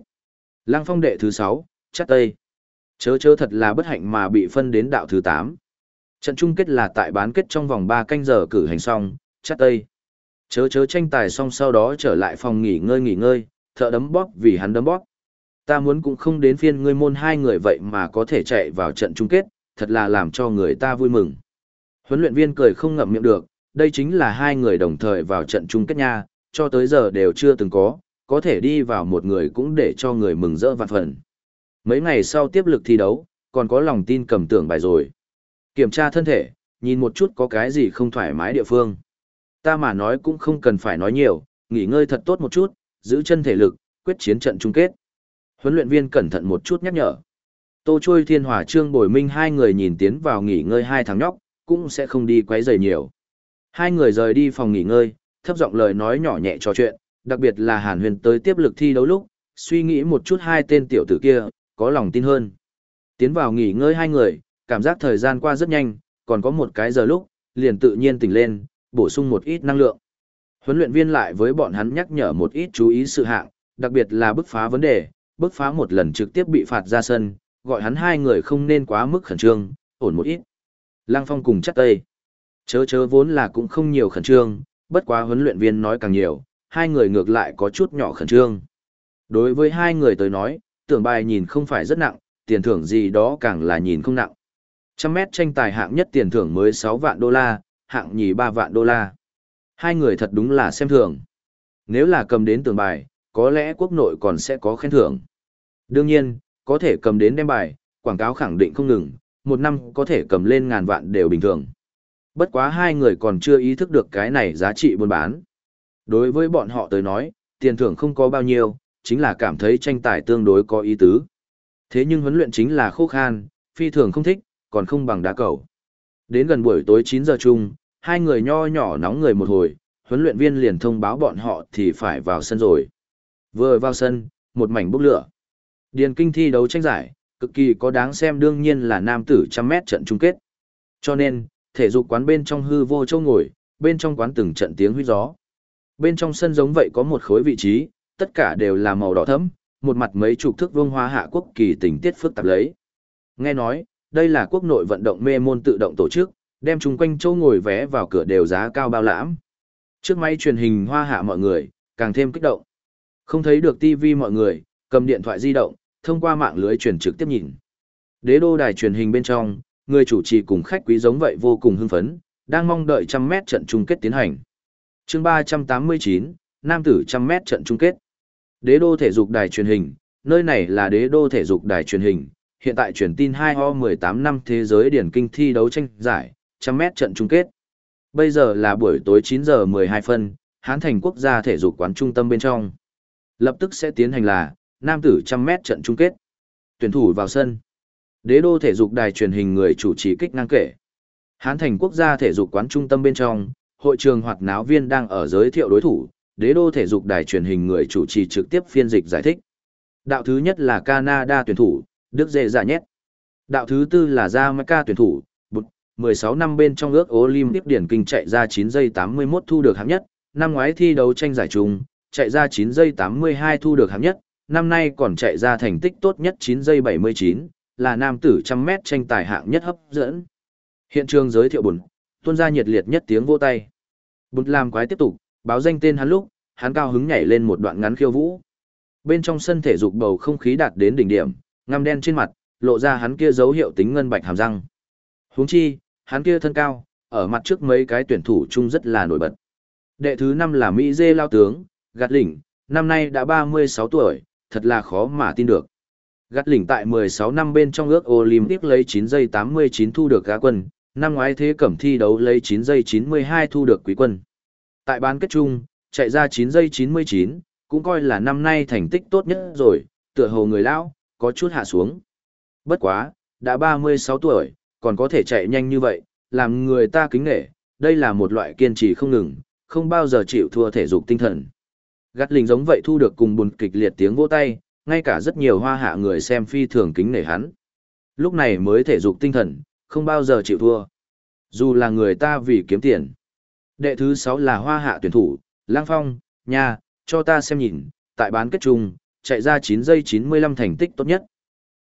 Lăng Phong đệ thứ sáu, chắc tây. Chớ chớ thật là bất hạnh mà bị phân đến đạo thứ tám. Trận chung kết là tại bán kết trong vòng ba canh giờ cử hành xong, chắc tây. Chớ chớ tranh tài xong sau đó trở lại phòng nghỉ ngơi nghỉ ngơi, thợ đấm bóp vì hắn đấm bóp. Ta muốn cũng không đến phiên ngươi môn hai người vậy mà có thể chạy vào trận chung kết, thật là làm cho người ta vui mừng. Huấn luyện viên cười không ngậm miệng được, đây chính là hai người đồng thời vào trận chung kết nha, cho tới giờ đều chưa từng có, có thể đi vào một người cũng để cho người mừng rỡ vạn phần. Mấy ngày sau tiếp lực thi đấu, còn có lòng tin cầm tưởng bài rồi. Kiểm tra thân thể, nhìn một chút có cái gì không thoải mái địa phương. Ta mà nói cũng không cần phải nói nhiều, nghỉ ngơi thật tốt một chút, giữ chân thể lực, quyết chiến trận chung kết. Huấn luyện viên cẩn thận một chút nhắc nhở. Tô Trôi Thiên Hòa Trương Bồi Minh hai người nhìn tiến vào nghỉ ngơi hai tháng nhóc, cũng sẽ không đi quấy rầy nhiều. Hai người rời đi phòng nghỉ ngơi, thấp giọng lời nói nhỏ nhẹ trò chuyện, đặc biệt là Hàn Huyền tới tiếp lực thi đấu lúc, suy nghĩ một chút hai tên tiểu tử kia, có lòng tin hơn. Tiến vào nghỉ ngơi hai người, cảm giác thời gian qua rất nhanh, còn có một cái giờ lúc, liền tự nhiên tỉnh lên, bổ sung một ít năng lượng. Huấn luyện viên lại với bọn hắn nhắc nhở một ít chú ý sự hạng, đặc biệt là bức phá vấn đề, bức phá một lần trực tiếp bị phạt ra sân, gọi hắn hai người không nên quá mức khẩn trương, ổn một ít. Lăng Phong cùng chắc tây. Chớ chớ vốn là cũng không nhiều khẩn trương, bất quá huấn luyện viên nói càng nhiều, hai người ngược lại có chút nhỏ khẩn trương. Đối với hai người tới nói, tưởng bài nhìn không phải rất nặng, tiền thưởng gì đó càng là nhìn không nặng. Trăm mét tranh tài hạng nhất tiền thưởng mới 6 vạn đô la, hạng nhì 3 vạn đô la. Hai người thật đúng là xem thường. Nếu là cầm đến tường bài, có lẽ quốc nội còn sẽ có khen thưởng. Đương nhiên, có thể cầm đến đem bài, quảng cáo khẳng định không ngừng, một năm có thể cầm lên ngàn vạn đều bình thường. Bất quá hai người còn chưa ý thức được cái này giá trị buôn bán. Đối với bọn họ tới nói, tiền thưởng không có bao nhiêu, chính là cảm thấy tranh tài tương đối có ý tứ. Thế nhưng huấn luyện chính là khô khan, phi thường không thích, còn không bằng đá cầu. Đến gần buổi tối 9 giờ chung, hai người nho nhỏ nóng người một hồi, huấn luyện viên liền thông báo bọn họ thì phải vào sân rồi. Vừa vào sân, một mảnh bốc lửa. Điền kinh thi đấu tranh giải, cực kỳ có đáng xem đương nhiên là nam tử trăm mét trận chung kết. Cho nên, thể dục quán bên trong hư vô châu ngồi, bên trong quán từng trận tiếng huyết gió. Bên trong sân giống vậy có một khối vị trí, tất cả đều là màu đỏ thẫm, một mặt mấy chục thước vương hoa hạ quốc kỳ tình tiết phức tạp lấy. Nghe nói, đây là quốc nội vận động mê môn tự động tổ chức, đem chung quanh châu ngồi vé vào cửa đều giá cao bao lãm. Trước máy truyền hình hoa hạ mọi người, càng thêm kích động. Không thấy được tivi mọi người, cầm điện thoại di động, thông qua mạng lưới truyền trực tiếp nhìn. Đế đô đài truyền hình bên trong, người chủ trì cùng khách quý giống vậy vô cùng hưng phấn, đang mong đợi trăm mét trận chung kết tiến hành. chương 389, Nam tử trăm mét trận chung kết. Đế đô thể dục đài truyền hình, nơi này là đế đô thể dục đài truyền hình, hiện tại truyền tin 2O18 năm thế giới điển kinh thi đấu tranh giải, trăm mét trận chung kết. Bây giờ là buổi tối 9 giờ 12 phân, Hán Thành quốc gia thể dục quán trung tâm bên trong. Lập tức sẽ tiến hành là, nam tử trăm mét trận chung kết. Tuyển thủ vào sân. Đế đô thể dục đài truyền hình người chủ trì kích năng kể. Hán thành quốc gia thể dục quán trung tâm bên trong, hội trường hoạt náo viên đang ở giới thiệu đối thủ, đế đô thể dục đài truyền hình người chủ trì trực tiếp phiên dịch giải thích. Đạo thứ nhất là Canada tuyển thủ, Đức Dệ Dạ Nhét. Đạo thứ tư là Jamaica tuyển thủ, 16 năm bên trong ước Olympic điển kinh chạy ra 9 giây 81 thu được hạng nhất, năm ngoái thi đấu tranh giải chung, chạy ra 9 giây 82 thu được hạng nhất, năm nay còn chạy ra thành tích tốt nhất 9 giây 79, là nam tử trăm mét tranh tài hạng nhất hấp dẫn. Hiện trường giới thiệu bùn, tuôn ra nhiệt liệt nhất tiếng vô tay. Bùn làm quái tiếp tục, báo danh tên hắn lúc, hắn cao hứng nhảy lên một đoạn ngắn khiêu vũ. Bên trong sân thể dục bầu không khí đạt đến đỉnh điểm, ngăm đen trên mặt, lộ ra hắn kia dấu hiệu tính ngân bạch hàm răng. Huống chi, hắn kia thân cao, ở mặt trước mấy cái tuyển thủ chung rất là nổi bật. Đệ thứ năm là Mỹ Dê Lao Tướng, Gạt Lỉnh, năm nay đã 36 tuổi, thật là khó mà tin được. Gạt Lỉnh tại 16 năm bên trong ước Olympic lấy 9 giây 89 thu được gá quân, năm ngoái thế cẩm thi đấu lấy 9 giây 92 thu được quý quân. Tại bán kết chung, chạy ra 9 giây 99, cũng coi là năm nay thành tích tốt nhất rồi, tựa hồ người lão, có chút hạ xuống. Bất quá, đã 36 tuổi, còn có thể chạy nhanh như vậy, làm người ta kính nể, đây là một loại kiên trì không ngừng, không bao giờ chịu thua thể dục tinh thần. Gắt lình giống vậy thu được cùng buồn kịch liệt tiếng vỗ tay, ngay cả rất nhiều hoa hạ người xem phi thường kính nể hắn. Lúc này mới thể dục tinh thần, không bao giờ chịu thua. Dù là người ta vì kiếm tiền. Đệ thứ 6 là hoa hạ tuyển thủ, Lang Phong, nha, cho ta xem nhìn, tại bán kết chung, chạy ra 9 giây 95 thành tích tốt nhất.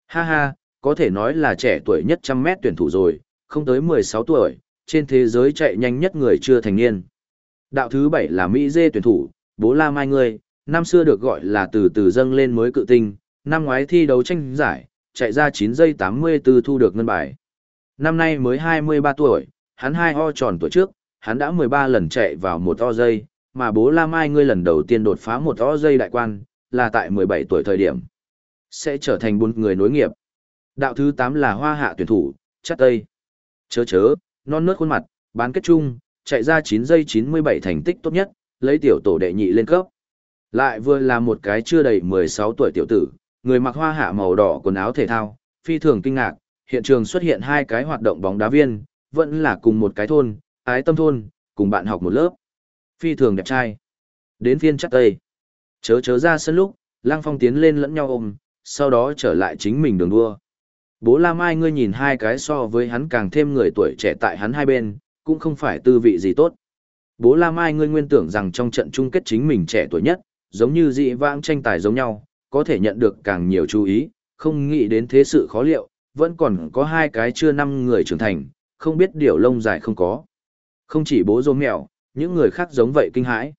Ha ha, có thể nói là trẻ tuổi nhất trăm mét tuyển thủ rồi, không tới 16 tuổi, trên thế giới chạy nhanh nhất người chưa thành niên. Đạo thứ 7 là Mỹ Dê tuyển thủ, bố la mai người, năm xưa được gọi là từ từ dâng lên mới cự tinh, năm ngoái thi đấu tranh giải, chạy ra 9 giây 84 thu được ngân bài. Năm nay mới 23 tuổi, hắn hai o tròn tuổi trước, hắn đã 13 lần chạy vào một o giây, mà bố La Mai ngươi lần đầu tiên đột phá một o giây đại quan, là tại 17 tuổi thời điểm. Sẽ trở thành bốn người nối nghiệp. Đạo thứ 8 là hoa hạ tuyển thủ, chắc tây. Chớ chớ, non nớt khuôn mặt, bán kết chung, chạy ra 9 giây 97 thành tích tốt nhất, lấy tiểu tổ đệ nhị lên cấp. Lại vừa là một cái chưa đầy 16 tuổi tiểu tử, người mặc hoa hạ màu đỏ quần áo thể thao, phi thường kinh ngạc, hiện trường xuất hiện hai cái hoạt động bóng đá viên, vẫn là cùng một cái thôn, ái tâm thôn, cùng bạn học một lớp. Phi thường đẹp trai. Đến phiên chắc tây. Chớ chớ ra sân lúc, Lăng Phong tiến lên lẫn nhau ôm, sau đó trở lại chính mình đường đua. Bố La Mai ngươi nhìn hai cái so với hắn càng thêm người tuổi trẻ tại hắn hai bên, cũng không phải tư vị gì tốt. Bố La Mai ngươi nguyên tưởng rằng trong trận chung kết chính mình trẻ tuổi nhất, giống như dị vãng tranh tài giống nhau, có thể nhận được càng nhiều chú ý, không nghĩ đến thế sự khó liệu, vẫn còn có hai cái chưa năm người trưởng thành, không biết điều lông dài không có. Không chỉ bố rô mèo, những người khác giống vậy kinh hãi.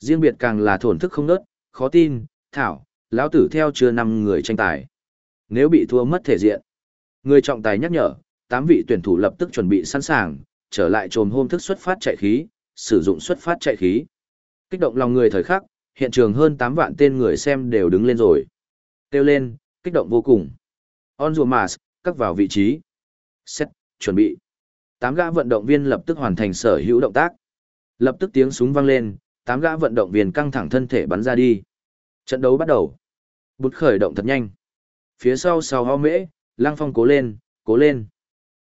Riêng biệt càng là thổn thức không nớt, khó tin, thảo, lão tử theo chưa năm người tranh tài. Nếu bị thua mất thể diện. Người trọng tài nhắc nhở, tám vị tuyển thủ lập tức chuẩn bị sẵn sàng, trở lại trồm hôm thức xuất phát chạy khí, sử dụng xuất phát chạy khí. Kích động lòng người thời khắc, hiện trường hơn 8 vạn tên người xem đều đứng lên rồi. Kêu lên, kích động vô cùng. On your mask, cắt vào vị trí. Set, chuẩn bị. Tám gã vận động viên lập tức hoàn thành sở hữu động tác. Lập tức tiếng súng vang lên, tám gã vận động viên căng thẳng thân thể bắn ra đi. Trận đấu bắt đầu. Bút khởi động thật nhanh. Phía sau sau ho mễ, Lăng Phong cố lên, cố lên.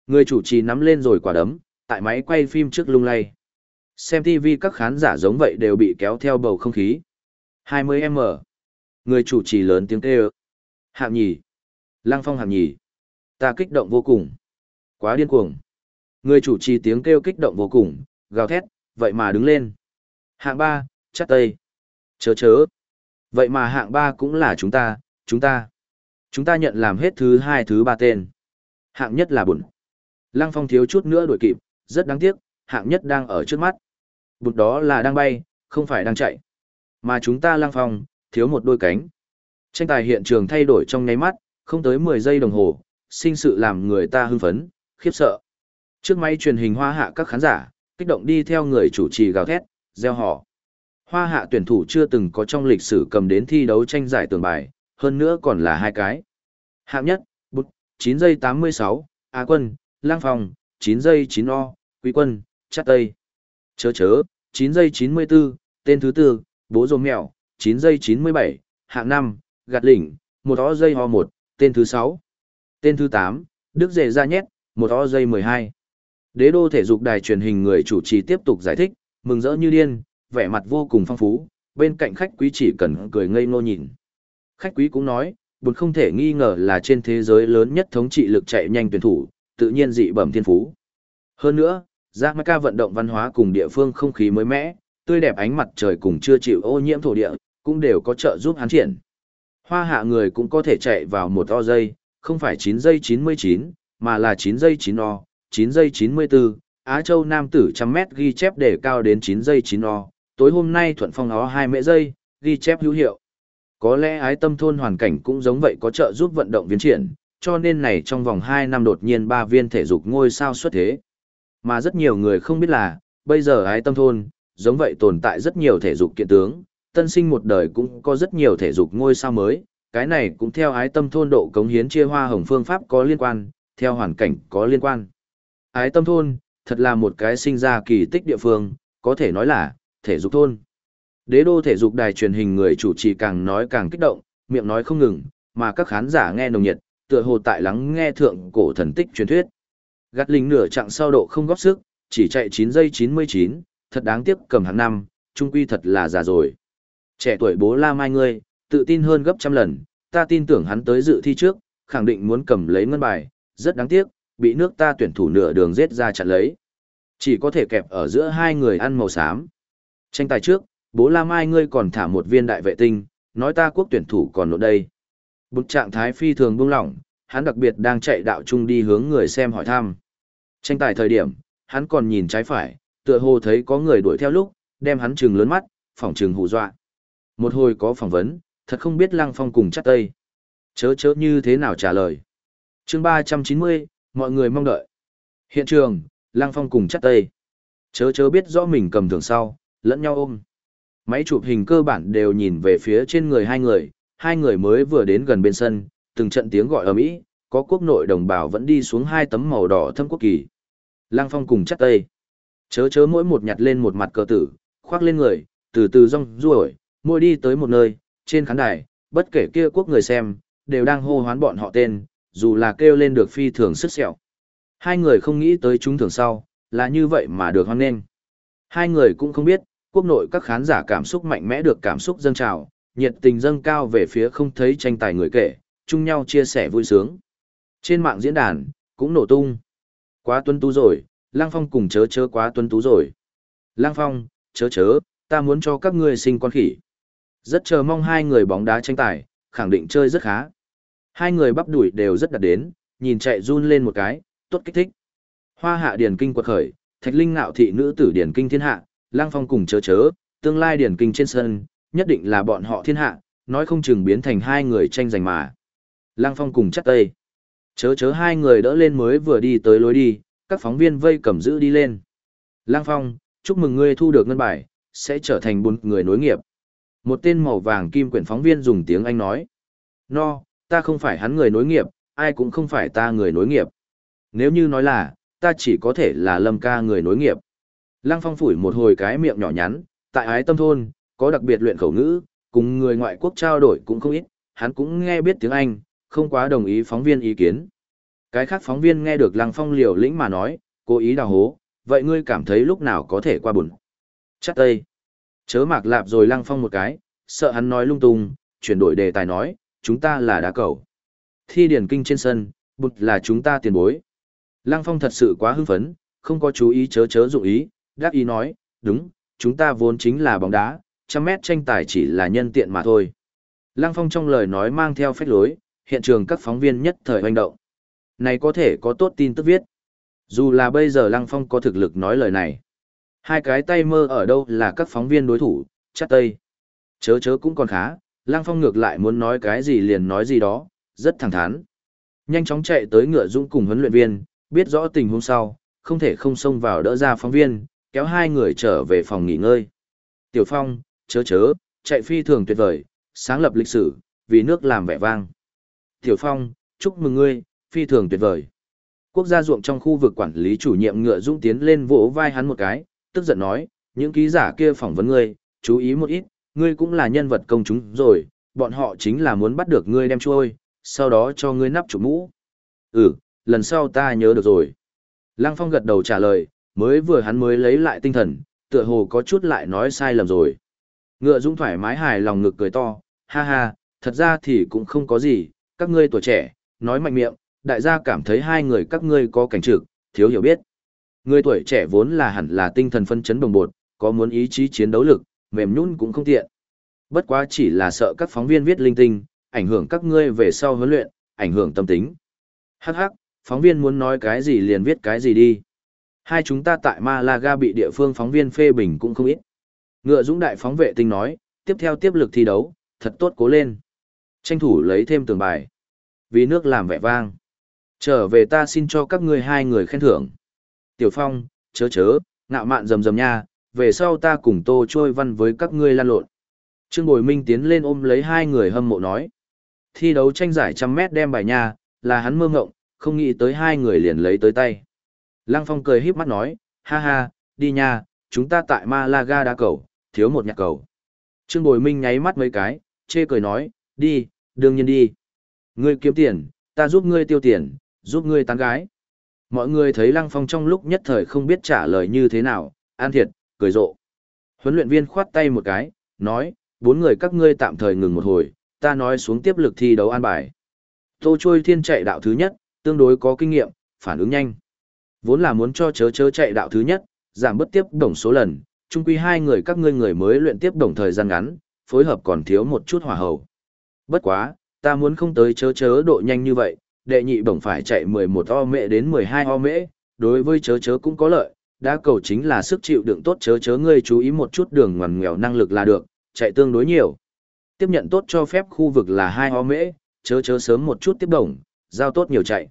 Người chủ trì nắm lên rồi quả đấm, tại máy quay phim trước lung lay. Xem TV các khán giả giống vậy đều bị kéo theo bầu không khí. 20M. Người chủ trì lớn tiếng kêu. Hạng nhì. Lăng Phong hạng nhì. Ta kích động vô cùng. Quá điên cuồng. Người chủ trì tiếng kêu kích động vô cùng, gào thét, vậy mà đứng lên. Hạng ba, chắc tây. Chớ chớ. Vậy mà hạng ba cũng là chúng ta, chúng ta. Chúng ta nhận làm hết thứ hai thứ ba tên. Hạng nhất là bùn. Lăng phong thiếu chút nữa đuổi kịp, rất đáng tiếc, hạng nhất đang ở trước mắt. Bụt đó là đang bay, không phải đang chạy. Mà chúng ta lăng phong, thiếu một đôi cánh. Tranh tài hiện trường thay đổi trong nháy mắt, không tới 10 giây đồng hồ, sinh sự làm người ta hưng phấn, khiếp sợ. Trước máy truyền hình hoa hạ các khán giả, kích động đi theo người chủ trì gào thét, gieo họ. Hoa hạ tuyển thủ chưa từng có trong lịch sử cầm đến thi đấu tranh giải tường bài, hơn nữa còn là hai cái. Hạng nhất, bút, 9 giây 86, Á quân, Lang Phong, 9 giây 9 O, Quý quân, Chát Tây. Chớ chớ, 9 giây 94, tên thứ tư, Bố Dô Mèo, 9 giây 97, hạng 5, Gạt Lỉnh, một O giây ho 1, tên thứ 6. Tên thứ 8, Đức Dề Ra Nhét, một O giây 12. Đế đô thể dục đài truyền hình người chủ trì tiếp tục giải thích, mừng rỡ như điên, vẻ mặt vô cùng phong phú, bên cạnh khách quý chỉ cần cười ngây ngô nhìn. Khách quý cũng nói, buồn không thể nghi ngờ là trên thế giới lớn nhất thống trị lực chạy nhanh tuyển thủ, tự nhiên dị bẩm thiên phú. Hơn nữa, Jamaica vận động văn hóa cùng địa phương không khí mới mẻ, tươi đẹp ánh mặt trời cùng chưa chịu ô nhiễm thổ địa, cũng đều có trợ giúp hắn triển. Hoa hạ người cũng có thể chạy vào một o giây, không phải 9 giây 99, mà là 9 giây 9 o, 9 giây 94, Á Châu Nam tử trăm mét ghi chép để cao đến 9 giây 9 o, tối hôm nay thuận phong nó 2 mễ giây, ghi chép hữu hiệu. Có lẽ ái tâm thôn hoàn cảnh cũng giống vậy có trợ giúp vận động viên triển, cho nên này trong vòng 2 năm đột nhiên ba viên thể dục ngôi sao xuất thế. Mà rất nhiều người không biết là, bây giờ ái tâm thôn, giống vậy tồn tại rất nhiều thể dục kiện tướng, tân sinh một đời cũng có rất nhiều thể dục ngôi sao mới, cái này cũng theo ái tâm thôn độ cống hiến chia hoa hồng phương pháp có liên quan, theo hoàn cảnh có liên quan. Ái tâm thôn, thật là một cái sinh ra kỳ tích địa phương, có thể nói là, thể dục thôn. Đế đô thể dục đài truyền hình người chủ trì càng nói càng kích động, miệng nói không ngừng, mà các khán giả nghe nồng nhiệt, tựa hồ tại lắng nghe thượng cổ thần tích truyền thuyết. Gắt lính nửa chặng sau độ không góp sức, chỉ chạy 9 giây 99, thật đáng tiếc cầm hàng năm, trung quy thật là già rồi. Trẻ tuổi bố la mai ngươi, tự tin hơn gấp trăm lần, ta tin tưởng hắn tới dự thi trước, khẳng định muốn cầm lấy ngân bài, rất đáng tiếc, bị nước ta tuyển thủ nửa đường giết ra chặn lấy. Chỉ có thể kẹp ở giữa hai người ăn màu xám. Tranh tài trước, bố la mai ngươi còn thả một viên đại vệ tinh, nói ta quốc tuyển thủ còn nộ đây. Bực trạng thái phi thường buông lỏng, hắn đặc biệt đang chạy đạo chung đi hướng người xem hỏi thăm. Tranh tài thời điểm, hắn còn nhìn trái phải, tựa hồ thấy có người đuổi theo lúc, đem hắn trừng lớn mắt, phỏng trừng hù dọa. Một hồi có phỏng vấn, thật không biết Lăng Phong cùng chắc tây. Chớ chớ như thế nào trả lời. chương 390, mọi người mong đợi. Hiện trường, Lăng Phong cùng chắc tây. Chớ chớ biết rõ mình cầm thường sau, lẫn nhau ôm. Máy chụp hình cơ bản đều nhìn về phía trên người hai người, hai người mới vừa đến gần bên sân, từng trận tiếng gọi ở Mỹ, có quốc nội đồng bào vẫn đi xuống hai tấm màu đỏ thâm quốc kỳ. Lăng Phong cùng chắc tây. Chớ chớ mỗi một nhặt lên một mặt cờ tử, khoác lên người, từ từ rong ruổi, mỗi đi tới một nơi, trên khán đài, bất kể kia quốc người xem, đều đang hô hoán bọn họ tên, dù là kêu lên được phi thường sức sẹo. Hai người không nghĩ tới chúng thường sau, là như vậy mà được hoan nghênh. Hai người cũng không biết, quốc nội các khán giả cảm xúc mạnh mẽ được cảm xúc dâng trào, nhiệt tình dâng cao về phía không thấy tranh tài người kể, chung nhau chia sẻ vui sướng. Trên mạng diễn đàn, cũng nổ tung. Quá tuân tú rồi, Lăng Phong cùng chớ chớ quá tuân tú rồi. Lăng Phong, chớ chớ, ta muốn cho các ngươi sinh con khỉ. Rất chờ mong hai người bóng đá tranh tài, khẳng định chơi rất khá. Hai người bắp đuổi đều rất đặt đến, nhìn chạy run lên một cái, tốt kích thích. Hoa hạ điển kinh quật khởi, thạch linh ngạo thị nữ tử điển kinh thiên hạ, lang phong cùng chớ chớ, tương lai điển kinh trên sân, nhất định là bọn họ thiên hạ, nói không chừng biến thành hai người tranh giành mà. Lang phong cùng chắc tây. Chớ chớ hai người đỡ lên mới vừa đi tới lối đi, các phóng viên vây cầm giữ đi lên. Lang phong, chúc mừng ngươi thu được ngân bài, sẽ trở thành bốn người nối nghiệp. Một tên màu vàng kim quyển phóng viên dùng tiếng Anh nói. No, ta không phải hắn người nối nghiệp, ai cũng không phải ta người nối nghiệp. Nếu như nói là, ta chỉ có thể là lâm ca người nối nghiệp. Lăng phong phủi một hồi cái miệng nhỏ nhắn, tại ái tâm thôn, có đặc biệt luyện khẩu ngữ, cùng người ngoại quốc trao đổi cũng không ít, hắn cũng nghe biết tiếng Anh, không quá đồng ý phóng viên ý kiến. Cái khác phóng viên nghe được Lăng Phong liều lĩnh mà nói, cố ý đào hố, vậy ngươi cảm thấy lúc nào có thể qua buồn. Chắc tây. Chớ mạc lạp rồi lăng phong một cái, sợ hắn nói lung tung, chuyển đổi đề tài nói, chúng ta là đá cầu. Thi điển kinh trên sân, bụt là chúng ta tiền bối. Lăng phong thật sự quá hưng phấn, không có chú ý chớ chớ dụng ý, đáp ý nói, đúng, chúng ta vốn chính là bóng đá, trăm mét tranh tài chỉ là nhân tiện mà thôi. Lăng phong trong lời nói mang theo phách lối, hiện trường các phóng viên nhất thời hoành động. Này có thể có tốt tin tức viết. Dù là bây giờ Lăng Phong có thực lực nói lời này. Hai cái tay mơ ở đâu là các phóng viên đối thủ, chắc tây. Chớ chớ cũng còn khá, Lăng Phong ngược lại muốn nói cái gì liền nói gì đó, rất thẳng thắn. Nhanh chóng chạy tới ngựa dũng cùng huấn luyện viên, biết rõ tình huống sau, không thể không xông vào đỡ ra phóng viên, kéo hai người trở về phòng nghỉ ngơi. Tiểu Phong, chớ chớ, chạy phi thường tuyệt vời, sáng lập lịch sử, vì nước làm vẻ vang. Tiểu Phong, chúc mừng ngươi, phi thường tuyệt vời. Quốc gia ruộng trong khu vực quản lý chủ nhiệm ngựa dũng tiến lên vỗ vai hắn một cái, tức giận nói, những ký giả kia phỏng vấn ngươi, chú ý một ít, ngươi cũng là nhân vật công chúng rồi, bọn họ chính là muốn bắt được ngươi đem trôi, sau đó cho ngươi nắp chụp mũ. Ừ, lần sau ta nhớ được rồi. Lăng Phong gật đầu trả lời, mới vừa hắn mới lấy lại tinh thần, tựa hồ có chút lại nói sai lầm rồi. Ngựa Dũng thoải mái hài lòng ngực cười to, ha ha, thật ra thì cũng không có gì, các ngươi tuổi trẻ, nói mạnh miệng, đại gia cảm thấy hai người các ngươi có cảnh trực, thiếu hiểu biết. Người tuổi trẻ vốn là hẳn là tinh thần phân chấn đồng bột, có muốn ý chí chiến đấu lực, mềm nhún cũng không tiện. Bất quá chỉ là sợ các phóng viên viết linh tinh, ảnh hưởng các ngươi về sau huấn luyện, ảnh hưởng tâm tính. Hắc hắc, phóng viên muốn nói cái gì liền viết cái gì đi. Hai chúng ta tại Malaga bị địa phương phóng viên phê bình cũng không ít. Ngựa Dũng đại phóng vệ tinh nói, tiếp theo tiếp lực thi đấu, thật tốt cố lên. Tranh thủ lấy thêm tường bài. Vì nước làm vẻ vang. Trở về ta xin cho các ngươi hai người khen thưởng. Tiểu Phong, chớ chớ, ngạo mạn rầm rầm nha, về sau ta cùng tô trôi văn với các ngươi lan lộn. Trương Bồi Minh tiến lên ôm lấy hai người hâm mộ nói. Thi đấu tranh giải trăm mét đem bài nha, là hắn mơ ngộng, không nghĩ tới hai người liền lấy tới tay. Lăng Phong cười híp mắt nói, ha ha, đi nha, chúng ta tại Malaga đá cầu, thiếu một nhạc cầu. Trương Bồi Minh nháy mắt mấy cái, chê cười nói, đi, đương nhiên đi. Ngươi kiếm tiền, ta giúp ngươi tiêu tiền, giúp ngươi tán gái. Mọi người thấy Lăng Phong trong lúc nhất thời không biết trả lời như thế nào, an thiệt, cười rộ. Huấn luyện viên khoát tay một cái, nói, bốn người các ngươi tạm thời ngừng một hồi, ta nói xuống tiếp lực thi đấu an bài. Tô Trôi Thiên chạy đạo thứ nhất, tương đối có kinh nghiệm, phản ứng nhanh. Vốn là muốn cho chớ chớ chạy đạo thứ nhất, giảm bất tiếp đồng số lần, chung quy hai người các ngươi người mới luyện tiếp đồng thời gian ngắn, phối hợp còn thiếu một chút hỏa hầu. Bất quá, ta muốn không tới chớ chớ độ nhanh như vậy, đệ nhị bổng phải chạy 11 o mễ đến 12 o mễ, đối với chớ chớ cũng có lợi, đã cầu chính là sức chịu đựng tốt chớ chớ ngươi chú ý một chút đường ngoằn nghèo năng lực là được, chạy tương đối nhiều. Tiếp nhận tốt cho phép khu vực là 2 o mễ, chớ chớ sớm một chút tiếp đồng, giao tốt nhiều chạy.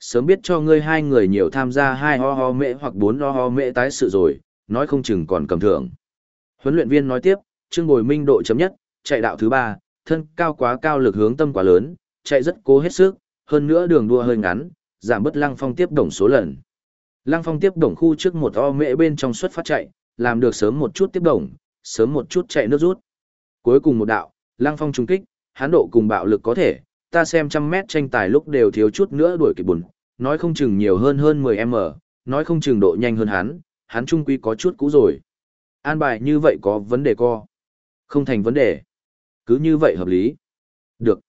Sớm biết cho ngươi hai người nhiều tham gia hai ho ho mễ hoặc bốn ho ho mễ tái sự rồi, nói không chừng còn cầm thưởng. Huấn luyện viên nói tiếp, Trương Bồi Minh độ chấm nhất, chạy đạo thứ ba, thân cao quá cao lực hướng tâm quá lớn, chạy rất cố hết sức, hơn nữa đường đua hơi ngắn, giảm bớt lăng phong tiếp đồng số lần. Lăng phong tiếp đồng khu trước một o mễ bên trong xuất phát chạy, làm được sớm một chút tiếp đồng, sớm một chút chạy nước rút. Cuối cùng một đạo, lăng phong trung kích, hán độ cùng bạo lực có thể, ta xem trăm mét tranh tài lúc đều thiếu chút nữa đuổi kịp bùn, nói không chừng nhiều hơn hơn 10m, nói không chừng độ nhanh hơn hắn, hắn trung quy có chút cũ rồi. An bài như vậy có vấn đề co? Không thành vấn đề. Cứ như vậy hợp lý. Được.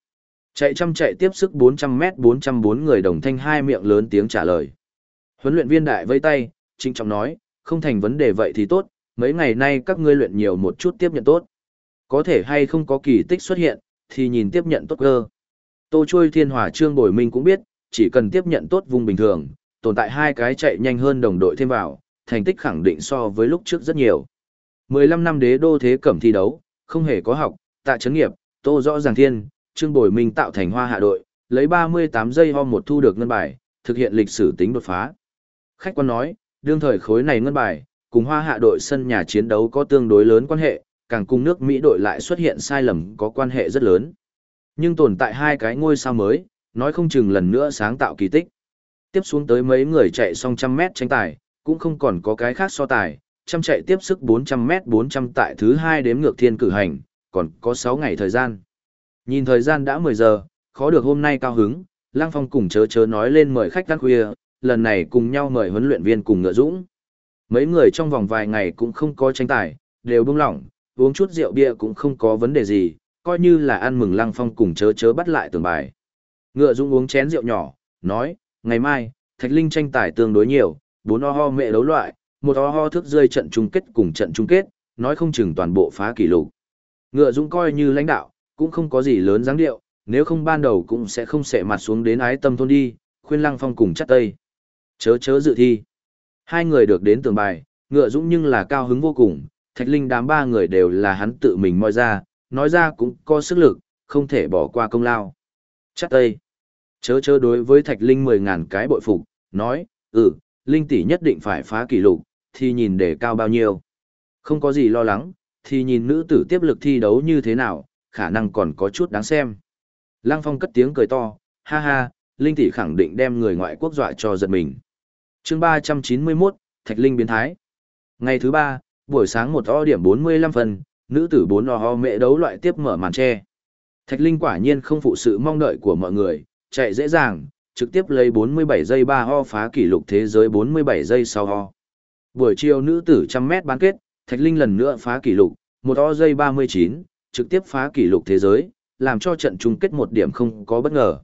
Chạy trăm chạy tiếp sức 400 mét 404 người đồng thanh hai miệng lớn tiếng trả lời. Huấn luyện viên đại vây tay, trinh trọng nói, không thành vấn đề vậy thì tốt, mấy ngày nay các ngươi luyện nhiều một chút tiếp nhận tốt. Có thể hay không có kỳ tích xuất hiện, thì nhìn tiếp nhận tốt cơ. Tô Trôi Thiên Hòa Trương Bồi Minh cũng biết, chỉ cần tiếp nhận tốt vùng bình thường, tồn tại hai cái chạy nhanh hơn đồng đội thêm vào, thành tích khẳng định so với lúc trước rất nhiều. 15 năm đế đô thế cẩm thi đấu, không hề có học, tại chấn nghiệp, Tô Rõ Ràng Thiên, Trương Bồi Minh tạo thành hoa hạ đội, lấy 38 giây ho một thu được ngân bài, thực hiện lịch sử tính đột phá. Khách quan nói, đương thời khối này ngân bài, cùng hoa hạ đội sân nhà chiến đấu có tương đối lớn quan hệ, càng cùng nước Mỹ đội lại xuất hiện sai lầm có quan hệ rất lớn. Nhưng tồn tại hai cái ngôi sao mới, nói không chừng lần nữa sáng tạo kỳ tích. Tiếp xuống tới mấy người chạy xong trăm mét tranh tài, cũng không còn có cái khác so tài, trăm chạy tiếp sức 400 mét 400 tại thứ hai đếm ngược thiên cử hành, còn có 6 ngày thời gian. Nhìn thời gian đã 10 giờ, khó được hôm nay cao hứng, Lăng Phong cùng chớ chớ nói lên mời khách ăn khuya, lần này cùng nhau mời huấn luyện viên cùng ngựa dũng. Mấy người trong vòng vài ngày cũng không có tranh tài, đều buông lỏng, uống chút rượu bia cũng không có vấn đề gì, coi như là ăn mừng Lăng Phong cùng chớ chớ bắt lại tường bài. Ngựa Dũng uống chén rượu nhỏ, nói, ngày mai, Thạch Linh tranh tài tương đối nhiều, bốn o ho mẹ đấu loại, một o ho thức rơi trận chung kết cùng trận chung kết, nói không chừng toàn bộ phá kỷ lục. Ngựa Dũng coi như lãnh đạo, cũng không có gì lớn dáng điệu, nếu không ban đầu cũng sẽ không xệ mặt xuống đến ái tâm thôn đi, khuyên Lăng Phong cùng chắt tây. Chớ chớ dự thi. Hai người được đến tường bài, Ngựa Dũng nhưng là cao hứng vô cùng, Thạch Linh đám ba người đều là hắn tự mình moi ra, nói ra cũng có sức lực, không thể bỏ qua công lao. Chắc tây. Chớ chớ đối với Thạch Linh mười ngàn cái bội phục, nói, ừ, Linh tỷ nhất định phải phá kỷ lục, thì nhìn để cao bao nhiêu. Không có gì lo lắng, thì nhìn nữ tử tiếp lực thi đấu như thế nào, khả năng còn có chút đáng xem. Lăng Phong cất tiếng cười to, ha ha, Linh tỷ khẳng định đem người ngoại quốc dọa cho giật mình. chương 391, Thạch Linh biến thái. Ngày thứ ba, buổi sáng một o điểm 45 phần, nữ tử 4 o ho mẹ đấu loại tiếp mở màn che. Thạch Linh quả nhiên không phụ sự mong đợi của mọi người, chạy dễ dàng, trực tiếp lấy 47 giây 3 ho phá kỷ lục thế giới 47 giây sau ho. Buổi chiều nữ tử trăm mét bán kết, Thạch Linh lần nữa phá kỷ lục, một ho giây 39, trực tiếp phá kỷ lục thế giới, làm cho trận chung kết một điểm không có bất ngờ.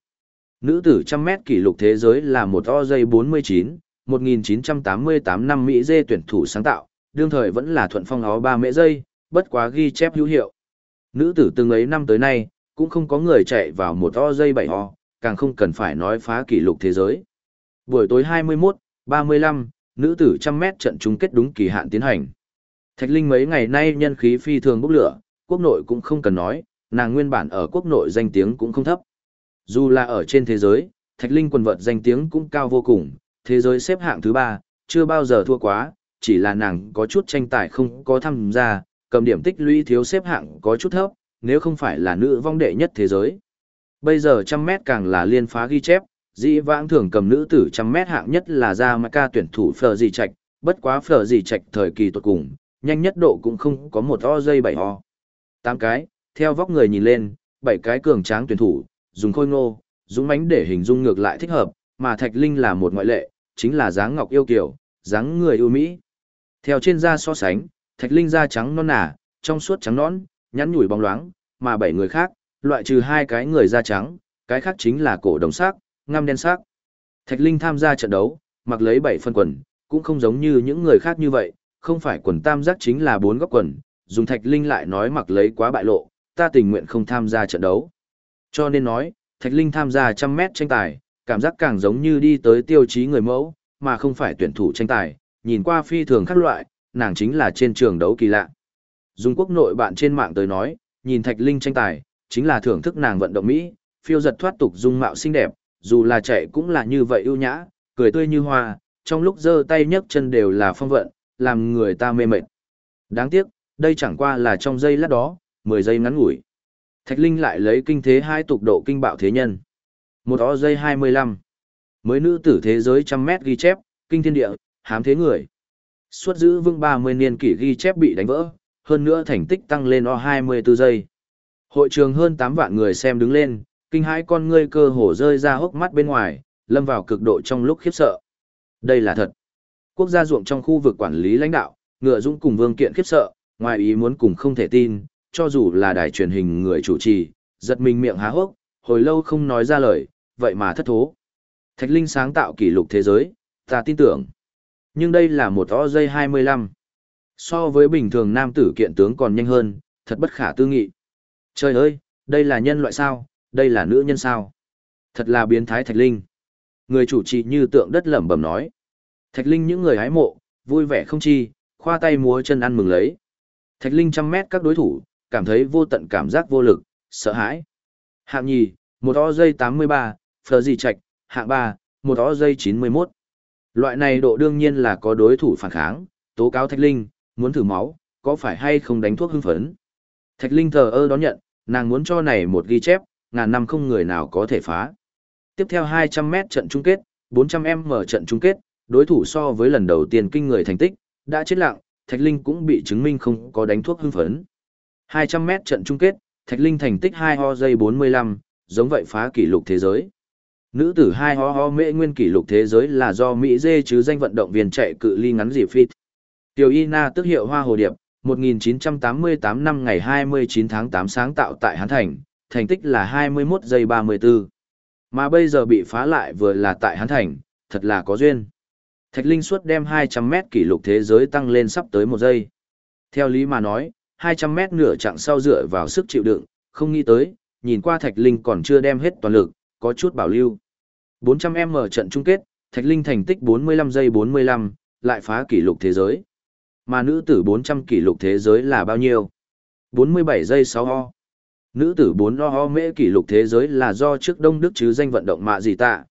Nữ tử trăm mét kỷ lục thế giới là một ho giây 49, 1988 năm Mỹ dê tuyển thủ sáng tạo, đương thời vẫn là thuận phong ho 3 mễ giây, bất quá ghi chép hữu hiệu. Nữ tử từng ấy năm tới nay, cũng không có người chạy vào một o giây 7 ho, càng không cần phải nói phá kỷ lục thế giới. Buổi tối 21, 35, nữ tử trăm mét trận chung kết đúng kỳ hạn tiến hành. Thạch Linh mấy ngày nay nhân khí phi thường bốc lửa, quốc nội cũng không cần nói, nàng nguyên bản ở quốc nội danh tiếng cũng không thấp. Dù là ở trên thế giới, Thạch Linh quần vợt danh tiếng cũng cao vô cùng, thế giới xếp hạng thứ ba, chưa bao giờ thua quá, chỉ là nàng có chút tranh tài không có tham gia, cầm điểm tích lũy thiếu xếp hạng có chút thấp, nếu không phải là nữ vong đệ nhất thế giới. Bây giờ trăm mét càng là liên phá ghi chép, dĩ vãng thường cầm nữ tử trăm mét hạng nhất là ra ca tuyển thủ phở gì Trạch, bất quá phở gì Trạch thời kỳ tuột cùng, nhanh nhất độ cũng không có một o dây bảy o. Tám cái, theo vóc người nhìn lên, bảy cái cường tráng tuyển thủ, dùng khôi ngô, dũng mãnh để hình dung ngược lại thích hợp, mà Thạch Linh là một ngoại lệ, chính là dáng ngọc yêu kiều, dáng người ưu mỹ. Theo trên da so sánh, Thạch Linh da trắng non nả, trong suốt trắng nõn, nhắn nhủi bóng loáng, mà bảy người khác, loại trừ hai cái người da trắng, cái khác chính là cổ đồng sắc, ngăm đen sắc. Thạch Linh tham gia trận đấu, mặc lấy bảy phân quần, cũng không giống như những người khác như vậy, không phải quần tam giác chính là bốn góc quần, dùng Thạch Linh lại nói mặc lấy quá bại lộ, ta tình nguyện không tham gia trận đấu. Cho nên nói, Thạch Linh tham gia trăm mét tranh tài, cảm giác càng giống như đi tới tiêu chí người mẫu, mà không phải tuyển thủ tranh tài, nhìn qua phi thường khác loại, nàng chính là trên trường đấu kỳ lạ. Dùng quốc nội bạn trên mạng tới nói, nhìn Thạch Linh tranh tài, chính là thưởng thức nàng vận động Mỹ, phiêu giật thoát tục dung mạo xinh đẹp, dù là chạy cũng là như vậy ưu nhã, cười tươi như hoa, trong lúc giơ tay nhấc chân đều là phong vận, làm người ta mê mệt. Đáng tiếc, đây chẳng qua là trong giây lát đó, 10 giây ngắn ngủi. Thạch Linh lại lấy kinh thế hai tục độ kinh bạo thế nhân. Một ó giây 25. Mới nữ tử thế giới trăm mét ghi chép, kinh thiên địa, hám thế người. Suốt giữ vững 30 niên kỷ ghi chép bị đánh vỡ, hơn nữa thành tích tăng lên o 24 giây. Hội trường hơn 8 vạn người xem đứng lên, kinh hãi con ngươi cơ hồ rơi ra hốc mắt bên ngoài, lâm vào cực độ trong lúc khiếp sợ. Đây là thật. Quốc gia ruộng trong khu vực quản lý lãnh đạo, ngựa dũng cùng vương kiện khiếp sợ, ngoài ý muốn cùng không thể tin, cho dù là đài truyền hình người chủ trì, giật mình miệng há hốc, hồi lâu không nói ra lời, vậy mà thất thố. Thạch Linh sáng tạo kỷ lục thế giới, ta tin tưởng. Nhưng đây là một o dây 25. So với bình thường nam tử kiện tướng còn nhanh hơn, thật bất khả tư nghị. Trời ơi, đây là nhân loại sao, đây là nữ nhân sao? Thật là biến thái Thạch Linh. Người chủ trì như tượng đất lẩm bẩm nói. Thạch Linh những người hái mộ, vui vẻ không chi, khoa tay múa chân ăn mừng lấy. Thạch Linh trăm mét các đối thủ, cảm thấy vô tận cảm giác vô lực, sợ hãi. Hạng nhì, một o dây 83, phờ gì chạch, hạng ba, một o dây 91. Loại này độ đương nhiên là có đối thủ phản kháng, tố cáo Thạch Linh, muốn thử máu, có phải hay không đánh thuốc hưng phấn. Thạch Linh thờ ơ đón nhận, nàng muốn cho này một ghi chép, ngàn năm không người nào có thể phá. Tiếp theo 200m trận chung kết, 400m trận chung kết, đối thủ so với lần đầu tiên kinh người thành tích, đã chết lặng, Thạch Linh cũng bị chứng minh không có đánh thuốc hưng phấn. 200m trận chung kết, Thạch Linh thành tích 2 ho giây 45, giống vậy phá kỷ lục thế giới. Nữ tử hai ho ho mễ nguyên kỷ lục thế giới là do Mỹ dê chứ danh vận động viên chạy cự ly ngắn dịp fit. Tiểu Ina tức hiệu Hoa Hồ Điệp, 1988 năm ngày 29 tháng 8 sáng tạo tại Hán Thành, thành tích là 21 giây 34. Mà bây giờ bị phá lại vừa là tại Hán Thành, thật là có duyên. Thạch Linh suốt đem 200 mét kỷ lục thế giới tăng lên sắp tới một giây. Theo lý mà nói, 200 mét nửa chặng sau dựa vào sức chịu đựng, không nghĩ tới, nhìn qua Thạch Linh còn chưa đem hết toàn lực, có chút bảo lưu. 400m trận chung kết, Thạch Linh thành tích 45 giây 45, lại phá kỷ lục thế giới. Mà nữ tử 400 kỷ lục thế giới là bao nhiêu? 47 giây 6 ho. Nữ tử 4 ho ho mễ kỷ lục thế giới là do trước Đông Đức chứ danh vận động mạ gì tạ.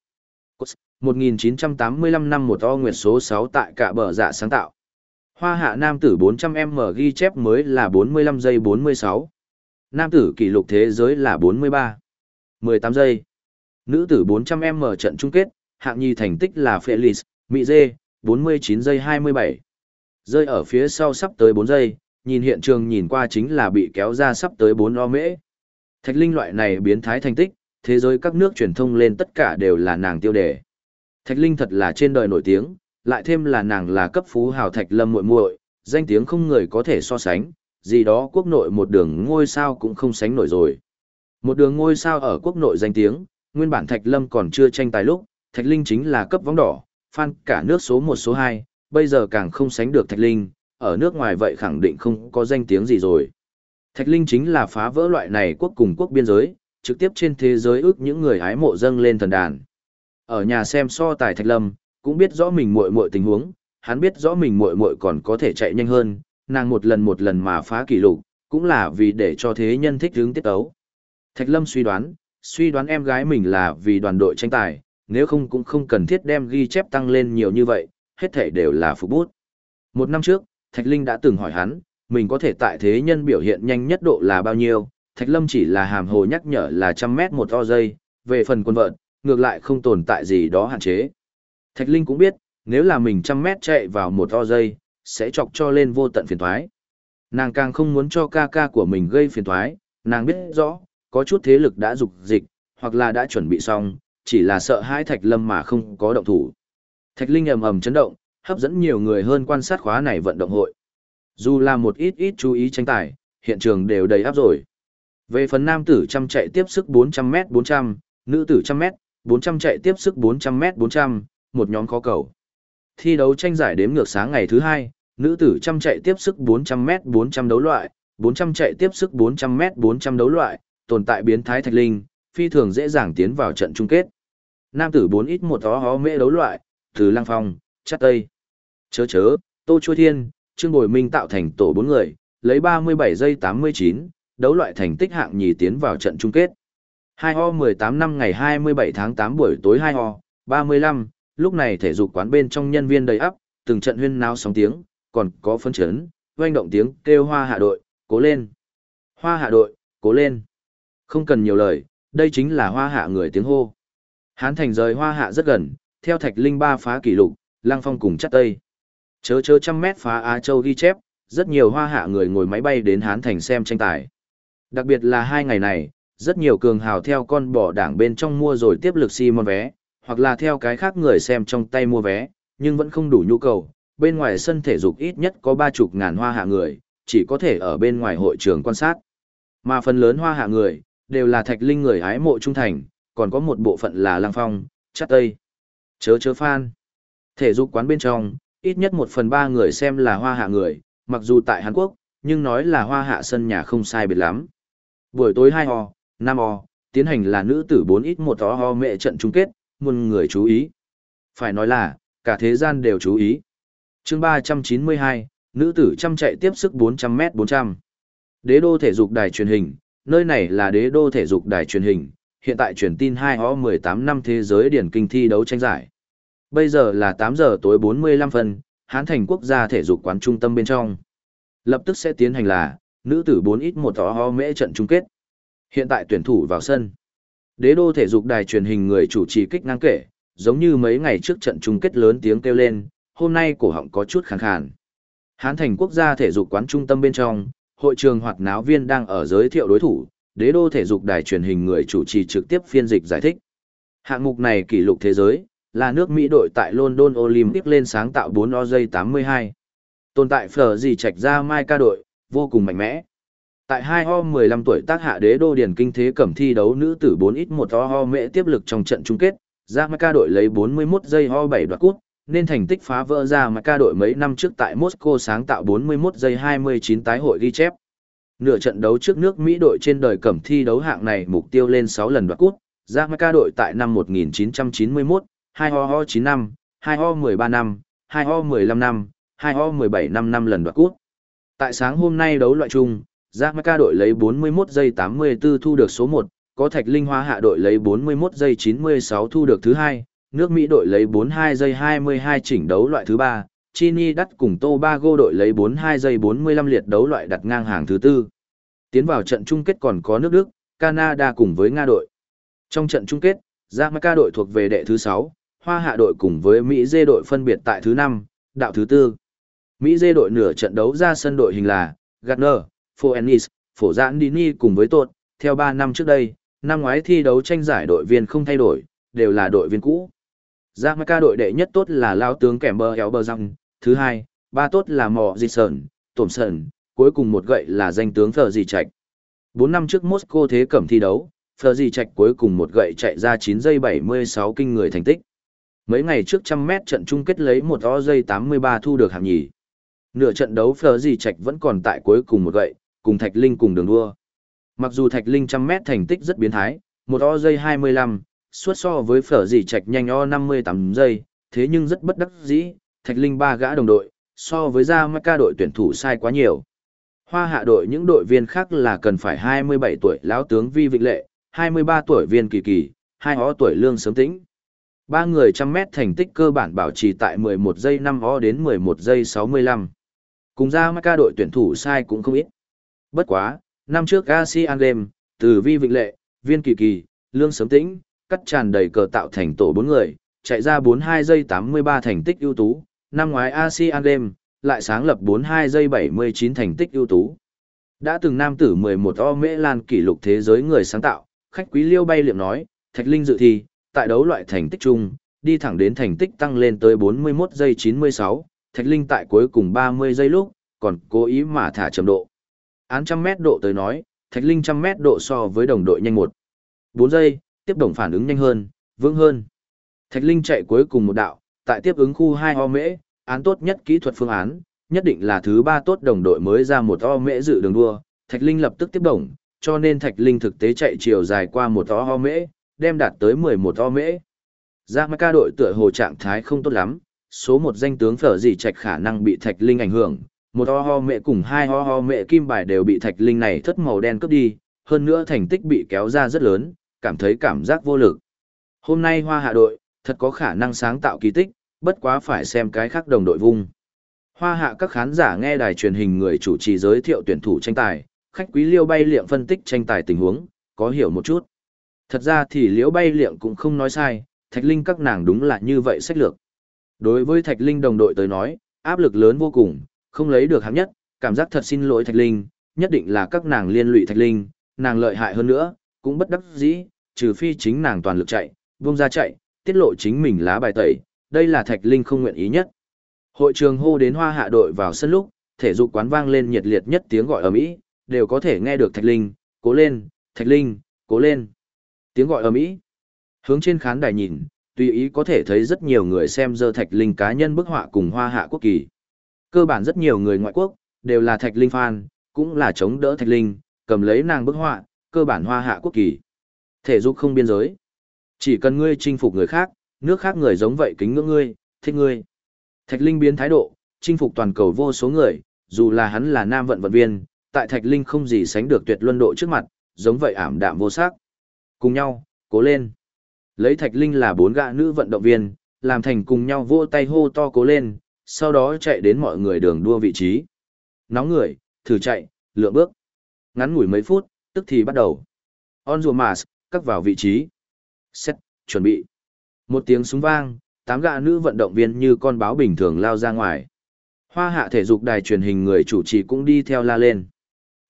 1985 năm một o nguyệt số 6 tại cả bờ dạ sáng tạo. Hoa hạ nam tử 400m ghi chép mới là 45 giây 46. Nam tử kỷ lục thế giới là 43. 18 giây. Nữ tử 400m trận chung kết, hạng nhì thành tích là Felix, Mỹ Dê, 49 giây 27. Rơi ở phía sau sắp tới 4 giây, nhìn hiện trường nhìn qua chính là bị kéo ra sắp tới 4 o mễ. Thạch Linh loại này biến thái thành tích, thế giới các nước truyền thông lên tất cả đều là nàng tiêu đề. Thạch Linh thật là trên đời nổi tiếng, lại thêm là nàng là cấp phú hào Thạch Lâm muội muội, danh tiếng không người có thể so sánh, gì đó quốc nội một đường ngôi sao cũng không sánh nổi rồi. Một đường ngôi sao ở quốc nội danh tiếng, nguyên bản Thạch Lâm còn chưa tranh tài lúc, Thạch Linh chính là cấp vóng đỏ, fan cả nước số 1 số 2, bây giờ càng không sánh được Thạch Linh, ở nước ngoài vậy khẳng định không có danh tiếng gì rồi. Thạch Linh chính là phá vỡ loại này quốc cùng quốc biên giới, trực tiếp trên thế giới ước những người hái mộ dâng lên thần đàn. Ở nhà xem so tài Thạch Lâm, cũng biết rõ mình muội muội tình huống, hắn biết rõ mình muội muội còn có thể chạy nhanh hơn, nàng một lần một lần mà phá kỷ lục, cũng là vì để cho thế nhân thích hướng tiết tấu. Thạch Lâm suy đoán, suy đoán em gái mình là vì đoàn đội tranh tài, nếu không cũng không cần thiết đem ghi chép tăng lên nhiều như vậy, hết thể đều là phục bút. Một năm trước, Thạch Linh đã từng hỏi hắn, mình có thể tại thế nhân biểu hiện nhanh nhất độ là bao nhiêu, Thạch Lâm chỉ là hàm hồ nhắc nhở là trăm mét một to giây, về phần quân vợn, ngược lại không tồn tại gì đó hạn chế. Thạch Linh cũng biết, nếu là mình trăm mét chạy vào một to giây, sẽ chọc cho lên vô tận phiền thoái. Nàng càng không muốn cho ca ca của mình gây phiền thoái, nàng biết rõ, có chút thế lực đã dục dịch, hoặc là đã chuẩn bị xong, chỉ là sợ hai Thạch Lâm mà không có động thủ. Thạch Linh ầm ầm chấn động, hấp dẫn nhiều người hơn quan sát khóa này vận động hội. Dù là một ít ít chú ý tranh tài, hiện trường đều đầy áp rồi. Về phần nam tử trăm chạy tiếp sức 400m 400, nữ tử trăm m 400 chạy tiếp sức 400m 400, một nhóm khó cầu. Thi đấu tranh giải đếm ngược sáng ngày thứ hai, nữ tử trăm chạy tiếp sức 400m 400 đấu loại, 400 chạy tiếp sức 400m 400 đấu loại, tồn tại biến thái thạch linh, phi thường dễ dàng tiến vào trận chung kết. Nam tử 4 ít một đó hó mễ đấu loại, từ Lăng Phong, Chắc Tây. Chớ chớ, Tô Chua Thiên, Trương Bồi Minh tạo thành tổ 4 người, lấy 37 giây 89, đấu loại thành tích hạng nhì tiến vào trận chung kết. 2 ho 18 năm ngày 27 tháng 8 buổi tối 2 ho, 35, lúc này thể dục quán bên trong nhân viên đầy ắp, từng trận huyên náo sóng tiếng, còn có phân chấn, doanh động tiếng kêu hoa hạ đội, cố lên. Hoa hạ đội, cố lên. Không cần nhiều lời, đây chính là hoa hạ người tiếng hô. Hán thành rời hoa hạ rất gần, theo thạch linh ba phá kỷ lục, lang phong cùng chắc tây. Chớ chớ trăm mét phá Á Châu ghi chép, rất nhiều hoa hạ người ngồi máy bay đến Hán thành xem tranh tài. Đặc biệt là hai ngày này, rất nhiều cường hào theo con bỏ đảng bên trong mua rồi tiếp lực si mon vé, hoặc là theo cái khác người xem trong tay mua vé, nhưng vẫn không đủ nhu cầu. Bên ngoài sân thể dục ít nhất có ba chục ngàn hoa hạ người, chỉ có thể ở bên ngoài hội trường quan sát. Mà phần lớn hoa hạ người, đều là thạch linh người hái mộ trung thành, còn có một bộ phận là lang phong, chắc tây. Chớ chớ phan. Thể dục quán bên trong, ít nhất một phần ba người xem là hoa hạ người, mặc dù tại Hàn Quốc, nhưng nói là hoa hạ sân nhà không sai biệt lắm. Buổi tối 2 ho, 5 ho, tiến hành là nữ tử 4 ít một ho ho mẹ trận chung kết, muôn người chú ý. Phải nói là, cả thế gian đều chú ý. chương 392, nữ tử trăm chạy tiếp sức 400 m 400. Đế đô thể dục đài truyền hình, nơi này là đế đô thể dục đài truyền hình, hiện tại truyền tin 2O18 năm thế giới điển kinh thi đấu tranh giải. Bây giờ là 8 giờ tối 45 phân, Hán Thành quốc gia thể dục quán trung tâm bên trong. Lập tức sẽ tiến hành là, nữ tử 4 ít một ho mễ trận chung kết. Hiện tại tuyển thủ vào sân. Đế đô thể dục đài truyền hình người chủ trì kích năng kể, giống như mấy ngày trước trận chung kết lớn tiếng kêu lên, hôm nay cổ họng có chút khàn khàn. Hán thành quốc gia thể dục quán trung tâm bên trong, hội trường hoạt náo viên đang ở giới thiệu đối thủ, đế đô thể dục đài truyền hình người chủ trì trực tiếp phiên dịch giải thích. Hạng mục này kỷ lục thế giới, là nước Mỹ đội tại London Olympic lên sáng tạo 4 o giây 82. Tồn tại phở gì trạch ra mai ca đội, vô cùng mạnh mẽ. Tại 2 ho 15 tuổi tác hạ đế đô điển kinh thế cẩm thi đấu nữ tử 4 x 1 ho ho mễ tiếp lực trong trận chung kết, ra mai ca đội lấy 41 giây ho 7 đoạt cút, nên thành tích phá vỡ ra mà ca đội mấy năm trước tại Moscow sáng tạo 41 giây 29 tái hội ghi chép. Nửa trận đấu trước nước Mỹ đội trên đời cẩm thi đấu hạng này mục tiêu lên 6 lần đoạt cút, ra mà ca đội tại năm 1991, 2 ho ho 9 năm, 2 ho 13 năm, 2 ho 15 năm, 2 ho 17 năm năm lần đoạt cút. Tại sáng hôm nay đấu loại chung, Jamaica đội lấy 41 giây 84 thu được số 1, có Thạch Linh Hoa hạ đội lấy 41 giây 96 thu được thứ 2, nước Mỹ đội lấy 42 giây 22 chỉnh đấu loại thứ 3, Chini đắt cùng Tobago đội lấy 42 giây 45 liệt đấu loại đặt ngang hàng thứ 4. Tiến vào trận chung kết còn có nước Đức, Canada cùng với Nga đội. Trong trận chung kết, Jamaica đội thuộc về đệ thứ 6, Hoa hạ đội cùng với Mỹ dê đội phân biệt tại thứ 5, đạo thứ 4. Mỹ dê đội nửa trận đấu ra sân đội hình là Gardner, Phoenix, Phổ Giãn Dini cùng với Tột, theo 3 năm trước đây, năm ngoái thi đấu tranh giải đội viên không thay đổi, đều là đội viên cũ. Dạ Jamaica đội đệ nhất tốt là lao tướng kèm bờ éo bờ răng, thứ hai, ba tốt là Mò Dị Sơn, Tổm Sơn, cuối cùng một gậy là danh tướng Phờ Di Trạch. 4 năm trước Moscow thế cẩm thi đấu, Phờ Di Trạch cuối cùng một gậy chạy ra 9 giây 76 kinh người thành tích. Mấy ngày trước trăm mét trận chung kết lấy một o giây 83 thu được hạng nhì. Nửa trận đấu Phờ Di Trạch vẫn còn tại cuối cùng một gậy, cùng Thạch Linh cùng đường đua. Mặc dù Thạch Linh trăm mét thành tích rất biến thái, một o giây 25, suốt so với phở dì Trạch nhanh o 58 giây, thế nhưng rất bất đắc dĩ, Thạch Linh ba gã đồng đội, so với ra ca đội tuyển thủ sai quá nhiều. Hoa hạ đội những đội viên khác là cần phải 27 tuổi lão tướng Vi Vịnh Lệ, 23 tuổi viên kỳ kỳ, hai ó tuổi lương sớm tĩnh. Ba người trăm mét thành tích cơ bản bảo trì tại 11 giây 5 ó đến 11 giây 65. Cùng ra ca đội tuyển thủ sai cũng không ít. Bất quá, năm trước ASEAN Game, từ Vi Vịnh Lệ, viên kỳ kỳ, lương sớm tĩnh, cắt tràn đầy cờ tạo thành tổ bốn người, chạy ra 42 giây 83 thành tích ưu tú, năm ngoái ASEAN Games lại sáng lập 42 giây 79 thành tích ưu tú. Đã từng nam tử 11 o mễ lan kỷ lục thế giới người sáng tạo, khách quý liêu bay liệm nói, Thạch Linh dự thi, tại đấu loại thành tích chung, đi thẳng đến thành tích tăng lên tới 41 giây 96, Thạch Linh tại cuối cùng 30 giây lúc, còn cố ý mà thả chậm độ. Án trăm mét độ tới nói, Thạch Linh trăm mét độ so với đồng đội nhanh một 4 giây, tiếp đồng phản ứng nhanh hơn, vững hơn. Thạch Linh chạy cuối cùng một đạo, tại tiếp ứng khu 2 o mễ, án tốt nhất kỹ thuật phương án, nhất định là thứ ba tốt đồng đội mới ra một o mễ dự đường đua, Thạch Linh lập tức tiếp đồng, cho nên Thạch Linh thực tế chạy chiều dài qua một o mễ, đem đạt tới 11 o mễ. Giác ca đội tựa hồ trạng thái không tốt lắm, số một danh tướng phở gì trạch khả năng bị Thạch Linh ảnh hưởng, một o ho mẹ cùng hai ho ho mẹ kim bài đều bị Thạch Linh này thất màu đen cướp đi, hơn nữa thành tích bị kéo ra rất lớn, cảm thấy cảm giác vô lực. Hôm nay hoa hạ đội, thật có khả năng sáng tạo kỳ tích, bất quá phải xem cái khác đồng đội vung. Hoa hạ các khán giả nghe đài truyền hình người chủ trì giới thiệu tuyển thủ tranh tài, khách quý liêu bay liệm phân tích tranh tài tình huống, có hiểu một chút. Thật ra thì liễu bay liệm cũng không nói sai, thạch linh các nàng đúng là như vậy sách lược. Đối với thạch linh đồng đội tới nói, áp lực lớn vô cùng, không lấy được hạng nhất, cảm giác thật xin lỗi thạch linh, nhất định là các nàng liên lụy thạch linh, nàng lợi hại hơn nữa, cũng bất đắc dĩ, trừ phi chính nàng toàn lực chạy, vung ra chạy, tiết lộ chính mình lá bài tẩy, đây là Thạch Linh không nguyện ý nhất. Hội trường hô đến hoa hạ đội vào sân lúc, thể dục quán vang lên nhiệt liệt nhất tiếng gọi ầm ĩ, đều có thể nghe được Thạch Linh, cố lên, Thạch Linh, cố lên. Tiếng gọi ầm ĩ. Hướng trên khán đài nhìn, tùy ý có thể thấy rất nhiều người xem dơ Thạch Linh cá nhân bức họa cùng hoa hạ quốc kỳ. Cơ bản rất nhiều người ngoại quốc, đều là Thạch Linh fan, cũng là chống đỡ Thạch Linh, cầm lấy nàng bức họa, cơ bản hoa hạ quốc kỳ. Thể dục không biên giới. Chỉ cần ngươi chinh phục người khác, nước khác người giống vậy kính ngưỡng ngươi, thích ngươi. Thạch Linh biến thái độ, chinh phục toàn cầu vô số người, dù là hắn là nam vận vận viên, tại Thạch Linh không gì sánh được tuyệt luân độ trước mặt, giống vậy ảm đạm vô sắc. Cùng nhau, cố lên. Lấy Thạch Linh là bốn gã nữ vận động viên, làm thành cùng nhau vỗ tay hô to cố lên, sau đó chạy đến mọi người đường đua vị trí. Nóng người, thử chạy, lựa bước. Ngắn ngủi mấy phút, tức thì bắt đầu. On rùa mars, cắt vào vị trí. Xét, chuẩn bị. Một tiếng súng vang, tám gã nữ vận động viên như con báo bình thường lao ra ngoài. Hoa hạ thể dục đài truyền hình người chủ trì cũng đi theo la lên.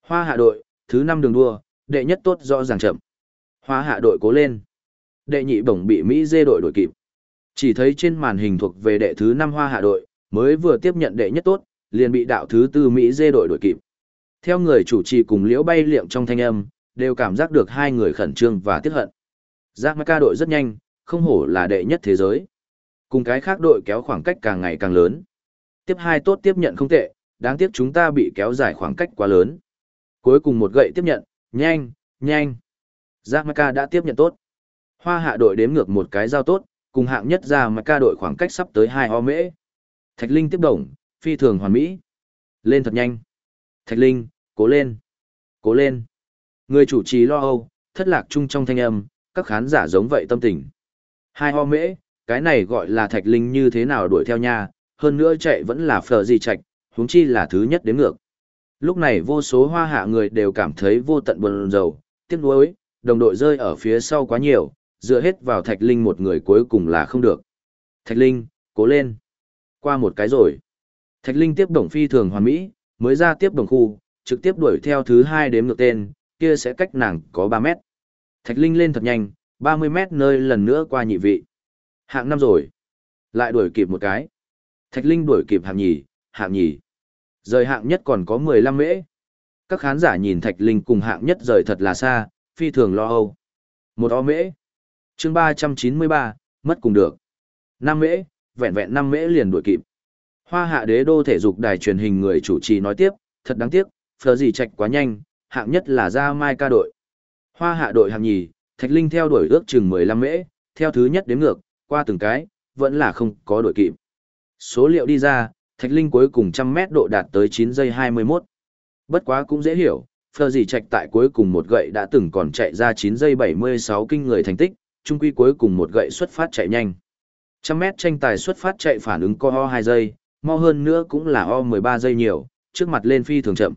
Hoa hạ đội, thứ năm đường đua, đệ nhất tốt rõ ràng chậm. Hoa hạ đội cố lên. Đệ nhị bổng bị Mỹ dê đội đội kịp. Chỉ thấy trên màn hình thuộc về đệ thứ năm hoa hạ đội, mới vừa tiếp nhận đệ nhất tốt, liền bị đạo thứ tư Mỹ dê đội đội kịp. Theo người chủ trì cùng liễu bay liệm trong thanh âm, đều cảm giác được hai người khẩn trương và tiếc hận. Giác ca đội rất nhanh, không hổ là đệ nhất thế giới. Cùng cái khác đội kéo khoảng cách càng ngày càng lớn. Tiếp hai tốt tiếp nhận không tệ, đáng tiếc chúng ta bị kéo dài khoảng cách quá lớn. Cuối cùng một gậy tiếp nhận, nhanh, nhanh. Giác ca đã tiếp nhận tốt. Hoa hạ đội đếm ngược một cái giao tốt, cùng hạng nhất ra mà ca đội khoảng cách sắp tới hai o mễ. Thạch Linh tiếp đồng, phi thường hoàn mỹ. Lên thật nhanh. Thạch Linh, cố lên. Cố lên. Người chủ trì lo âu, thất lạc chung trong thanh âm, các khán giả giống vậy tâm tình. Hai ho mễ, cái này gọi là thạch linh như thế nào đuổi theo nha, hơn nữa chạy vẫn là phở gì chạch, huống chi là thứ nhất đến ngược. Lúc này vô số hoa hạ người đều cảm thấy vô tận buồn rầu, tiếc nuối, đồng đội rơi ở phía sau quá nhiều, dựa hết vào thạch linh một người cuối cùng là không được. Thạch linh, cố lên. Qua một cái rồi. Thạch linh tiếp đồng phi thường hoàn mỹ, mới ra tiếp đồng khu, trực tiếp đuổi theo thứ hai đếm ngược tên, kia sẽ cách nàng có 3 mét. Thạch linh lên thật nhanh, 30 mét nơi lần nữa qua nhị vị. Hạng năm rồi. Lại đuổi kịp một cái. Thạch Linh đuổi kịp hạng nhì, hạng nhì. Rời hạng nhất còn có 15 mễ. Các khán giả nhìn Thạch Linh cùng hạng nhất rời thật là xa, phi thường lo âu. Một o mễ. chương 393, mất cùng được. 5 mễ, vẹn vẹn 5 mễ liền đuổi kịp. Hoa hạ đế đô thể dục đài truyền hình người chủ trì nói tiếp, thật đáng tiếc, phở gì chạy quá nhanh, hạng nhất là ra mai ca đội. Hoa hạ đội hạng nhì, Thạch Linh theo đuổi ước chừng 15 mễ, theo thứ nhất đến ngược, qua từng cái, vẫn là không có đội kịp. Số liệu đi ra, Thạch Linh cuối cùng trăm mét độ đạt tới 9 giây 21. Bất quá cũng dễ hiểu, Phờ gì Trạch tại cuối cùng một gậy đã từng còn chạy ra 9 giây 76 kinh người thành tích, trung quy cuối cùng một gậy xuất phát chạy nhanh. Trăm mét tranh tài xuất phát chạy phản ứng co ho 2 giây, mau hơn nữa cũng là o 13 giây nhiều, trước mặt lên phi thường chậm.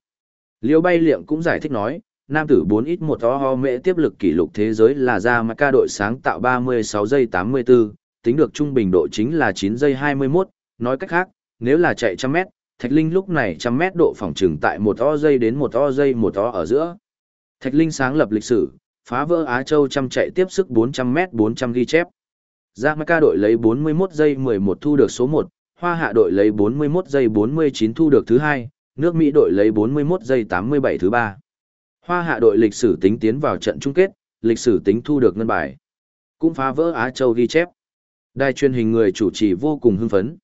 Liêu bay liệm cũng giải thích nói, nam tử 4 ít 1 o ho mễ tiếp lực kỷ lục thế giới là ra mà ca đội sáng tạo 36 giây 84, tính được trung bình độ chính là 9 giây 21, nói cách khác, nếu là chạy 100 mét, Thạch Linh lúc này 100 mét độ phòng trừng tại 1 o giây đến 1 o giây 1 o ở giữa. Thạch Linh sáng lập lịch sử, phá vỡ Á Châu trăm chạy tiếp sức 400 mét 400 ghi chép. Ra Ma Ca đội lấy 41 giây 11 thu được số 1, Hoa Hạ đội lấy 41 giây 49 thu được thứ 2, nước Mỹ đội lấy 41 giây 87 thứ 3. Hoa Hạ đội lịch sử tính tiến vào trận chung kết, lịch sử tính thu được ngân bài. Cũng phá vỡ Á Châu ghi chép. Đài truyền hình người chủ trì vô cùng hưng phấn.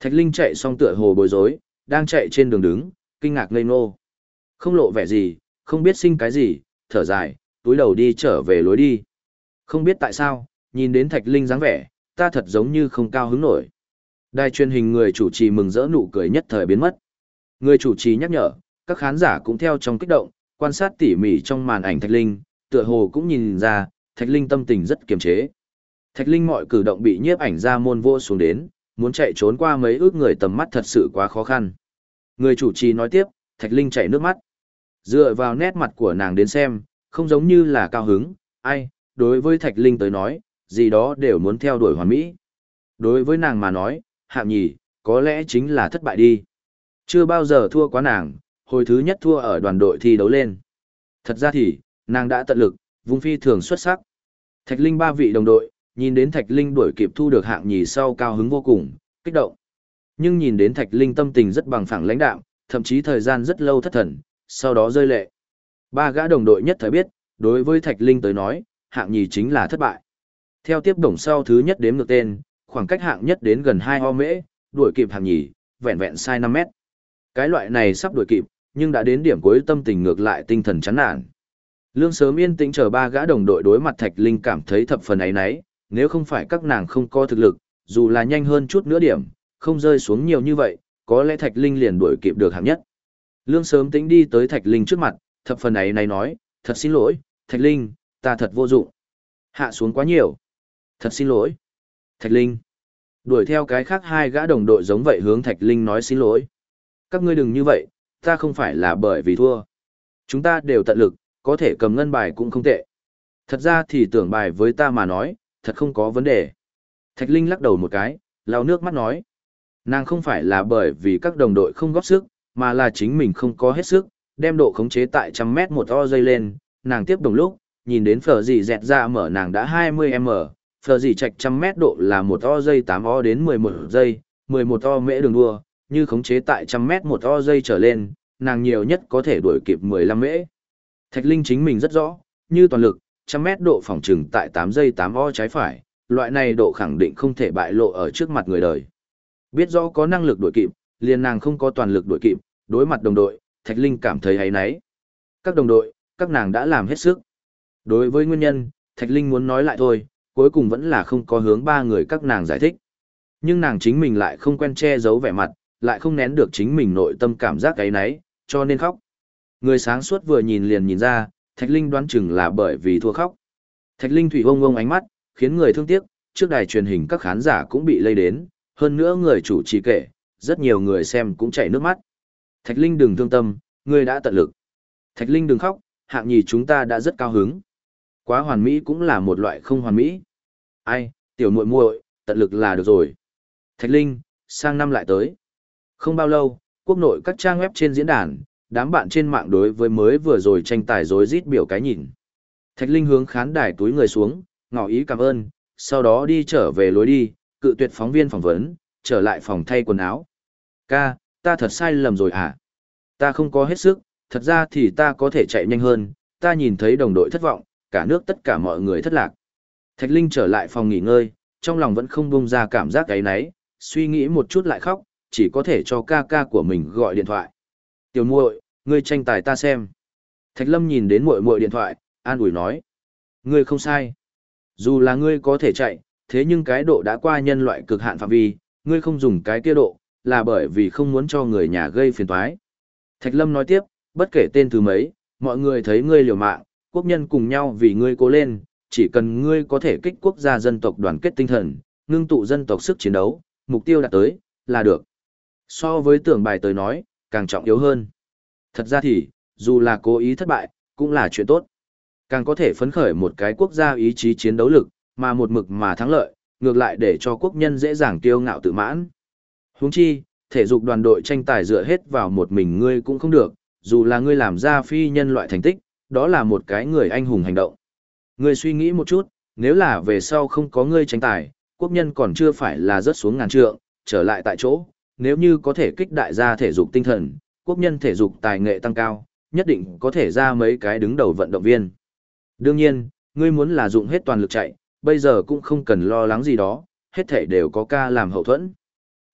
Thạch Linh chạy xong tựa hồ bối rối, đang chạy trên đường đứng, kinh ngạc ngây ngô. Không lộ vẻ gì, không biết sinh cái gì, thở dài, túi đầu đi trở về lối đi. Không biết tại sao, nhìn đến Thạch Linh dáng vẻ, ta thật giống như không cao hứng nổi. Đài truyền hình người chủ trì mừng rỡ nụ cười nhất thời biến mất. Người chủ trì nhắc nhở, các khán giả cũng theo trong kích động, quan sát tỉ mỉ trong màn ảnh Thạch Linh, tựa hồ cũng nhìn ra, Thạch Linh tâm tình rất kiềm chế. Thạch Linh mọi cử động bị nhiếp ảnh ra môn vô xuống đến, muốn chạy trốn qua mấy ước người tầm mắt thật sự quá khó khăn. Người chủ trì nói tiếp, Thạch Linh chảy nước mắt. Dựa vào nét mặt của nàng đến xem, không giống như là cao hứng, ai, đối với Thạch Linh tới nói, gì đó đều muốn theo đuổi hoàn mỹ. Đối với nàng mà nói, hạm nhì, có lẽ chính là thất bại đi. Chưa bao giờ thua quá nàng, hồi thứ nhất thua ở đoàn đội thi đấu lên. Thật ra thì, nàng đã tận lực, vùng phi thường xuất sắc. Thạch Linh ba vị đồng đội, nhìn đến Thạch Linh đuổi kịp thu được hạng nhì sau cao hứng vô cùng, kích động. Nhưng nhìn đến Thạch Linh tâm tình rất bằng phẳng lãnh đạm, thậm chí thời gian rất lâu thất thần, sau đó rơi lệ. Ba gã đồng đội nhất thời biết, đối với Thạch Linh tới nói, hạng nhì chính là thất bại. Theo tiếp đồng sau thứ nhất đếm ngược tên, khoảng cách hạng nhất đến gần 2 ho mễ, đuổi kịp hạng nhì, vẹn vẹn sai 5 mét. Cái loại này sắp đuổi kịp, nhưng đã đến điểm cuối tâm tình ngược lại tinh thần chán nản. Lương sớm yên tĩnh chờ ba gã đồng đội đối mặt Thạch Linh cảm thấy thập phần ấy nấy, nếu không phải các nàng không có thực lực, dù là nhanh hơn chút nữa điểm, không rơi xuống nhiều như vậy, có lẽ Thạch Linh liền đuổi kịp được hạng nhất. Lương sớm tính đi tới Thạch Linh trước mặt, thập phần ấy này nói, thật xin lỗi, Thạch Linh, ta thật vô dụng. Hạ xuống quá nhiều. Thật xin lỗi. Thạch Linh. Đuổi theo cái khác hai gã đồng đội giống vậy hướng Thạch Linh nói xin lỗi. Các ngươi đừng như vậy, ta không phải là bởi vì thua. Chúng ta đều tận lực, có thể cầm ngân bài cũng không tệ. Thật ra thì tưởng bài với ta mà nói, thật không có vấn đề. Thạch Linh lắc đầu một cái, lau nước mắt nói. Nàng không phải là bởi vì các đồng đội không góp sức, mà là chính mình không có hết sức, đem độ khống chế tại trăm mét một o dây lên, nàng tiếp đồng lúc, nhìn đến phở gì dẹt ra mở nàng đã 20m, phở gì chạch trăm mét độ là một o dây 8 o đến 11 giây, 11 o mễ đường đua, như khống chế tại trăm mét một o dây trở lên, nàng nhiều nhất có thể đuổi kịp 15 mễ. Thạch Linh chính mình rất rõ, như toàn lực, trăm mét độ phòng trừng tại 8 giây 8 o trái phải, loại này độ khẳng định không thể bại lộ ở trước mặt người đời. Biết rõ có năng lực đuổi kịp, liền nàng không có toàn lực đuổi kịp, đối mặt đồng đội, Thạch Linh cảm thấy hay nấy. Các đồng đội, các nàng đã làm hết sức. Đối với nguyên nhân, Thạch Linh muốn nói lại thôi, cuối cùng vẫn là không có hướng ba người các nàng giải thích. Nhưng nàng chính mình lại không quen che giấu vẻ mặt, lại không nén được chính mình nội tâm cảm giác cái nấy, cho nên khóc. Người sáng suốt vừa nhìn liền nhìn ra, Thạch Linh đoán chừng là bởi vì thua khóc. Thạch Linh thủy ông ông ánh mắt, khiến người thương tiếc, trước đài truyền hình các khán giả cũng bị lây đến, hơn nữa người chủ trì kể, rất nhiều người xem cũng chảy nước mắt. Thạch Linh đừng thương tâm, ngươi đã tận lực. Thạch Linh đừng khóc, hạng nhì chúng ta đã rất cao hứng. Quá hoàn mỹ cũng là một loại không hoàn mỹ. Ai, tiểu muội muội, tận lực là được rồi. Thạch Linh, sang năm lại tới. Không bao lâu, quốc nội các trang web trên diễn đàn, đám bạn trên mạng đối với mới vừa rồi tranh tài rối rít biểu cái nhìn. Thạch Linh hướng khán đài túi người xuống, ngỏ ý cảm ơn, sau đó đi trở về lối đi, cự tuyệt phóng viên phỏng vấn, trở lại phòng thay quần áo. Ca, ta thật sai lầm rồi à? Ta không có hết sức, thật ra thì ta có thể chạy nhanh hơn, ta nhìn thấy đồng đội thất vọng, cả nước tất cả mọi người thất lạc. Thạch Linh trở lại phòng nghỉ ngơi, trong lòng vẫn không bông ra cảm giác cái nấy, suy nghĩ một chút lại khóc, chỉ có thể cho ca ca của mình gọi điện thoại. Tiểu muội, ngươi tranh tài ta xem. Thạch Lâm nhìn đến muội muội điện thoại, an ủi nói. Ngươi không sai. Dù là ngươi có thể chạy, thế nhưng cái độ đã qua nhân loại cực hạn phạm vi, ngươi không dùng cái kia độ, là bởi vì không muốn cho người nhà gây phiền toái. Thạch Lâm nói tiếp, bất kể tên thứ mấy, mọi người thấy ngươi liều mạng, quốc nhân cùng nhau vì ngươi cố lên, chỉ cần ngươi có thể kích quốc gia dân tộc đoàn kết tinh thần, ngưng tụ dân tộc sức chiến đấu, mục tiêu đạt tới, là được. So với tưởng bài tới nói, càng trọng yếu hơn. Thật ra thì, dù là cố ý thất bại, cũng là chuyện tốt. Càng có thể phấn khởi một cái quốc gia ý chí chiến đấu lực, mà một mực mà thắng lợi, ngược lại để cho quốc nhân dễ dàng kiêu ngạo tự mãn. Huống chi, thể dục đoàn đội tranh tài dựa hết vào một mình ngươi cũng không được, dù là ngươi làm ra phi nhân loại thành tích, đó là một cái người anh hùng hành động. Ngươi suy nghĩ một chút, nếu là về sau không có ngươi tranh tài, quốc nhân còn chưa phải là rớt xuống ngàn trượng, trở lại tại chỗ, nếu như có thể kích đại gia thể dục tinh thần, quốc nhân thể dục tài nghệ tăng cao, nhất định có thể ra mấy cái đứng đầu vận động viên. Đương nhiên, ngươi muốn là dụng hết toàn lực chạy, bây giờ cũng không cần lo lắng gì đó, hết thể đều có ca làm hậu thuẫn.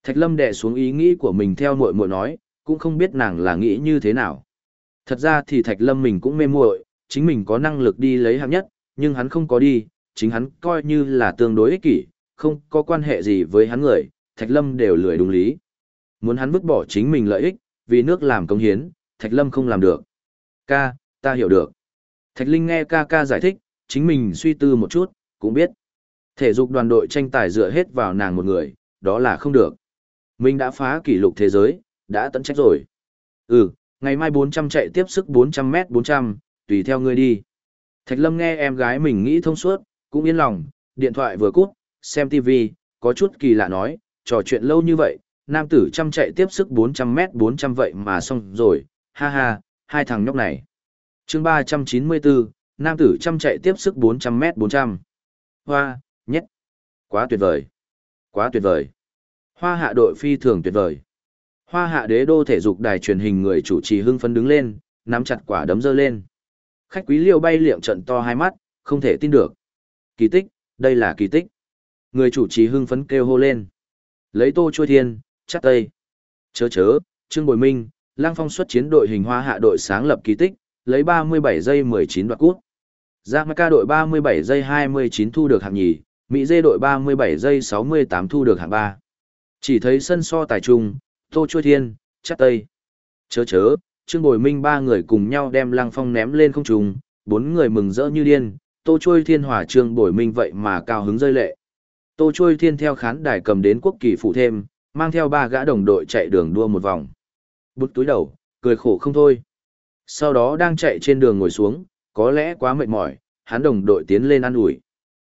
Thạch Lâm đè xuống ý nghĩ của mình theo muội muội nói, cũng không biết nàng là nghĩ như thế nào. Thật ra thì Thạch Lâm mình cũng mê muội, chính mình có năng lực đi lấy hạng nhất, nhưng hắn không có đi, chính hắn coi như là tương đối ích kỷ, không có quan hệ gì với hắn người, Thạch Lâm đều lười đúng lý. Muốn hắn vứt bỏ chính mình lợi ích, vì nước làm công hiến, Thạch Lâm không làm được. Ca, ta hiểu được. Thạch Linh nghe ca ca giải thích, chính mình suy tư một chút, cũng biết. Thể dục đoàn đội tranh tài dựa hết vào nàng một người, đó là không được. Mình đã phá kỷ lục thế giới, đã tận trách rồi. Ừ, ngày mai 400 chạy tiếp sức 400 mét 400, tùy theo ngươi đi. Thạch Lâm nghe em gái mình nghĩ thông suốt, cũng yên lòng, điện thoại vừa cút, xem TV, có chút kỳ lạ nói, trò chuyện lâu như vậy, nam tử chăm chạy tiếp sức 400 mét 400 vậy mà xong rồi, ha ha, hai thằng nhóc này. chương 394, nam tử chăm chạy tiếp sức 400 mét 400. Hoa, nhất. Quá tuyệt vời. Quá tuyệt vời. Hoa hạ đội phi thường tuyệt vời. Hoa hạ đế đô thể dục đài truyền hình người chủ trì hưng phấn đứng lên, nắm chặt quả đấm dơ lên. Khách quý liêu bay liệng trận to hai mắt, không thể tin được. Kỳ tích, đây là kỳ tích. Người chủ trì hưng phấn kêu hô lên. Lấy tô chua thiên, chắc tây. Chớ chớ, Trương Bồi Minh, Lang Phong xuất chiến đội hình hoa hạ đội sáng lập kỳ tích, lấy 37 giây 19 đoạt cút. Giang Ca đội 37 giây 29 thu được hạng nhì, Mỹ Dê đội 37 giây 68 thu được hạng ba. Chỉ thấy sân so tài trung, Tô Chua Thiên, chắc tây. Chớ chớ, Trương Bồi Minh ba người cùng nhau đem Lăng Phong ném lên không trung, bốn người mừng rỡ như điên, Tô Chua Thiên hòa Trương Bồi Minh vậy mà cao hứng rơi lệ. Tô Chua Thiên theo khán đài cầm đến quốc kỳ phụ thêm, mang theo ba gã đồng đội chạy đường đua một vòng. Bút túi đầu, cười khổ không thôi. Sau đó đang chạy trên đường ngồi xuống, có lẽ quá mệt mỏi, hắn đồng đội tiến lên ăn ủi.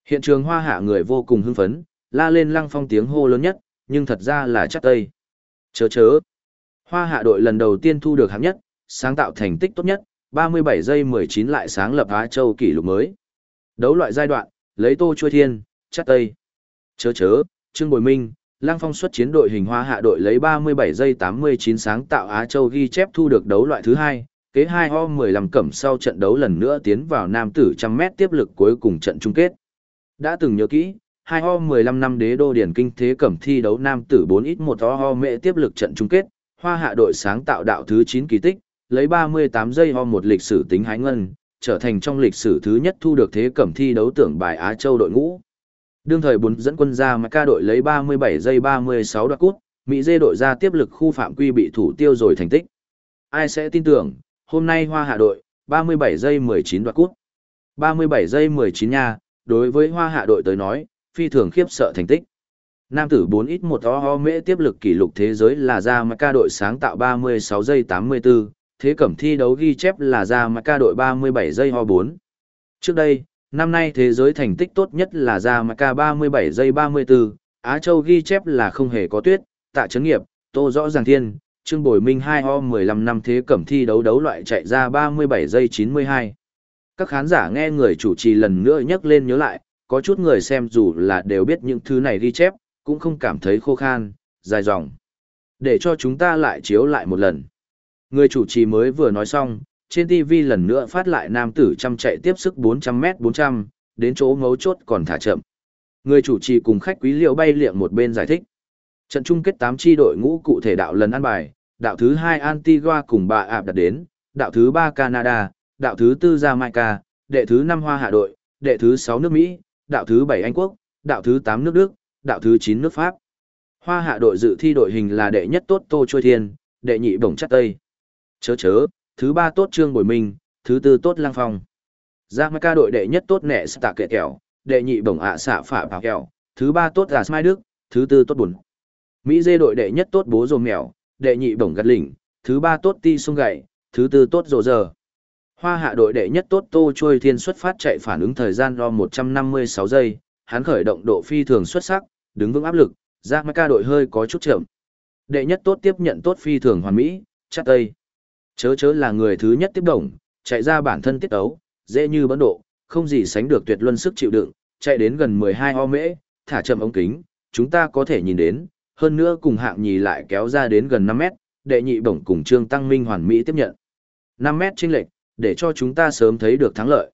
Hiện trường hoa hạ người vô cùng hưng phấn, la lên lăng phong tiếng hô lớn nhất, nhưng thật ra là chắc tây. Chớ chớ. Hoa hạ đội lần đầu tiên thu được hạng nhất, sáng tạo thành tích tốt nhất, 37 giây 19 lại sáng lập Á Châu kỷ lục mới. Đấu loại giai đoạn, lấy tô chua thiên, chắc tây. Chớ chớ, Trương Bồi Minh, Lăng Phong xuất chiến đội hình hoa hạ đội lấy 37 giây 89 sáng tạo Á Châu ghi chép thu được đấu loại thứ hai, kế 2 ho 15 cẩm sau trận đấu lần nữa tiến vào nam tử trăm mét tiếp lực cuối cùng trận chung kết. Đã từng nhớ kỹ, 2 ho 15 năm đế đô điển kinh thế cẩm thi đấu nam tử 4 ít 1 ho ho mẹ tiếp lực trận chung kết, hoa hạ đội sáng tạo đạo thứ 9 kỳ tích, lấy 38 giây ho một lịch sử tính hái ngân, trở thành trong lịch sử thứ nhất thu được thế cẩm thi đấu tưởng bài Á Châu đội ngũ. Đương thời bốn dẫn quân ra mà ca đội lấy 37 giây 36 đoạt cút, Mỹ dê đội ra tiếp lực khu phạm quy bị thủ tiêu rồi thành tích. Ai sẽ tin tưởng, hôm nay hoa hạ đội, 37 giây 19 đoạt cút. 37 giây 19 nha, đối với hoa hạ đội tới nói, phi thường khiếp sợ thành tích. Nam tử 4 ít 1 ho ho mễ tiếp lực kỷ lục thế giới là ra mà ca đội sáng tạo 36 giây 84, thế cẩm thi đấu ghi chép là ra mà ca đội 37 giây ho 4. Trước đây, năm nay thế giới thành tích tốt nhất là ra mà ca 37 giây 34, Á Châu ghi chép là không hề có tuyết, tạ chấn nghiệp, tô rõ ràng thiên, Trương Bồi Minh 2 ho 15 năm thế cẩm thi đấu đấu loại chạy ra 37 giây 92. Các khán giả nghe người chủ trì lần nữa nhắc lên nhớ lại, có chút người xem dù là đều biết những thứ này ghi chép, cũng không cảm thấy khô khan, dài dòng. Để cho chúng ta lại chiếu lại một lần. Người chủ trì mới vừa nói xong, trên TV lần nữa phát lại nam tử chăm chạy tiếp sức 400m 400, đến chỗ ngấu chốt còn thả chậm. Người chủ trì cùng khách quý liệu bay liệng một bên giải thích. Trận chung kết 8 chi đội ngũ cụ thể đạo lần ăn bài, đạo thứ 2 Antigua cùng bà ạp đặt đến, đạo thứ 3 Canada, đạo thứ 4 Jamaica, đệ thứ 5 Hoa Hạ đội, đệ thứ 6 nước Mỹ, đạo thứ 7 Anh Quốc, đạo thứ 8 nước Đức, đạo thứ 9 nước Pháp. Hoa Hạ đội dự thi đội hình là đệ nhất tốt Tô Trôi Thiên, đệ nhị Bổng Chắc Tây. Chớ chớ, thứ ba tốt Trương Bồi Minh, thứ tư tốt Lang Phong. Jamaica đội đệ nhất tốt Nẹ Tạ Kệ Kẹo, đệ nhị Bổng ạ xạ phả bảo kẹo, thứ ba tốt Gà Smai Đức, thứ tư tốt Bùn. Mỹ dê đội đệ nhất tốt Bố Rồ Mèo, đệ nhị Bổng Gắt Lỉnh, thứ ba tốt Ti sung Gậy, thứ tư tốt Rồ Giờ. Hoa hạ đội đệ nhất tốt Tô Trôi Thiên xuất phát chạy phản ứng thời gian lo 156 giây, hắn khởi động độ phi thường xuất sắc, đứng vững áp lực, ra ca đội hơi có chút chậm. Đệ nhất tốt tiếp nhận tốt phi thường hoàn mỹ, chắc tây. Chớ chớ là người thứ nhất tiếp đồng, chạy ra bản thân tiết ấu, dễ như bấn độ, không gì sánh được tuyệt luân sức chịu đựng, chạy đến gần 12 o mễ, thả chậm ống kính, chúng ta có thể nhìn đến, hơn nữa cùng hạng nhì lại kéo ra đến gần 5 mét, đệ nhị bổng cùng Trương Tăng Minh hoàn mỹ tiếp nhận. 5 mét chênh lệch, để cho chúng ta sớm thấy được thắng lợi.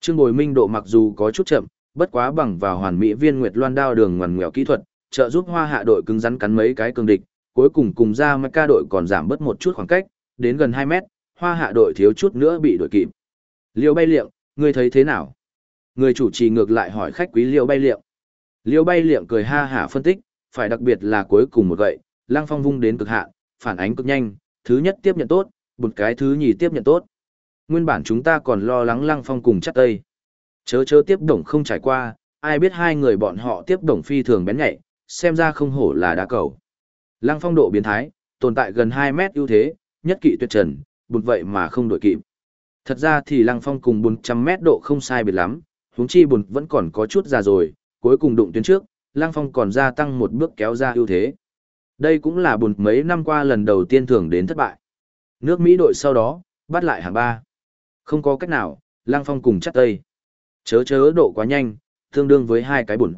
Trương Bồi Minh độ mặc dù có chút chậm, bất quá bằng vào hoàn mỹ viên Nguyệt Loan đao đường ngoằn ngoèo kỹ thuật, trợ giúp Hoa Hạ đội cứng rắn cắn mấy cái cường địch, cuối cùng cùng ra Ca đội còn giảm bớt một chút khoảng cách, đến gần 2 mét, Hoa Hạ đội thiếu chút nữa bị đuổi kịp. Liêu Bay liệng, ngươi thấy thế nào? Người chủ trì ngược lại hỏi khách quý Liêu Bay liệng. Liêu Bay liệng cười ha hả phân tích, phải đặc biệt là cuối cùng một gậy, Lăng Phong vung đến cực hạn, phản ánh cực nhanh, thứ nhất tiếp nhận tốt, một cái thứ nhì tiếp nhận tốt. Nguyên bản chúng ta còn lo lắng Lăng Phong cùng chắc tây. Chớ chớ tiếp đồng không trải qua, ai biết hai người bọn họ tiếp đồng phi thường bén nhạy, xem ra không hổ là đá cầu. Lăng Phong độ biến thái, tồn tại gần 2 mét ưu thế, nhất kỵ tuyệt trần, bụt vậy mà không đội kịp. Thật ra thì Lăng Phong cùng 400 mét độ không sai biệt lắm, huống chi bụt vẫn còn có chút già rồi, cuối cùng đụng tuyến trước, Lăng Phong còn gia tăng một bước kéo ra ưu thế. Đây cũng là bụt mấy năm qua lần đầu tiên thường đến thất bại. Nước Mỹ đội sau đó, bắt lại hạng ba. Không có cách nào, Lăng Phong cùng chắc tây. Chớ chớ độ quá nhanh, tương đương với hai cái bùn.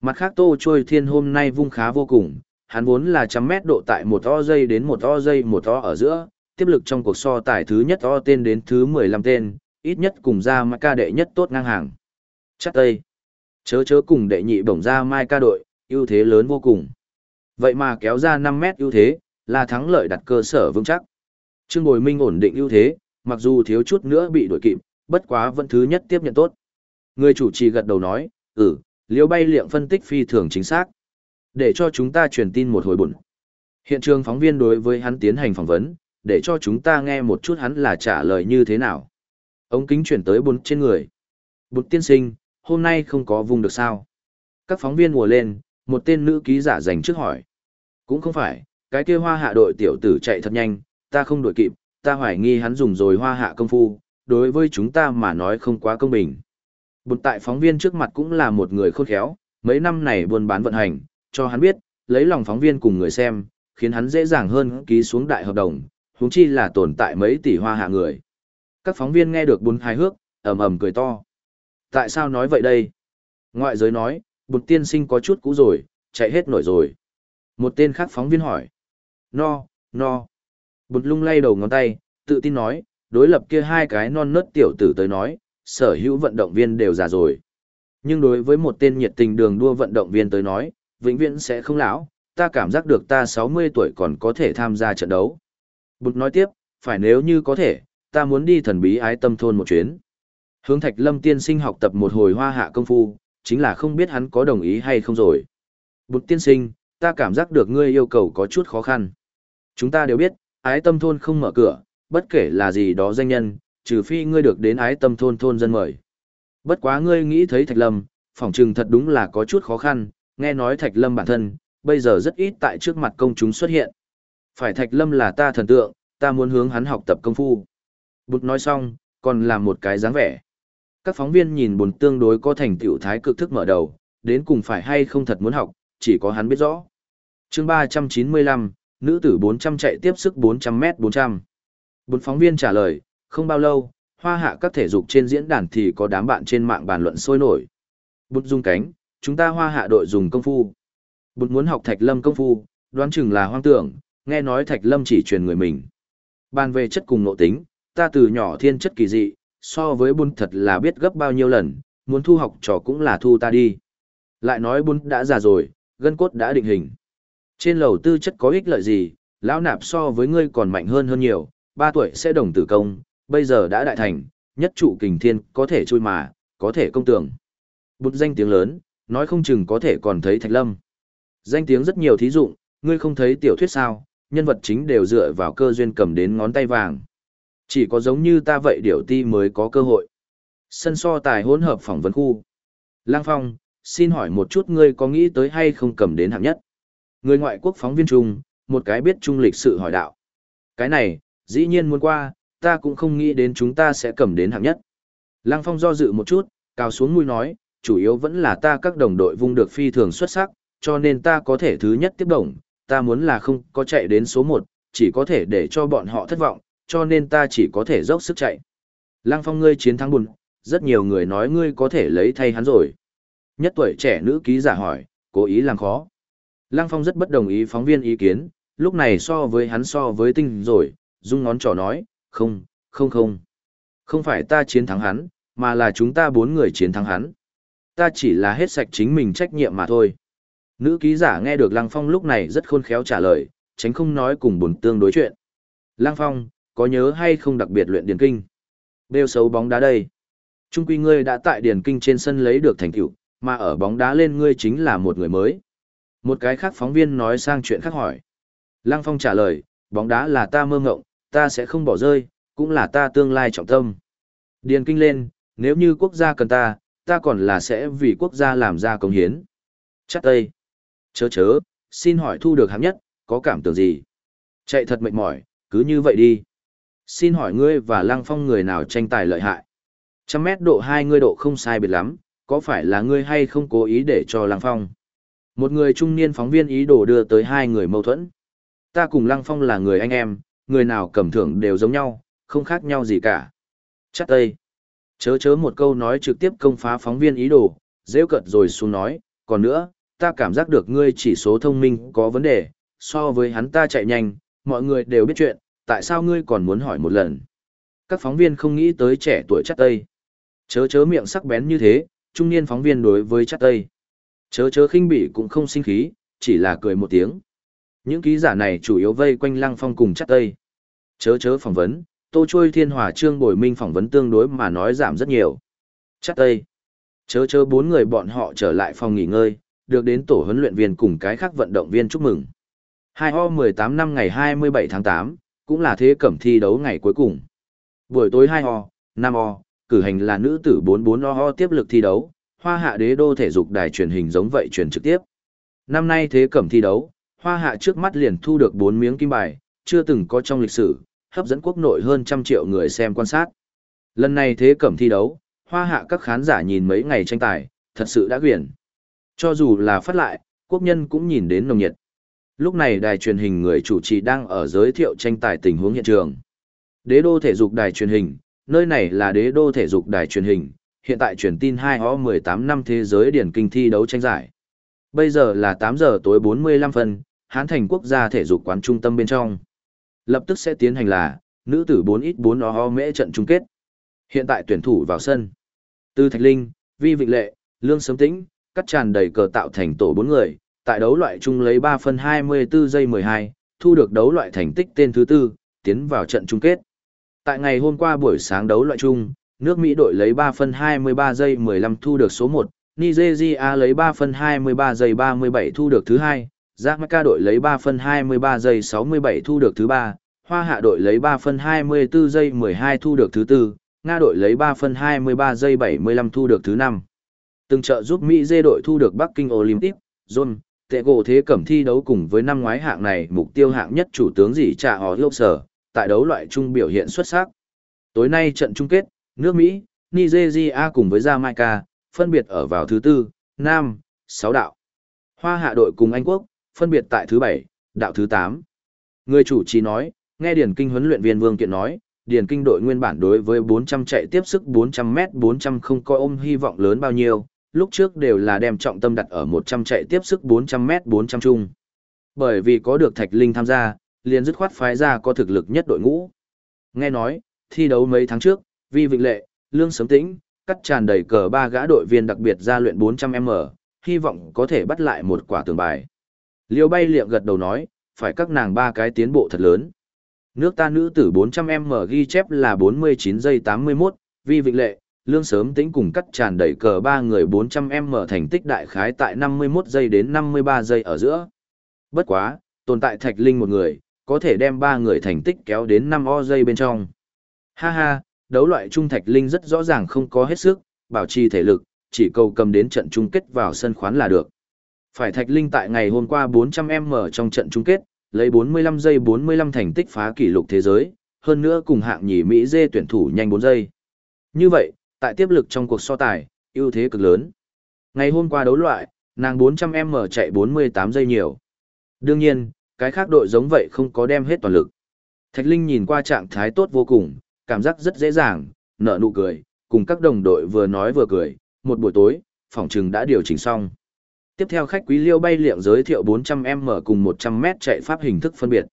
Mặt khác Tô Trôi Thiên hôm nay vung khá vô cùng, hắn vốn là trăm mét độ tại một to dây đến một to dây một to ở giữa, tiếp lực trong cuộc so tài thứ nhất to tên đến thứ 15 tên, ít nhất cùng ra mai ca đệ nhất tốt ngang hàng. Chắc tây. Chớ chớ cùng đệ nhị bổng ra mai ca đội, ưu thế lớn vô cùng. Vậy mà kéo ra 5 mét ưu thế, là thắng lợi đặt cơ sở vững chắc. Trương Bồi Minh ổn định ưu thế, mặc dù thiếu chút nữa bị đuổi kịp, bất quá vẫn thứ nhất tiếp nhận tốt. Người chủ trì gật đầu nói, ừ, liêu bay liệng phân tích phi thường chính xác. Để cho chúng ta truyền tin một hồi buồn. Hiện trường phóng viên đối với hắn tiến hành phỏng vấn, để cho chúng ta nghe một chút hắn là trả lời như thế nào. Ống kính chuyển tới bốn trên người. Bụt tiên sinh, hôm nay không có vùng được sao. Các phóng viên mùa lên, một tên nữ ký giả dành trước hỏi. Cũng không phải, cái kia hoa hạ đội tiểu tử chạy thật nhanh, ta không đuổi kịp, ta hoài nghi hắn dùng rồi hoa hạ công phu, đối với chúng ta mà nói không quá công bình. Bụt tại phóng viên trước mặt cũng là một người khôn khéo, mấy năm này buôn bán vận hành, cho hắn biết, lấy lòng phóng viên cùng người xem, khiến hắn dễ dàng hơn ký xuống đại hợp đồng, huống chi là tồn tại mấy tỷ hoa hạ người. Các phóng viên nghe được bún hài hước, ầm ầm cười to. Tại sao nói vậy đây? Ngoại giới nói, bụt tiên sinh có chút cũ rồi, chạy hết nổi rồi. Một tên khác phóng viên hỏi. No, no. Bụt lung lay đầu ngón tay, tự tin nói, đối lập kia hai cái non nớt tiểu tử tới nói, sở hữu vận động viên đều già rồi. Nhưng đối với một tên nhiệt tình đường đua vận động viên tới nói, vĩnh viễn sẽ không lão, ta cảm giác được ta 60 tuổi còn có thể tham gia trận đấu. Bụt nói tiếp, phải nếu như có thể, ta muốn đi thần bí ái tâm thôn một chuyến. Hướng Thạch Lâm tiên sinh học tập một hồi hoa hạ công phu, chính là không biết hắn có đồng ý hay không rồi. Bụt tiên sinh, ta cảm giác được ngươi yêu cầu có chút khó khăn. Chúng ta đều biết, ái tâm thôn không mở cửa, bất kể là gì đó danh nhân, trừ phi ngươi được đến ái tâm thôn thôn dân mời. Bất quá ngươi nghĩ thấy Thạch Lâm, phỏng trừng thật đúng là có chút khó khăn, nghe nói Thạch Lâm bản thân, bây giờ rất ít tại trước mặt công chúng xuất hiện. Phải Thạch Lâm là ta thần tượng, ta muốn hướng hắn học tập công phu. Bụt nói xong, còn làm một cái dáng vẻ. Các phóng viên nhìn bồn tương đối có thành tựu thái cực thức mở đầu, đến cùng phải hay không thật muốn học, chỉ có hắn biết rõ. chương 395, nữ tử 400 chạy tiếp sức 400 m 400. Bốn phóng viên trả lời, không bao lâu, hoa hạ các thể dục trên diễn đàn thì có đám bạn trên mạng bàn luận sôi nổi. Bụt dung cánh, chúng ta hoa hạ đội dùng công phu. Bụt muốn học thạch lâm công phu, Đoán chừng là hoang tưởng, nghe nói Thạch Lâm chỉ truyền người mình. Bàn về chất cùng nội tính, ta từ nhỏ thiên chất kỳ dị, so với bún thật là biết gấp bao nhiêu lần, muốn thu học trò cũng là thu ta đi. Lại nói bún đã già rồi, gân cốt đã định hình. Trên lầu tư chất có ích lợi gì, lão nạp so với ngươi còn mạnh hơn hơn nhiều, ba tuổi sẽ đồng tử công, bây giờ đã đại thành, nhất trụ kình thiên, có thể chui mà, có thể công tưởng. Bụt danh tiếng lớn, nói không chừng có thể còn thấy Thạch Lâm. Danh tiếng rất nhiều thí dụng, ngươi không thấy tiểu thuyết sao, nhân vật chính đều dựa vào cơ duyên cầm đến ngón tay vàng. Chỉ có giống như ta vậy điểu ti mới có cơ hội. Sân so tài hỗn hợp phỏng vấn khu. Lang Phong, xin hỏi một chút ngươi có nghĩ tới hay không cầm đến hạng nhất? Người ngoại quốc phóng viên trung, một cái biết trung lịch sự hỏi đạo. Cái này, dĩ nhiên muốn qua, ta cũng không nghĩ đến chúng ta sẽ cầm đến hạng nhất. Lăng Phong do dự một chút, cào xuống mũi nói, chủ yếu vẫn là ta các đồng đội vung được phi thường xuất sắc, cho nên ta có thể thứ nhất tiếp đồng, ta muốn là không có chạy đến số 1, chỉ có thể để cho bọn họ thất vọng, cho nên ta chỉ có thể dốc sức chạy. Lăng Phong ngươi chiến thắng buồn, rất nhiều người nói ngươi có thể lấy thay hắn rồi. Nhất tuổi trẻ nữ ký giả hỏi, cố ý làm khó. Lăng Phong rất bất đồng ý phóng viên ý kiến, lúc này so với hắn so với tinh rồi, dung ngón trỏ nói, không, không không. Không phải ta chiến thắng hắn, mà là chúng ta bốn người chiến thắng hắn. Ta chỉ là hết sạch chính mình trách nhiệm mà thôi. Nữ ký giả nghe được Lăng Phong lúc này rất khôn khéo trả lời, tránh không nói cùng buồn tương đối chuyện. Lăng Phong, có nhớ hay không đặc biệt luyện điền kinh? Đều xấu bóng đá đây. Trung quy ngươi đã tại điền kinh trên sân lấy được thành tựu, mà ở bóng đá lên ngươi chính là một người mới. Một cái khác phóng viên nói sang chuyện khác hỏi. Lăng Phong trả lời, bóng đá là ta mơ ngộng, ta sẽ không bỏ rơi, cũng là ta tương lai trọng tâm. Điền kinh lên, nếu như quốc gia cần ta, ta còn là sẽ vì quốc gia làm ra công hiến. Chắc tây. Chớ chớ, xin hỏi thu được hạng nhất, có cảm tưởng gì? Chạy thật mệt mỏi, cứ như vậy đi. Xin hỏi ngươi và Lăng Phong người nào tranh tài lợi hại? Trăm mét độ hai ngươi độ không sai biệt lắm, có phải là ngươi hay không cố ý để cho Lăng Phong? Một người trung niên phóng viên ý đồ đưa tới hai người mâu thuẫn. Ta cùng Lăng Phong là người anh em, người nào cầm thưởng đều giống nhau, không khác nhau gì cả. Chắc tây. Chớ chớ một câu nói trực tiếp công phá phóng viên ý đồ, rêu cận rồi xuống nói, còn nữa, ta cảm giác được ngươi chỉ số thông minh có vấn đề, so với hắn ta chạy nhanh, mọi người đều biết chuyện, tại sao ngươi còn muốn hỏi một lần? Các phóng viên không nghĩ tới trẻ tuổi chắc tây. Chớ chớ miệng sắc bén như thế, trung niên phóng viên đối với chắc tây. Chớ chớ khinh bỉ cũng không sinh khí, chỉ là cười một tiếng. Những ký giả này chủ yếu vây quanh lăng phong cùng chắc tây. Chớ chớ phỏng vấn, tô trôi thiên hòa trương bồi minh phỏng vấn tương đối mà nói giảm rất nhiều. Chắc tây. Chớ chớ bốn người bọn họ trở lại phòng nghỉ ngơi, được đến tổ huấn luyện viên cùng cái khác vận động viên chúc mừng. hai ho mười tám năm ngày 27 tháng tám cũng là thế cẩm thi đấu ngày cuối cùng. Buổi tối hai ho năm ho cử hành là nữ tử bốn 44O tiếp lực thi đấu, hoa hạ đế đô thể dục đài truyền hình giống vậy truyền trực tiếp. Năm nay thế cẩm thi đấu, hoa hạ trước mắt liền thu được bốn miếng kim bài, chưa từng có trong lịch sử, hấp dẫn quốc nội hơn trăm triệu người xem quan sát. Lần này thế cẩm thi đấu, hoa hạ các khán giả nhìn mấy ngày tranh tài, thật sự đã quyển. Cho dù là phát lại, quốc nhân cũng nhìn đến nồng nhiệt. Lúc này đài truyền hình người chủ trì đang ở giới thiệu tranh tài tình huống hiện trường. Đế đô thể dục đài truyền hình, nơi này là đế đô thể dục đài truyền hình, hiện tại truyền tin 2O18 năm thế giới điển kinh thi đấu tranh giải. Bây giờ là 8 giờ tối 45 phân, Hán Thành quốc gia thể dục quán trung tâm bên trong. Lập tức sẽ tiến hành là, nữ tử 4x4O mễ trận chung kết. Hiện tại tuyển thủ vào sân. Tư Thạch Linh, Vi Vịnh Lệ, Lương Sớm Tĩnh, cắt tràn đầy cờ tạo thành tổ 4 người, tại đấu loại chung lấy 3 phân 24 giây 12, thu được đấu loại thành tích tên thứ tư, tiến vào trận chung kết. Tại ngày hôm qua buổi sáng đấu loại chung, nước Mỹ đội lấy 3 phân 23 giây 15 thu được số 1, Nigeria lấy 3 phân 23 giây 37 thu được thứ hai, Jamaica đội lấy 3 phân 23 giây 67 thu được thứ ba, Hoa Hạ đội lấy 3 phân 24 giây 12 thu được thứ tư, Nga đội lấy 3 phân 23 giây 75 thu được thứ năm. Từng trợ giúp Mỹ dê đội thu được Bắc Kinh Olympic, John, tệ gỗ thế cẩm thi đấu cùng với năm ngoái hạng này mục tiêu hạng nhất chủ tướng gì trả họ yêu sở, tại đấu loại chung biểu hiện xuất sắc. Tối nay trận chung kết, nước Mỹ, Nigeria cùng với Jamaica, phân biệt ở vào thứ tư, Nam, sáu đạo. Hoa hạ đội cùng Anh Quốc, phân biệt tại thứ bảy, đạo thứ tám. Người chủ trì nói, nghe Điển Kinh huấn luyện viên Vương Kiện nói, Điển Kinh đội nguyên bản đối với 400 chạy tiếp sức 400m 400 không coi ôm hy vọng lớn bao nhiêu, lúc trước đều là đem trọng tâm đặt ở 100 chạy tiếp sức 400m 400 chung. Bởi vì có được Thạch Linh tham gia, liền dứt khoát phái ra có thực lực nhất đội ngũ. Nghe nói, thi đấu mấy tháng trước, Vi Vịnh Lệ, Lương Sớm Tĩnh, cắt tràn đầy cờ ba gã đội viên đặc biệt ra luyện 400m, hy vọng có thể bắt lại một quả tường bài. Liêu bay liệm gật đầu nói, phải các nàng ba cái tiến bộ thật lớn. Nước ta nữ tử 400m ghi chép là 49 giây 81, Vi Vịnh Lệ, Lương Sớm Tĩnh cùng cắt tràn đẩy cờ ba người 400m thành tích đại khái tại 51 giây đến 53 giây ở giữa. Bất quá, tồn tại Thạch Linh một người, có thể đem ba người thành tích kéo đến 5 o giây bên trong. Ha ha, đấu loại trung Thạch Linh rất rõ ràng không có hết sức, bảo trì thể lực, chỉ cầu cầm đến trận chung kết vào sân khoán là được. Phải Thạch Linh tại ngày hôm qua 400m trong trận chung kết, lấy 45 giây 45 thành tích phá kỷ lục thế giới, hơn nữa cùng hạng nhì Mỹ dê tuyển thủ nhanh 4 giây. Như vậy, tại tiếp lực trong cuộc so tài, ưu thế cực lớn. Ngày hôm qua đấu loại, nàng 400m chạy 48 giây nhiều. Đương nhiên, cái khác đội giống vậy không có đem hết toàn lực. Thạch Linh nhìn qua trạng thái tốt vô cùng, cảm giác rất dễ dàng, nở nụ cười, cùng các đồng đội vừa nói vừa cười, một buổi tối, phòng trừng đã điều chỉnh xong. Tiếp theo khách quý liêu bay liệng giới thiệu 400m cùng 100m chạy pháp hình thức phân biệt.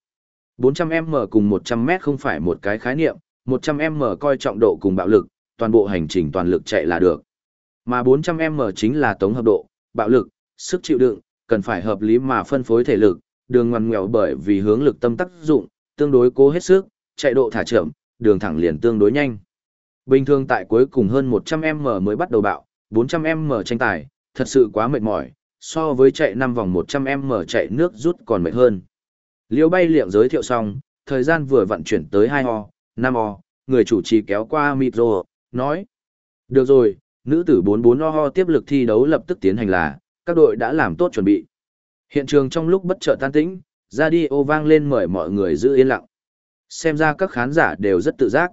400m cùng 100m không phải một cái khái niệm, 100m coi trọng độ cùng bạo lực, toàn bộ hành trình toàn lực chạy là được. Mà 400m chính là tổng hợp độ, bạo lực, sức chịu đựng, cần phải hợp lý mà phân phối thể lực, đường ngoằn ngoèo bởi vì hướng lực tâm tác dụng, tương đối cố hết sức, chạy độ thả chậm, đường thẳng liền tương đối nhanh. Bình thường tại cuối cùng hơn 100m mới bắt đầu bạo, 400m tranh tài, thật sự quá mệt mỏi, so với chạy 5 vòng 100m chạy nước rút còn mệt hơn. Liêu bay liệng giới thiệu xong, thời gian vừa vận chuyển tới 2 ho, 5 ho, người chủ trì kéo qua micro, nói. Được rồi, nữ tử 44 ho tiếp lực thi đấu lập tức tiến hành là, các đội đã làm tốt chuẩn bị. Hiện trường trong lúc bất chợt tan tĩnh, radio vang lên mời mọi người giữ yên lặng. Xem ra các khán giả đều rất tự giác.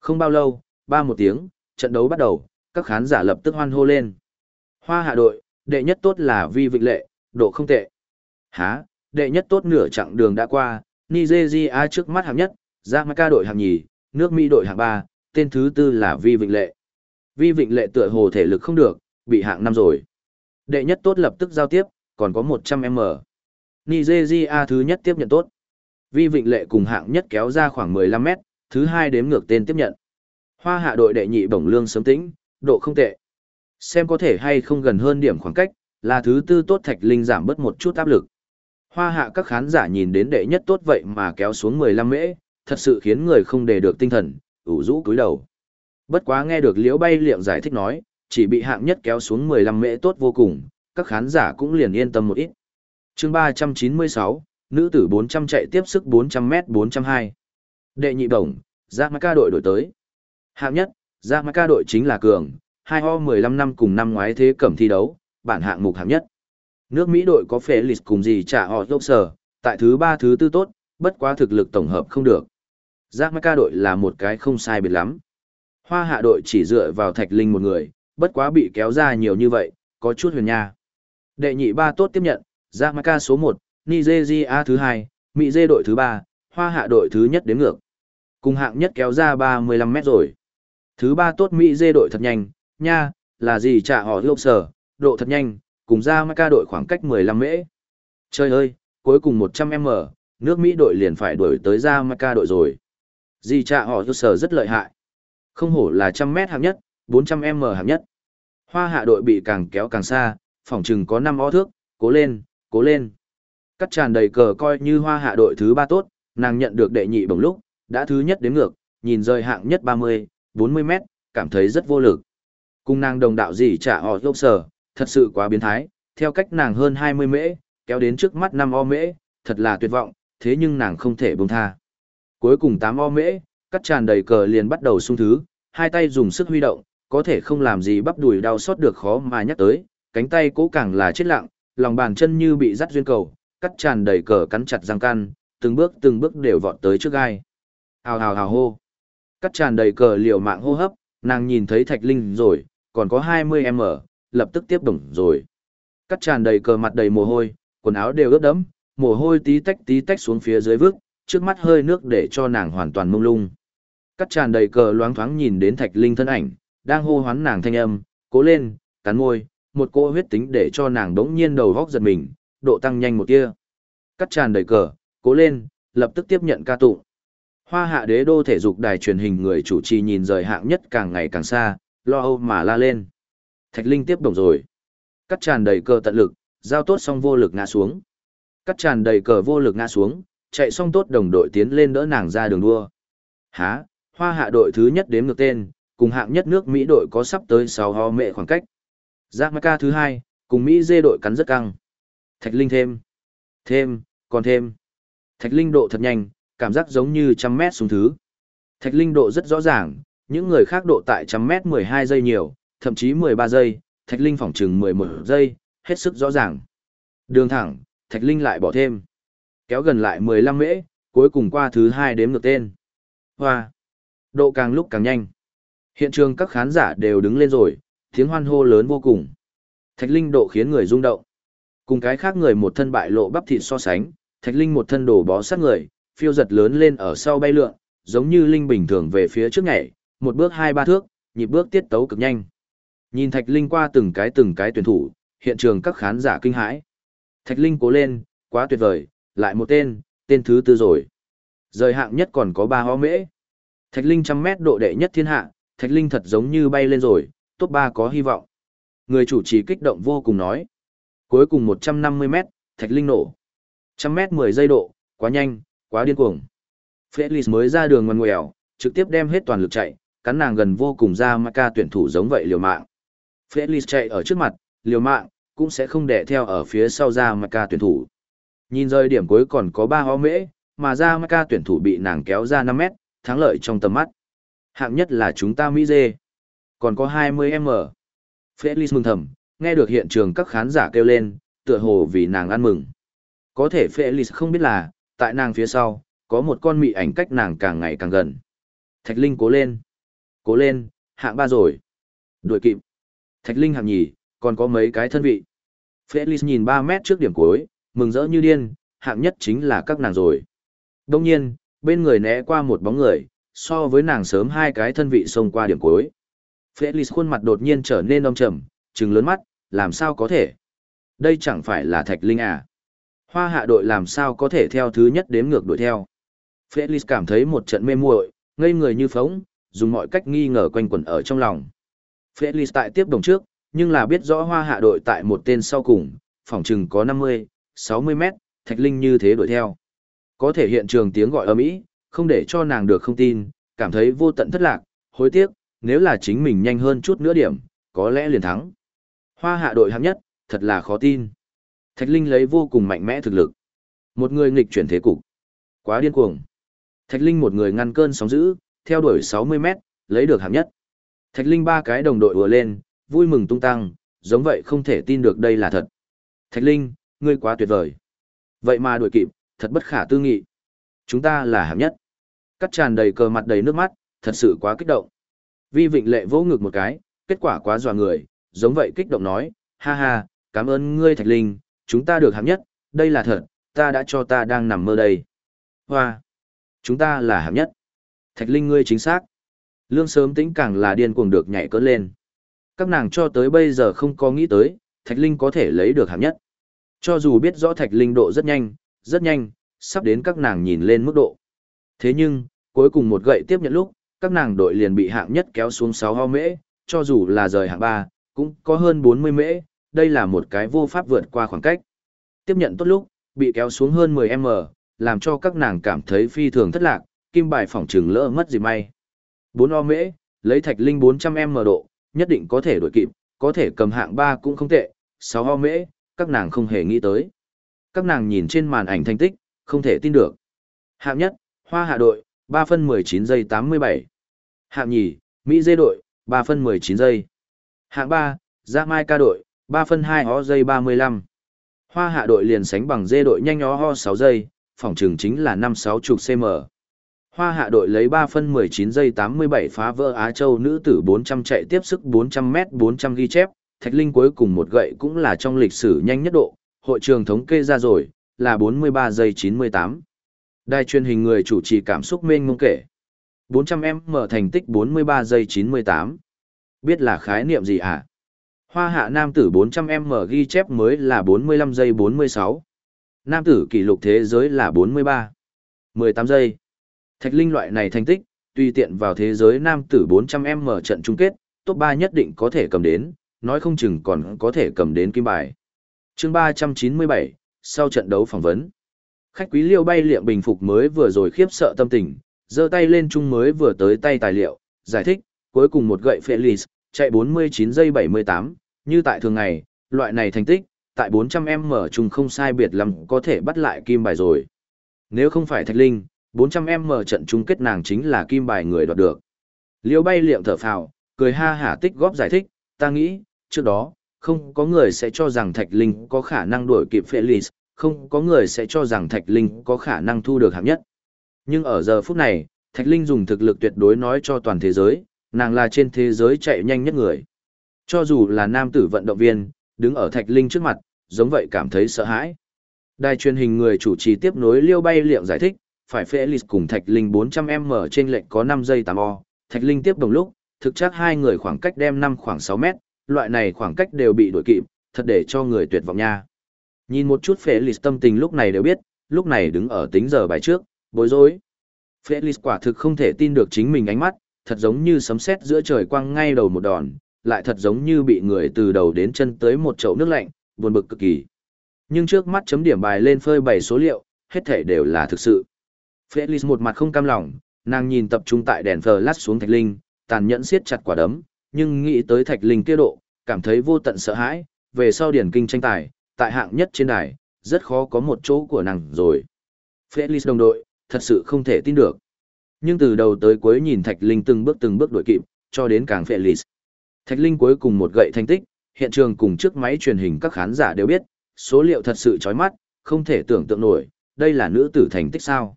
Không bao lâu, ba một tiếng, trận đấu bắt đầu, các khán giả lập tức hoan hô lên. Hoa hạ đội, đệ nhất tốt là Vi Vịnh Lệ, độ không tệ. Há, đệ nhất tốt nửa chặng đường đã qua, Nigeria trước mắt hạng nhất, Jamaica đội hạng nhì, nước Mỹ đội hạng ba, tên thứ tư là Vi Vịnh Lệ. Vi Vịnh Lệ tựa hồ thể lực không được, bị hạng năm rồi. Đệ nhất tốt lập tức giao tiếp, còn có 100m. Nigeria thứ nhất tiếp nhận tốt. Vi Vịnh Lệ cùng hạng nhất kéo ra khoảng 15 mét, thứ hai đếm ngược tên tiếp nhận. Hoa hạ đội đệ nhị bổng lương sớm tĩnh, độ không tệ. Xem có thể hay không gần hơn điểm khoảng cách, là thứ tư tốt thạch linh giảm bớt một chút áp lực. Hoa hạ các khán giả nhìn đến đệ nhất tốt vậy mà kéo xuống 15 mễ, thật sự khiến người không để được tinh thần, ủ rũ cúi đầu. Bất quá nghe được liễu bay liệm giải thích nói, chỉ bị hạng nhất kéo xuống 15 mễ tốt vô cùng, các khán giả cũng liền yên tâm một ít. chương 396, nữ tử 400 chạy tiếp sức 400 m 402. Đệ nhị đồng, Giác Mã ca đội đổi tới. Hạng nhất, Giác Mã ca đội chính là Cường, hai ho 15 năm cùng năm ngoái thế cẩm thi đấu, bản hạng mục hạng nhất. Nước Mỹ đội có phê lịch cùng gì trả họ dốc sở, tại thứ ba thứ tư tốt, bất quá thực lực tổng hợp không được. Giác Mai ca đội là một cái không sai biệt lắm. Hoa hạ đội chỉ dựa vào thạch linh một người, bất quá bị kéo ra nhiều như vậy, có chút huyền nha. Đệ nhị ba tốt tiếp nhận, Jamaica số 1, Nigeria thứ 2, Mỹ dê đội thứ 3, Hoa hạ đội thứ nhất đến ngược. Cùng hạng nhất kéo ra 35 mét rồi. Thứ ba tốt Mỹ dê đội thật nhanh, nha, là gì trả họ lộp sở, độ thật nhanh, cùng ra ca đội khoảng cách 15 mễ. Trời ơi, cuối cùng 100m, nước Mỹ đội liền phải đuổi tới ra ca đội rồi. Gì trả họ lộp sở rất lợi hại. Không hổ là trăm mét hạng nhất, 400m hạng nhất. Hoa hạ đội bị càng kéo càng xa, phòng chừng có 5 o thước, cố lên, cố lên. Cắt tràn đầy cờ coi như hoa hạ đội thứ ba tốt, nàng nhận được đệ nhị bổng lúc, đã thứ nhất đến ngược, nhìn rơi hạng nhất 30, 40 mét, cảm thấy rất vô lực. Cùng nàng đồng đạo gì trả họ gốc sở, thật sự quá biến thái, theo cách nàng hơn 20 mễ, kéo đến trước mắt 5 o mễ, thật là tuyệt vọng, thế nhưng nàng không thể buông tha. Cuối cùng 8 o mễ, cắt tràn đầy cờ liền bắt đầu sung thứ, hai tay dùng sức huy động, có thể không làm gì bắp đùi đau xót được khó mà nhắc tới, cánh tay cố càng là chết lặng, lòng bàn chân như bị dắt duyên cầu, cắt tràn đầy cờ cắn chặt răng can, từng bước từng bước đều vọt tới trước gai. Hào hào hào hô. Cắt tràn đầy cờ liều mạng hô hấp, nàng nhìn thấy thạch linh rồi, còn có 20m, lập tức tiếp đồng rồi. Cắt tràn đầy cờ mặt đầy mồ hôi, quần áo đều ướt đẫm, mồ hôi tí tách tí tách xuống phía dưới vước, trước mắt hơi nước để cho nàng hoàn toàn mông lung. Cắt tràn đầy cờ loáng thoáng nhìn đến thạch linh thân ảnh, đang hô hoán nàng thanh âm, cố lên, cắn môi, một cô huyết tính để cho nàng đống nhiên đầu góc giật mình, độ tăng nhanh một tia. Cắt tràn đầy cờ, cố lên, lập tức tiếp nhận ca tụng. Hoa hạ đế đô thể dục đài truyền hình người chủ trì nhìn rời hạng nhất càng ngày càng xa, lo âu mà la lên. Thạch Linh tiếp đồng rồi. Cắt tràn đầy cờ tận lực, giao tốt xong vô lực ngã xuống. Cắt tràn đầy cờ vô lực ngã xuống, chạy xong tốt đồng đội tiến lên đỡ nàng ra đường đua. Há, hoa hạ đội thứ nhất đếm ngược tên, cùng hạng nhất nước Mỹ đội có sắp tới 6 ho mệ khoảng cách. Giác thứ hai, cùng Mỹ dê đội cắn rất căng. Thạch Linh thêm, thêm, còn thêm. Thạch Linh độ thật nhanh, cảm giác giống như trăm mét xuống thứ. Thạch Linh độ rất rõ ràng, những người khác độ tại trăm mét 12 giây nhiều, thậm chí 13 giây, Thạch Linh phỏng chừng 11 giây, hết sức rõ ràng. Đường thẳng, Thạch Linh lại bỏ thêm. Kéo gần lại 15 mễ, cuối cùng qua thứ hai đếm ngược tên. Hoa. Độ càng lúc càng nhanh. Hiện trường các khán giả đều đứng lên rồi, tiếng hoan hô lớn vô cùng. Thạch Linh độ khiến người rung động. Cùng cái khác người một thân bại lộ bắp thịt so sánh, Thạch Linh một thân đổ bó sát người, phiêu giật lớn lên ở sau bay lượn, giống như Linh bình thường về phía trước nhảy, một bước hai ba thước, nhịp bước tiết tấu cực nhanh. Nhìn Thạch Linh qua từng cái từng cái tuyển thủ, hiện trường các khán giả kinh hãi. Thạch Linh cố lên, quá tuyệt vời, lại một tên, tên thứ tư rồi. Rời hạng nhất còn có ba ho mễ. Thạch Linh trăm mét độ đệ nhất thiên hạ, Thạch Linh thật giống như bay lên rồi, top 3 có hy vọng. Người chủ trì kích động vô cùng nói. Cuối cùng 150 mét, Thạch Linh nổ. Trăm mét 10 giây độ, quá nhanh, quá điên cuồng. Felix mới ra đường ngoằn ngoèo, trực tiếp đem hết toàn lực chạy, cắn nàng gần vô cùng ra Maka tuyển thủ giống vậy liều mạng. Felix chạy ở trước mặt, liều mạng, cũng sẽ không để theo ở phía sau ra Maka tuyển thủ. Nhìn rơi điểm cuối còn có 3 ho mễ, mà ra Maka tuyển thủ bị nàng kéo ra 5 mét, thắng lợi trong tầm mắt. Hạng nhất là chúng ta Mỹ dê. Còn có 20M. Felix mừng thầm, nghe được hiện trường các khán giả kêu lên, tựa hồ vì nàng ăn mừng. Có thể Felix không biết là, tại nàng phía sau, có một con mị ảnh cách nàng càng ngày càng gần. Thạch Linh cố lên. Cố lên, hạng ba rồi. Đuổi kịp. Thạch Linh hạng nhì, còn có mấy cái thân vị. Felix nhìn 3 mét trước điểm cuối, mừng rỡ như điên, hạng nhất chính là các nàng rồi. Đông nhiên, bên người né qua một bóng người, so với nàng sớm hai cái thân vị xông qua điểm cuối. Felix khuôn mặt đột nhiên trở nên đông trầm, trừng lớn mắt, làm sao có thể? Đây chẳng phải là Thạch Linh à? Hoa hạ đội làm sao có thể theo thứ nhất đếm ngược đuổi theo? Felix cảm thấy một trận mê muội, ngây người như phóng, dùng mọi cách nghi ngờ quanh quẩn ở trong lòng. Felix tại tiếp đồng trước, nhưng là biết rõ hoa hạ đội tại một tên sau cùng, phòng chừng có 50, 60 mét, Thạch Linh như thế đuổi theo. Có thể hiện trường tiếng gọi ầm ĩ, không để cho nàng được không tin, cảm thấy vô tận thất lạc, hối tiếc, nếu là chính mình nhanh hơn chút nữa điểm, có lẽ liền thắng. Hoa hạ đội hạng nhất, thật là khó tin. Thạch Linh lấy vô cùng mạnh mẽ thực lực. Một người nghịch chuyển thế cục. Quá điên cuồng. Thạch Linh một người ngăn cơn sóng dữ, theo đuổi 60 mét, lấy được hạng nhất. Thạch Linh ba cái đồng đội ùa lên, vui mừng tung tăng, giống vậy không thể tin được đây là thật. Thạch Linh, ngươi quá tuyệt vời. Vậy mà đuổi kịp, thật bất khả tư nghị. Chúng ta là hạng nhất. Cắt tràn đầy cờ mặt đầy nước mắt, thật sự quá kích động. Vi Vịnh Lệ vỗ ngực một cái, kết quả quá dọa người, giống vậy kích động nói, ha ha, cảm ơn ngươi Thạch Linh, chúng ta được hạng nhất, đây là thật, ta đã cho ta đang nằm mơ đây. Hoa, chúng ta là hạng nhất. Thạch Linh ngươi chính xác. Lương sớm tĩnh càng là điên cuồng được nhảy cỡ lên. Các nàng cho tới bây giờ không có nghĩ tới, Thạch Linh có thể lấy được hạng nhất. Cho dù biết rõ Thạch Linh độ rất nhanh, rất nhanh, sắp đến các nàng nhìn lên mức độ. Thế nhưng, cuối cùng một gậy tiếp nhận lúc, các nàng đội liền bị hạng nhất kéo xuống 6 ho mễ, cho dù là rời hạng 3, cũng có hơn 40 mễ, đây là một cái vô pháp vượt qua khoảng cách. Tiếp nhận tốt lúc, bị kéo xuống hơn 10m, làm cho các nàng cảm thấy phi thường thất lạc, kim bài phỏng trừng lỡ mất gì may. Bốn o mễ, lấy thạch linh 400m độ, nhất định có thể đổi kịp, có thể cầm hạng 3 cũng không tệ, 6 o mễ, các nàng không hề nghĩ tới. Các nàng nhìn trên màn ảnh thành tích, không thể tin được. Hạng nhất, Hoa Hạ đội, 3 phân 19 giây 87. Hạng nhì, Mỹ Dê đội, 3 phân 19 giây. Hạng 3, Gia Mai ca đội, 3 phân 2 ho giây 35. Hoa Hạ đội liền sánh bằng Dê đội nhanh ho ho 6 giây, phòng trường chính là 5-6 chục cm. Hoa Hạ đội lấy 3 phân 19 giây 87 phá vỡ Á Châu nữ tử 400 chạy tiếp sức 400 m 400 ghi chép, Thạch Linh cuối cùng một gậy cũng là trong lịch sử nhanh nhất độ, hội trường thống kê ra rồi, là 43 giây 98. Đài truyền hình người chủ trì cảm xúc mênh mông kể. 400M mở thành tích 43 giây 98. Biết là khái niệm gì hả? Hoa hạ nam tử 400M ghi chép mới là 45 giây 46. nam tử kỷ lục thế giới là 43. 18 giây. Thạch Linh loại này thành tích, tùy tiện vào thế giới nam tử 400m trận chung kết, top 3 nhất định có thể cầm đến, nói không chừng còn có thể cầm đến kim bài. chương 397, sau trận đấu phỏng vấn. Khách quý liêu bay liệm bình phục mới vừa rồi khiếp sợ tâm tình, giơ tay lên chung mới vừa tới tay tài liệu, giải thích, cuối cùng một gậy Felix, chạy 49 giây 78, như tại thường ngày, loại này thành tích, tại 400m chung không sai biệt lắm có thể bắt lại kim bài rồi. Nếu không phải Thạch Linh, 400m trận chung kết nàng chính là kim bài người đoạt được. Liêu bay liệm thở phào, cười ha hả tích góp giải thích, ta nghĩ, trước đó, không có người sẽ cho rằng Thạch Linh có khả năng đuổi kịp Felix, không có người sẽ cho rằng Thạch Linh có khả năng thu được hạng nhất. Nhưng ở giờ phút này, Thạch Linh dùng thực lực tuyệt đối nói cho toàn thế giới, nàng là trên thế giới chạy nhanh nhất người. Cho dù là nam tử vận động viên, đứng ở Thạch Linh trước mặt, giống vậy cảm thấy sợ hãi. Đài truyền hình người chủ trì tiếp nối liêu bay liệng giải thích, phải Felix cùng Thạch Linh 400m trên lệnh có 5 giây 8 o. Thạch Linh tiếp đồng lúc, thực chất hai người khoảng cách đem 5 khoảng 6 mét, loại này khoảng cách đều bị đuổi kịp, thật để cho người tuyệt vọng nha. Nhìn một chút Felix tâm tình lúc này đều biết, lúc này đứng ở tính giờ bài trước, bối rối. Felix quả thực không thể tin được chính mình ánh mắt, thật giống như sấm sét giữa trời quang ngay đầu một đòn, lại thật giống như bị người từ đầu đến chân tới một chậu nước lạnh, buồn bực cực kỳ. Nhưng trước mắt chấm điểm bài lên phơi bảy số liệu, hết thể đều là thực sự. Felix một mặt không cam lòng, nàng nhìn tập trung tại đèn flash xuống thạch linh, tàn nhẫn siết chặt quả đấm, nhưng nghĩ tới thạch linh kia độ, cảm thấy vô tận sợ hãi, về sau điển kinh tranh tài, tại hạng nhất trên đài, rất khó có một chỗ của nàng rồi. Felix đồng đội, thật sự không thể tin được. Nhưng từ đầu tới cuối nhìn Thạch Linh từng bước từng bước đuổi kịp, cho đến càng Felix. Thạch Linh cuối cùng một gậy thành tích, hiện trường cùng trước máy truyền hình các khán giả đều biết, số liệu thật sự chói mắt, không thể tưởng tượng nổi, đây là nữ tử thành tích sao.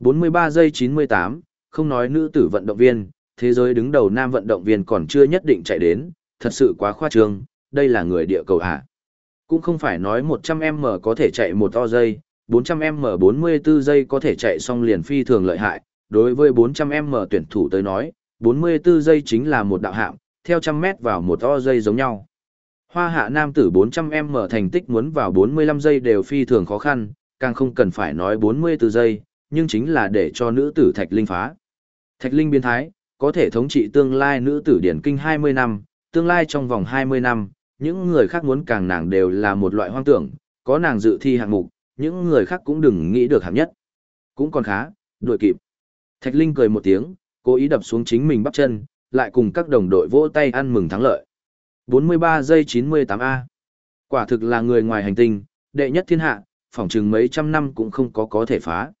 43 giây 98, không nói nữ tử vận động viên, thế giới đứng đầu nam vận động viên còn chưa nhất định chạy đến, thật sự quá khoa trương, đây là người địa cầu hả? Cũng không phải nói 100m có thể chạy một to giây, 400m 44 giây có thể chạy xong liền phi thường lợi hại, đối với 400m tuyển thủ tới nói, 44 giây chính là một đạo hạng, theo trăm mét vào một to giây giống nhau. Hoa hạ nam tử 400m thành tích muốn vào 45 giây đều phi thường khó khăn, càng không cần phải nói 44 giây, nhưng chính là để cho nữ tử Thạch Linh phá. Thạch Linh biến thái, có thể thống trị tương lai nữ tử điển kinh 20 năm, tương lai trong vòng 20 năm, những người khác muốn càng nàng đều là một loại hoang tưởng, có nàng dự thi hạng mục, những người khác cũng đừng nghĩ được hạng nhất. Cũng còn khá, đuổi kịp. Thạch Linh cười một tiếng, cố ý đập xuống chính mình bắp chân, lại cùng các đồng đội vỗ tay ăn mừng thắng lợi. 43 giây 98A. Quả thực là người ngoài hành tinh, đệ nhất thiên hạ, phỏng chừng mấy trăm năm cũng không có có thể phá.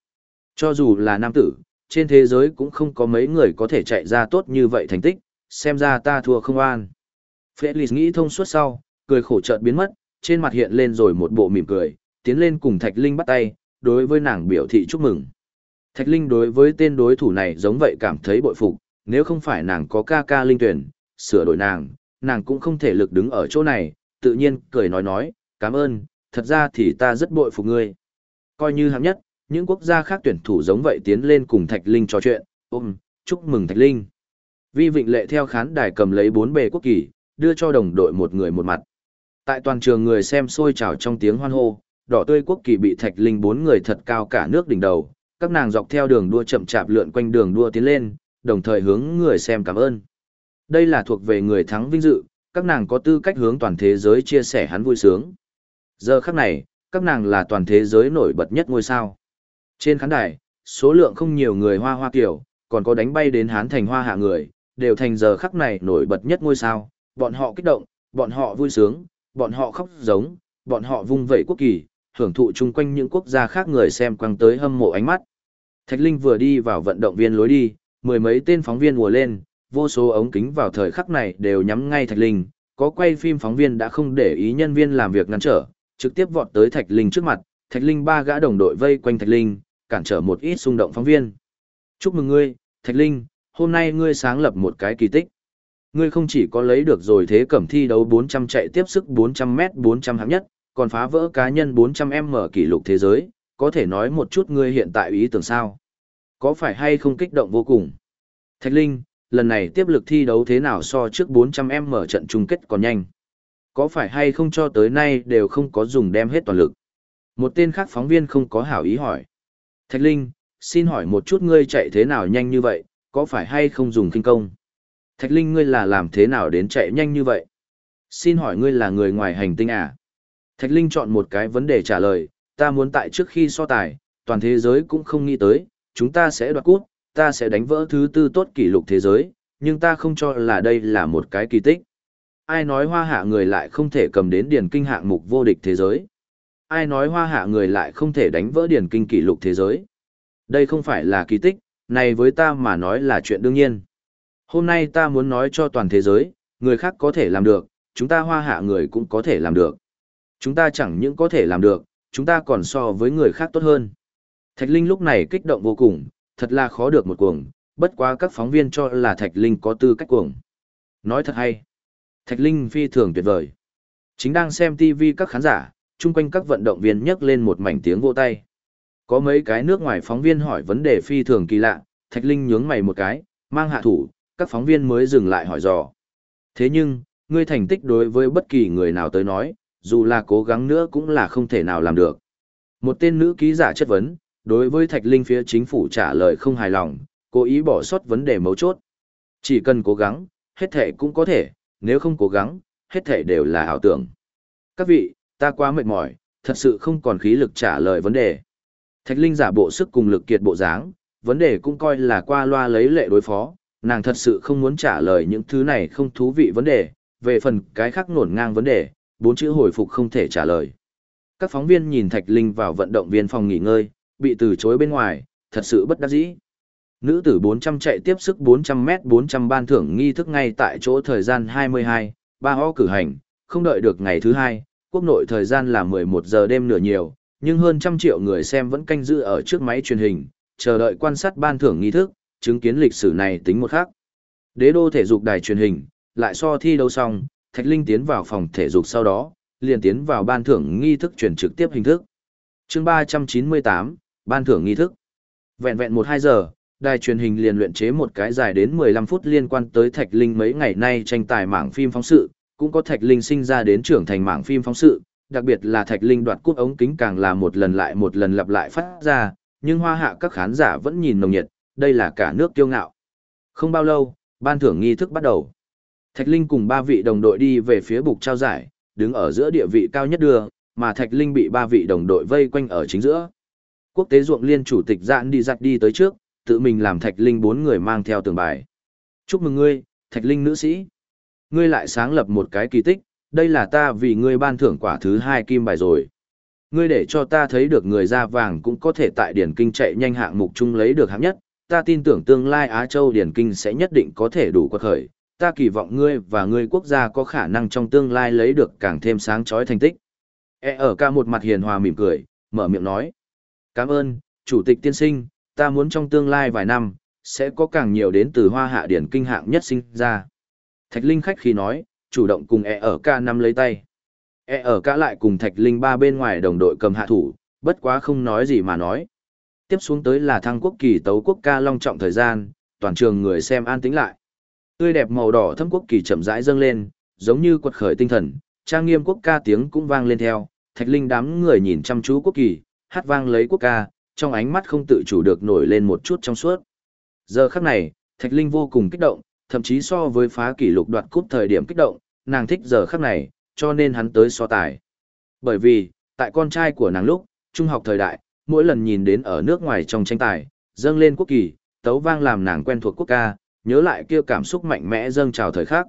Cho dù là nam tử, trên thế giới cũng không có mấy người có thể chạy ra tốt như vậy thành tích, xem ra ta thua không an. Felix nghĩ thông suốt sau, cười khổ chợt biến mất, trên mặt hiện lên rồi một bộ mỉm cười, tiến lên cùng Thạch Linh bắt tay, đối với nàng biểu thị chúc mừng. Thạch Linh đối với tên đối thủ này giống vậy cảm thấy bội phục, nếu không phải nàng có ca ca linh tuyển, sửa đổi nàng, nàng cũng không thể lực đứng ở chỗ này, tự nhiên cười nói nói, cảm ơn, thật ra thì ta rất bội phục ngươi. Coi như hạng nhất, những quốc gia khác tuyển thủ giống vậy tiến lên cùng Thạch Linh trò chuyện, ôm, chúc mừng Thạch Linh. Vi Vịnh Lệ theo khán đài cầm lấy bốn bề quốc kỳ, đưa cho đồng đội một người một mặt. Tại toàn trường người xem sôi trào trong tiếng hoan hô, đỏ tươi quốc kỳ bị Thạch Linh bốn người thật cao cả nước đỉnh đầu, các nàng dọc theo đường đua chậm chạp lượn quanh đường đua tiến lên, đồng thời hướng người xem cảm ơn. Đây là thuộc về người thắng vinh dự, các nàng có tư cách hướng toàn thế giới chia sẻ hắn vui sướng. Giờ khắc này, các nàng là toàn thế giới nổi bật nhất ngôi sao. Trên khán đài, số lượng không nhiều người hoa hoa kiểu, còn có đánh bay đến hán thành hoa hạ người, đều thành giờ khắc này nổi bật nhất ngôi sao, bọn họ kích động, bọn họ vui sướng, bọn họ khóc giống, bọn họ vung vẩy quốc kỳ, hưởng thụ chung quanh những quốc gia khác người xem quăng tới hâm mộ ánh mắt. Thạch Linh vừa đi vào vận động viên lối đi, mười mấy tên phóng viên ùa lên, vô số ống kính vào thời khắc này đều nhắm ngay Thạch Linh, có quay phim phóng viên đã không để ý nhân viên làm việc ngăn trở, trực tiếp vọt tới Thạch Linh trước mặt, Thạch Linh ba gã đồng đội vây quanh Thạch Linh, cản trở một ít xung động phóng viên. Chúc mừng ngươi, Thạch Linh, hôm nay ngươi sáng lập một cái kỳ tích. Ngươi không chỉ có lấy được rồi thế cẩm thi đấu 400 chạy tiếp sức 400m 400 hạng nhất, còn phá vỡ cá nhân 400m kỷ lục thế giới, có thể nói một chút ngươi hiện tại ý tưởng sao? Có phải hay không kích động vô cùng? Thạch Linh, lần này tiếp lực thi đấu thế nào so trước 400m trận chung kết còn nhanh? Có phải hay không cho tới nay đều không có dùng đem hết toàn lực? Một tên khác phóng viên không có hảo ý hỏi. Thạch Linh, xin hỏi một chút ngươi chạy thế nào nhanh như vậy, có phải hay không dùng kinh công? Thạch Linh ngươi là làm thế nào đến chạy nhanh như vậy? Xin hỏi ngươi là người ngoài hành tinh à? Thạch Linh chọn một cái vấn đề trả lời, ta muốn tại trước khi so tài, toàn thế giới cũng không nghĩ tới, chúng ta sẽ đoạt cút, ta sẽ đánh vỡ thứ tư tốt kỷ lục thế giới, nhưng ta không cho là đây là một cái kỳ tích. Ai nói hoa hạ người lại không thể cầm đến điển kinh hạng mục vô địch thế giới? Ai nói hoa hạ người lại không thể đánh vỡ điển kinh kỷ lục thế giới? Đây không phải là kỳ tích, này với ta mà nói là chuyện đương nhiên. Hôm nay ta muốn nói cho toàn thế giới, người khác có thể làm được, chúng ta hoa hạ người cũng có thể làm được. Chúng ta chẳng những có thể làm được, chúng ta còn so với người khác tốt hơn. Thạch Linh lúc này kích động vô cùng, thật là khó được một cuồng, bất quá các phóng viên cho là Thạch Linh có tư cách cuồng. Nói thật hay. Thạch Linh phi thường tuyệt vời. Chính đang xem TV các khán giả, chung quanh các vận động viên nhấc lên một mảnh tiếng vỗ tay. Có mấy cái nước ngoài phóng viên hỏi vấn đề phi thường kỳ lạ, Thạch Linh nhướng mày một cái, mang hạ thủ, các phóng viên mới dừng lại hỏi dò. Thế nhưng, ngươi thành tích đối với bất kỳ người nào tới nói, dù là cố gắng nữa cũng là không thể nào làm được. Một tên nữ ký giả chất vấn, đối với Thạch Linh phía chính phủ trả lời không hài lòng, cố ý bỏ sót vấn đề mấu chốt. Chỉ cần cố gắng, hết thể cũng có thể, nếu không cố gắng, hết thể đều là ảo tưởng. Các vị, ta quá mệt mỏi, thật sự không còn khí lực trả lời vấn đề. Thạch Linh giả bộ sức cùng lực kiệt bộ dáng, vấn đề cũng coi là qua loa lấy lệ đối phó, nàng thật sự không muốn trả lời những thứ này không thú vị vấn đề, về phần cái khác nổn ngang vấn đề, bốn chữ hồi phục không thể trả lời. Các phóng viên nhìn Thạch Linh vào vận động viên phòng nghỉ ngơi, bị từ chối bên ngoài, thật sự bất đắc dĩ. Nữ tử 400 chạy tiếp sức 400m 400 ban thưởng nghi thức ngay tại chỗ thời gian 22, ba ho cử hành, không đợi được ngày thứ hai, quốc nội thời gian là 11 giờ đêm nửa nhiều, nhưng hơn trăm triệu người xem vẫn canh giữ ở trước máy truyền hình, chờ đợi quan sát ban thưởng nghi thức, chứng kiến lịch sử này tính một khác. Đế đô thể dục đài truyền hình, lại so thi đấu xong, Thạch Linh tiến vào phòng thể dục sau đó, liền tiến vào ban thưởng nghi thức truyền trực tiếp hình thức. chương 398, ban thưởng nghi thức. Vẹn vẹn 1-2 giờ, đài truyền hình liền luyện chế một cái dài đến 15 phút liên quan tới Thạch Linh mấy ngày nay tranh tài mảng phim phóng sự, cũng có Thạch Linh sinh ra đến trưởng thành mảng phim phóng sự, đặc biệt là Thạch Linh đoạt cúp ống kính càng là một lần lại một lần lặp lại phát ra, nhưng hoa hạ các khán giả vẫn nhìn nồng nhiệt, đây là cả nước kiêu ngạo. Không bao lâu, ban thưởng nghi thức bắt đầu. Thạch Linh cùng ba vị đồng đội đi về phía bục trao giải, đứng ở giữa địa vị cao nhất đưa, mà Thạch Linh bị ba vị đồng đội vây quanh ở chính giữa. Quốc tế ruộng liên chủ tịch dạn đi giặt đi tới trước, tự mình làm Thạch Linh bốn người mang theo tường bài. Chúc mừng ngươi, Thạch Linh nữ sĩ. Ngươi lại sáng lập một cái kỳ tích, đây là ta vì ngươi ban thưởng quả thứ hai kim bài rồi. Ngươi để cho ta thấy được người da vàng cũng có thể tại điển kinh chạy nhanh hạng mục chung lấy được hạng nhất, ta tin tưởng tương lai Á Châu điển kinh sẽ nhất định có thể đủ quật khởi, ta kỳ vọng ngươi và ngươi quốc gia có khả năng trong tương lai lấy được càng thêm sáng chói thành tích. E ở ca một mặt hiền hòa mỉm cười, mở miệng nói. Cảm ơn, Chủ tịch tiên sinh, ta muốn trong tương lai vài năm, sẽ có càng nhiều đến từ hoa hạ điển kinh hạng nhất sinh ra. Thạch Linh khách khi nói, chủ động cùng E ở ca năm lấy tay. E ở ca lại cùng Thạch Linh ba bên ngoài đồng đội cầm hạ thủ, bất quá không nói gì mà nói. Tiếp xuống tới là thăng quốc kỳ tấu quốc ca long trọng thời gian, toàn trường người xem an tĩnh lại. Tươi đẹp màu đỏ thâm quốc kỳ chậm rãi dâng lên, giống như quật khởi tinh thần, trang nghiêm quốc ca tiếng cũng vang lên theo, thạch linh đám người nhìn chăm chú quốc kỳ, hát vang lấy quốc ca, trong ánh mắt không tự chủ được nổi lên một chút trong suốt. Giờ khắc này, thạch linh vô cùng kích động, thậm chí so với phá kỷ lục đoạt cúp thời điểm kích động, nàng thích giờ khắc này, cho nên hắn tới so tài. Bởi vì, tại con trai của nàng lúc, trung học thời đại, mỗi lần nhìn đến ở nước ngoài trong tranh tài, dâng lên quốc kỳ, tấu vang làm nàng quen thuộc quốc ca, nhớ lại kia cảm xúc mạnh mẽ dâng trào thời khắc.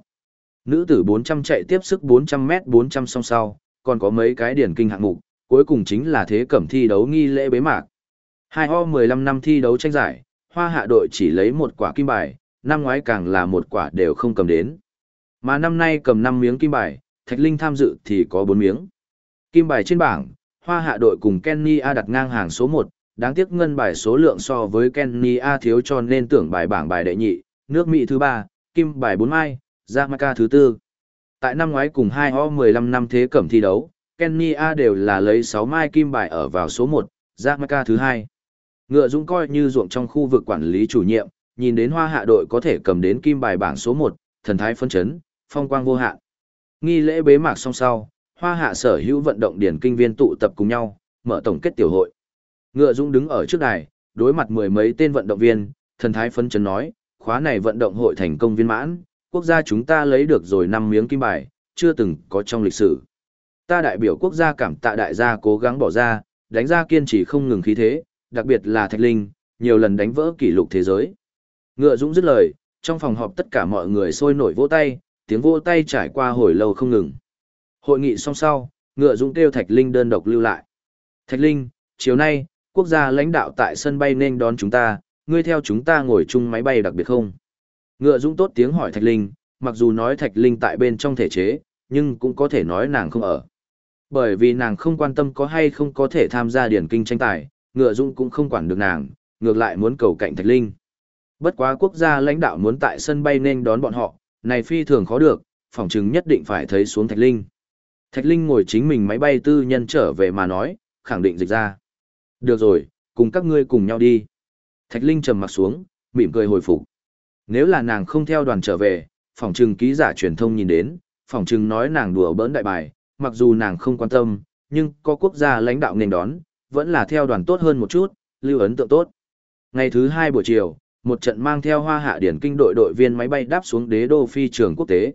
Nữ tử 400 chạy tiếp sức 400m 400 song sau, còn có mấy cái điển kinh hạng mục, cuối cùng chính là thế cẩm thi đấu nghi lễ bế mạc. Hai ho 15 năm thi đấu tranh giải, hoa hạ đội chỉ lấy một quả kim bài, năm ngoái càng là một quả đều không cầm đến. Mà năm nay cầm 5 miếng kim bài, Thạch Linh tham dự thì có 4 miếng. Kim bài trên bảng, hoa hạ đội cùng Kenny A đặt ngang hàng số 1, đáng tiếc ngân bài số lượng so với Kenny A thiếu cho nên tưởng bài bảng bài đệ nhị, nước Mỹ thứ 3, kim bài 4 mai, Jamaica thứ 4. Tại năm ngoái cùng 2 o 15 năm thế cẩm thi đấu, Kenny A đều là lấy 6 mai kim bài ở vào số 1, Jamaica thứ 2. Ngựa Dũng coi như ruộng trong khu vực quản lý chủ nhiệm, nhìn đến hoa hạ đội có thể cầm đến kim bài bảng số 1, thần thái phân chấn, phong quang vô hạn. Nghi lễ bế mạc xong sau, hoa hạ sở hữu vận động điển kinh viên tụ tập cùng nhau, mở tổng kết tiểu hội. Ngựa Dũng đứng ở trước đài, đối mặt mười mấy tên vận động viên, thần thái phấn chấn nói, khóa này vận động hội thành công viên mãn, quốc gia chúng ta lấy được rồi năm miếng kim bài, chưa từng có trong lịch sử. Ta đại biểu quốc gia cảm tạ đại gia cố gắng bỏ ra, đánh ra kiên trì không ngừng khí thế, đặc biệt là Thạch Linh, nhiều lần đánh vỡ kỷ lục thế giới. Ngựa Dũng dứt lời, trong phòng họp tất cả mọi người sôi nổi vỗ tay, tiếng vỗ tay trải qua hồi lâu không ngừng. Hội nghị xong sau, Ngựa Dũng kêu Thạch Linh đơn độc lưu lại. Thạch Linh, chiều nay, quốc gia lãnh đạo tại sân bay nên đón chúng ta, ngươi theo chúng ta ngồi chung máy bay đặc biệt không? Ngựa Dũng tốt tiếng hỏi Thạch Linh, mặc dù nói Thạch Linh tại bên trong thể chế, nhưng cũng có thể nói nàng không ở. Bởi vì nàng không quan tâm có hay không có thể tham gia điển kinh tranh tài, Ngựa Dũng cũng không quản được nàng, ngược lại muốn cầu cạnh Thạch Linh. Bất quá quốc gia lãnh đạo muốn tại sân bay nên đón bọn họ, này phi thường khó được, phòng chứng nhất định phải thấy xuống Thạch Linh. Thạch Linh ngồi chính mình máy bay tư nhân trở về mà nói, khẳng định dịch ra. Được rồi, cùng các ngươi cùng nhau đi. Thạch Linh trầm mặt xuống, mỉm cười hồi phục. Nếu là nàng không theo đoàn trở về, phòng trừng ký giả truyền thông nhìn đến, phòng trừng nói nàng đùa bỡn đại bài, mặc dù nàng không quan tâm, nhưng có quốc gia lãnh đạo nên đón, vẫn là theo đoàn tốt hơn một chút, lưu ấn tượng tốt. Ngày thứ hai buổi chiều, một trận mang theo hoa hạ điển kinh đội đội viên máy bay đáp xuống đế đô phi trường quốc tế.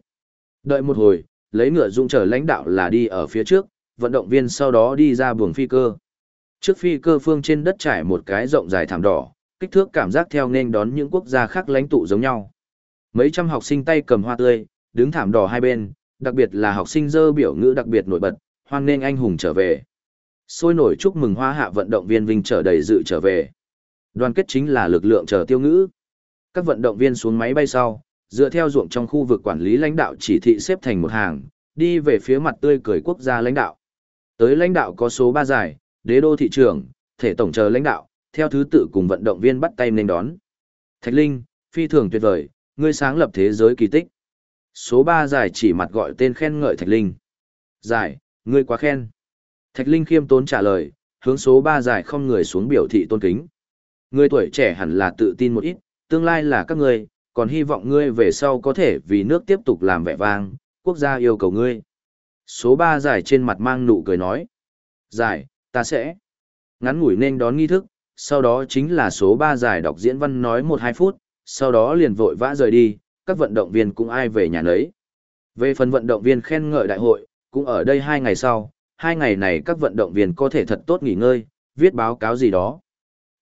Đợi một hồi, lấy ngựa dung trở lãnh đạo là đi ở phía trước, vận động viên sau đó đi ra buồng phi cơ. Trước phi cơ phương trên đất trải một cái rộng dài thảm đỏ, kích thước cảm giác theo nên đón những quốc gia khác lãnh tụ giống nhau. Mấy trăm học sinh tay cầm hoa tươi, đứng thảm đỏ hai bên, đặc biệt là học sinh dơ biểu ngữ đặc biệt nổi bật, hoan nên anh hùng trở về. Sôi nổi chúc mừng hoa hạ vận động viên vinh trở đầy dự trở về. Đoàn kết chính là lực lượng chờ tiêu ngữ. Các vận động viên xuống máy bay sau, dựa theo ruộng trong khu vực quản lý lãnh đạo chỉ thị xếp thành một hàng, đi về phía mặt tươi cười quốc gia lãnh đạo. Tới lãnh đạo có số 3 giải, đế đô thị trưởng, thể tổng chờ lãnh đạo, theo thứ tự cùng vận động viên bắt tay nên đón. Thạch Linh, phi thường tuyệt vời, ngươi sáng lập thế giới kỳ tích. Số 3 giải chỉ mặt gọi tên khen ngợi Thạch Linh. Giải, ngươi quá khen. Thạch Linh khiêm tốn trả lời, hướng số 3 giải không người xuống biểu thị tôn kính. Người tuổi trẻ hẳn là tự tin một ít, tương lai là các ngươi, còn hy vọng ngươi về sau có thể vì nước tiếp tục làm vẻ vang, quốc gia yêu cầu ngươi. Số 3 giải trên mặt mang nụ cười nói. Giải, ta sẽ. Ngắn ngủi nên đón nghi thức, sau đó chính là số 3 giải đọc diễn văn nói 1-2 phút, sau đó liền vội vã rời đi, các vận động viên cũng ai về nhà nấy. Về phần vận động viên khen ngợi đại hội, cũng ở đây hai ngày sau, hai ngày này các vận động viên có thể thật tốt nghỉ ngơi, viết báo cáo gì đó.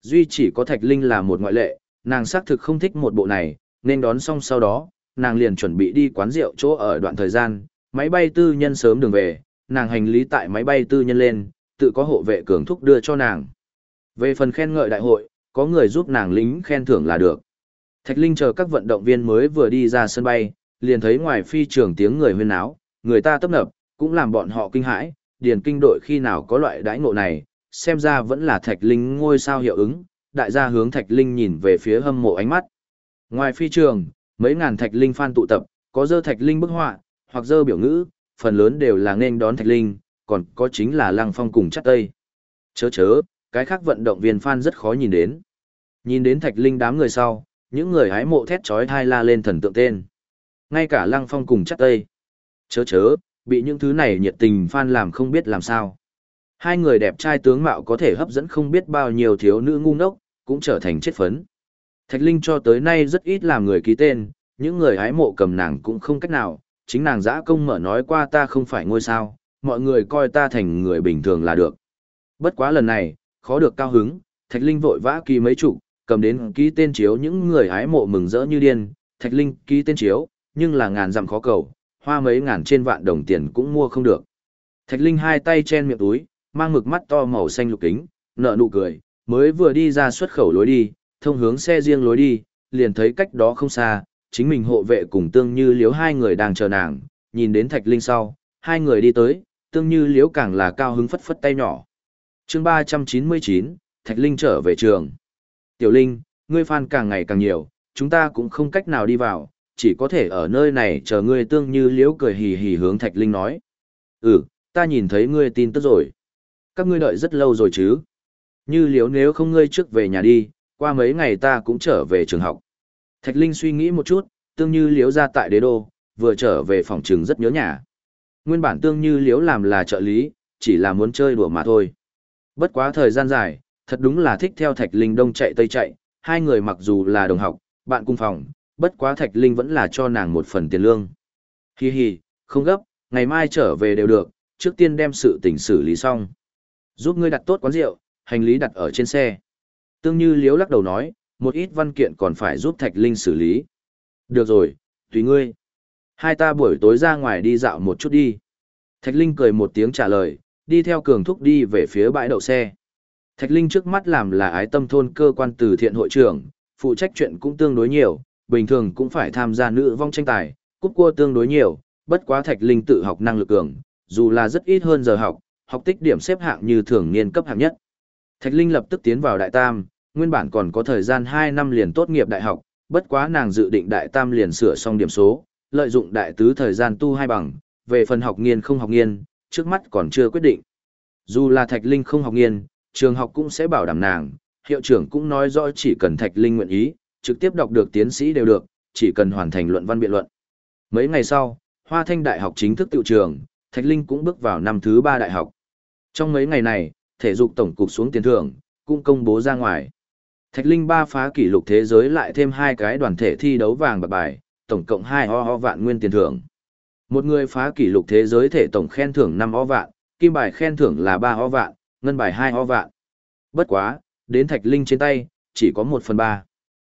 Duy chỉ có Thạch Linh là một ngoại lệ, nàng xác thực không thích một bộ này, nên đón xong sau đó, nàng liền chuẩn bị đi quán rượu chỗ ở đoạn thời gian, máy bay tư nhân sớm đường về, nàng hành lý tại máy bay tư nhân lên, tự có hộ vệ cường thúc đưa cho nàng. Về phần khen ngợi đại hội, có người giúp nàng lính khen thưởng là được. Thạch Linh chờ các vận động viên mới vừa đi ra sân bay, liền thấy ngoài phi trường tiếng người huyên áo, người ta tấp nập, cũng làm bọn họ kinh hãi, điền kinh đội khi nào có loại đãi ngộ này, xem ra vẫn là Thạch Linh ngôi sao hiệu ứng, đại gia hướng Thạch Linh nhìn về phía hâm mộ ánh mắt. Ngoài phi trường, mấy ngàn Thạch Linh fan tụ tập, có dơ Thạch Linh bức họa, hoặc dơ biểu ngữ, phần lớn đều là nên đón Thạch Linh, còn có chính là Lăng Phong cùng chắc Tây. Chớ chớ, cái khác vận động viên fan rất khó nhìn đến. Nhìn đến Thạch Linh đám người sau, những người hái mộ thét chói thai la lên thần tượng tên. Ngay cả Lăng Phong cùng chắc Tây. Chớ chớ, bị những thứ này nhiệt tình fan làm không biết làm sao. Hai người đẹp trai tướng mạo có thể hấp dẫn không biết bao nhiêu thiếu nữ ngu ngốc, cũng trở thành chết phấn. Thạch Linh cho tới nay rất ít làm người ký tên, những người hái mộ cầm nàng cũng không cách nào, chính nàng giã công mở nói qua ta không phải ngôi sao, mọi người coi ta thành người bình thường là được. Bất quá lần này, khó được cao hứng, Thạch Linh vội vã ký mấy chục, cầm đến ký tên chiếu những người hái mộ mừng rỡ như điên, Thạch Linh ký tên chiếu, nhưng là ngàn dặm khó cầu, hoa mấy ngàn trên vạn đồng tiền cũng mua không được. Thạch Linh hai tay chen miệng túi, mang mực mắt to màu xanh lục kính, nở nụ cười, mới vừa đi ra xuất khẩu lối đi, thông hướng xe riêng lối đi, liền thấy cách đó không xa, chính mình hộ vệ cùng tương như liếu hai người đang chờ nàng, nhìn đến Thạch Linh sau, hai người đi tới, tương như liếu càng là cao hứng phất phất tay nhỏ. chương 399, Thạch Linh trở về trường. Tiểu Linh, ngươi fan càng ngày càng nhiều, chúng ta cũng không cách nào đi vào, chỉ có thể ở nơi này chờ ngươi tương như liếu cười hì hì hướng Thạch Linh nói. Ừ, ta nhìn thấy ngươi tin tức rồi. Các ngươi đợi rất lâu rồi chứ. Như liếu nếu không ngươi trước về nhà đi, qua mấy ngày ta cũng trở về trường học. Thạch Linh suy nghĩ một chút, tương như liếu ra tại đế đô, vừa trở về phòng trường rất nhớ nhà. Nguyên bản tương như liếu làm là trợ lý, chỉ là muốn chơi đùa mà thôi. Bất quá thời gian dài, thật đúng là thích theo Thạch Linh đông chạy tây chạy, hai người mặc dù là đồng học, bạn cùng phòng, bất quá Thạch Linh vẫn là cho nàng một phần tiền lương. Hi hi, không gấp, ngày mai trở về đều được, trước tiên đem sự tình xử lý xong. Giúp ngươi đặt tốt quán rượu, hành lý đặt ở trên xe. Tương Như Liếu lắc đầu nói, một ít văn kiện còn phải giúp Thạch Linh xử lý. Được rồi, tùy ngươi. Hai ta buổi tối ra ngoài đi dạo một chút đi. Thạch Linh cười một tiếng trả lời, đi theo cường thúc đi về phía bãi đậu xe. Thạch Linh trước mắt làm là ái tâm thôn cơ quan từ thiện hội trưởng, phụ trách chuyện cũng tương đối nhiều, bình thường cũng phải tham gia nữ vong tranh tài, cúp cua tương đối nhiều, bất quá Thạch Linh tự học năng lực cường, dù là rất ít hơn giờ học, học tích điểm xếp hạng như thường niên cấp hạng nhất. Thạch Linh lập tức tiến vào đại tam, nguyên bản còn có thời gian 2 năm liền tốt nghiệp đại học, bất quá nàng dự định đại tam liền sửa xong điểm số, lợi dụng đại tứ thời gian tu hai bằng, về phần học nghiên không học nghiên, trước mắt còn chưa quyết định. Dù là Thạch Linh không học nghiên, trường học cũng sẽ bảo đảm nàng, hiệu trưởng cũng nói rõ chỉ cần Thạch Linh nguyện ý, trực tiếp đọc được tiến sĩ đều được, chỉ cần hoàn thành luận văn biện luận. Mấy ngày sau, Hoa Thanh Đại học chính thức tự trường, Thạch Linh cũng bước vào năm thứ ba đại học. Trong mấy ngày này, thể dục tổng cục xuống tiền thưởng, cũng công bố ra ngoài. Thạch Linh ba phá kỷ lục thế giới lại thêm hai cái đoàn thể thi đấu vàng bạc bài, tổng cộng hai ho ho vạn nguyên tiền thưởng. Một người phá kỷ lục thế giới thể tổng khen thưởng 5 ho vạn, kim bài khen thưởng là 3 ho vạn, ngân bài 2 ho vạn. Bất quá, đến Thạch Linh trên tay, chỉ có 1 phần 3.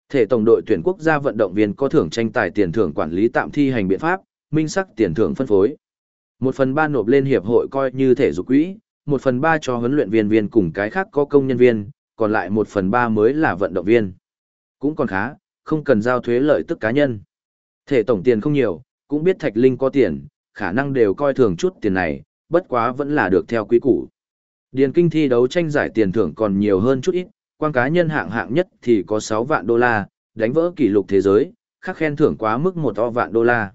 Thể tổng đội tuyển quốc gia vận động viên có thưởng tranh tài tiền thưởng quản lý tạm thi hành biện pháp, minh sắc tiền thưởng phân phối. 1 phần 3 nộp lên hiệp hội coi như thể dục quỹ, 1 phần 3 cho huấn luyện viên viên cùng cái khác có công nhân viên, còn lại 1 phần 3 mới là vận động viên. Cũng còn khá, không cần giao thuế lợi tức cá nhân. Thể tổng tiền không nhiều, cũng biết Thạch Linh có tiền, khả năng đều coi thường chút tiền này, bất quá vẫn là được theo quý củ. Điền kinh thi đấu tranh giải tiền thưởng còn nhiều hơn chút ít, quan cá nhân hạng hạng nhất thì có 6 vạn đô la, đánh vỡ kỷ lục thế giới, khác khen thưởng quá mức một o vạn đô la.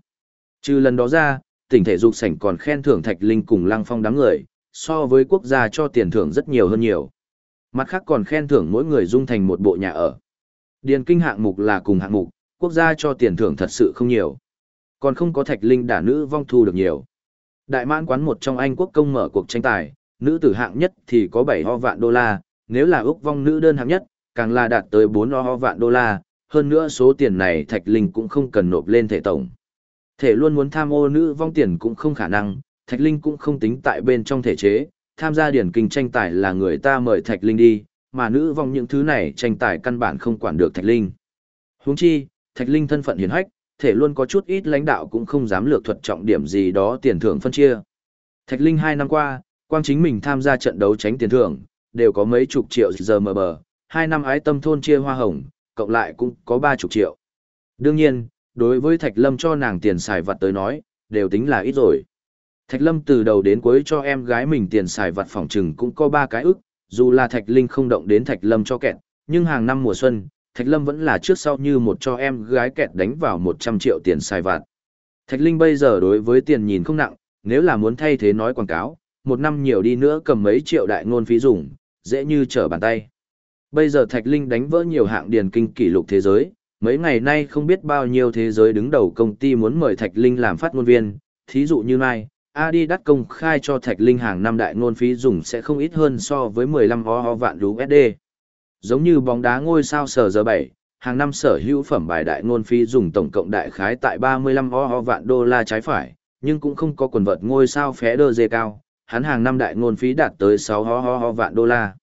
Trừ lần đó ra, tỉnh thể dục sảnh còn khen thưởng Thạch Linh cùng Lăng Phong đám người, so với quốc gia cho tiền thưởng rất nhiều hơn nhiều. Mặt khác còn khen thưởng mỗi người dung thành một bộ nhà ở. Điền kinh hạng mục là cùng hạng mục, quốc gia cho tiền thưởng thật sự không nhiều. Còn không có thạch linh đả nữ vong thu được nhiều. Đại mãn quán một trong Anh quốc công mở cuộc tranh tài, nữ tử hạng nhất thì có 7 ho vạn đô la, nếu là ước vong nữ đơn hạng nhất, càng là đạt tới 4 ho vạn đô la, hơn nữa số tiền này thạch linh cũng không cần nộp lên thể tổng. Thể luôn muốn tham ô nữ vong tiền cũng không khả năng, thạch linh cũng không tính tại bên trong thể chế, tham gia điển kinh tranh tài là người ta mời thạch linh đi, mà nữ vong những thứ này tranh tài căn bản không quản được thạch linh. Huống chi, Thạch Linh thân phận hiền hách, thể luôn có chút ít lãnh đạo cũng không dám lược thuật trọng điểm gì đó tiền thưởng phân chia. Thạch Linh hai năm qua, quang chính mình tham gia trận đấu tránh tiền thưởng, đều có mấy chục triệu giờ mờ bờ, hai năm ái tâm thôn chia hoa hồng, cộng lại cũng có ba chục triệu. Đương nhiên, đối với Thạch Lâm cho nàng tiền xài vặt tới nói, đều tính là ít rồi. Thạch Lâm từ đầu đến cuối cho em gái mình tiền xài vặt phòng trừng cũng có ba cái ức, dù là Thạch Linh không động đến Thạch Lâm cho kẹt, nhưng hàng năm mùa xuân, Thạch Lâm vẫn là trước sau như một cho em gái kẹt đánh vào 100 triệu tiền xài vặt. Thạch Linh bây giờ đối với tiền nhìn không nặng, nếu là muốn thay thế nói quảng cáo, một năm nhiều đi nữa cầm mấy triệu đại ngôn phí dùng, dễ như trở bàn tay. Bây giờ Thạch Linh đánh vỡ nhiều hạng điền kinh kỷ lục thế giới, mấy ngày nay không biết bao nhiêu thế giới đứng đầu công ty muốn mời Thạch Linh làm phát ngôn viên, thí dụ như mai, Adidas công khai cho Thạch Linh hàng năm đại ngôn phí dùng sẽ không ít hơn so với 15 ho ho vạn USD. Giống như bóng đá ngôi sao sở giờ 7, hàng năm sở hữu phẩm bài đại ngôn phí dùng tổng cộng đại khái tại 35 ho ho vạn đô la trái phải, nhưng cũng không có quần vợt ngôi sao phé đơ dê cao, hắn hàng năm đại ngôn phí đạt tới 6 ho ho ho vạn đô la.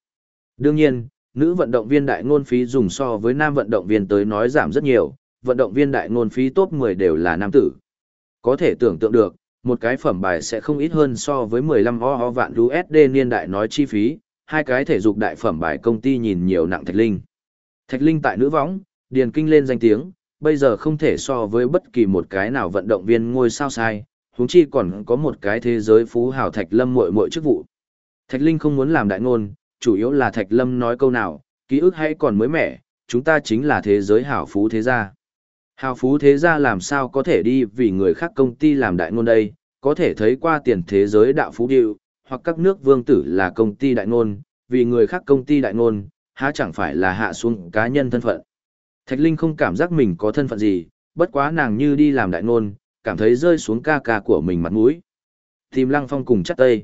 Đương nhiên, nữ vận động viên đại ngôn phí dùng so với nam vận động viên tới nói giảm rất nhiều, vận động viên đại ngôn phí top 10 đều là nam tử. Có thể tưởng tượng được, một cái phẩm bài sẽ không ít hơn so với 15 o ho vạn USD niên đại nói chi phí, hai cái thể dục đại phẩm bài công ty nhìn nhiều nặng Thạch Linh. Thạch Linh tại nữ võng, điền kinh lên danh tiếng, bây giờ không thể so với bất kỳ một cái nào vận động viên ngôi sao sai, huống chi còn có một cái thế giới phú hào Thạch Lâm muội muội chức vụ. Thạch Linh không muốn làm đại ngôn, chủ yếu là Thạch Lâm nói câu nào, ký ức hay còn mới mẻ, chúng ta chính là thế giới hảo phú thế gia. Hào phú thế gia làm sao có thể đi vì người khác công ty làm đại ngôn đây, có thể thấy qua tiền thế giới đạo phú điệu, hoặc các nước vương tử là công ty đại ngôn, vì người khác công ty đại ngôn, há chẳng phải là hạ xuống cá nhân thân phận. Thạch Linh không cảm giác mình có thân phận gì, bất quá nàng như đi làm đại ngôn, cảm thấy rơi xuống ca ca của mình mặt mũi. Tìm Lăng Phong cùng chắc tây.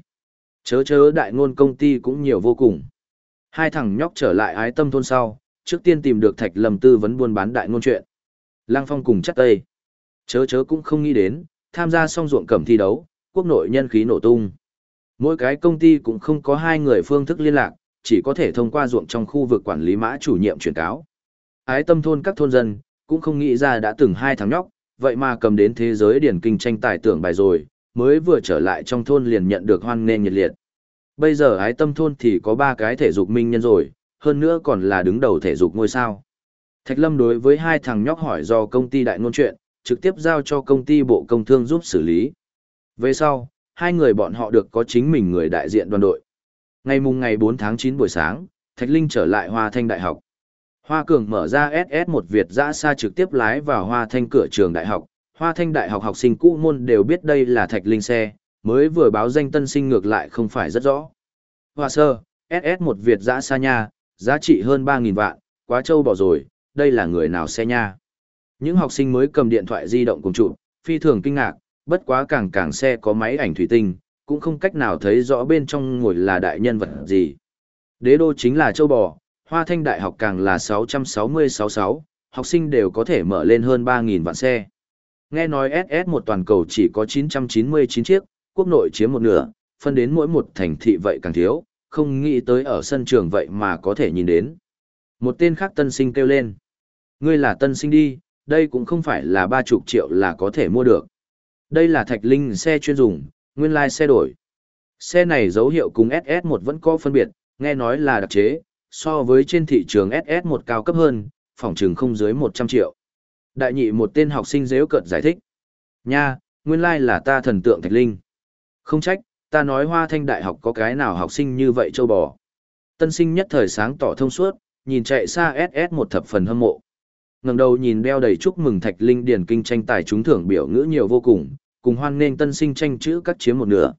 Chớ chớ đại ngôn công ty cũng nhiều vô cùng. Hai thằng nhóc trở lại ái tâm thôn sau, trước tiên tìm được Thạch Lâm tư vấn buôn bán đại ngôn chuyện. Lăng Phong cùng chắc tây. Chớ chớ cũng không nghĩ đến, tham gia xong ruộng cẩm thi đấu, quốc nội nhân khí nổ tung. Mỗi cái công ty cũng không có hai người phương thức liên lạc, chỉ có thể thông qua ruộng trong khu vực quản lý mã chủ nhiệm truyền cáo. Ái tâm thôn các thôn dân, cũng không nghĩ ra đã từng hai tháng nhóc, vậy mà cầm đến thế giới điển kinh tranh tài tưởng bài rồi, mới vừa trở lại trong thôn liền nhận được hoan nghênh nhiệt liệt. Bây giờ ái tâm thôn thì có ba cái thể dục minh nhân rồi, hơn nữa còn là đứng đầu thể dục ngôi sao. Thạch Lâm đối với hai thằng nhóc hỏi do công ty đại ngôn chuyện, trực tiếp giao cho công ty bộ công thương giúp xử lý. Về sau, hai người bọn họ được có chính mình người đại diện đoàn đội. Ngày mùng ngày 4 tháng 9 buổi sáng, Thạch Linh trở lại Hoa Thanh Đại học. Hoa Cường mở ra SS1 Việt dã xa trực tiếp lái vào Hoa Thanh cửa trường đại học. Hoa Thanh Đại học học sinh cũ môn đều biết đây là Thạch Linh xe, mới vừa báo danh tân sinh ngược lại không phải rất rõ. Hoa sơ, SS1 Việt dã xa nha, giá trị hơn 3.000 vạn, quá trâu bỏ rồi, đây là người nào xe nha. Những học sinh mới cầm điện thoại di động cùng trụ, phi thường kinh ngạc, bất quá càng càng xe có máy ảnh thủy tinh, cũng không cách nào thấy rõ bên trong ngồi là đại nhân vật gì. Đế đô chính là châu bò, Hoa Thanh Đại học càng là 666, học sinh đều có thể mở lên hơn 3.000 vạn xe. Nghe nói SS một toàn cầu chỉ có 999 chiếc, quốc nội chiếm một nửa, phân đến mỗi một thành thị vậy càng thiếu, không nghĩ tới ở sân trường vậy mà có thể nhìn đến. Một tên khác tân sinh kêu lên. Ngươi là tân sinh đi, đây cũng không phải là ba chục triệu là có thể mua được. Đây là thạch linh xe chuyên dùng, nguyên lai xe đổi. Xe này dấu hiệu cùng SS1 vẫn có phân biệt, nghe nói là đặc chế, so với trên thị trường SS1 cao cấp hơn, phòng trường không dưới 100 triệu. Đại nhị một tên học sinh dễ cợt giải thích. Nha, nguyên lai là ta thần tượng thạch linh. Không trách, ta nói hoa thanh đại học có cái nào học sinh như vậy châu bò. Tân sinh nhất thời sáng tỏ thông suốt, nhìn chạy xa SS1 thập phần hâm mộ ngẩng đầu nhìn đeo đầy chúc mừng thạch linh điển kinh tranh tài trúng thưởng biểu ngữ nhiều vô cùng, cùng hoan nghênh tân sinh tranh chữ các chiếm một nửa.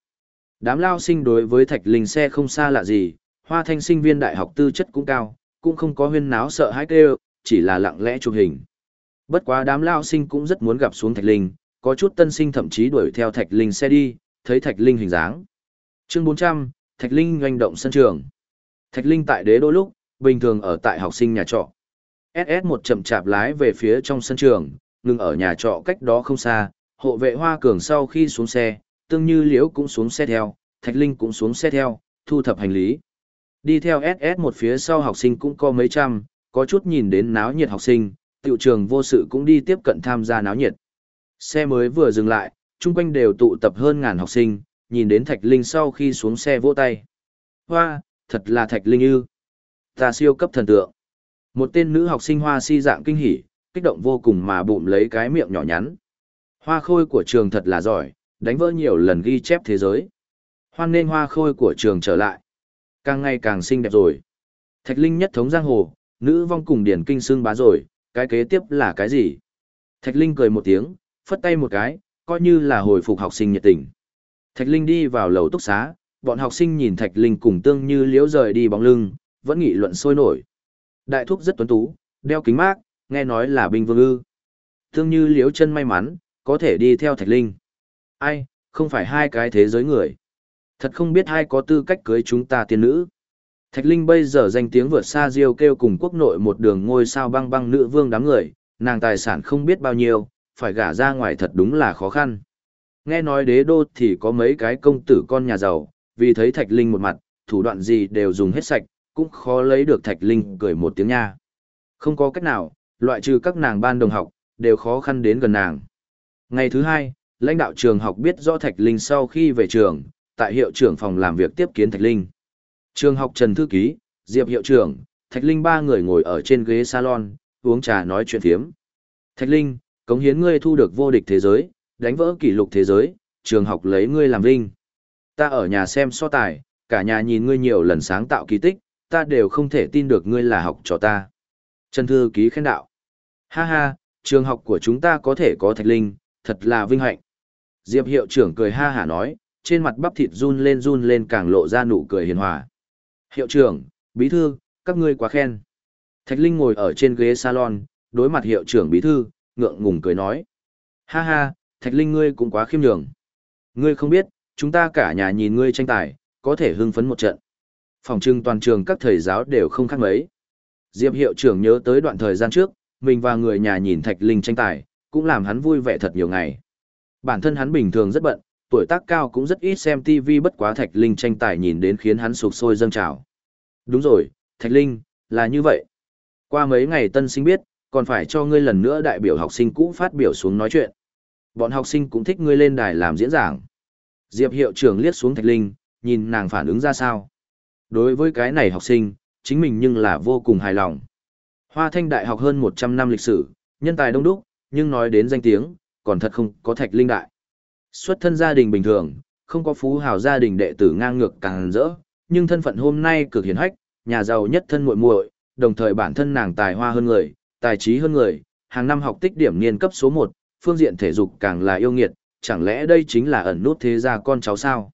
Đám lao sinh đối với thạch linh xe không xa lạ gì, hoa thanh sinh viên đại học tư chất cũng cao, cũng không có huyên náo sợ hãi kêu, chỉ là lặng lẽ chụp hình. Bất quá đám lao sinh cũng rất muốn gặp xuống thạch linh, có chút tân sinh thậm chí đuổi theo thạch linh xe đi, thấy thạch linh hình dáng. Chương 400, Thạch Linh doanh động sân trường. Thạch Linh tại đế đô lúc, bình thường ở tại học sinh nhà trọ. SS1 chậm chạp lái về phía trong sân trường, ngừng ở nhà trọ cách đó không xa, hộ vệ hoa cường sau khi xuống xe, tương như liễu cũng xuống xe theo, Thạch Linh cũng xuống xe theo, thu thập hành lý. Đi theo SS1 phía sau học sinh cũng có mấy trăm, có chút nhìn đến náo nhiệt học sinh, tiểu trường vô sự cũng đi tiếp cận tham gia náo nhiệt. Xe mới vừa dừng lại, chung quanh đều tụ tập hơn ngàn học sinh, nhìn đến Thạch Linh sau khi xuống xe vỗ tay. Hoa, thật là Thạch Linh ư. Ta siêu cấp thần tượng. Một tên nữ học sinh hoa si dạng kinh hỉ, kích động vô cùng mà bụm lấy cái miệng nhỏ nhắn. Hoa khôi của trường thật là giỏi, đánh vỡ nhiều lần ghi chép thế giới. Hoan nên hoa khôi của trường trở lại. Càng ngày càng xinh đẹp rồi. Thạch Linh nhất thống giang hồ, nữ vong cùng điển kinh xương bá rồi, cái kế tiếp là cái gì? Thạch Linh cười một tiếng, phất tay một cái, coi như là hồi phục học sinh nhiệt tình. Thạch Linh đi vào lầu túc xá, bọn học sinh nhìn Thạch Linh cùng tương như liễu rời đi bóng lưng, vẫn nghị luận sôi nổi. Đại thúc rất tuấn tú, đeo kính mát, nghe nói là binh vương ư. Tương như liễu chân may mắn, có thể đi theo Thạch Linh. Ai, không phải hai cái thế giới người. Thật không biết hai có tư cách cưới chúng ta tiên nữ. Thạch Linh bây giờ danh tiếng vượt xa Diêu kêu cùng quốc nội một đường ngôi sao băng băng nữ vương đám người, nàng tài sản không biết bao nhiêu, phải gả ra ngoài thật đúng là khó khăn. Nghe nói đế đô thì có mấy cái công tử con nhà giàu, vì thấy Thạch Linh một mặt, thủ đoạn gì đều dùng hết sạch, cũng khó lấy được Thạch Linh cười một tiếng nha. Không có cách nào, loại trừ các nàng ban đồng học, đều khó khăn đến gần nàng. Ngày thứ hai, lãnh đạo trường học biết rõ Thạch Linh sau khi về trường, tại hiệu trưởng phòng làm việc tiếp kiến Thạch Linh. Trường học Trần Thư Ký, Diệp hiệu trưởng, Thạch Linh ba người ngồi ở trên ghế salon, uống trà nói chuyện thiếm. Thạch Linh, cống hiến ngươi thu được vô địch thế giới, đánh vỡ kỷ lục thế giới, trường học lấy ngươi làm vinh. Ta ở nhà xem so tài, cả nhà nhìn ngươi nhiều lần sáng tạo kỳ tích, ta đều không thể tin được ngươi là học trò ta. Trần Thư Ký khen đạo. Ha ha, trường học của chúng ta có thể có thạch linh, thật là vinh hạnh. Diệp hiệu trưởng cười ha hả nói, trên mặt bắp thịt run lên run lên càng lộ ra nụ cười hiền hòa. Hiệu trưởng, bí thư, các ngươi quá khen. Thạch Linh ngồi ở trên ghế salon, đối mặt hiệu trưởng bí thư, ngượng ngùng cười nói. Ha ha, Thạch Linh ngươi cũng quá khiêm nhường. Ngươi không biết, chúng ta cả nhà nhìn ngươi tranh tài, có thể hưng phấn một trận. Phòng trưng toàn trường các thầy giáo đều không khác mấy. Diệp hiệu trưởng nhớ tới đoạn thời gian trước, mình và người nhà nhìn Thạch Linh tranh tài, cũng làm hắn vui vẻ thật nhiều ngày. Bản thân hắn bình thường rất bận, tuổi tác cao cũng rất ít xem TV bất quá Thạch Linh tranh tài nhìn đến khiến hắn sụp sôi dâng trào. Đúng rồi, Thạch Linh, là như vậy. Qua mấy ngày tân sinh biết, còn phải cho ngươi lần nữa đại biểu học sinh cũ phát biểu xuống nói chuyện. Bọn học sinh cũng thích ngươi lên đài làm diễn giảng. Diệp hiệu trưởng liếc xuống Thạch Linh, nhìn nàng phản ứng ra sao. Đối với cái này học sinh, chính mình nhưng là vô cùng hài lòng. Hoa Thanh Đại học hơn 100 năm lịch sử, nhân tài đông đúc, nhưng nói đến danh tiếng, còn thật không có Thạch Linh Đại. Xuất thân gia đình bình thường, không có phú hào gia đình đệ tử ngang ngược càng rỡ, nhưng thân phận hôm nay cực hiển hách, nhà giàu nhất thân muội muội, đồng thời bản thân nàng tài hoa hơn người, tài trí hơn người, hàng năm học tích điểm niên cấp số 1, phương diện thể dục càng là yêu nghiệt, chẳng lẽ đây chính là ẩn nút thế gia con cháu sao?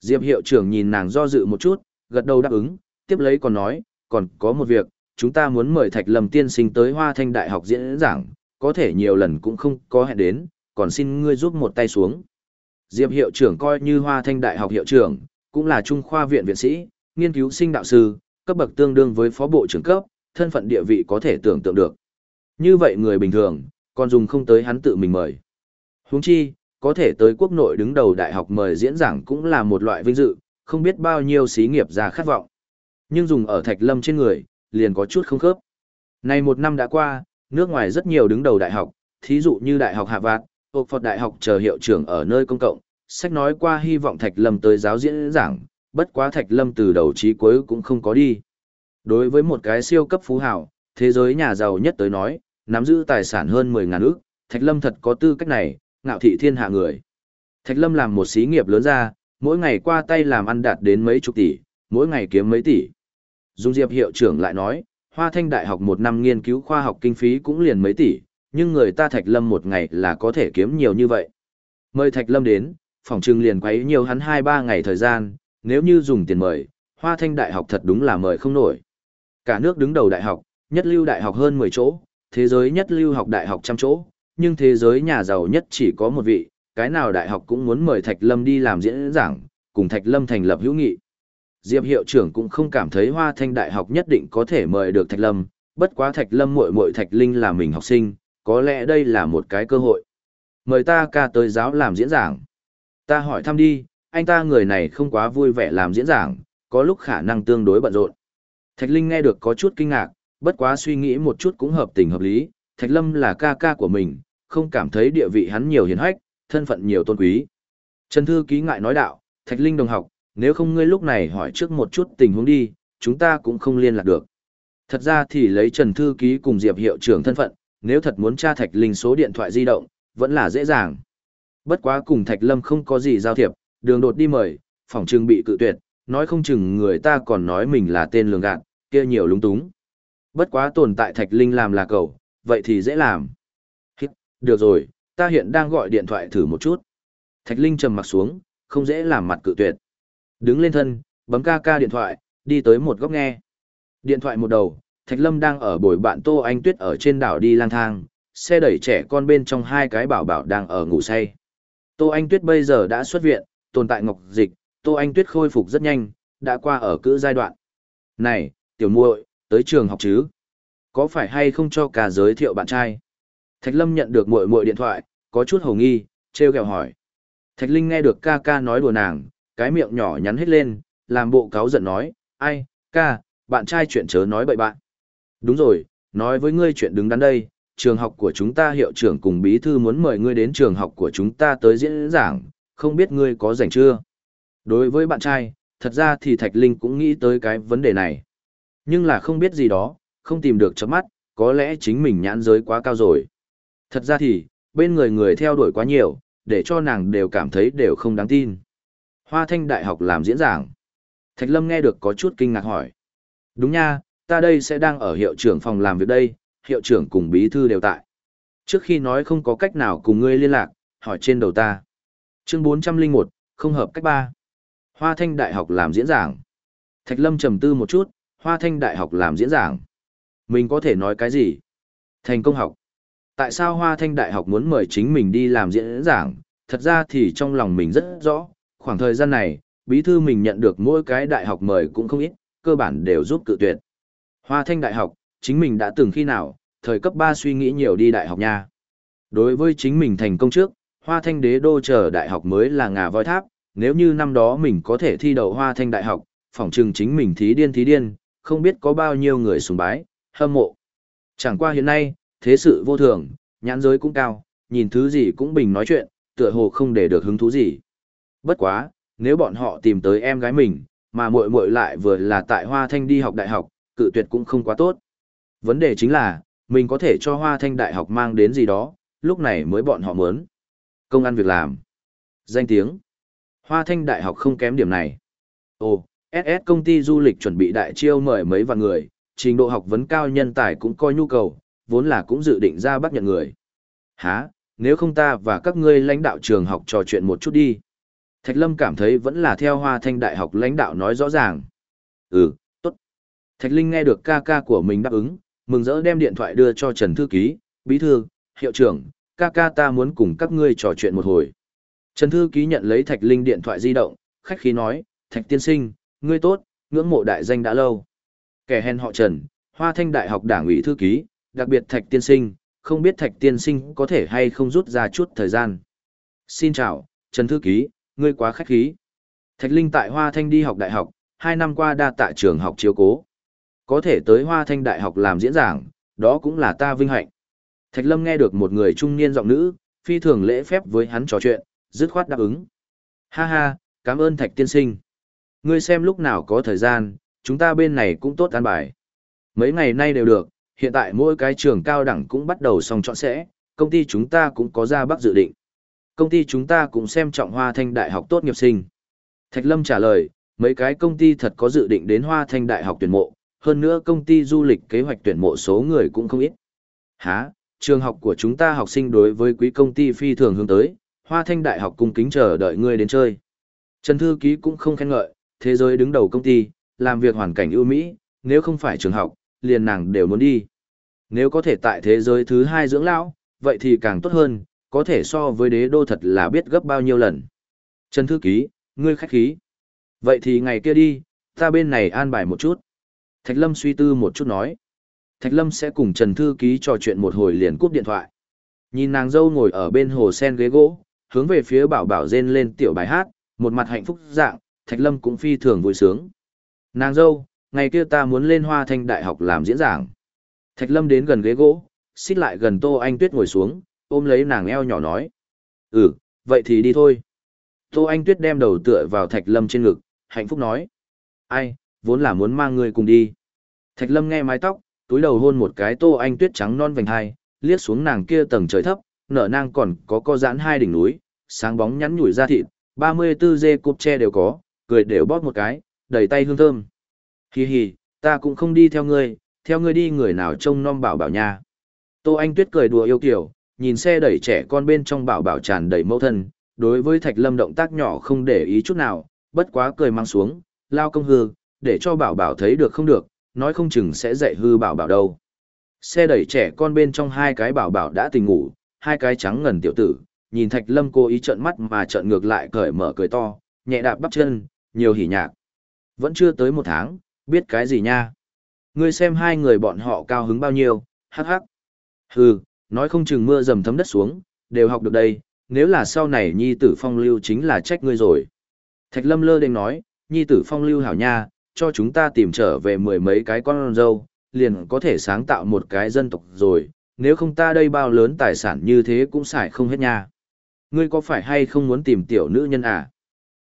Diệp hiệu trưởng nhìn nàng do dự một chút, gật đầu đáp ứng, tiếp lấy còn nói, còn có một việc, chúng ta muốn mời Thạch Lâm tiên sinh tới Hoa Thanh Đại học diễn giảng, có thể nhiều lần cũng không có hẹn đến, còn xin ngươi giúp một tay xuống. Diệp hiệu trưởng coi như Hoa Thanh Đại học hiệu trưởng, cũng là trung khoa viện viện sĩ, nghiên cứu sinh đạo sư, cấp bậc tương đương với phó bộ trưởng cấp, thân phận địa vị có thể tưởng tượng được. Như vậy người bình thường, còn dùng không tới hắn tự mình mời. Huống chi, có thể tới quốc nội đứng đầu đại học mời diễn giảng cũng là một loại vinh dự, không biết bao nhiêu xí nghiệp ra khát vọng. Nhưng dùng ở Thạch Lâm trên người, liền có chút không khớp. Này một năm đã qua, nước ngoài rất nhiều đứng đầu đại học, thí dụ như Đại học Hạ Vạt, Phật Đại học chờ hiệu trưởng ở nơi công cộng, sách nói qua hy vọng Thạch Lâm tới giáo diễn giảng, bất quá Thạch Lâm từ đầu chí cuối cũng không có đi. Đối với một cái siêu cấp phú hào, thế giới nhà giàu nhất tới nói, nắm giữ tài sản hơn 10 ngàn ức, Thạch Lâm thật có tư cách này, ngạo thị thiên hạ người. Thạch Lâm làm một xí nghiệp lớn ra, mỗi ngày qua tay làm ăn đạt đến mấy chục tỷ, mỗi ngày kiếm mấy tỷ. Dung Diệp hiệu trưởng lại nói, Hoa Thanh Đại học một năm nghiên cứu khoa học kinh phí cũng liền mấy tỷ, nhưng người ta Thạch Lâm một ngày là có thể kiếm nhiều như vậy. Mời Thạch Lâm đến, phòng trưng liền quấy nhiều hắn 2-3 ngày thời gian, nếu như dùng tiền mời, Hoa Thanh Đại học thật đúng là mời không nổi. Cả nước đứng đầu đại học, nhất lưu đại học hơn 10 chỗ, thế giới nhất lưu học đại học trăm chỗ, nhưng thế giới nhà giàu nhất chỉ có một vị, cái nào đại học cũng muốn mời Thạch Lâm đi làm diễn giảng, cùng Thạch Lâm thành lập hữu nghị. Diệp hiệu trưởng cũng không cảm thấy Hoa Thanh Đại học nhất định có thể mời được Thạch Lâm, bất quá Thạch Lâm muội muội Thạch Linh là mình học sinh, có lẽ đây là một cái cơ hội. Mời ta ca tới giáo làm diễn giảng. Ta hỏi thăm đi, anh ta người này không quá vui vẻ làm diễn giảng, có lúc khả năng tương đối bận rộn. Thạch Linh nghe được có chút kinh ngạc, bất quá suy nghĩ một chút cũng hợp tình hợp lý, Thạch Lâm là ca ca của mình, không cảm thấy địa vị hắn nhiều hiền hách, thân phận nhiều tôn quý. Trần Thư ký ngại nói đạo, Thạch Linh đồng học, nếu không ngươi lúc này hỏi trước một chút tình huống đi, chúng ta cũng không liên lạc được. Thật ra thì lấy Trần Thư ký cùng Diệp hiệu trưởng thân phận, nếu thật muốn tra Thạch Linh số điện thoại di động, vẫn là dễ dàng. Bất quá cùng Thạch Lâm không có gì giao thiệp, đường đột đi mời, phòng trưng bị cự tuyệt, nói không chừng người ta còn nói mình là tên lường gạt, kia nhiều lúng túng. Bất quá tồn tại Thạch Linh làm là cầu, vậy thì dễ làm. Được rồi, ta hiện đang gọi điện thoại thử một chút. Thạch Linh trầm mặt xuống, không dễ làm mặt cự tuyệt. Đứng lên thân, bấm ca ca điện thoại, đi tới một góc nghe. Điện thoại một đầu, Thạch Lâm đang ở bồi bạn Tô Anh Tuyết ở trên đảo đi lang thang, xe đẩy trẻ con bên trong hai cái bảo bảo đang ở ngủ say. Tô Anh Tuyết bây giờ đã xuất viện, tồn tại ngọc dịch, Tô Anh Tuyết khôi phục rất nhanh, đã qua ở cữ giai đoạn. Này, tiểu muội, tới trường học chứ? Có phải hay không cho cả giới thiệu bạn trai? Thạch Lâm nhận được muội muội điện thoại, có chút hồ nghi, treo kẹo hỏi. Thạch Linh nghe được ca ca nói đùa nàng, cái miệng nhỏ nhắn hết lên, làm bộ cáo giận nói, ai, ca, bạn trai chuyện chớ nói bậy bạn. Đúng rồi, nói với ngươi chuyện đứng đắn đây, trường học của chúng ta hiệu trưởng cùng bí thư muốn mời ngươi đến trường học của chúng ta tới diễn giảng, không biết ngươi có rảnh chưa? Đối với bạn trai, thật ra thì Thạch Linh cũng nghĩ tới cái vấn đề này. Nhưng là không biết gì đó, không tìm được chấm mắt, có lẽ chính mình nhãn giới quá cao rồi. Thật ra thì, bên người người theo đuổi quá nhiều, để cho nàng đều cảm thấy đều không đáng tin. Hoa Thanh Đại học làm diễn giảng. Thạch Lâm nghe được có chút kinh ngạc hỏi. Đúng nha, ta đây sẽ đang ở hiệu trưởng phòng làm việc đây, hiệu trưởng cùng bí thư đều tại. Trước khi nói không có cách nào cùng ngươi liên lạc, hỏi trên đầu ta. Chương 401, không hợp cách ba. Hoa Thanh Đại học làm diễn giảng. Thạch Lâm trầm tư một chút, Hoa Thanh Đại học làm diễn giảng. Mình có thể nói cái gì? Thành công học. Tại sao Hoa Thanh Đại học muốn mời chính mình đi làm diễn giảng? Thật ra thì trong lòng mình rất rõ, khoảng thời gian này, bí thư mình nhận được mỗi cái đại học mời cũng không ít, cơ bản đều giúp cự tuyệt. Hoa Thanh Đại học, chính mình đã từng khi nào, thời cấp 3 suy nghĩ nhiều đi đại học nha. Đối với chính mình thành công trước, Hoa Thanh đế đô chờ đại học mới là ngà voi tháp, nếu như năm đó mình có thể thi đậu Hoa Thanh Đại học, phỏng chừng chính mình thí điên thí điên, không biết có bao nhiêu người sùng bái, hâm mộ. Chẳng qua hiện nay, thế sự vô thường, nhãn giới cũng cao, nhìn thứ gì cũng bình nói chuyện, tựa hồ không để được hứng thú gì. Bất quá, nếu bọn họ tìm tới em gái mình, mà muội muội lại vừa là tại Hoa Thanh đi học đại học, cự tuyệt cũng không quá tốt. Vấn đề chính là, mình có thể cho Hoa Thanh đại học mang đến gì đó, lúc này mới bọn họ muốn. Công ăn việc làm. Danh tiếng. Hoa Thanh đại học không kém điểm này. Ồ, SS công ty du lịch chuẩn bị đại chiêu mời mấy vạn người, trình độ học vấn cao nhân tài cũng coi nhu cầu, vốn là cũng dự định ra bắt nhận người. Hả, nếu không ta và các ngươi lãnh đạo trường học trò chuyện một chút đi. Thạch Lâm cảm thấy vẫn là theo Hoa Thanh Đại học lãnh đạo nói rõ ràng. Ừ, tốt. Thạch Linh nghe được ca ca của mình đáp ứng, mừng rỡ đem điện thoại đưa cho Trần Thư Ký, Bí Thư, Hiệu trưởng, ca ca ta muốn cùng các ngươi trò chuyện một hồi. Trần Thư Ký nhận lấy Thạch Linh điện thoại di động, khách khí nói, Thạch Tiên Sinh, ngươi tốt, ngưỡng mộ đại danh đã lâu. Kẻ hèn họ Trần, Hoa Thanh Đại học Đảng ủy Thư Ký, đặc biệt Thạch Tiên Sinh, không biết Thạch Tiên Sinh có thể hay không rút ra chút thời gian. Xin chào, Trần Thư Ký, ngươi quá khách khí. Thạch Linh tại Hoa Thanh đi học đại học, hai năm qua đa tạ trường học chiếu cố. Có thể tới Hoa Thanh đại học làm diễn giảng, đó cũng là ta vinh hạnh. Thạch Lâm nghe được một người trung niên giọng nữ, phi thường lễ phép với hắn trò chuyện, dứt khoát đáp ứng. Ha ha, cảm ơn Thạch tiên sinh. Ngươi xem lúc nào có thời gian, chúng ta bên này cũng tốt an bài. Mấy ngày nay đều được, hiện tại mỗi cái trường cao đẳng cũng bắt đầu xong chọn sẽ, công ty chúng ta cũng có ra bắc dự định. Công ty chúng ta cũng xem trọng Hoa Thanh Đại học tốt nghiệp sinh. Thạch Lâm trả lời, mấy cái công ty thật có dự định đến Hoa Thanh Đại học tuyển mộ, hơn nữa công ty du lịch kế hoạch tuyển mộ số người cũng không ít. Hả, trường học của chúng ta học sinh đối với quý công ty phi thường hướng tới, Hoa Thanh Đại học cung kính chờ đợi ngươi đến chơi. Trần Thư Ký cũng không khen ngợi, thế giới đứng đầu công ty, làm việc hoàn cảnh ưu mỹ, nếu không phải trường học, liền nàng đều muốn đi. Nếu có thể tại thế giới thứ hai dưỡng lão, vậy thì càng tốt hơn, có thể so với đế đô thật là biết gấp bao nhiêu lần. Trần Thư Ký, ngươi khách khí. Vậy thì ngày kia đi, ta bên này an bài một chút. Thạch Lâm suy tư một chút nói. Thạch Lâm sẽ cùng Trần Thư Ký trò chuyện một hồi liền cúp điện thoại. Nhìn nàng dâu ngồi ở bên hồ sen ghế gỗ, hướng về phía bảo bảo rên lên tiểu bài hát, một mặt hạnh phúc dạng, Thạch Lâm cũng phi thường vui sướng. Nàng dâu, ngày kia ta muốn lên hoa thanh đại học làm diễn giảng. Thạch Lâm đến gần ghế gỗ, xích lại gần Tô Anh Tuyết ngồi xuống, ôm lấy nàng eo nhỏ nói. Ừ, vậy thì đi thôi. Tô Anh Tuyết đem đầu tựa vào Thạch Lâm trên ngực, hạnh phúc nói. Ai, vốn là muốn mang người cùng đi. Thạch Lâm nghe mái tóc, túi đầu hôn một cái Tô Anh Tuyết trắng non vành hai, liếc xuống nàng kia tầng trời thấp, nở nang còn có co giãn hai đỉnh núi, sáng bóng nhắn nhủi ra thịt, 34 dê cúp tre đều có, cười đều bóp một cái, đầy tay hương thơm. Hi hi, ta cũng không đi theo ngươi, theo ngươi đi người nào trông nom bảo bảo nha. Tô Anh Tuyết cười đùa yêu kiểu, nhìn xe đẩy trẻ con bên trong bảo bảo tràn đầy mẫu thân, đối với Thạch Lâm động tác nhỏ không để ý chút nào, bất quá cười mang xuống, lao công hư, để cho bảo bảo thấy được không được, nói không chừng sẽ dạy hư bảo bảo đâu. Xe đẩy trẻ con bên trong hai cái bảo bảo đã tỉnh ngủ, hai cái trắng ngần tiểu tử, nhìn Thạch Lâm cố ý trợn mắt mà trợn ngược lại cởi mở cười to, nhẹ đạp bắp chân, nhiều hỉ nhạc. Vẫn chưa tới một tháng, biết cái gì nha. Ngươi xem hai người bọn họ cao hứng bao nhiêu, hắc hắc. Hừ, nói không chừng mưa dầm thấm đất xuống, đều học được đây, nếu là sau này nhi tử phong lưu chính là trách ngươi rồi. Thạch lâm lơ đênh nói, nhi tử phong lưu hảo nha, cho chúng ta tìm trở về mười mấy cái con dâu, liền có thể sáng tạo một cái dân tộc rồi, nếu không ta đây bao lớn tài sản như thế cũng xài không hết nha. Ngươi có phải hay không muốn tìm tiểu nữ nhân à?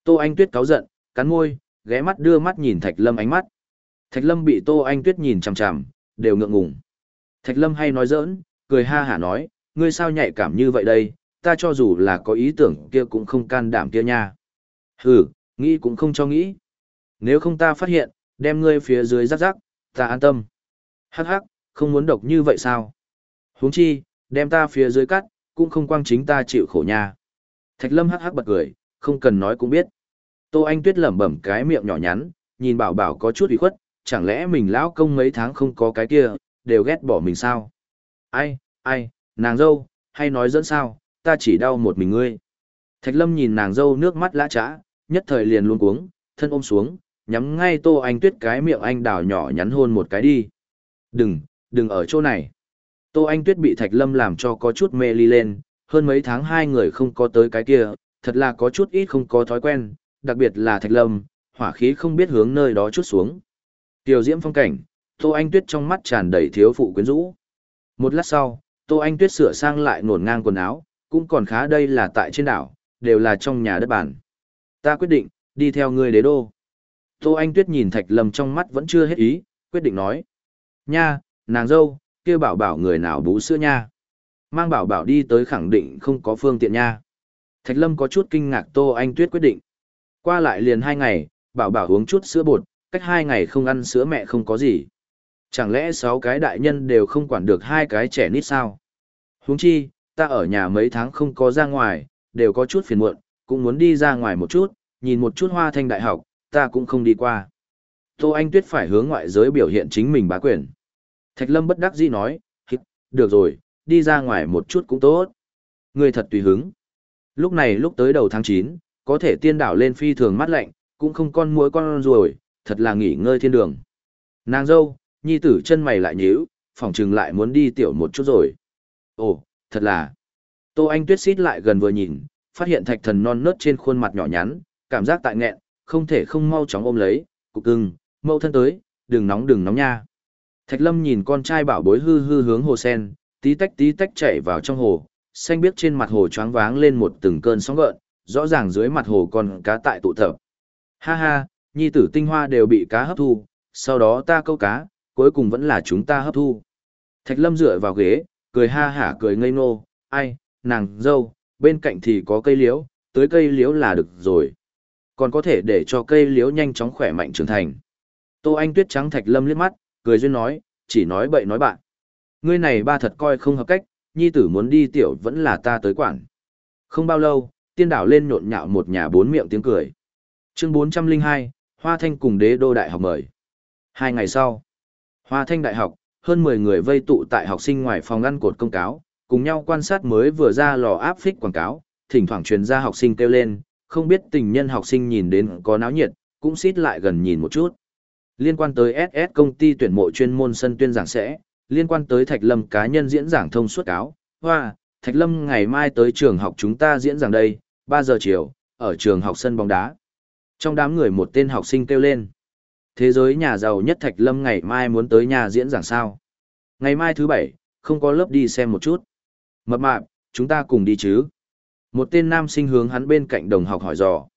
Tô Anh Tuyết cáu giận, cắn môi, ghé mắt đưa mắt nhìn Thạch Lâm ánh mắt. Thạch Lâm bị Tô Anh Tuyết nhìn chằm chằm, đều ngượng ngùng. Thạch Lâm hay nói giỡn, cười ha hả nói, ngươi sao nhạy cảm như vậy đây, ta cho dù là có ý tưởng kia cũng không can đảm kia nha. Hừ, nghĩ cũng không cho nghĩ. Nếu không ta phát hiện, đem ngươi phía dưới rắc rắc, ta an tâm. Hắc hắc, không muốn độc như vậy sao? Huống chi, đem ta phía dưới cắt, cũng không quang chính ta chịu khổ nha. Thạch Lâm hắc hắc bật cười, không cần nói cũng biết. Tô Anh Tuyết lẩm bẩm cái miệng nhỏ nhắn, nhìn bảo bảo có chút ủy khuất, chẳng lẽ mình lão công mấy tháng không có cái kia, đều ghét bỏ mình sao? Ai, ai, nàng dâu, hay nói dẫn sao, ta chỉ đau một mình ngươi. Thạch Lâm nhìn nàng dâu nước mắt lã trã, nhất thời liền luôn cuống, thân ôm xuống, nhắm ngay Tô Anh Tuyết cái miệng anh đào nhỏ nhắn hôn một cái đi. Đừng, đừng ở chỗ này. Tô Anh Tuyết bị Thạch Lâm làm cho có chút mê ly lên, hơn mấy tháng hai người không có tới cái kia, thật là có chút ít không có thói quen, đặc biệt là Thạch Lâm, hỏa khí không biết hướng nơi đó chút xuống. Tiểu diễm phong cảnh, Tô Anh Tuyết trong mắt tràn đầy thiếu phụ quyến rũ. Một lát sau, Tô Anh Tuyết sửa sang lại nổn ngang quần áo, cũng còn khá đây là tại trên đảo, đều là trong nhà đất bản. Ta quyết định, đi theo người đế đô. Tô Anh Tuyết nhìn Thạch Lâm trong mắt vẫn chưa hết ý, quyết định nói. Nha, nàng dâu, kia bảo bảo người nào bú sữa nha. Mang bảo bảo đi tới khẳng định không có phương tiện nha. Thạch Lâm có chút kinh ngạc Tô Anh Tuyết quyết định. Qua lại liền hai ngày, bảo bảo uống chút sữa bột, cách hai ngày không ăn sữa mẹ không có gì. Chẳng lẽ sáu cái đại nhân đều không quản được hai cái trẻ nít sao? Huống chi, ta ở nhà mấy tháng không có ra ngoài, đều có chút phiền muộn, cũng muốn đi ra ngoài một chút, nhìn một chút hoa thanh đại học, ta cũng không đi qua. Tô Anh Tuyết phải hướng ngoại giới biểu hiện chính mình bá quyền. Thạch Lâm bất đắc dĩ nói, được rồi, đi ra ngoài một chút cũng tốt. Người thật tùy hứng. Lúc này lúc tới đầu tháng 9, có thể tiên đảo lên phi thường mát lạnh, cũng không con muối con ruồi, thật là nghỉ ngơi thiên đường. Nàng dâu, nhi tử chân mày lại nhíu, phòng trừng lại muốn đi tiểu một chút rồi. Ồ, thật là. Tô Anh Tuyết xít lại gần vừa nhìn, phát hiện thạch thần non nớt trên khuôn mặt nhỏ nhắn, cảm giác tại nghẹn, không thể không mau chóng ôm lấy, cục cưng, mâu thân tới, đừng nóng đừng nóng nha. Thạch Lâm nhìn con trai bảo bối hư hư hướng hồ sen, tí tách tí tách chạy vào trong hồ, xanh biếc trên mặt hồ choáng váng lên một từng cơn sóng gợn, rõ ràng dưới mặt hồ còn cá tại tụ tập. Ha ha, nhi tử tinh hoa đều bị cá hấp thu, sau đó ta câu cá, cuối cùng vẫn là chúng ta hấp thu. Thạch Lâm dựa vào ghế, cười ha hả cười ngây ngô, ai, nàng dâu, bên cạnh thì có cây liễu, tới cây liễu là được rồi. Còn có thể để cho cây liễu nhanh chóng khỏe mạnh trưởng thành. Tô Anh Tuyết trắng Thạch Lâm liếc mắt, cười duyên nói, chỉ nói bậy nói bạn. Ngươi này ba thật coi không hợp cách, nhi tử muốn đi tiểu vẫn là ta tới quản. Không bao lâu, tiên đảo lên nhộn nhạo một nhà bốn miệng tiếng cười. Chương 402, Hoa Thanh cùng đế đô đại học mời. Hai ngày sau, Hoa Thanh đại học, hơn 10 người vây tụ tại học sinh ngoài phòng ngăn cột công cáo, cùng nhau quan sát mới vừa ra lò áp phích quảng cáo, thỉnh thoảng truyền ra học sinh kêu lên, không biết tình nhân học sinh nhìn đến có náo nhiệt, cũng xít lại gần nhìn một chút. Liên quan tới SS công ty tuyển mộ chuyên môn sân tuyên giảng sẽ, liên quan tới Thạch Lâm cá nhân diễn giảng thông suốt cáo, hoa, Thạch Lâm ngày mai tới trường học chúng ta diễn giảng đây, 3 giờ chiều, ở trường học sân bóng đá. Trong đám người một tên học sinh kêu lên. Thế giới nhà giàu nhất Thạch Lâm ngày mai muốn tới nhà diễn giảng sao? Ngày mai thứ bảy, không có lớp đi xem một chút. Mập mạp, chúng ta cùng đi chứ? Một tên nam sinh hướng hắn bên cạnh đồng học hỏi dò.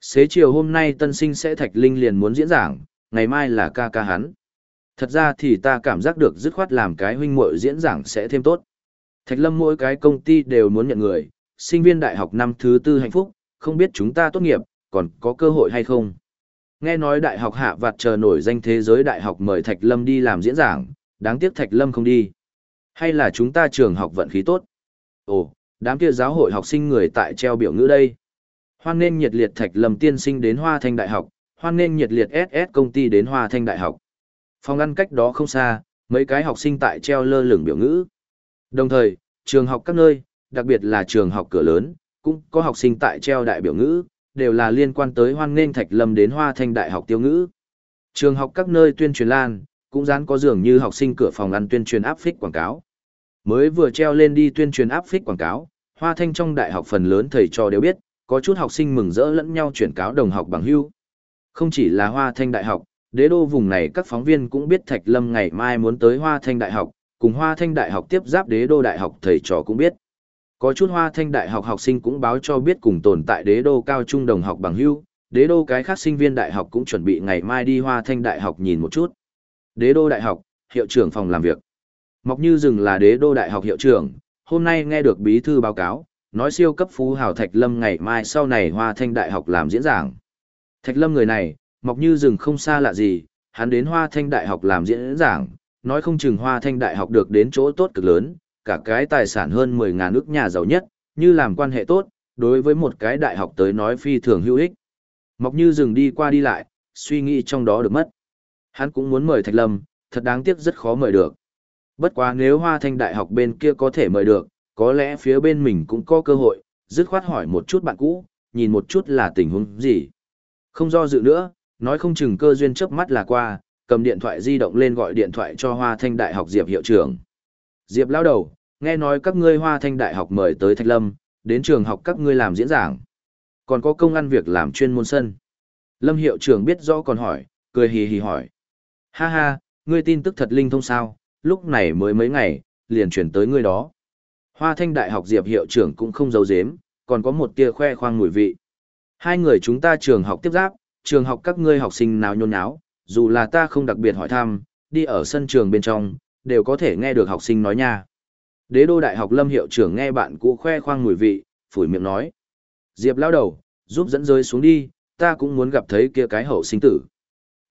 Xế chiều hôm nay tân sinh sẽ Thạch Linh liền muốn diễn giảng, ngày mai là ca ca hắn. Thật ra thì ta cảm giác được dứt khoát làm cái huynh muội diễn giảng sẽ thêm tốt. Thạch Lâm mỗi cái công ty đều muốn nhận người, sinh viên đại học năm thứ tư hạnh phúc, không biết chúng ta tốt nghiệp, còn có cơ hội hay không. Nghe nói đại học hạ vặt chờ nổi danh thế giới đại học mời Thạch Lâm đi làm diễn giảng, đáng tiếc Thạch Lâm không đi. Hay là chúng ta trường học vận khí tốt? Ồ, đám kia giáo hội học sinh người tại treo biểu ngữ đây. Hoan nên nhiệt liệt Thạch Lâm tiên sinh đến Hoa Thanh Đại học, hoan nên nhiệt liệt SS công ty đến Hoa Thanh Đại học. Phòng ăn cách đó không xa, mấy cái học sinh tại treo lơ lửng biểu ngữ. Đồng thời, trường học các nơi, đặc biệt là trường học cửa lớn, cũng có học sinh tại treo đại biểu ngữ, đều là liên quan tới hoan nghênh Thạch Lâm đến Hoa Thanh Đại học tiêu ngữ. Trường học các nơi tuyên truyền lan, cũng dán có dường như học sinh cửa phòng ăn tuyên truyền áp phích quảng cáo. Mới vừa treo lên đi tuyên truyền áp phích quảng cáo, Hoa Thanh trong đại học phần lớn thầy trò đều biết, có chút học sinh mừng rỡ lẫn nhau chuyển cáo đồng học bằng hưu. Không chỉ là Hoa Thanh đại học, đế đô vùng này các phóng viên cũng biết Thạch Lâm ngày mai muốn tới Hoa Thanh đại học, cùng Hoa Thanh đại học tiếp giáp đế đô đại học thầy trò cũng biết. Có chút Hoa Thanh đại học học sinh cũng báo cho biết cùng tồn tại đế đô cao trung đồng học bằng hưu, đế đô cái khác sinh viên đại học cũng chuẩn bị ngày mai đi Hoa Thanh đại học nhìn một chút. Đế đô đại học, hiệu trưởng phòng làm việc. Mọc như rừng là đế đô đại học hiệu trưởng, hôm nay nghe được bí thư báo cáo, nói siêu cấp phú hào Thạch Lâm ngày mai sau này Hoa Thanh đại học làm diễn giảng. Thạch Lâm người này, mọc như rừng không xa lạ gì, hắn đến Hoa Thanh đại học làm diễn giảng, nói không chừng Hoa Thanh đại học được đến chỗ tốt cực lớn, cả cái tài sản hơn 10.000 nước nhà giàu nhất, như làm quan hệ tốt, đối với một cái đại học tới nói phi thường hữu ích. Mọc như rừng đi qua đi lại, suy nghĩ trong đó được mất. Hắn cũng muốn mời Thạch Lâm, thật đáng tiếc rất khó mời được. Bất quá nếu Hoa Thanh Đại học bên kia có thể mời được, có lẽ phía bên mình cũng có cơ hội, dứt khoát hỏi một chút bạn cũ, nhìn một chút là tình huống gì. Không do dự nữa, nói không chừng cơ duyên chớp mắt là qua, cầm điện thoại di động lên gọi điện thoại cho Hoa Thanh Đại học Diệp hiệu trưởng. Diệp lao đầu, nghe nói các ngươi Hoa Thanh Đại học mời tới Thạch Lâm, đến trường học các ngươi làm diễn giảng. Còn có công ăn việc làm chuyên môn sân. Lâm hiệu trưởng biết rõ còn hỏi, cười hì hì hỏi. Ha ha, ngươi tin tức thật linh thông sao, lúc này mới mấy ngày, liền chuyển tới ngươi đó. Hoa Thanh Đại học Diệp hiệu trưởng cũng không giấu giếm, còn có một tia khoe khoang mùi vị. Hai người chúng ta trường học tiếp giáp, trường học các ngươi học sinh nào nhôn nháo, dù là ta không đặc biệt hỏi thăm, đi ở sân trường bên trong, đều có thể nghe được học sinh nói nha. Đế đô đại học lâm hiệu trưởng nghe bạn cũ khoe khoang mùi vị, phủi miệng nói. Diệp lao đầu, giúp dẫn rơi xuống đi, ta cũng muốn gặp thấy kia cái hậu sinh tử.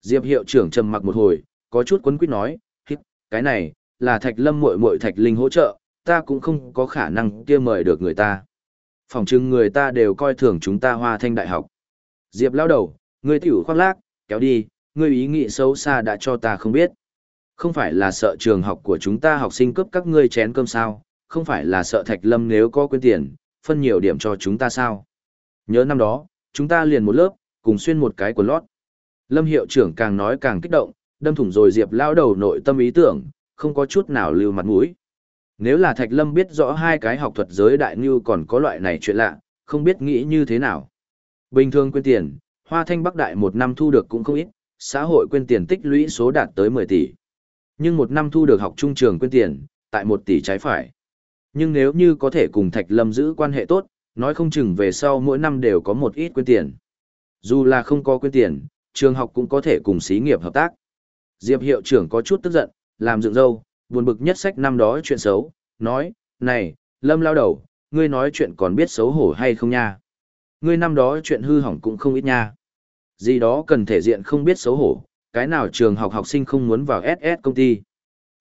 Diệp hiệu trưởng trầm mặc một hồi, có chút quấn quýt nói, hít, cái này, là thạch lâm muội muội thạch linh hỗ trợ, ta cũng không có khả năng kia mời được người ta. Phòng trưng người ta đều coi thường chúng ta hoa thanh đại học. Diệp lao đầu, ngươi tiểu khoác lác, kéo đi, ngươi ý nghĩ xấu xa đã cho ta không biết. Không phải là sợ trường học của chúng ta học sinh cướp các ngươi chén cơm sao, không phải là sợ Thạch Lâm nếu có quên tiền, phân nhiều điểm cho chúng ta sao. Nhớ năm đó, chúng ta liền một lớp, cùng xuyên một cái quần lót. Lâm hiệu trưởng càng nói càng kích động, đâm thủng rồi Diệp lao đầu nội tâm ý tưởng, không có chút nào lưu mặt mũi. Nếu là Thạch Lâm biết rõ hai cái học thuật giới đại như còn có loại này chuyện lạ, không biết nghĩ như thế nào. Bình thường quên tiền, Hoa Thanh Bắc Đại một năm thu được cũng không ít, xã hội quên tiền tích lũy số đạt tới 10 tỷ. Nhưng một năm thu được học trung trường quyên tiền, tại một tỷ trái phải. Nhưng nếu như có thể cùng Thạch Lâm giữ quan hệ tốt, nói không chừng về sau mỗi năm đều có một ít quyên tiền. Dù là không có quyên tiền, trường học cũng có thể cùng xí nghiệp hợp tác. Diệp hiệu trưởng có chút tức giận, làm dựng dâu, buồn bực nhất sách năm đó chuyện xấu, nói, này, Lâm lao đầu, ngươi nói chuyện còn biết xấu hổ hay không nha? Ngươi năm đó chuyện hư hỏng cũng không ít nha. Gì đó cần thể diện không biết xấu hổ, cái nào trường học học sinh không muốn vào SS công ty.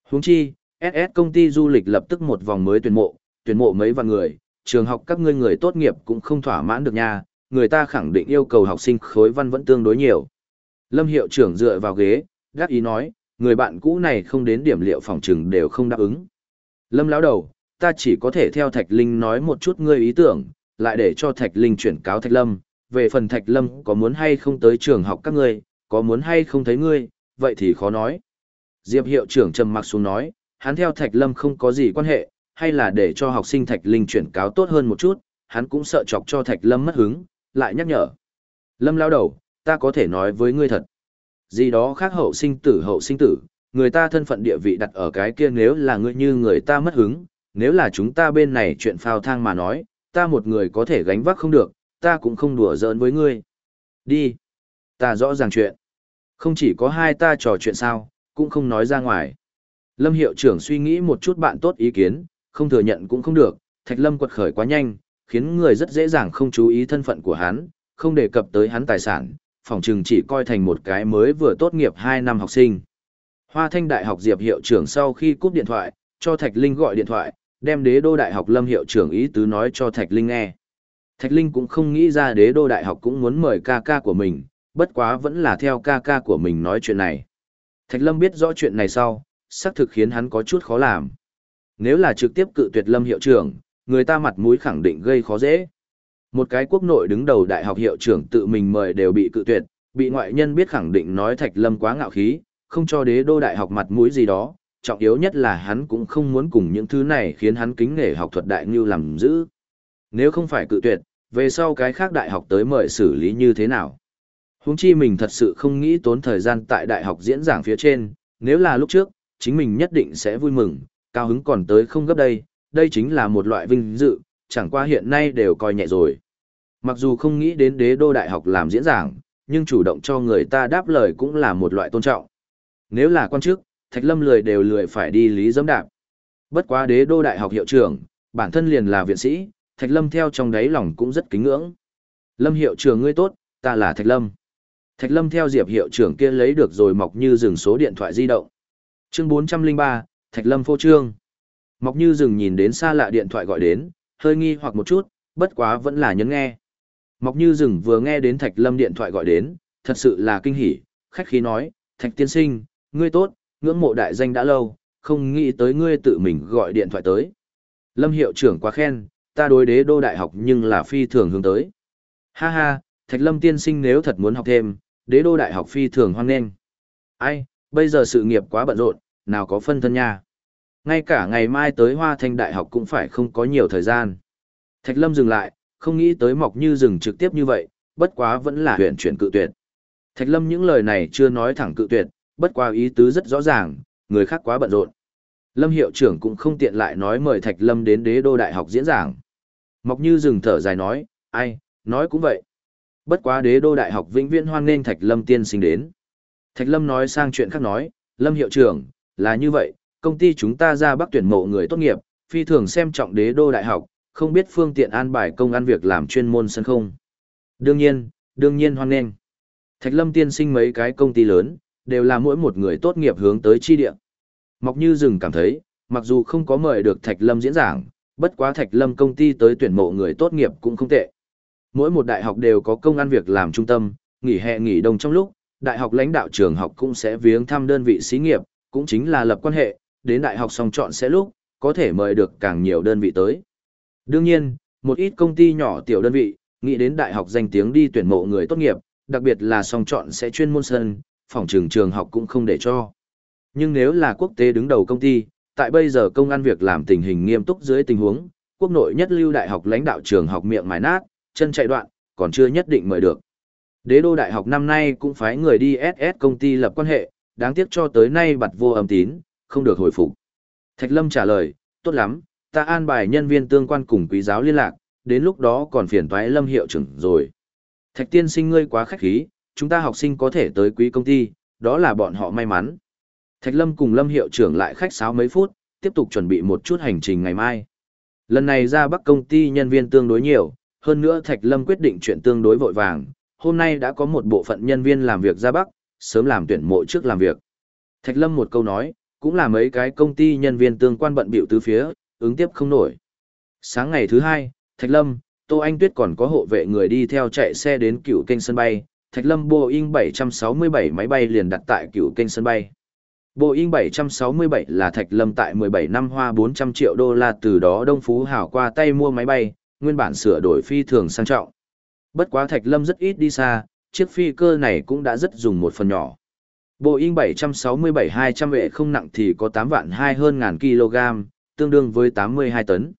Huống chi, SS công ty du lịch lập tức một vòng mới tuyển mộ, tuyển mộ mấy vạn người, trường học các ngươi người tốt nghiệp cũng không thỏa mãn được nha, người ta khẳng định yêu cầu học sinh khối văn vẫn tương đối nhiều. Lâm hiệu trưởng dựa vào ghế, gác ý nói, người bạn cũ này không đến điểm liệu phòng trừng đều không đáp ứng. Lâm lão đầu, ta chỉ có thể theo Thạch Linh nói một chút ngươi ý tưởng, lại để cho Thạch Linh chuyển cáo Thạch Lâm, về phần Thạch Lâm có muốn hay không tới trường học các ngươi, có muốn hay không thấy ngươi, vậy thì khó nói. Diệp hiệu trưởng trầm mặc xuống nói, hắn theo Thạch Lâm không có gì quan hệ, hay là để cho học sinh Thạch Linh chuyển cáo tốt hơn một chút, hắn cũng sợ chọc cho Thạch Lâm mất hứng, lại nhắc nhở. Lâm lao đầu, ta có thể nói với ngươi thật. Gì đó khác hậu sinh tử hậu sinh tử, người ta thân phận địa vị đặt ở cái kia nếu là ngươi như người ta mất hứng, nếu là chúng ta bên này chuyện phao thang mà nói, ta một người có thể gánh vác không được, ta cũng không đùa giỡn với ngươi. Đi. Ta rõ ràng chuyện. Không chỉ có hai ta trò chuyện sao, cũng không nói ra ngoài. Lâm hiệu trưởng suy nghĩ một chút bạn tốt ý kiến, không thừa nhận cũng không được, Thạch Lâm quật khởi quá nhanh, khiến người rất dễ dàng không chú ý thân phận của hắn, không đề cập tới hắn tài sản, phòng trừng chỉ coi thành một cái mới vừa tốt nghiệp 2 năm học sinh. Hoa Thanh Đại học Diệp hiệu trưởng sau khi cúp điện thoại, cho Thạch Linh gọi điện thoại, đem đế đô đại học Lâm hiệu trưởng ý tứ nói cho Thạch Linh nghe. Thạch Linh cũng không nghĩ ra đế đô đại học cũng muốn mời ca ca của mình, bất quá vẫn là theo ca ca của mình nói chuyện này. Thạch Lâm biết rõ chuyện này sau, xác thực khiến hắn có chút khó làm. Nếu là trực tiếp cự tuyệt Lâm hiệu trưởng, người ta mặt mũi khẳng định gây khó dễ. Một cái quốc nội đứng đầu đại học hiệu trưởng tự mình mời đều bị cự tuyệt, bị ngoại nhân biết khẳng định nói Thạch Lâm quá ngạo khí, không cho đế đô đại học mặt mũi gì đó, trọng yếu nhất là hắn cũng không muốn cùng những thứ này khiến hắn kính nể học thuật đại như làm giữ. Nếu không phải cự tuyệt, về sau cái khác đại học tới mời xử lý như thế nào. Huống chi mình thật sự không nghĩ tốn thời gian tại đại học diễn giảng phía trên, nếu là lúc trước, chính mình nhất định sẽ vui mừng, cao hứng còn tới không gấp đây, đây chính là một loại vinh dự, chẳng qua hiện nay đều coi nhẹ rồi. Mặc dù không nghĩ đến đế đô đại học làm diễn giảng, nhưng chủ động cho người ta đáp lời cũng là một loại tôn trọng. Nếu là quan chức, Thạch Lâm lười đều lười phải đi lý dẫm đạp. Bất quá đế đô đại học hiệu trưởng, bản thân liền là viện sĩ, Thạch Lâm theo trong đáy lòng cũng rất kính ngưỡng. Lâm hiệu trưởng ngươi tốt, ta là Thạch Lâm. Thạch Lâm theo Diệp hiệu trưởng kia lấy được rồi mọc như dừng số điện thoại di động. Chương 403, Thạch Lâm phô trương. Mọc như dừng nhìn đến xa lạ điện thoại gọi đến, hơi nghi hoặc một chút, bất quá vẫn là nhấn nghe. Mọc như dừng vừa nghe đến Thạch Lâm điện thoại gọi đến, thật sự là kinh hỉ, khách khí nói, Thạch tiên sinh, ngươi tốt, ngưỡng mộ đại danh đã lâu, không nghĩ tới ngươi tự mình gọi điện thoại tới. Lâm hiệu trưởng quá khen, ta đối đế đô đại học nhưng là phi thường hướng tới. Ha ha, Thạch Lâm tiên sinh nếu thật muốn học thêm, đế đô đại học phi thường hoan nghênh. Ai, bây giờ sự nghiệp quá bận rộn, nào có phân thân nha. Ngay cả ngày mai tới Hoa Thanh Đại học cũng phải không có nhiều thời gian. Thạch Lâm dừng lại, không nghĩ tới mọc như rừng trực tiếp như vậy, bất quá vẫn là huyện chuyển cự tuyệt. Thạch Lâm những lời này chưa nói thẳng cự tuyệt, bất quá ý tứ rất rõ ràng, người khác quá bận rộn. Lâm hiệu trưởng cũng không tiện lại nói mời Thạch Lâm đến đế đô đại học diễn giảng. Mọc như rừng thở dài nói, ai, nói cũng vậy. Bất quá đế đô đại học vĩnh viễn hoan nghênh Thạch Lâm tiên sinh đến. Thạch Lâm nói sang chuyện khác nói, Lâm hiệu trưởng, là như vậy, công ty chúng ta ra bắc tuyển mộ người tốt nghiệp, phi thường xem trọng đế đô đại học, không biết phương tiện an bài công ăn việc làm chuyên môn sân không. Đương nhiên, đương nhiên hoan nghênh. Thạch Lâm tiên sinh mấy cái công ty lớn, đều là mỗi một người tốt nghiệp hướng tới chi địa. Mọc như rừng cảm thấy, mặc dù không có mời được Thạch Lâm diễn giảng, bất quá Thạch Lâm công ty tới tuyển mộ người tốt nghiệp cũng không tệ. Mỗi một đại học đều có công ăn việc làm trung tâm, nghỉ hè nghỉ đông trong lúc, đại học lãnh đạo trường học cũng sẽ viếng thăm đơn vị xí nghiệp, cũng chính là lập quan hệ, đến đại học xong chọn sẽ lúc, có thể mời được càng nhiều đơn vị tới. Đương nhiên, một ít công ty nhỏ tiểu đơn vị, nghĩ đến đại học danh tiếng đi tuyển mộ người tốt nghiệp, đặc biệt là song chọn sẽ chuyên môn sân, phòng trường trường học cũng không để cho. Nhưng nếu là quốc tế đứng đầu công ty, tại bây giờ công ăn việc làm tình hình nghiêm túc dưới tình huống, quốc nội nhất lưu đại học lãnh đạo trường học miệng mài nát, chân chạy đoạn, còn chưa nhất định mời được. Đế đô đại học năm nay cũng phái người đi SS công ty lập quan hệ, đáng tiếc cho tới nay bật vô âm tín, không được hồi phục. Thạch Lâm trả lời, tốt lắm, ta an bài nhân viên tương quan cùng quý giáo liên lạc, đến lúc đó còn phiền toái Lâm hiệu trưởng rồi. Thạch tiên sinh ngươi quá khách khí, chúng ta học sinh có thể tới quý công ty, đó là bọn họ may mắn. Thạch Lâm cùng Lâm hiệu trưởng lại khách sáo mấy phút, tiếp tục chuẩn bị một chút hành trình ngày mai. Lần này ra Bắc công ty nhân viên tương đối nhiều, hơn nữa Thạch Lâm quyết định chuyện tương đối vội vàng, hôm nay đã có một bộ phận nhân viên làm việc ra Bắc, sớm làm tuyển mộ trước làm việc. Thạch Lâm một câu nói, cũng là mấy cái công ty nhân viên tương quan bận biểu tứ phía, ứng tiếp không nổi. Sáng ngày thứ hai, Thạch Lâm, Tô Anh Tuyết còn có hộ vệ người đi theo chạy xe đến cựu kênh sân bay, Thạch Lâm Boeing 767 máy bay liền đặt tại cựu kênh sân bay. Boeing 767 là Thạch Lâm tại 17 năm hoa 400 triệu đô la từ đó Đông Phú Hảo qua tay mua máy bay, nguyên bản sửa đổi phi thường sang trọng. Bất quá Thạch Lâm rất ít đi xa, chiếc phi cơ này cũng đã rất dùng một phần nhỏ. Boeing 767-200 vệ không nặng thì có 8 vạn 2 hơn ngàn kg, tương đương với 82 tấn.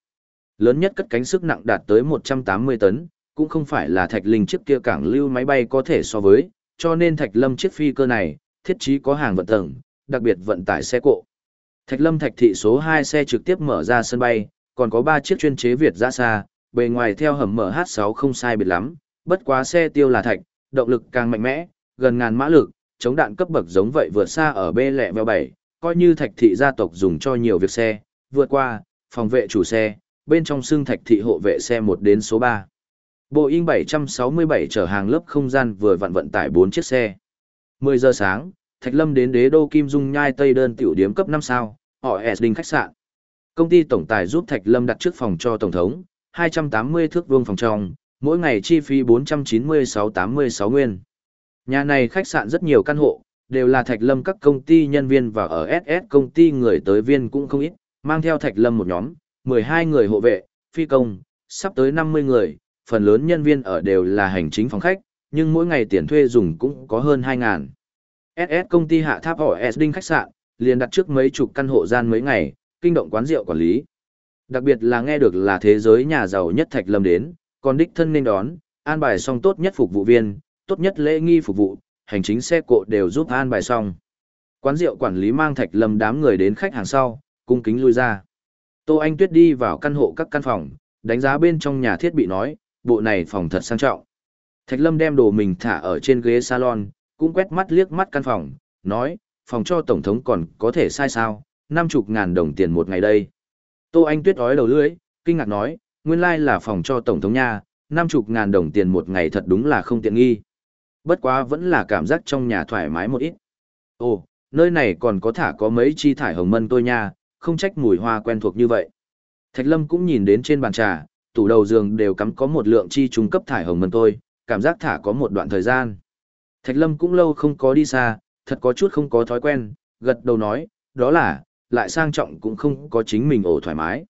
Lớn nhất cất cánh sức nặng đạt tới 180 tấn, cũng không phải là thạch linh chiếc kia cảng lưu máy bay có thể so với, cho nên thạch lâm chiếc phi cơ này, thiết trí có hàng vận tầng, đặc biệt vận tải xe cộ. Thạch lâm thạch thị số 2 xe trực tiếp mở ra sân bay, còn có 3 chiếc chuyên chế Việt ra xa, bề ngoài theo hầm MH6 không sai biệt lắm, bất quá xe tiêu là thạch, động lực càng mạnh mẽ, gần ngàn mã lực, chống đạn cấp bậc giống vậy vượt xa ở bê lẹ veo 7, coi như thạch thị gia tộc dùng cho nhiều việc xe, vượt qua, phòng vệ chủ xe, bên trong xương thạch thị hộ vệ xe 1 đến số 3. Boeing 767 chở hàng lớp không gian vừa vận vận tải 4 chiếc xe. 10 giờ sáng, Thạch Lâm đến đế đô Kim Dung nhai Tây đơn tiểu điếm cấp 5 sao, họ S khách sạn. Công ty tổng tài giúp Thạch Lâm đặt trước phòng cho tổng thống, 280 thước vuông phòng trong, mỗi ngày chi phí 496-86 nguyên. Nhà này khách sạn rất nhiều căn hộ, đều là Thạch Lâm các công ty nhân viên và ở SS công ty người tới viên cũng không ít, mang theo Thạch Lâm một nhóm, 12 người hộ vệ, phi công, sắp tới 50 người, phần lớn nhân viên ở đều là hành chính phòng khách, nhưng mỗi ngày tiền thuê dùng cũng có hơn 2.000. SS công ty hạ tháp ở S Đinh khách sạn, liền đặt trước mấy chục căn hộ gian mấy ngày, kinh động quán rượu quản lý. Đặc biệt là nghe được là thế giới nhà giàu nhất Thạch Lâm đến, còn đích thân nên đón, an bài xong tốt nhất phục vụ viên, tốt nhất lễ nghi phục vụ, hành chính xe cộ đều giúp an bài xong. Quán rượu quản lý mang Thạch Lâm đám người đến khách hàng sau, cung kính lui ra. Tô Anh Tuyết đi vào căn hộ các căn phòng, đánh giá bên trong nhà thiết bị nói, bộ này phòng thật sang trọng. Thạch Lâm đem đồ mình thả ở trên ghế salon, cũng quét mắt liếc mắt căn phòng, nói, phòng cho Tổng thống còn có thể sai sao, năm chục ngàn đồng tiền một ngày đây. Tô Anh Tuyết ói đầu lưỡi, kinh ngạc nói, nguyên lai là phòng cho Tổng thống nha, năm chục ngàn đồng tiền một ngày thật đúng là không tiện nghi. Bất quá vẫn là cảm giác trong nhà thoải mái một ít. Ồ, nơi này còn có thả có mấy chi thải hồng mân tôi nha, không trách mùi hoa quen thuộc như vậy. Thạch Lâm cũng nhìn đến trên bàn trà, tủ đầu giường đều cắm có một lượng chi trung cấp thải hồng mân tôi, cảm giác thả có một đoạn thời gian. Thạch Lâm cũng lâu không có đi xa, thật có chút không có thói quen, gật đầu nói, đó là, lại sang trọng cũng không có chính mình ổ thoải mái.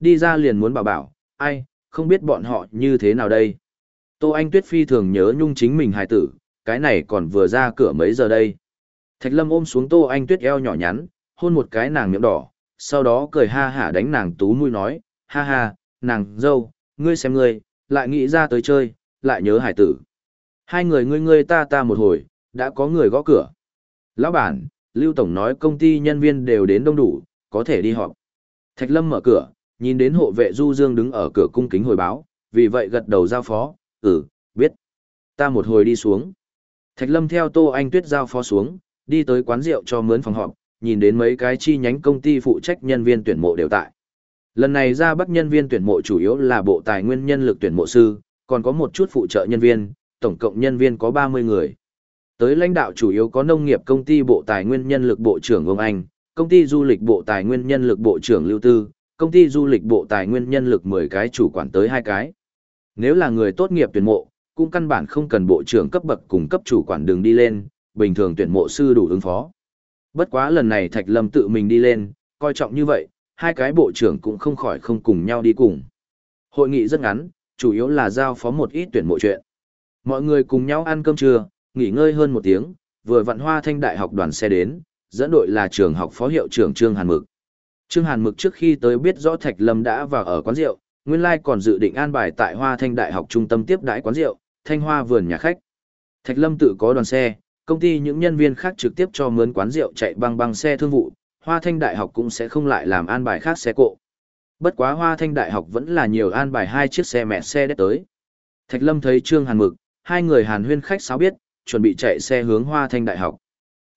Đi ra liền muốn bảo bảo, ai, không biết bọn họ như thế nào đây. Tô Anh Tuyết phi thường nhớ nhung chính mình hài tử, cái này còn vừa ra cửa mấy giờ đây. Thạch Lâm ôm xuống Tô Anh Tuyết eo nhỏ nhắn, hôn một cái nàng miệng đỏ, sau đó cười ha hả đánh nàng tú mũi nói, ha ha, nàng dâu, ngươi xem ngươi, lại nghĩ ra tới chơi, lại nhớ hải tử. Hai người ngươi ngươi ta ta một hồi, đã có người gõ cửa. Lão bản, Lưu Tổng nói công ty nhân viên đều đến đông đủ, có thể đi họp. Thạch Lâm mở cửa, nhìn đến hộ vệ Du Dương đứng ở cửa cung kính hồi báo, vì vậy gật đầu giao phó, ừ, biết. Ta một hồi đi xuống. Thạch Lâm theo Tô Anh Tuyết giao phó xuống, đi tới quán rượu cho mướn phòng họp, nhìn đến mấy cái chi nhánh công ty phụ trách nhân viên tuyển mộ đều tại. Lần này ra bắt nhân viên tuyển mộ chủ yếu là bộ tài nguyên nhân lực tuyển mộ sư, còn có một chút phụ trợ nhân viên, tổng cộng nhân viên có 30 người. Tới lãnh đạo chủ yếu có nông nghiệp công ty bộ tài nguyên nhân lực bộ trưởng ông Anh, công ty du lịch bộ tài nguyên nhân lực bộ trưởng Lưu Tư, công ty du lịch bộ tài nguyên nhân lực 10 cái chủ quản tới hai cái. Nếu là người tốt nghiệp tuyển mộ, cũng căn bản không cần bộ trưởng cấp bậc cùng cấp chủ quản đường đi lên, bình thường tuyển mộ sư đủ ứng phó. Bất quá lần này Thạch Lâm tự mình đi lên, coi trọng như vậy, hai cái bộ trưởng cũng không khỏi không cùng nhau đi cùng. Hội nghị rất ngắn, chủ yếu là giao phó một ít tuyển mộ chuyện. Mọi người cùng nhau ăn cơm trưa, nghỉ ngơi hơn một tiếng, vừa vặn hoa thanh đại học đoàn xe đến, dẫn đội là trường học phó hiệu trưởng Trương Hàn Mực. Trương Hàn Mực trước khi tới biết rõ Thạch Lâm đã vào ở quán rượu, nguyên lai còn dự định an bài tại Hoa Thanh Đại học trung tâm tiếp đãi quán rượu, Thanh Hoa vườn nhà khách. Thạch Lâm tự có đoàn xe, công ty những nhân viên khác trực tiếp cho mướn quán rượu chạy băng băng xe thương vụ, Hoa Thanh Đại học cũng sẽ không lại làm an bài khác xe cộ. Bất quá Hoa Thanh Đại học vẫn là nhiều an bài hai chiếc xe mẹ xe đến tới. Thạch Lâm thấy Trương Hàn Mực, hai người Hàn Huyên khách sáo biết, chuẩn bị chạy xe hướng Hoa Thanh Đại học.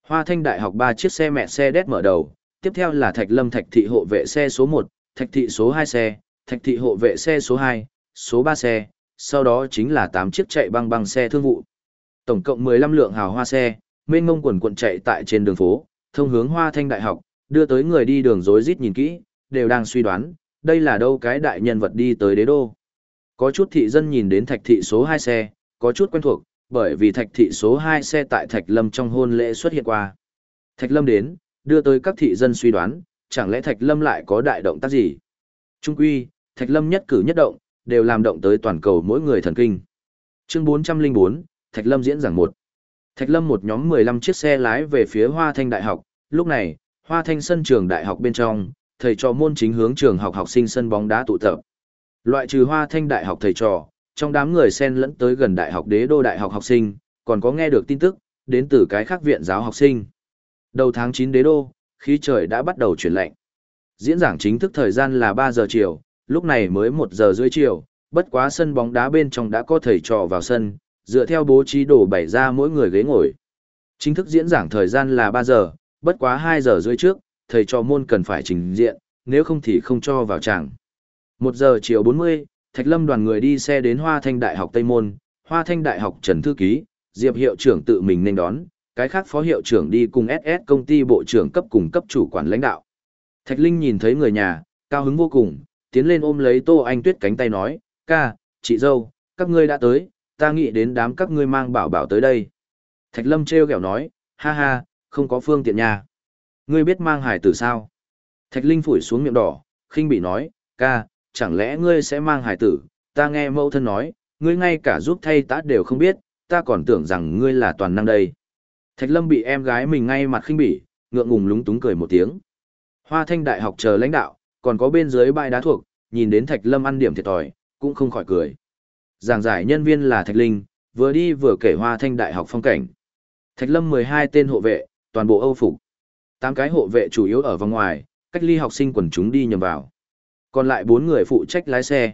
Hoa Thanh Đại học ba chiếc xe mẹ xe đét mở đầu, tiếp theo là Thạch Lâm Thạch thị hộ vệ xe số 1, Thạch thị số 2 xe, Thạch thị hộ vệ xe số 2, số 3 xe, sau đó chính là 8 chiếc chạy băng băng xe thương vụ. Tổng cộng 15 lượng hào hoa xe, mênh mông quần quần chạy tại trên đường phố, thông hướng Hoa Thanh Đại học, đưa tới người đi đường rối rít nhìn kỹ, đều đang suy đoán, đây là đâu cái đại nhân vật đi tới đế đô. Có chút thị dân nhìn đến thạch thị số 2 xe, có chút quen thuộc, bởi vì thạch thị số 2 xe tại Thạch Lâm trong hôn lễ xuất hiện qua. Thạch Lâm đến, đưa tới các thị dân suy đoán, chẳng lẽ Thạch Lâm lại có đại động tác gì? Trung quy, Thạch Lâm nhất cử nhất động, đều làm động tới toàn cầu mỗi người thần kinh. Chương 404, Thạch Lâm diễn giảng 1. Thạch Lâm một nhóm 15 chiếc xe lái về phía Hoa Thanh Đại học, lúc này, Hoa Thanh sân trường đại học bên trong, thầy trò môn chính hướng trường học học sinh sân bóng đá tụ tập. Loại trừ Hoa Thanh Đại học thầy trò, trong đám người xen lẫn tới gần đại học đế đô đại học học sinh, còn có nghe được tin tức, đến từ cái khác viện giáo học sinh. Đầu tháng 9 đế đô, khí trời đã bắt đầu chuyển lạnh. Diễn giảng chính thức thời gian là 3 giờ chiều, lúc này mới 1 giờ rưỡi chiều, bất quá sân bóng đá bên trong đã có thầy trò vào sân, dựa theo bố trí đổ bày ra mỗi người ghế ngồi. Chính thức diễn giảng thời gian là 3 giờ, bất quá 2 giờ rưỡi trước, thầy trò môn cần phải trình diện, nếu không thì không cho vào tràng. 1 giờ chiều 40, Thạch Lâm đoàn người đi xe đến Hoa Thanh Đại học Tây Môn, Hoa Thanh Đại học Trần Thư Ký, Diệp hiệu trưởng tự mình nên đón, cái khác phó hiệu trưởng đi cùng SS công ty bộ trưởng cấp cùng cấp chủ quản lãnh đạo. Thạch Linh nhìn thấy người nhà, cao hứng vô cùng, tiến lên ôm lấy Tô Anh Tuyết cánh tay nói, ca, chị dâu, các ngươi đã tới, ta nghĩ đến đám các ngươi mang bảo bảo tới đây. Thạch Lâm treo kẹo nói, ha ha, không có phương tiện nhà. Ngươi biết mang hải tử sao? Thạch Linh phủi xuống miệng đỏ, khinh bị nói, ca, chẳng lẽ ngươi sẽ mang hải tử, ta nghe mẫu thân nói, ngươi ngay cả giúp thay tá đều không biết, ta còn tưởng rằng ngươi là toàn năng đây. Thạch Lâm bị em gái mình ngay mặt khinh bỉ, ngượng ngùng lúng túng cười một tiếng. Hoa Thanh Đại học chờ lãnh đạo, còn có bên dưới bãi đá thuộc, nhìn đến Thạch Lâm ăn điểm thiệt thòi, cũng không khỏi cười. Giảng giải nhân viên là Thạch Linh, vừa đi vừa kể Hoa Thanh Đại học phong cảnh. Thạch Lâm 12 tên hộ vệ, toàn bộ Âu phục. tám cái hộ vệ chủ yếu ở vòng ngoài, cách ly học sinh quần chúng đi nhầm vào còn lại bốn người phụ trách lái xe.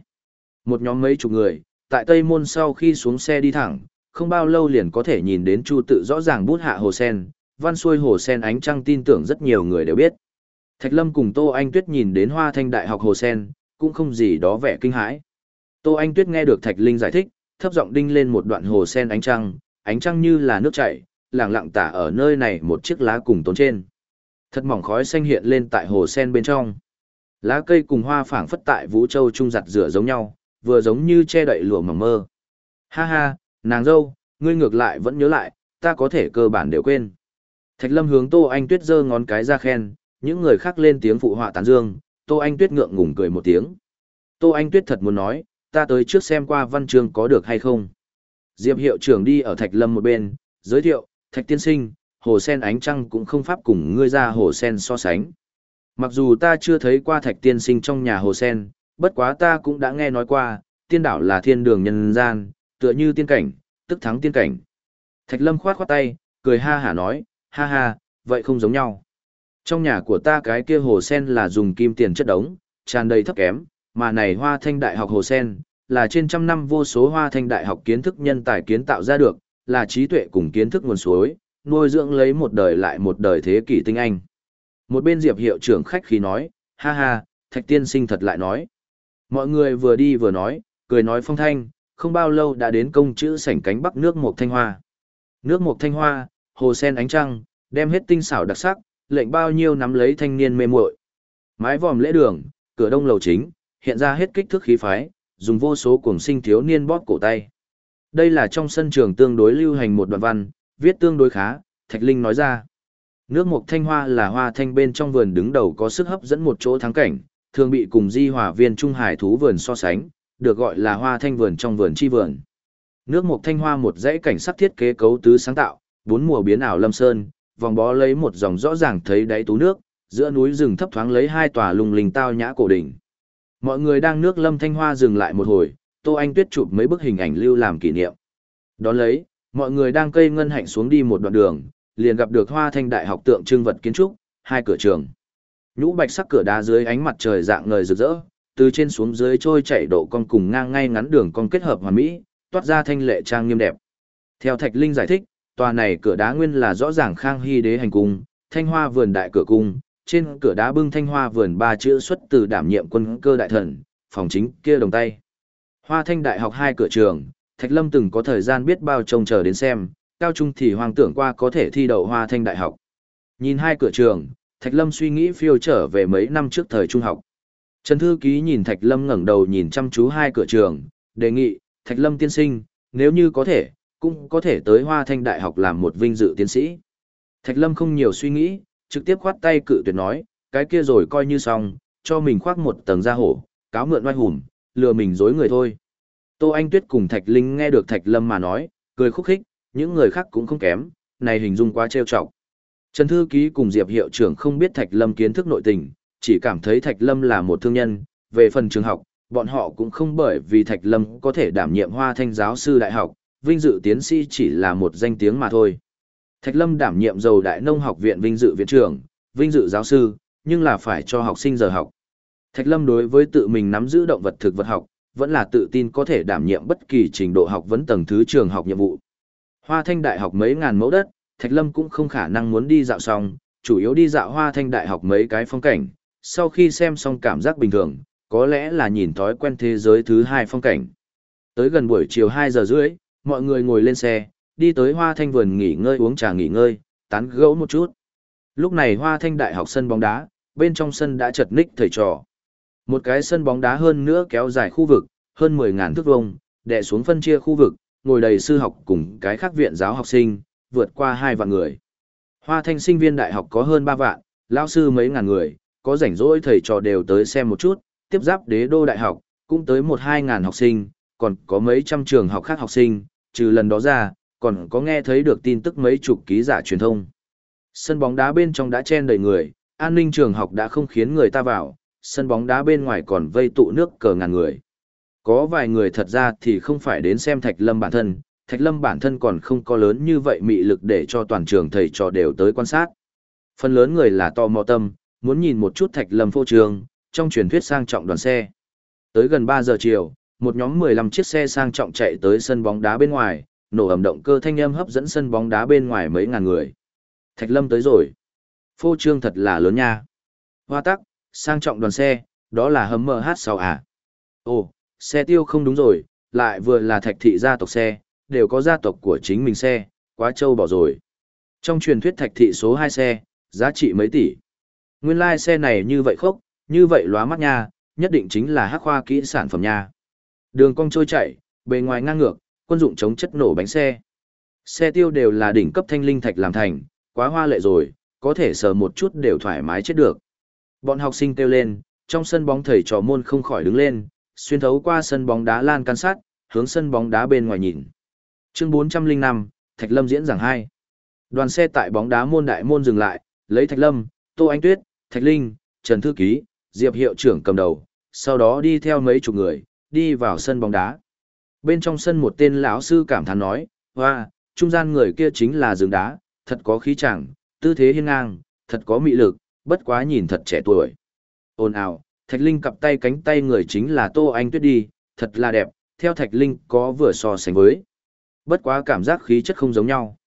Một nhóm mấy chục người, tại Tây Môn sau khi xuống xe đi thẳng, không bao lâu liền có thể nhìn đến Chu tự rõ ràng bút hạ hồ sen, văn xuôi hồ sen ánh trăng tin tưởng rất nhiều người đều biết. Thạch Lâm cùng Tô Anh Tuyết nhìn đến Hoa Thanh Đại học hồ sen, cũng không gì đó vẻ kinh hãi. Tô Anh Tuyết nghe được Thạch Linh giải thích, thấp giọng đinh lên một đoạn hồ sen ánh trăng, ánh trăng như là nước chảy, lặng lặng tả ở nơi này một chiếc lá cùng tốn trên. Thật mỏng khói xanh hiện lên tại hồ sen bên trong. Lá cây cùng hoa phảng phất tại Vũ Châu trung giặt rửa giống nhau, vừa giống như che đậy lụa mỏng mơ. Ha ha, nàng dâu, ngươi ngược lại vẫn nhớ lại, ta có thể cơ bản đều quên. Thạch Lâm hướng Tô Anh Tuyết giơ ngón cái ra khen, những người khác lên tiếng phụ họa tán dương, Tô Anh Tuyết ngượng ngùng cười một tiếng. Tô Anh Tuyết thật muốn nói, ta tới trước xem qua văn chương có được hay không. Diệp hiệu trưởng đi ở Thạch Lâm một bên, giới thiệu, Thạch tiên sinh, hồ sen ánh trăng cũng không pháp cùng ngươi ra hồ sen so sánh. Mặc dù ta chưa thấy qua Thạch tiên sinh trong nhà hồ sen, bất quá ta cũng đã nghe nói qua, tiên đảo là thiên đường nhân gian, tựa như tiên cảnh, tức thắng tiên cảnh. Thạch Lâm khoát khoát tay, cười ha hả nói, ha ha, vậy không giống nhau. Trong nhà của ta cái kia hồ sen là dùng kim tiền chất đống, tràn đầy thấp kém, mà này hoa thanh đại học hồ sen, là trên trăm năm vô số hoa thanh đại học kiến thức nhân tài kiến tạo ra được, là trí tuệ cùng kiến thức nguồn suối, nuôi dưỡng lấy một đời lại một đời thế kỷ tinh anh. Một bên diệp hiệu trưởng khách khí nói, ha ha, thạch tiên sinh thật lại nói. Mọi người vừa đi vừa nói, cười nói phong thanh, không bao lâu đã đến công chữ sảnh cánh bắc nước một thanh hoa. Nước một thanh hoa, hồ sen ánh trăng, đem hết tinh xảo đặc sắc, lệnh bao nhiêu nắm lấy thanh niên mê muội. Mái vòm lễ đường, cửa đông lầu chính, hiện ra hết kích thước khí phái, dùng vô số cuồng sinh thiếu niên bóp cổ tay. Đây là trong sân trường tương đối lưu hành một đoạn văn, viết tương đối khá, Thạch Linh nói ra. Nước mục thanh hoa là hoa thanh bên trong vườn đứng đầu có sức hấp dẫn một chỗ thắng cảnh, thường bị cùng di hòa viên trung hải thú vườn so sánh, được gọi là hoa thanh vườn trong vườn chi vườn. Nước mục thanh hoa một dãy cảnh sắc thiết kế cấu tứ sáng tạo, bốn mùa biến ảo lâm sơn, vòng bó lấy một dòng rõ ràng thấy đáy tú nước, giữa núi rừng thấp thoáng lấy hai tòa lùng lình tao nhã cổ đỉnh. Mọi người đang nước lâm thanh hoa dừng lại một hồi, Tô Anh Tuyết chụp mấy bức hình ảnh lưu làm kỷ niệm. Đón lấy, mọi người đang cây ngân hạnh xuống đi một đoạn đường, liền gặp được Hoa Thanh Đại học tượng trưng vật kiến trúc, hai cửa trường. Nhũ bạch sắc cửa đá dưới ánh mặt trời dạng ngời rực rỡ, từ trên xuống dưới trôi chảy độ cong cùng ngang ngay ngắn đường cong kết hợp hoàn mỹ, toát ra thanh lệ trang nghiêm đẹp. Theo Thạch Linh giải thích, tòa này cửa đá nguyên là rõ ràng Khang Hy đế hành cung, Thanh Hoa vườn đại cửa cung, trên cửa đá bưng Thanh Hoa vườn ba chữ xuất từ đảm nhiệm quân cơ đại thần, phòng chính kia đồng tay. Hoa Thanh đại học hai cửa trường, Thạch Lâm từng có thời gian biết bao trông chờ đến xem, cao trung thì hoàng tưởng qua có thể thi đậu Hoa Thanh đại học. Nhìn hai cửa trường, Thạch Lâm suy nghĩ phiêu trở về mấy năm trước thời trung học. Trần Thư Ký nhìn Thạch Lâm ngẩng đầu nhìn chăm chú hai cửa trường, đề nghị, Thạch Lâm tiên sinh, nếu như có thể, cũng có thể tới Hoa Thanh Đại học làm một vinh dự tiến sĩ. Thạch Lâm không nhiều suy nghĩ, trực tiếp khoát tay cự tuyệt nói, cái kia rồi coi như xong, cho mình khoác một tầng da hổ, cáo mượn oai hùm, lừa mình dối người thôi. Tô Anh Tuyết cùng Thạch Linh nghe được Thạch Lâm mà nói, cười khúc khích, những người khác cũng không kém, này hình dung quá trêu chọc. Trần Thư Ký cùng Diệp Hiệu trưởng không biết Thạch Lâm kiến thức nội tình, chỉ cảm thấy Thạch Lâm là một thương nhân, về phần trường học, bọn họ cũng không bởi vì Thạch Lâm có thể đảm nhiệm hoa thanh giáo sư đại học, vinh dự tiến sĩ chỉ là một danh tiếng mà thôi. Thạch Lâm đảm nhiệm dầu đại nông học viện vinh dự viện trưởng, vinh dự giáo sư, nhưng là phải cho học sinh giờ học. Thạch Lâm đối với tự mình nắm giữ động vật thực vật học, vẫn là tự tin có thể đảm nhiệm bất kỳ trình độ học vấn tầng thứ trường học nhiệm vụ. Hoa Thanh Đại học mấy ngàn mẫu đất, Thạch Lâm cũng không khả năng muốn đi dạo xong, chủ yếu đi dạo Hoa Thanh Đại học mấy cái phong cảnh, sau khi xem xong cảm giác bình thường, có lẽ là nhìn thói quen thế giới thứ hai phong cảnh. Tới gần buổi chiều 2 giờ rưỡi, mọi người ngồi lên xe, đi tới Hoa Thanh vườn nghỉ ngơi uống trà nghỉ ngơi, tán gẫu một chút. Lúc này Hoa Thanh Đại học sân bóng đá, bên trong sân đã chật ních thầy trò. Một cái sân bóng đá hơn nữa kéo dài khu vực, hơn 10.000 thước vuông, đè xuống phân chia khu vực, ngồi đầy sư học cùng cái khác viện giáo học sinh, vượt qua hai vạn người. Hoa Thanh sinh viên đại học có hơn 3 vạn, lão sư mấy ngàn người, có rảnh rỗi thầy trò đều tới xem một chút, tiếp giáp đế đô đại học, cũng tới một hai ngàn học sinh, còn có mấy trăm trường học khác học sinh, trừ lần đó ra, còn có nghe thấy được tin tức mấy chục ký giả truyền thông. Sân bóng đá bên trong đã chen đầy người, an ninh trường học đã không khiến người ta vào, sân bóng đá bên ngoài còn vây tụ nước cờ ngàn người. Có vài người thật ra thì không phải đến xem Thạch Lâm bản thân, Thạch Lâm bản thân còn không có lớn như vậy mị lực để cho toàn trường thầy trò đều tới quan sát. Phần lớn người là to mò tâm, muốn nhìn một chút Thạch Lâm phô trường, trong truyền thuyết sang trọng đoàn xe. Tới gần 3 giờ chiều, một nhóm 15 chiếc xe sang trọng chạy tới sân bóng đá bên ngoài, nổ ầm động cơ thanh âm hấp dẫn sân bóng đá bên ngoài mấy ngàn người. Thạch Lâm tới rồi. Phô trương thật là lớn nha. Hoa tắc, sang trọng đoàn xe, đó là hấm MH6 à. Ồ, xe tiêu không đúng rồi, lại vừa là thạch thị gia tộc xe, đều có gia tộc của chính mình xe, quá trâu bỏ rồi. Trong truyền thuyết thạch thị số 2 xe, giá trị mấy tỷ. Nguyên lai like xe này như vậy khốc, như vậy lóa mắt nha, nhất định chính là hắc khoa kỹ sản phẩm nha. Đường cong trôi chảy, bề ngoài ngang ngược, quân dụng chống chất nổ bánh xe. Xe tiêu đều là đỉnh cấp thanh linh thạch làm thành, quá hoa lệ rồi, có thể sờ một chút đều thoải mái chết được. Bọn học sinh kêu lên, trong sân bóng thầy trò môn không khỏi đứng lên, xuyên thấu qua sân bóng đá lan can sát, hướng sân bóng đá bên ngoài nhìn. Chương 405, Thạch Lâm diễn giảng 2. Đoàn xe tại bóng đá môn đại môn dừng lại, lấy Thạch Lâm, Tô Anh Tuyết, Thạch Linh, Trần Thư Ký, Diệp hiệu trưởng cầm đầu, sau đó đi theo mấy chục người, đi vào sân bóng đá. Bên trong sân một tên lão sư cảm thán nói, hoa, trung gian người kia chính là rừng đá, thật có khí chẳng, tư thế hiên ngang, thật có mị lực, bất quá nhìn thật trẻ tuổi. Ôn ào, Thạch Linh cặp tay cánh tay người chính là Tô Anh Tuyết đi, thật là đẹp, theo Thạch Linh có vừa so sánh với. Bất quá cảm giác khí chất không giống nhau.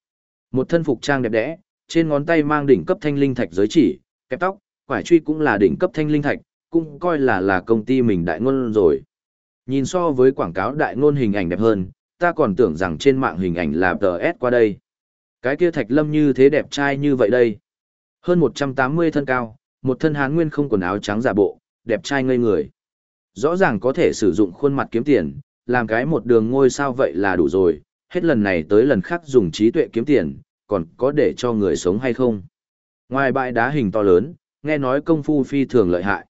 Một thân phục trang đẹp đẽ, trên ngón tay mang đỉnh cấp thanh linh thạch giới chỉ, kẹp tóc, quải truy cũng là đỉnh cấp thanh linh thạch, cũng coi là là công ty mình đại ngôn rồi. Nhìn so với quảng cáo đại ngôn hình ảnh đẹp hơn, ta còn tưởng rằng trên mạng hình ảnh là DS qua đây. Cái kia thạch lâm như thế đẹp trai như vậy đây. Hơn 180 thân cao, một thân hán nguyên không quần áo trắng giả bộ, đẹp trai ngây người. Rõ ràng có thể sử dụng khuôn mặt kiếm tiền, làm cái một đường ngôi sao vậy là đủ rồi, hết lần này tới lần khác dùng trí tuệ kiếm tiền, còn có để cho người sống hay không. Ngoài bãi đá hình to lớn, nghe nói công phu phi thường lợi hại.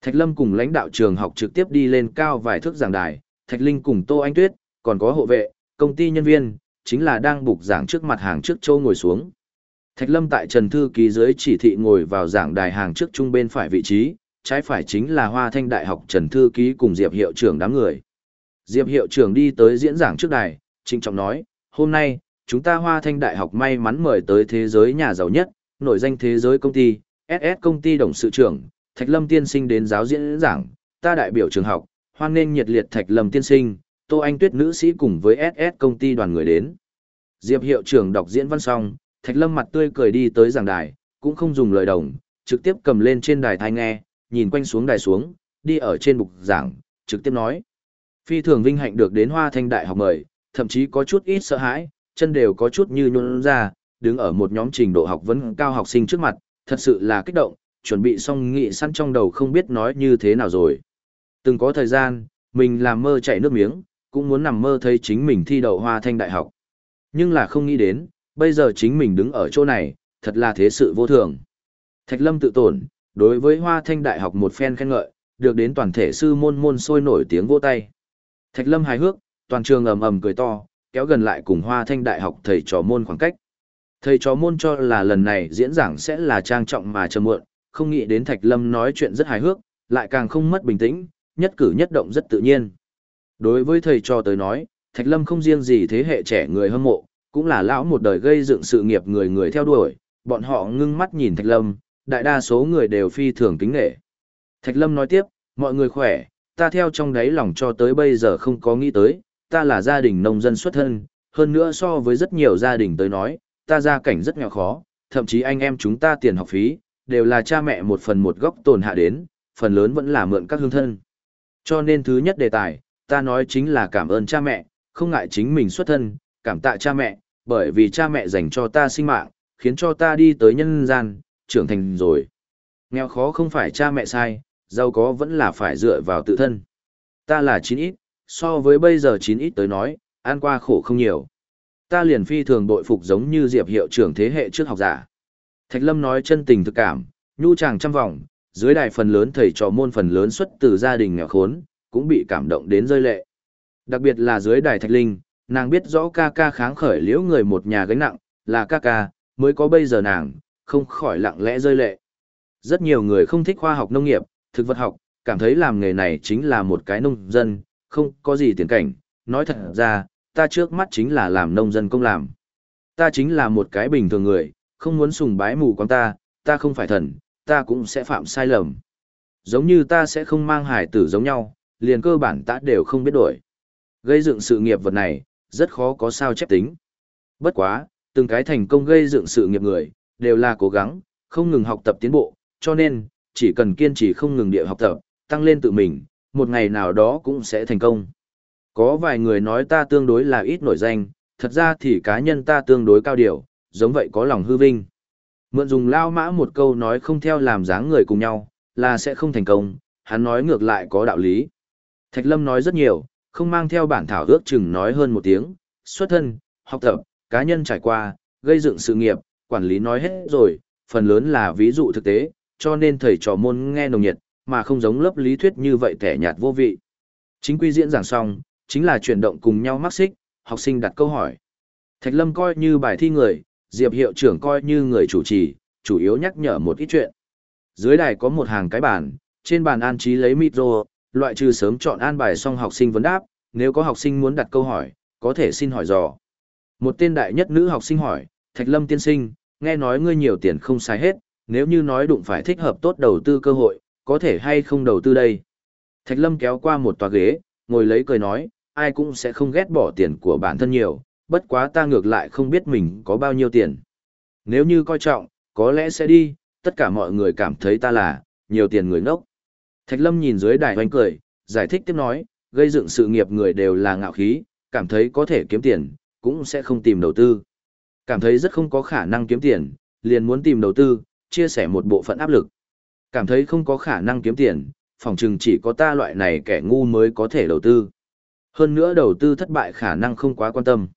Thạch Lâm cùng lãnh đạo trường học trực tiếp đi lên cao vài thước giảng đài, Thạch Linh cùng Tô Anh Tuyết, còn có hộ vệ, công ty nhân viên, chính là đang bục giảng trước mặt hàng trước châu ngồi xuống. Thạch Lâm tại Trần Thư Ký dưới chỉ thị ngồi vào giảng đài hàng trước trung bên phải vị trí, trái phải chính là Hoa Thanh Đại học Trần Thư Ký cùng Diệp Hiệu trưởng đám người. Diệp Hiệu trưởng đi tới diễn giảng trước đài, trinh trọng nói, hôm nay, chúng ta Hoa Thanh Đại học may mắn mời tới thế giới nhà giàu nhất, nổi danh thế giới công ty, SS công ty đồng sự trưởng, Thạch Lâm tiên sinh đến giáo diễn giảng, ta đại biểu trường học, hoan nghênh nhiệt liệt Thạch Lâm tiên sinh, Tô Anh Tuyết nữ sĩ cùng với SS công ty đoàn người đến. Diệp hiệu trưởng đọc diễn văn xong, Thạch Lâm mặt tươi cười đi tới giảng đài, cũng không dùng lời đồng, trực tiếp cầm lên trên đài thai nghe, nhìn quanh xuống đài xuống, đi ở trên bục giảng, trực tiếp nói. Phi thường vinh hạnh được đến Hoa Thanh Đại học mời, thậm chí có chút ít sợ hãi, chân đều có chút như nhún ra, đứng ở một nhóm trình độ học vấn cao học sinh trước mặt, thật sự là kích động, chuẩn bị xong nghị săn trong đầu không biết nói như thế nào rồi. Từng có thời gian, mình làm mơ chảy nước miếng, cũng muốn nằm mơ thấy chính mình thi đậu hoa thanh đại học. Nhưng là không nghĩ đến, bây giờ chính mình đứng ở chỗ này, thật là thế sự vô thường. Thạch Lâm tự tổn, đối với hoa thanh đại học một phen khen ngợi, được đến toàn thể sư môn môn sôi nổi tiếng vỗ tay. Thạch Lâm hài hước, toàn trường ầm ầm cười to, kéo gần lại cùng hoa thanh đại học thầy trò môn khoảng cách. Thầy trò môn cho là lần này diễn giảng sẽ là trang trọng mà chờ muộn, không nghĩ đến Thạch Lâm nói chuyện rất hài hước, lại càng không mất bình tĩnh, nhất cử nhất động rất tự nhiên. Đối với thầy trò tới nói, Thạch Lâm không riêng gì thế hệ trẻ người hâm mộ, cũng là lão một đời gây dựng sự nghiệp người người theo đuổi, bọn họ ngưng mắt nhìn Thạch Lâm, đại đa số người đều phi thường kính nghệ. Thạch Lâm nói tiếp, mọi người khỏe, ta theo trong đáy lòng cho tới bây giờ không có nghĩ tới, ta là gia đình nông dân xuất thân, hơn nữa so với rất nhiều gia đình tới nói, ta gia cảnh rất nghèo khó, thậm chí anh em chúng ta tiền học phí, đều là cha mẹ một phần một góc tồn hạ đến, phần lớn vẫn là mượn các hương thân. Cho nên thứ nhất đề tài, ta nói chính là cảm ơn cha mẹ, không ngại chính mình xuất thân, cảm tạ cha mẹ, bởi vì cha mẹ dành cho ta sinh mạng, khiến cho ta đi tới nhân gian, trưởng thành rồi. Nghèo khó không phải cha mẹ sai, giàu có vẫn là phải dựa vào tự thân. Ta là chín ít, so với bây giờ chín ít tới nói, ăn qua khổ không nhiều. Ta liền phi thường bội phục giống như Diệp hiệu trưởng thế hệ trước học giả. Thạch Lâm nói chân tình thực cảm, nhu chàng trăm vòng, dưới đài phần lớn thầy trò môn phần lớn xuất từ gia đình nghèo khốn, cũng bị cảm động đến rơi lệ. Đặc biệt là dưới đài Thạch Linh, nàng biết rõ ca ca kháng khởi liễu người một nhà gánh nặng, là ca ca, mới có bây giờ nàng, không khỏi lặng lẽ rơi lệ. Rất nhiều người không thích khoa học nông nghiệp, thực vật học, cảm thấy làm nghề này chính là một cái nông dân, không có gì tiền cảnh, nói thật ra, ta trước mắt chính là làm nông dân công làm. Ta chính là một cái bình thường người, không muốn sùng bái mù quáng ta, ta không phải thần, ta cũng sẽ phạm sai lầm. Giống như ta sẽ không mang hải tử giống nhau, liền cơ bản ta đều không biết đổi. Gây dựng sự nghiệp vật này, rất khó có sao chép tính. Bất quá, từng cái thành công gây dựng sự nghiệp người, đều là cố gắng, không ngừng học tập tiến bộ, cho nên, chỉ cần kiên trì không ngừng địa học tập, tăng lên tự mình, một ngày nào đó cũng sẽ thành công. Có vài người nói ta tương đối là ít nổi danh, thật ra thì cá nhân ta tương đối cao điều, giống vậy có lòng hư vinh. Mượn dùng lao mã một câu nói không theo làm dáng người cùng nhau, là sẽ không thành công, hắn nói ngược lại có đạo lý. Thạch Lâm nói rất nhiều, không mang theo bản thảo ước chừng nói hơn một tiếng, xuất thân, học tập, cá nhân trải qua, gây dựng sự nghiệp, quản lý nói hết rồi, phần lớn là ví dụ thực tế, cho nên thầy trò môn nghe nồng nhiệt, mà không giống lớp lý thuyết như vậy tẻ nhạt vô vị. Chính quy diễn giảng xong, chính là chuyển động cùng nhau mắc xích, học sinh đặt câu hỏi. Thạch Lâm coi như bài thi người, Diệp hiệu trưởng coi như người chủ trì, chủ yếu nhắc nhở một ít chuyện. Dưới đài có một hàng cái bàn, trên bàn an trí lấy micro, loại trừ sớm chọn an bài xong học sinh vấn đáp, nếu có học sinh muốn đặt câu hỏi, có thể xin hỏi dò. Một tên đại nhất nữ học sinh hỏi, Thạch Lâm tiên sinh, nghe nói ngươi nhiều tiền không xài hết, nếu như nói đụng phải thích hợp tốt đầu tư cơ hội, có thể hay không đầu tư đây. Thạch Lâm kéo qua một tòa ghế, ngồi lấy cười nói, ai cũng sẽ không ghét bỏ tiền của bản thân nhiều, bất quá ta ngược lại không biết mình có bao nhiêu tiền. Nếu như coi trọng, có lẽ sẽ đi, tất cả mọi người cảm thấy ta là, nhiều tiền người ngốc. Thạch Lâm nhìn dưới đài hoanh cười, giải thích tiếp nói, gây dựng sự nghiệp người đều là ngạo khí, cảm thấy có thể kiếm tiền, cũng sẽ không tìm đầu tư. Cảm thấy rất không có khả năng kiếm tiền, liền muốn tìm đầu tư, chia sẻ một bộ phận áp lực. Cảm thấy không có khả năng kiếm tiền, phòng chừng chỉ có ta loại này kẻ ngu mới có thể đầu tư. Hơn nữa đầu tư thất bại khả năng không quá quan tâm.